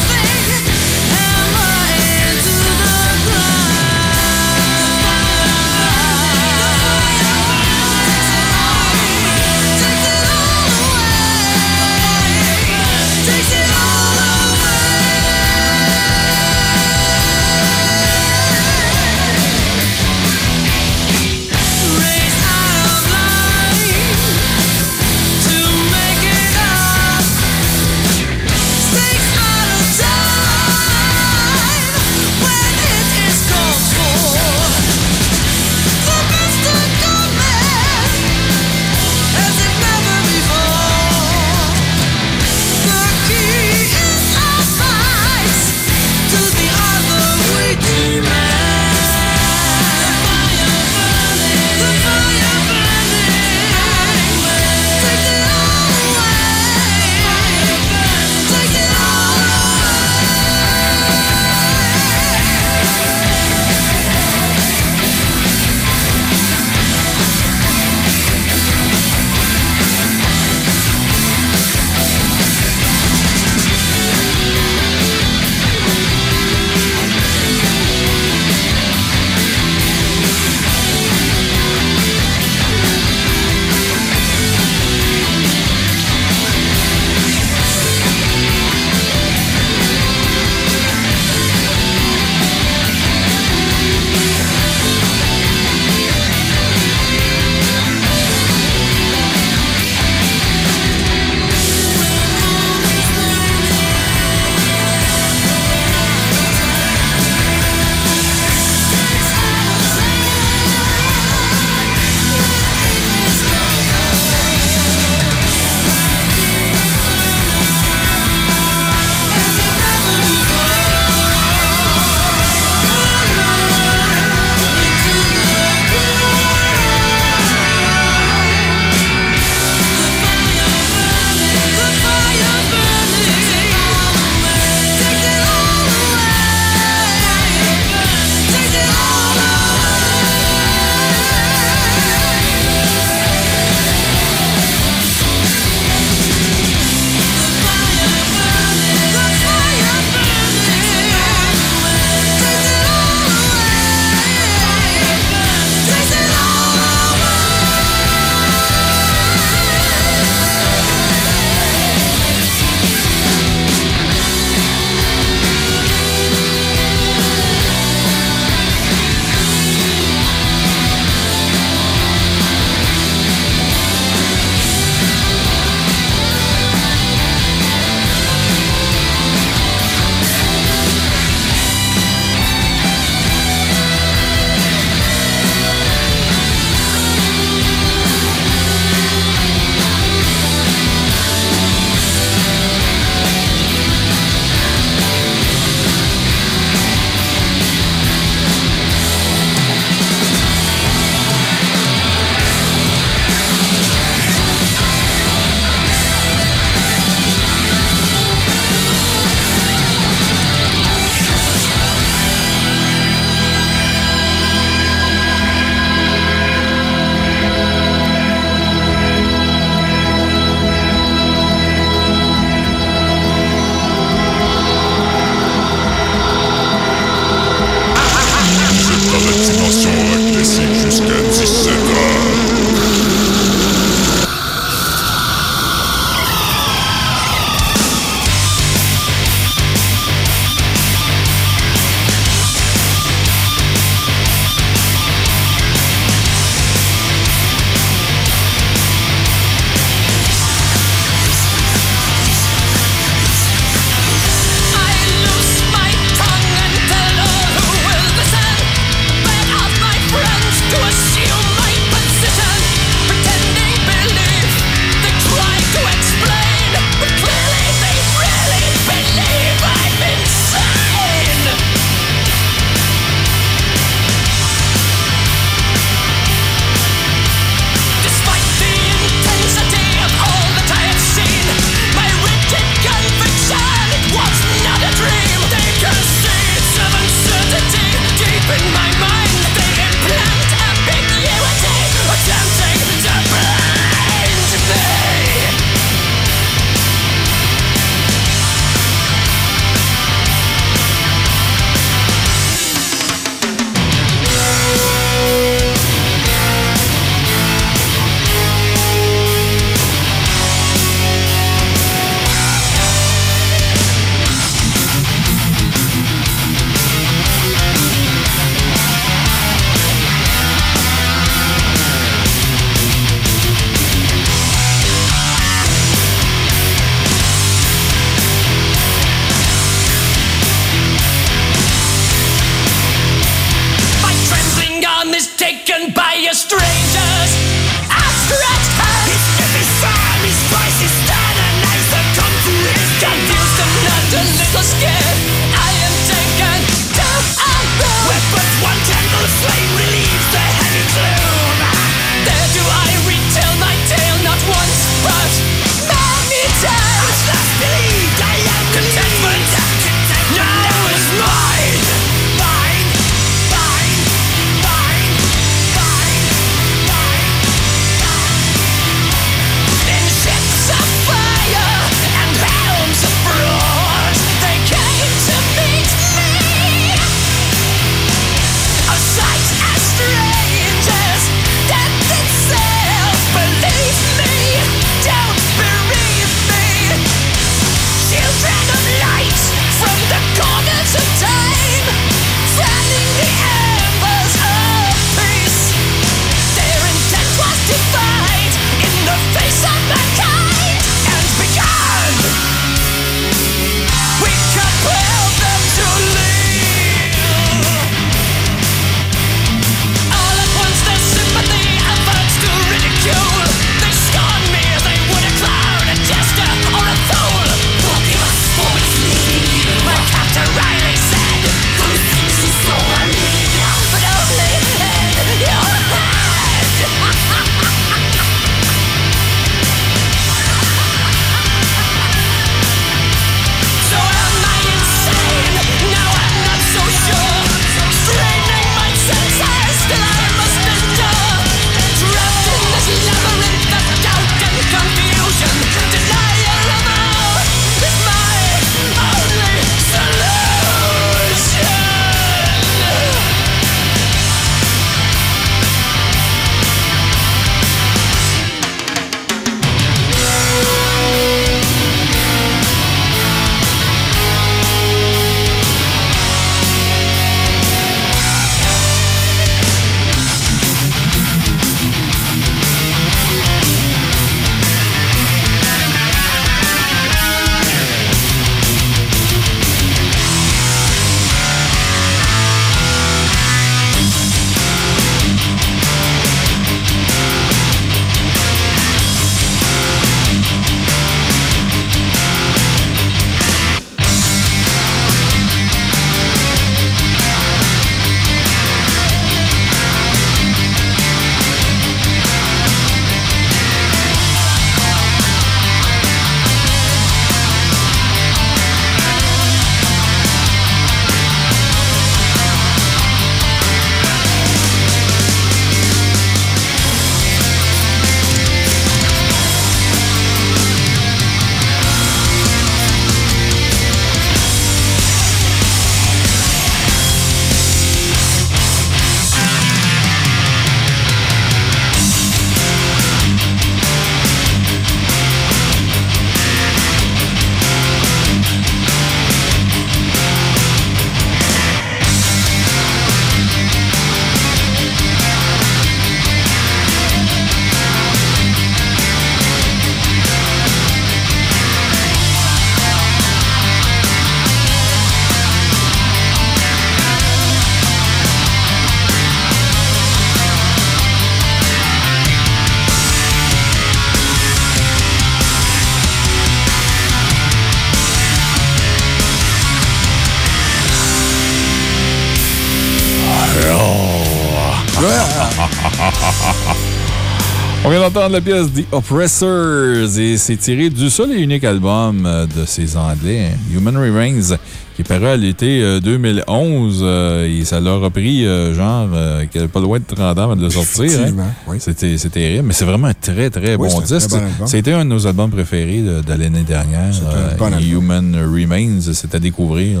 Speaker 2: On vient d'entendre la pièce The Oppressors et c'est tiré du seul et unique album euh, de ces Anglais, Human Remains, qui est paru à l'été euh, 2011 euh, et ça leur a pris euh, genre euh, pas loin de 30 ans avant de le sortir. Hein. C'était c'est terrible, mais c'est vraiment un très très
Speaker 10: Oui,
Speaker 2: bon disque. C'était un de nos albums préférés de, de l'année dernière. euh,
Speaker 10: bon.
Speaker 2: Human Remains, c'est à découvrir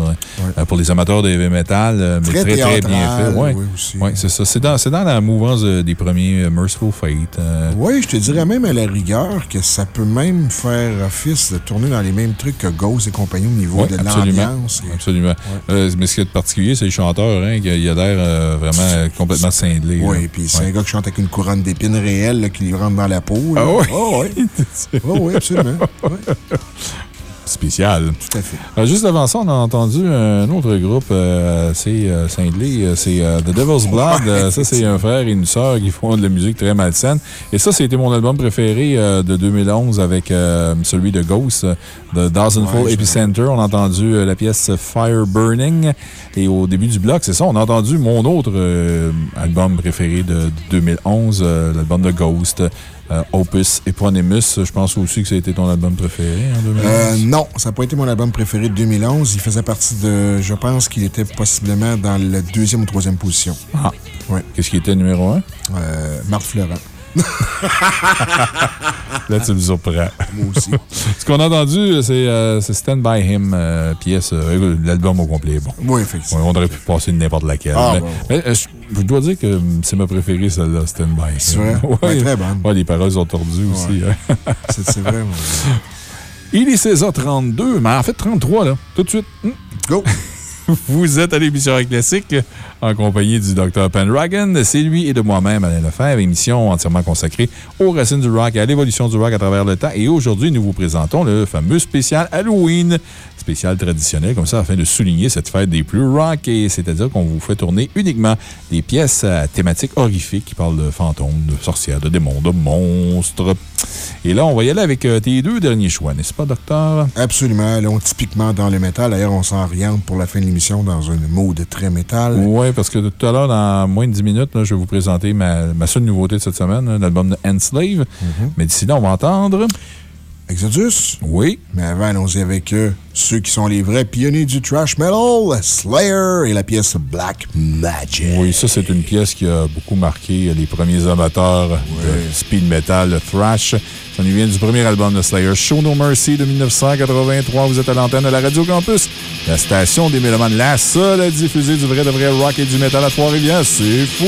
Speaker 2: euh, pour les amateurs de heavy metal, euh, mais
Speaker 10: Très
Speaker 2: très très, bien fait. Ouais.
Speaker 10: oui,
Speaker 2: c'est ça. C'est dans, c'est dans la mouvance euh, des premiers euh, Merciful Fate. euh,
Speaker 10: Oui, je te dirais même à la rigueur que ça peut même faire office de tourner dans les mêmes trucs que Ghost et compagnie au niveau de l'ambiance.
Speaker 2: Absolument. Euh, mais ce qui est particulier, c'est le chanteur, hein, qui a, il a l'air euh, vraiment complètement cinglé.
Speaker 10: Oui, puis c'est
Speaker 2: Ouais.
Speaker 10: un gars qui chante avec une couronne d'épines réelle là, qui lui rentre dans la peau. là.
Speaker 2: Ah ouais?
Speaker 10: Oh, oui. oui, absolument. Ouais.
Speaker 2: Spécial.
Speaker 10: Tout à fait.
Speaker 2: Euh, juste avant ça, on a entendu un autre groupe, euh, c'est euh, Saint-Denis, euh, c'est euh, The Devil's Blood. Euh, ça, c'est un frère et une sœur qui font de la musique très malsaine. Et ça, c'était mon album préféré de 2011 avec celui de Ghost, de
Speaker 10: Ouais, je-
Speaker 2: Epicenter. On a entendu la pièce Fire Burning. Et au début du bloc, c'est ça, on a entendu mon autre album préféré de 2011, euh, l'album de Ghost. Euh, Opus Eponymous, je pense aussi que ça a été ton album préféré en 2011.
Speaker 10: Euh, non, ça n'a pas été mon album préféré de 2011. Il faisait partie de. Je pense qu'il était possiblement dans la deuxième ou troisième position.
Speaker 2: Ah.
Speaker 10: Ouais.
Speaker 2: Qu'est-ce qui était numéro un?
Speaker 10: Euh, Marthe Fleurant.
Speaker 2: Là, tu me surprends.
Speaker 10: Moi aussi.
Speaker 2: Ce qu'on a entendu, c'est euh, Stand By Him, euh, pièce, euh, l'album au complet est bon.
Speaker 10: Oui, effectivement.
Speaker 2: On aurait pu passer n'importe laquelle.
Speaker 10: Ah,
Speaker 2: mais,
Speaker 10: bon.
Speaker 2: mais, je, je dois dire que c'est ma préférée, celle-là, Stand By Him.
Speaker 10: C'est vrai?
Speaker 2: Ouais,
Speaker 10: Ouais, très bonne.
Speaker 2: Ouais, les paroles sont tordues aussi. hein.
Speaker 10: C'est vrai. moi.
Speaker 2: Il est 16h32, mais en fait 33, là, tout de suite. Hmm.
Speaker 10: Go!
Speaker 2: Vous êtes à l'émission Classique en compagnie du Dr. Pendragon. C'est lui et de moi-même, Alain Lefebvre, émission entièrement consacrée aux racines du rock et à l'évolution du rock à travers le temps. Et aujourd'hui, nous vous présentons le fameux spécial Halloween. Spécial traditionnel, comme ça, afin de souligner cette fête des plus rock. Et c'est-à-dire qu'on vous fait tourner uniquement des pièces à thématiques horrifiques qui parlent de fantômes, de sorcières, de démons, de monstres. Et là, on va y aller avec euh, tes deux derniers choix, n'est-ce pas, docteur?
Speaker 10: Absolument. Là, on typiquement dans le métal. D'ailleurs, on s'oriente pour la fin de l'émission dans un mode très métal.
Speaker 2: Oui, parce que tout à l'heure, dans moins de 10 minutes, là, je vais vous présenter ma, ma seule nouveauté de cette semaine, l'album de Enslave. Mais d'ici là, on va entendre.
Speaker 10: Exodus?
Speaker 2: Oui.
Speaker 10: Mais avant, allons-y avec eux, ceux qui sont les vrais pionniers du thrash metal, Slayer et la pièce Black Magic.
Speaker 2: Oui, ça, c'est une pièce qui a beaucoup marqué les premiers amateurs de speed metal, le thrash. Ça nous vient du premier album de Slayer, Show No Mercy de 1983. Vous êtes à l'antenne de la Radio Campus, la station des Mélomanes, la seule à diffuser du vrai de vrai rock et du métal à Trois-Rivières. C'est fou!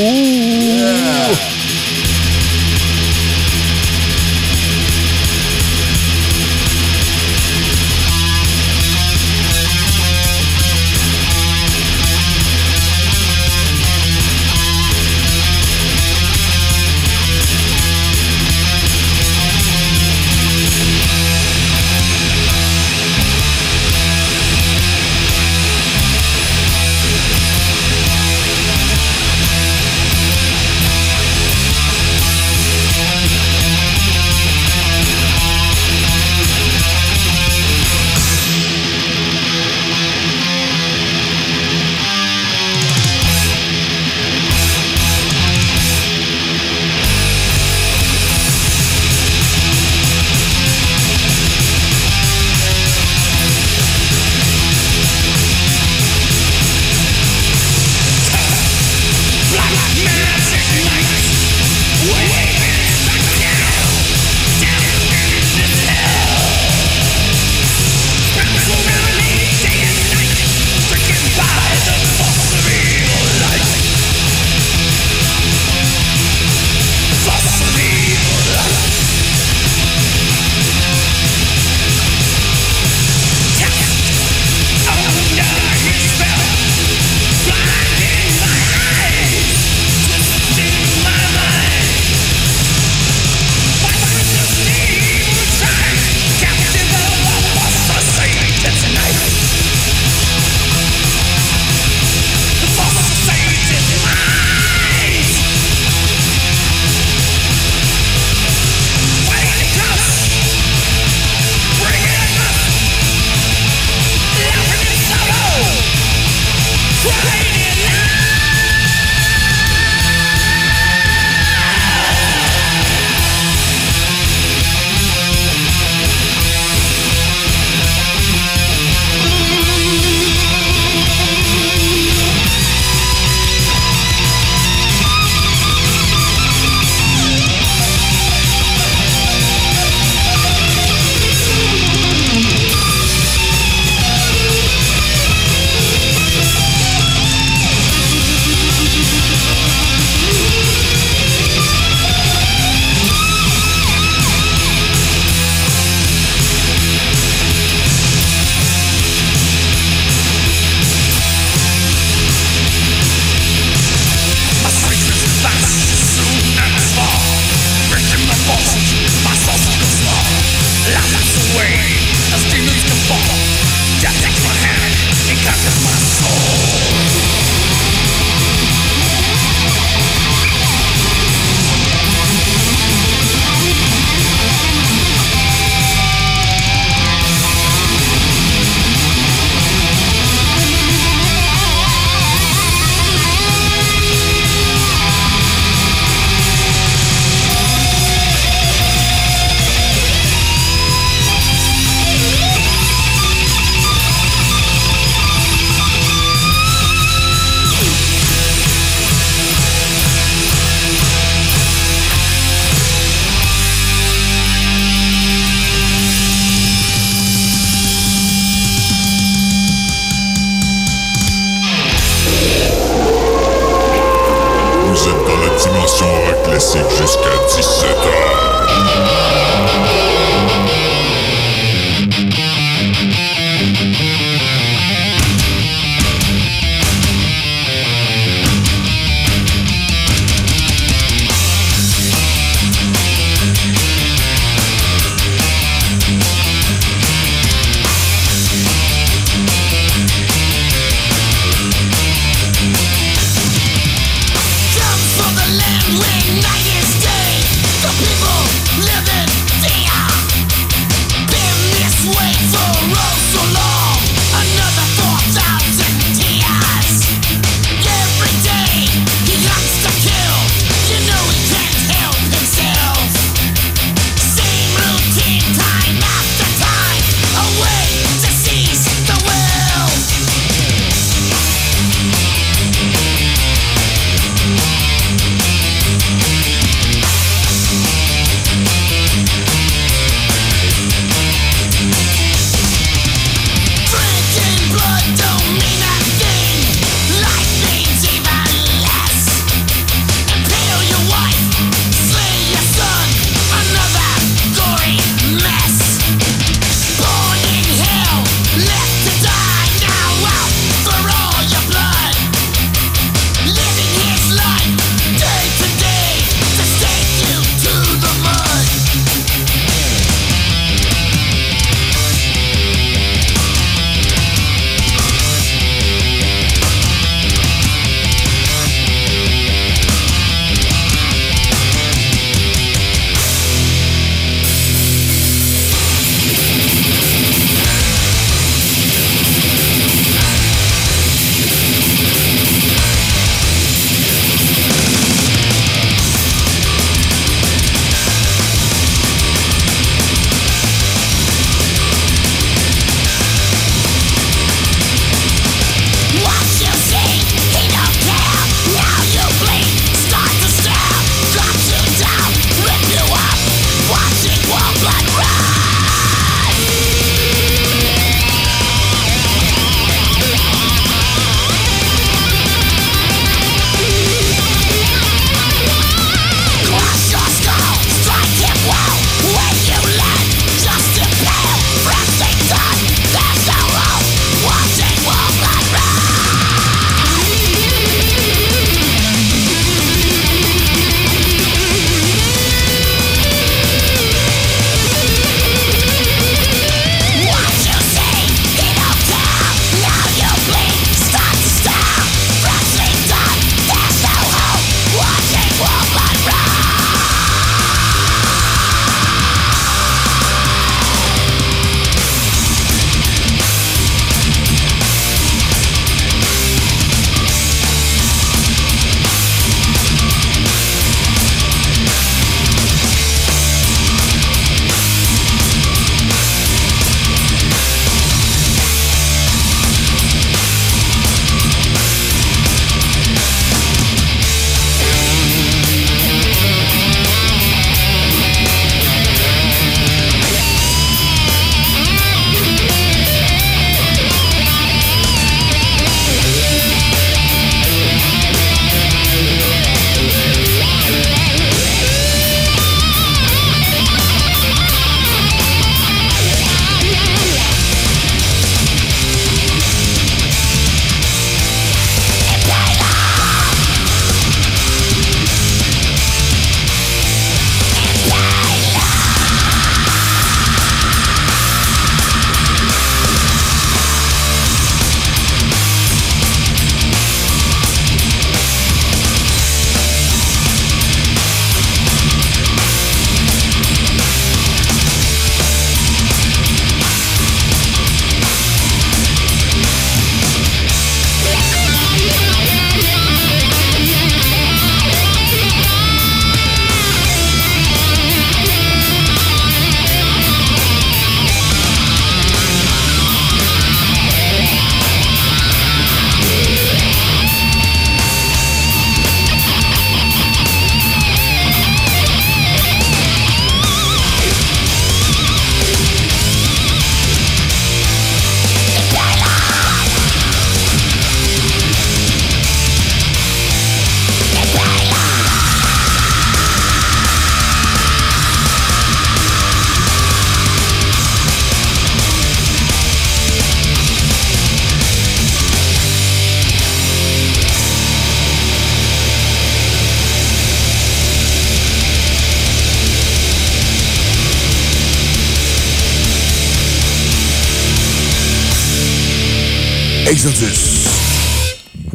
Speaker 10: Exodus.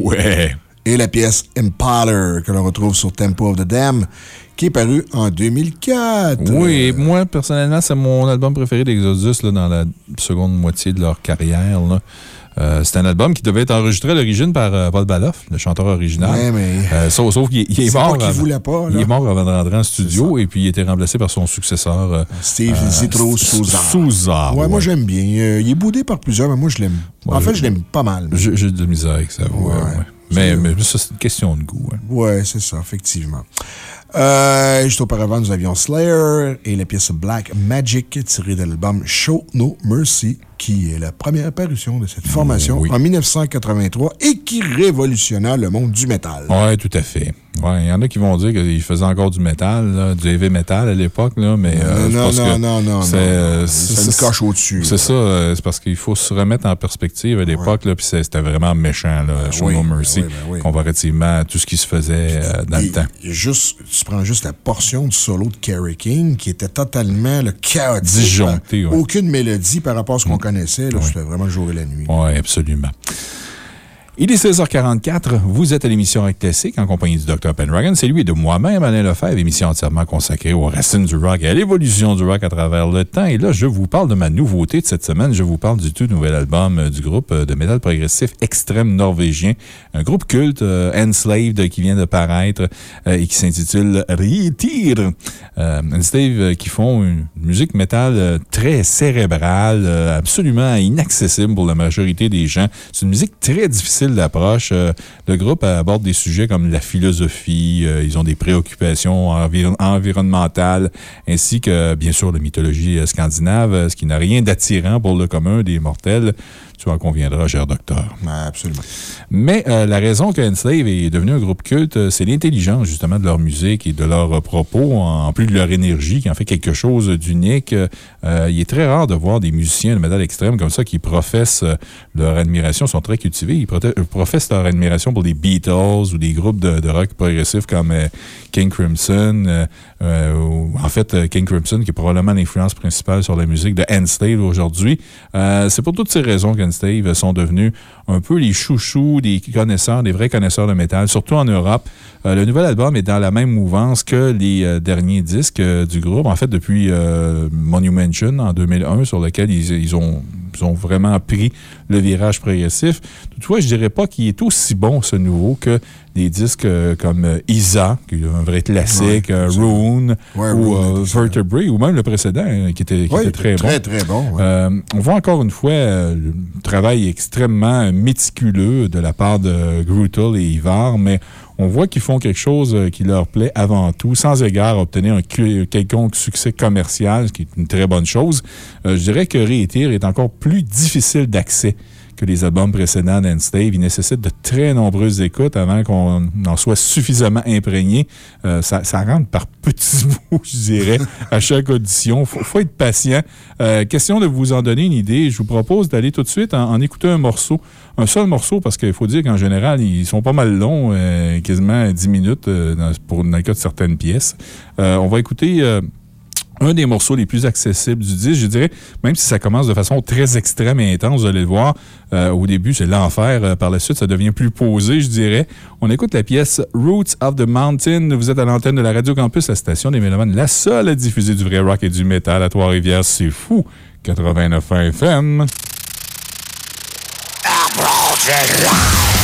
Speaker 2: Ouais.
Speaker 10: Et la pièce Impaler, que l'on retrouve sur Tempo of the Dam, qui est paru en 2004.
Speaker 2: Oui, moi, personnellement, c'est mon album préféré d'Exodus dans la seconde moitié de leur carrière. là. Euh, c'est un album qui devait être enregistré à l'origine par euh, Paul Baloff, le chanteur original.
Speaker 10: Ouais, mais-
Speaker 2: Euh, sauf sauf qu'il il est, mort.
Speaker 10: pas
Speaker 2: avant-
Speaker 10: voulait pas.
Speaker 2: Il est mort avant de rentrer en studio et puis il a été remplacé par son successeur.
Speaker 10: Steve Zitro Souza.
Speaker 2: Souza.
Speaker 10: Ouais, moi j'aime bien. Il est boudé par plusieurs, mais moi je l'aime. en fait, je l'aime pas mal.
Speaker 2: J'ai de la misère avec ça. Mais, mais ça, c'est une question de goût. hein.
Speaker 10: Ouais, c'est ça, effectivement. Euh, juste auparavant, nous avions Slayer et la pièce Black Magic tirée de l'album Show No Mercy, qui est la première apparition de cette formation en 1983 et qui révolutionna le monde du métal.
Speaker 2: Oui, tout à fait. Ouais, il y en a qui vont dire qu'ils faisaient encore du métal, là, du heavy metal à l'époque, là, mais. euh,
Speaker 10: Non,
Speaker 2: je
Speaker 10: non, non, non, non,
Speaker 2: c'est, euh,
Speaker 10: une coche au-dessus,
Speaker 2: C'est ça, euh, c'est parce qu'il faut se remettre en perspective à l'époque, là, puis c'était vraiment méchant, là, Show
Speaker 10: oui,
Speaker 2: No
Speaker 10: ben
Speaker 2: Mercy,
Speaker 10: oui, ben oui.
Speaker 2: comparativement à tout ce qui se faisait euh, dans le temps.
Speaker 10: Juste, tu prends juste la portion du solo de Kerry King qui était totalement le chaotique.
Speaker 2: Disjoncté, ouais.
Speaker 10: Aucune mélodie par rapport à ce qu'on connaissait. Là, C'était vraiment le jour et la nuit.
Speaker 2: Oui, absolument. Il est 16h44. Vous êtes à l'émission Rock en compagnie du Dr. Pendragon. C'est lui et de moi-même, Alain Lefebvre, émission entièrement consacrée aux racines du rock et à l'évolution du rock à travers le temps. Et là, je vous parle de ma nouveauté de cette semaine. Je vous parle du tout nouvel album euh, du groupe euh, de métal progressif extrême norvégien. Un groupe culte, euh, Enslaved, qui vient de paraître euh, et qui s'intitule Ritir. Euh, Enslaved, qui font une musique métal très cérébrale, absolument inaccessible pour la majorité des gens. C'est une musique très difficile d'approche. Euh, le groupe aborde des sujets comme la philosophie, euh, ils ont des préoccupations environ- environnementales, ainsi que, bien sûr, la mythologie euh, scandinave, ce qui n'a rien d'attirant pour le commun des mortels. Tu en conviendras, cher docteur.
Speaker 10: absolument.
Speaker 2: Mais euh, la raison que Enslave est devenu un groupe culte, euh, c'est l'intelligence, justement, de leur musique et de leurs euh, propos, en plus de leur énergie, qui en fait quelque chose d'unique. Euh, il est très rare de voir des musiciens de métal extrême comme ça qui professent leur admiration, sont très cultivés. Ils professent leur admiration pour les Beatles ou des groupes de, de rock progressif comme euh, King Crimson. ou- en fait, King Crimson, qui est probablement l'influence principale sur la musique de Enslave aujourd'hui. C'est pour toutes ces raisons qu'Enslave sont devenus un peu les chouchous des connaisseurs, des vrais connaisseurs de métal, surtout en Europe. Euh, le nouvel album est dans la même mouvance que les euh, derniers disques euh, du groupe. En fait, depuis euh, Monumention en 2001, sur lequel ils, ont, ont vraiment pris le virage progressif. Toutefois, je dirais pas qu'il est aussi bon, ce nouveau, que des disques euh, comme euh, Isa, qui est un vrai classique,
Speaker 10: Ouais,
Speaker 2: euh. Rune,
Speaker 10: Ouais,
Speaker 2: ou
Speaker 10: Rune
Speaker 2: Vertebrae, ou même le précédent, qui était, qui
Speaker 10: Ouais,
Speaker 2: était très,
Speaker 10: très,
Speaker 2: bon.
Speaker 10: très bon, ouais.
Speaker 2: Euh, on voit encore une fois euh, le travail extrêmement méticuleux de la part de Grutel et Ivar, mais on voit qu'ils font quelque chose euh, qui leur plaît avant tout, sans égard à obtenir un quelconque succès commercial, ce qui est une très bonne chose. Euh, je dirais que Réitir est encore plus difficile d'accès que les albums précédents d'Enstave. Il nécessite de très nombreuses écoutes avant qu'on en soit suffisamment imprégné. Euh, ça, rentre par petits bouts, je dirais, à chaque audition. Il faut, être patient. Question de vous en donner une idée. Je vous propose d'aller tout de suite en écouter un morceau. Un seul morceau, parce qu'il faut dire qu'en général, ils sont pas mal longs, euh, quasiment 10 minutes euh, dans, pour, dans le cas de certaines pièces. Euh, on va écouter... un des morceaux les plus accessibles du disque, je dirais, même si ça commence de façon très extrême et intense, vous allez le voir, au début, c'est l'enfer. par la suite, ça devient plus posé, je dirais. On écoute la pièce Roots of the Mountain. Vous êtes à l'antenne de la Radio Campus, la station des Mélomanes, la seule à diffuser du vrai rock et du métal à Trois-Rivières. C'est fou! 89 FM.
Speaker 17: Thank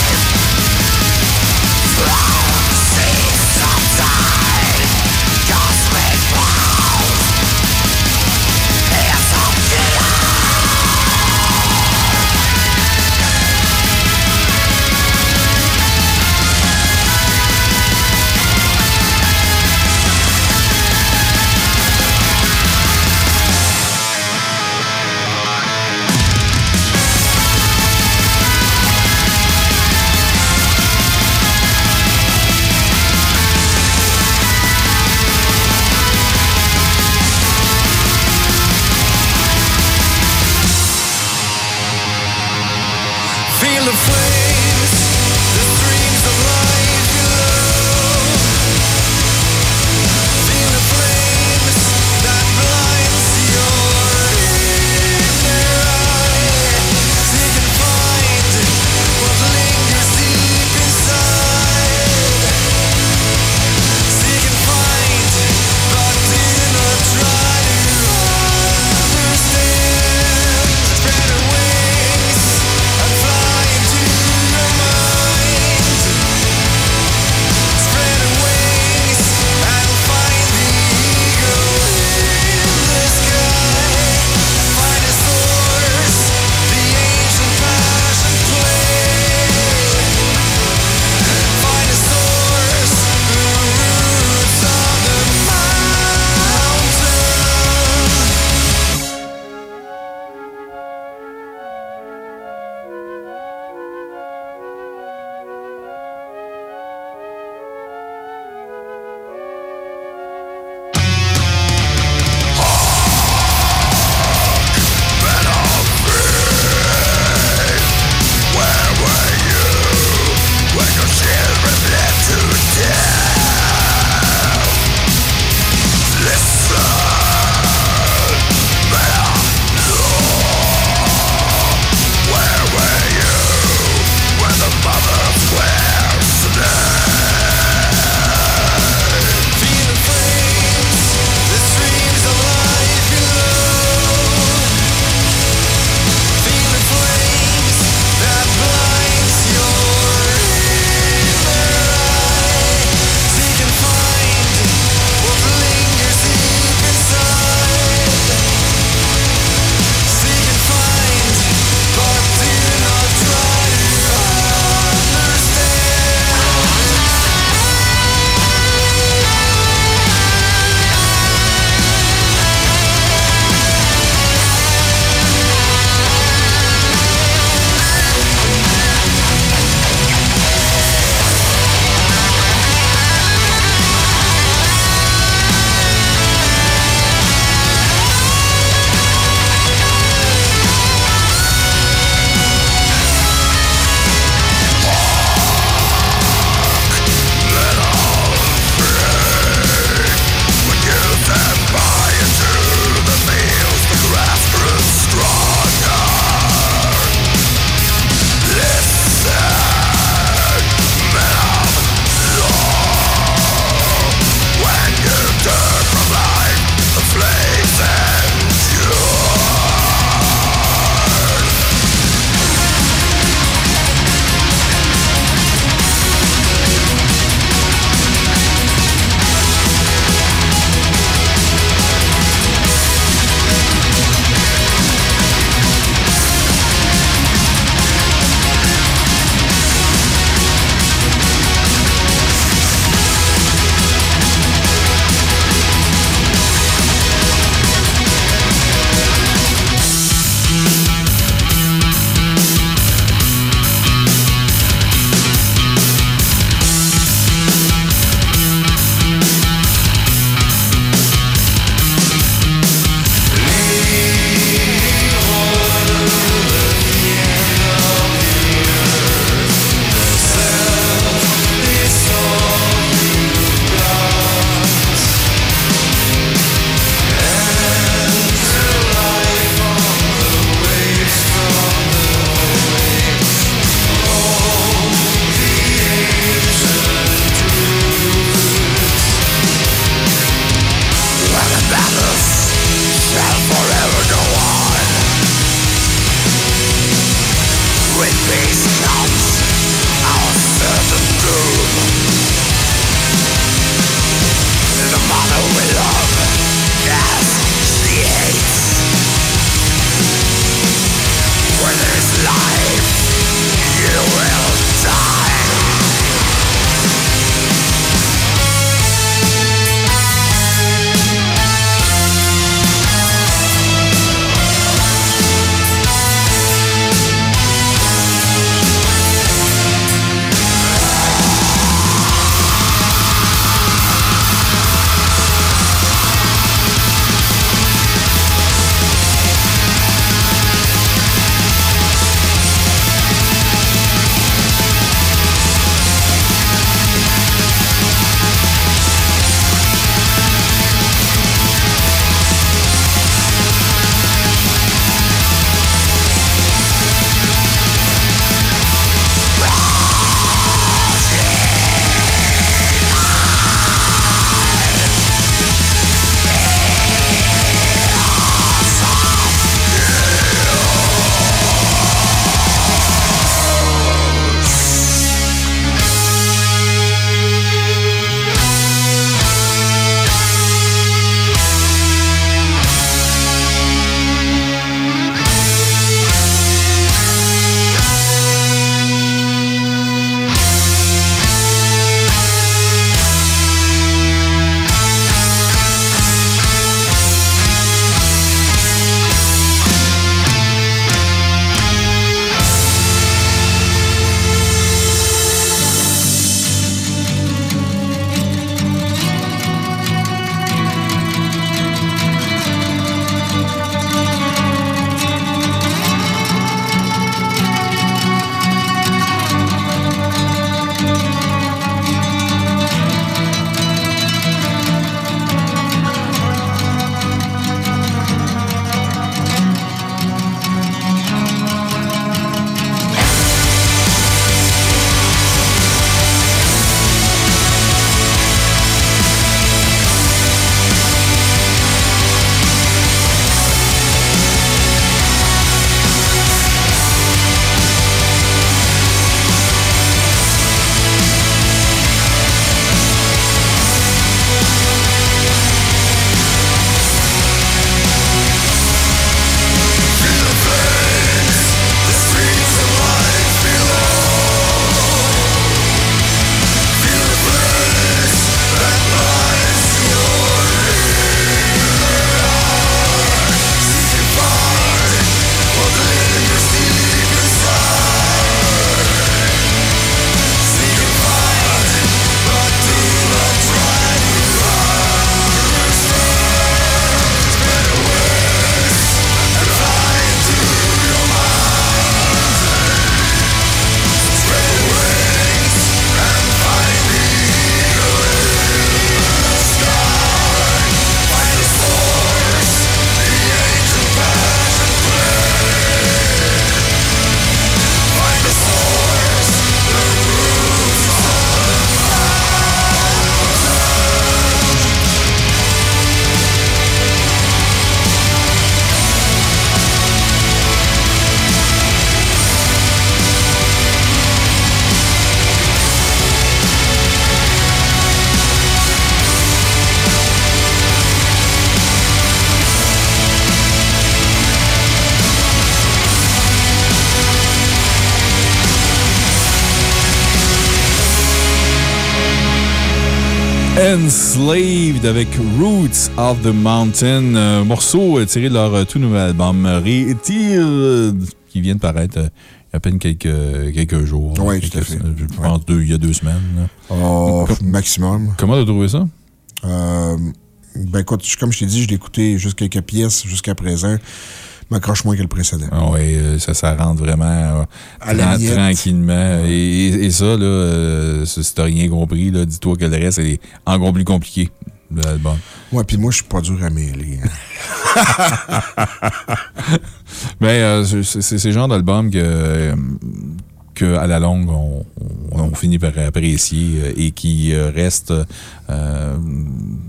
Speaker 2: Enslaved avec Roots of the Mountain, un morceau euh, tiré de leur euh, tout nouvel album Retire, qui vient de paraître euh, il y a à peine quelques, quelques jours.
Speaker 10: Oui, tout à fait.
Speaker 2: Je pense deux, il y a deux semaines.
Speaker 10: Oh,
Speaker 2: Com-
Speaker 10: maximum.
Speaker 2: Comment tu as trouvé ça?
Speaker 10: Euh, ben écoute, comme je t'ai dit, je l'ai écouté juste quelques pièces jusqu'à présent. M'accroche moins que le précédent.
Speaker 2: Ah oui, euh, ça, ça rentre vraiment euh,
Speaker 10: À
Speaker 2: tranquillement. Et, et- et ça, là, euh, si t'as rien compris, dis-toi que le reste est encore plus compliqué de l'album.
Speaker 10: Ouais, puis moi, je suis pas dur à mêler. hein.
Speaker 2: Mais euh, c'est- c'est ce genre d'album que, euh, que, à la longue, on, on- on finit par apprécier et qui euh, reste.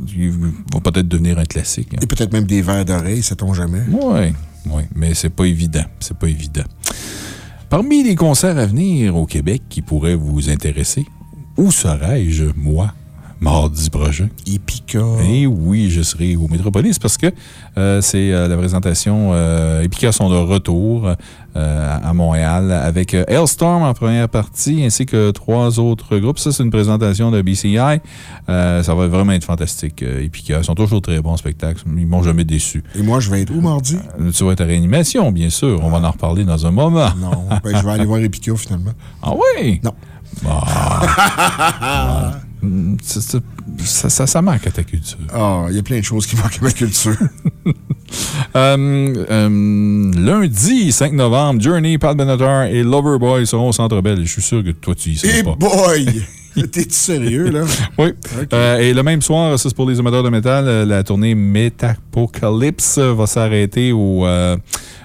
Speaker 2: qui va peut-être devenir un classique. hein.
Speaker 10: Et peut-être même des verres d'oreille, sait-on jamais.
Speaker 2: Oui, oui, mais c'est pas évident. C'est pas évident. Parmi les concerts à venir au Québec qui pourraient vous intéresser, où serais-je, moi, mardi prochain?
Speaker 10: Epica.
Speaker 2: Eh oui, je serai au Métropolis parce que euh, c'est euh, la présentation euh, Epica sont de retour à Montréal avec Hailstorm en première partie ainsi que trois autres groupes. Ça, c'est une présentation de BCI. Ça va vraiment être fantastique. Epica, ils sont toujours très bons spectacles. Ils m'ont jamais déçu.
Speaker 10: Et moi, je vais être où mardi?
Speaker 2: Tu vas être à réanimation, bien sûr. On va en reparler dans un moment.
Speaker 10: Non, ben, je vais aller voir Epica finalement.
Speaker 2: Ah oui?
Speaker 10: Non.
Speaker 2: Ah. Ça, ça, ça manque à ta culture.
Speaker 10: Ah, il y a plein de choses qui manquent à ma culture.
Speaker 2: Euh, euh, lundi 5 novembre, Journey, Pat Benatar et Loverboy seront au Centre Bell. Je suis sûr que toi, tu y seras pas.
Speaker 10: boy! T'es-tu sérieux, là?
Speaker 2: Oui. Euh, et le même soir, ça c'est pour les amateurs de métal, la tournée Metapocalypse va s'arrêter au, euh,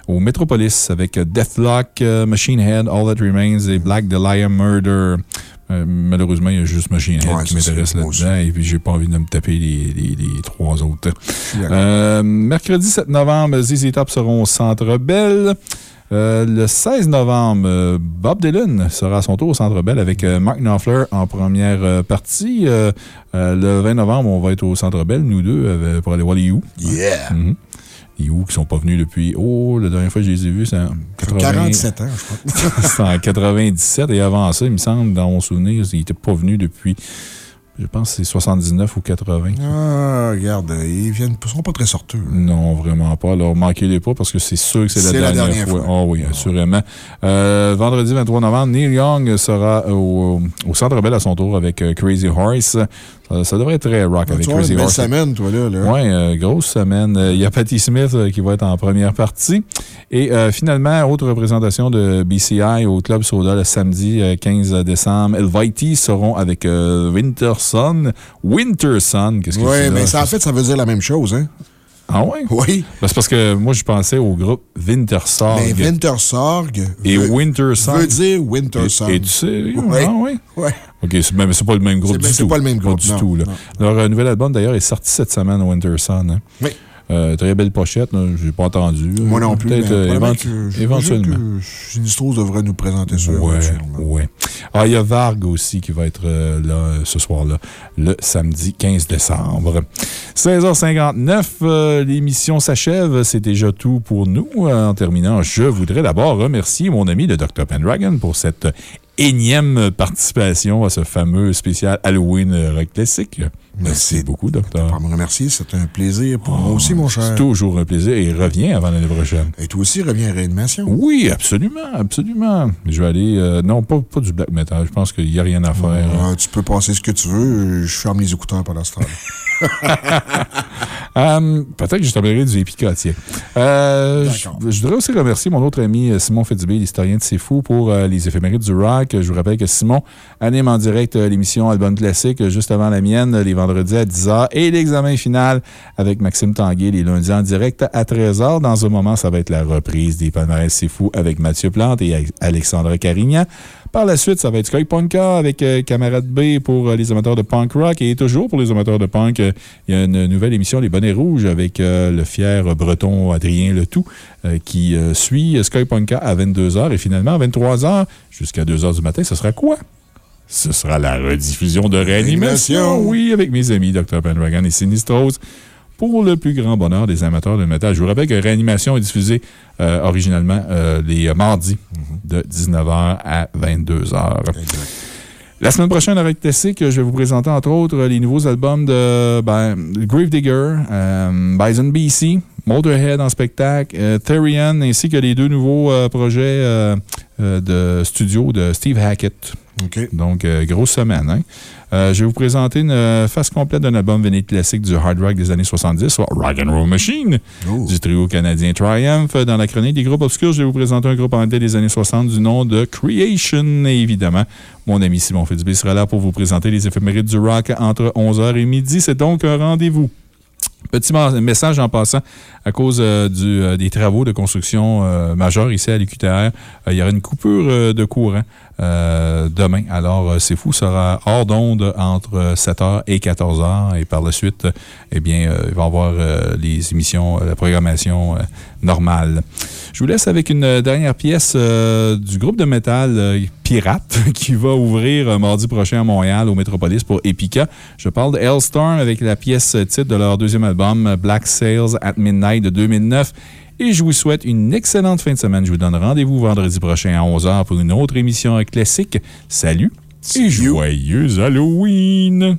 Speaker 2: au Metropolis avec Deathlock, Machine Head, All That Remains et Black Dahlia Murder. Euh, malheureusement, il y a juste Machine Head
Speaker 10: Ouais,
Speaker 2: qui m'intéresse là-dedans et puis j'ai pas envie de me taper les, les- les trois autres. Euh, mercredi 7 novembre, ZZ Top seront au Centre Bell. Euh, le 16 novembre, euh, Bob Dylan sera à son tour au Centre Bell avec Mark Knopfler en première partie. Le 20 novembre, on va être au Centre Bell, nous deux, pour aller voir les You.
Speaker 10: Yeah!
Speaker 2: Mhm. Les You qui sont pas venus depuis. Oh, la dernière fois que je les ai vus, c'est en 80
Speaker 10: 47 ans, je crois.
Speaker 2: C'était en 97 et avant ça, il me semble, dans mon souvenir, ils n'étaient pas venus depuis, je pense, que c'est 79 ou 80.
Speaker 10: Ah, regarde, ils viennent, sont pas très sorteux.
Speaker 2: Non, vraiment pas. Alors, manquez-les pas parce que c'est sûr que c'est la,
Speaker 10: C'est la
Speaker 2: dernière, fois. Ah oui, assurément. Euh, vendredi 23 novembre, Neil Young sera au, au Centre Bell à son tour avec euh, Crazy Horse. Ça, ça devrait être très rock
Speaker 10: Ah,
Speaker 2: avec Crazy Horse.
Speaker 10: semaine, toi, là. là.
Speaker 2: Oui, euh, grosse semaine. Euh, Il y a Patti Smith euh, qui va être en première partie. Et euh, finalement, autre représentation de BCI au Club Soda le samedi euh, 15 décembre. Elviti seront avec euh, Winter Sun. Winter Sun, qu'est-ce que
Speaker 10: Oui,
Speaker 2: c'est?
Speaker 10: mais
Speaker 2: là?
Speaker 10: ça, en fait, ça veut dire la même chose, hein?
Speaker 2: Ah ouais?
Speaker 10: Oui.
Speaker 2: Ben, c'est parce que moi, je pensais au groupe Wintersorg.
Speaker 10: Mais Wintersorg
Speaker 2: Et
Speaker 10: veut,
Speaker 2: Wintersorg.
Speaker 10: veut dire Wintersorg.
Speaker 2: Et, et tu sais,
Speaker 10: Oui.
Speaker 2: ah ouais?
Speaker 10: Ouais.
Speaker 2: OK, c'est mais c'est pas le même groupe
Speaker 10: C'est-
Speaker 2: du
Speaker 10: ben, c'est
Speaker 2: tout.
Speaker 10: pas le même groupe,
Speaker 2: du
Speaker 10: non,
Speaker 2: tout, là.
Speaker 10: non.
Speaker 2: Leur euh, nouvel album, d'ailleurs, est sorti cette semaine, Winter Sun. hein.
Speaker 10: Oui.
Speaker 2: Euh, très belle pochette, là, j'ai pas entendu.
Speaker 10: Moi non plus.
Speaker 2: Peut-être euh, éventu- éventuellement.
Speaker 10: Sinistros devrait nous présenter ça. Éventuellement.
Speaker 2: ouais. Ah, il y a Varg aussi qui va être euh, là ce soir-là, le samedi 15 décembre. 16h59, euh, l'émission s'achève. C'est déjà tout pour nous. En terminant, je voudrais d'abord remercier mon ami le Dr. Pendragon pour cette énième participation à ce fameux spécial Halloween Rock Classique. Merci beaucoup, docteur.
Speaker 10: Pas me remercier, c'est un plaisir pour moi aussi, mon cher.
Speaker 2: C'est toujours un plaisir et reviens avant l'année prochaine.
Speaker 10: Et toi aussi, reviens à Réanimation.
Speaker 2: Oui, absolument, absolument. Je vais aller, euh, non, pas, pas du black metal. Je pense qu'il n'y a rien à faire.
Speaker 10: Ah, tu peux passer ce que tu veux. Je ferme les écouteurs pendant ce temps
Speaker 2: Euh, Peut-être que je t'amènerai du Epica, tiens. Euh, je, je voudrais aussi remercier mon autre ami euh, Simon Fitzbé, l'historien de C'est Fou, pour les éphémérides du rock. Je vous rappelle que Simon anime en direct euh, l'émission Album Classique euh, juste avant la mienne, euh, les vendredis à 10h, et l'examen final avec Maxime Tanguay les lundis en direct à 13h. Dans un moment, ça va être la reprise des palmarès C'est Fou avec Mathieu Plante et Alex- Alexandre Carignan. Par la suite, ça va être Sky Punka avec euh, Camarade B pour euh, les amateurs de punk rock. Et toujours pour les amateurs de punk, euh, il y a une nouvelle émission, Les Bonnets Rouges, avec le fier breton Adrien Letout, qui suit Sky Punka à 22h. Et finalement, à 23h, jusqu'à 2h du matin, ce sera quoi? Ce sera la rediffusion de réanimation.
Speaker 10: Réanimation.
Speaker 2: Oui, avec mes amis Dr. Pendragon et Sinistros. Pour le plus grand bonheur des amateurs de métal. Je vous rappelle que Réanimation est diffusée euh, originalement euh, les mardis de 19h à 22h. La semaine prochaine, Rock Classic, je vais vous présenter entre autres les nouveaux albums de ben, Grave Digger, euh, Bison BC, Motorhead en spectacle, euh, Therian, ainsi que les deux nouveaux euh, projets euh, de studio de Steve Hackett. Donc, grosse semaine. hein. Euh, je vais vous présenter une euh, face complète d'un album véné classique du hard rock des années 70, soit Rock and Roll Machine, du trio canadien Triumph. Dans la chronique des groupes obscurs, je vais vous présenter un groupe anglais des années 60 du nom de Creation. Et évidemment, mon ami Simon Fitzbé sera là pour vous présenter les éphémérides du rock entre 11h et midi. C'est donc un rendez-vous. Petit message en passant, à cause euh, du, euh, des travaux de construction euh, majeurs ici à l'UQTR, euh, il y aura une coupure euh, de courant euh, demain. Alors, euh, c'est fou, sera hors d'onde entre 7h et 14h. Et par la suite, euh, eh bien, euh, il va y avoir euh, les émissions, euh, la programmation euh, normale. Je vous laisse avec une euh, dernière pièce euh, du groupe de métal euh, Pirate qui va ouvrir euh, mardi prochain à Montréal au Métropolis pour Epica. Je parle de Hellstorm avec la pièce euh, titre de leur deuxième album euh, Black Sails at Midnight de 2009. Et je vous souhaite une excellente fin de semaine. Je vous donne rendez-vous vendredi prochain à 11h pour une autre émission classique. Salut et joyeux Halloween!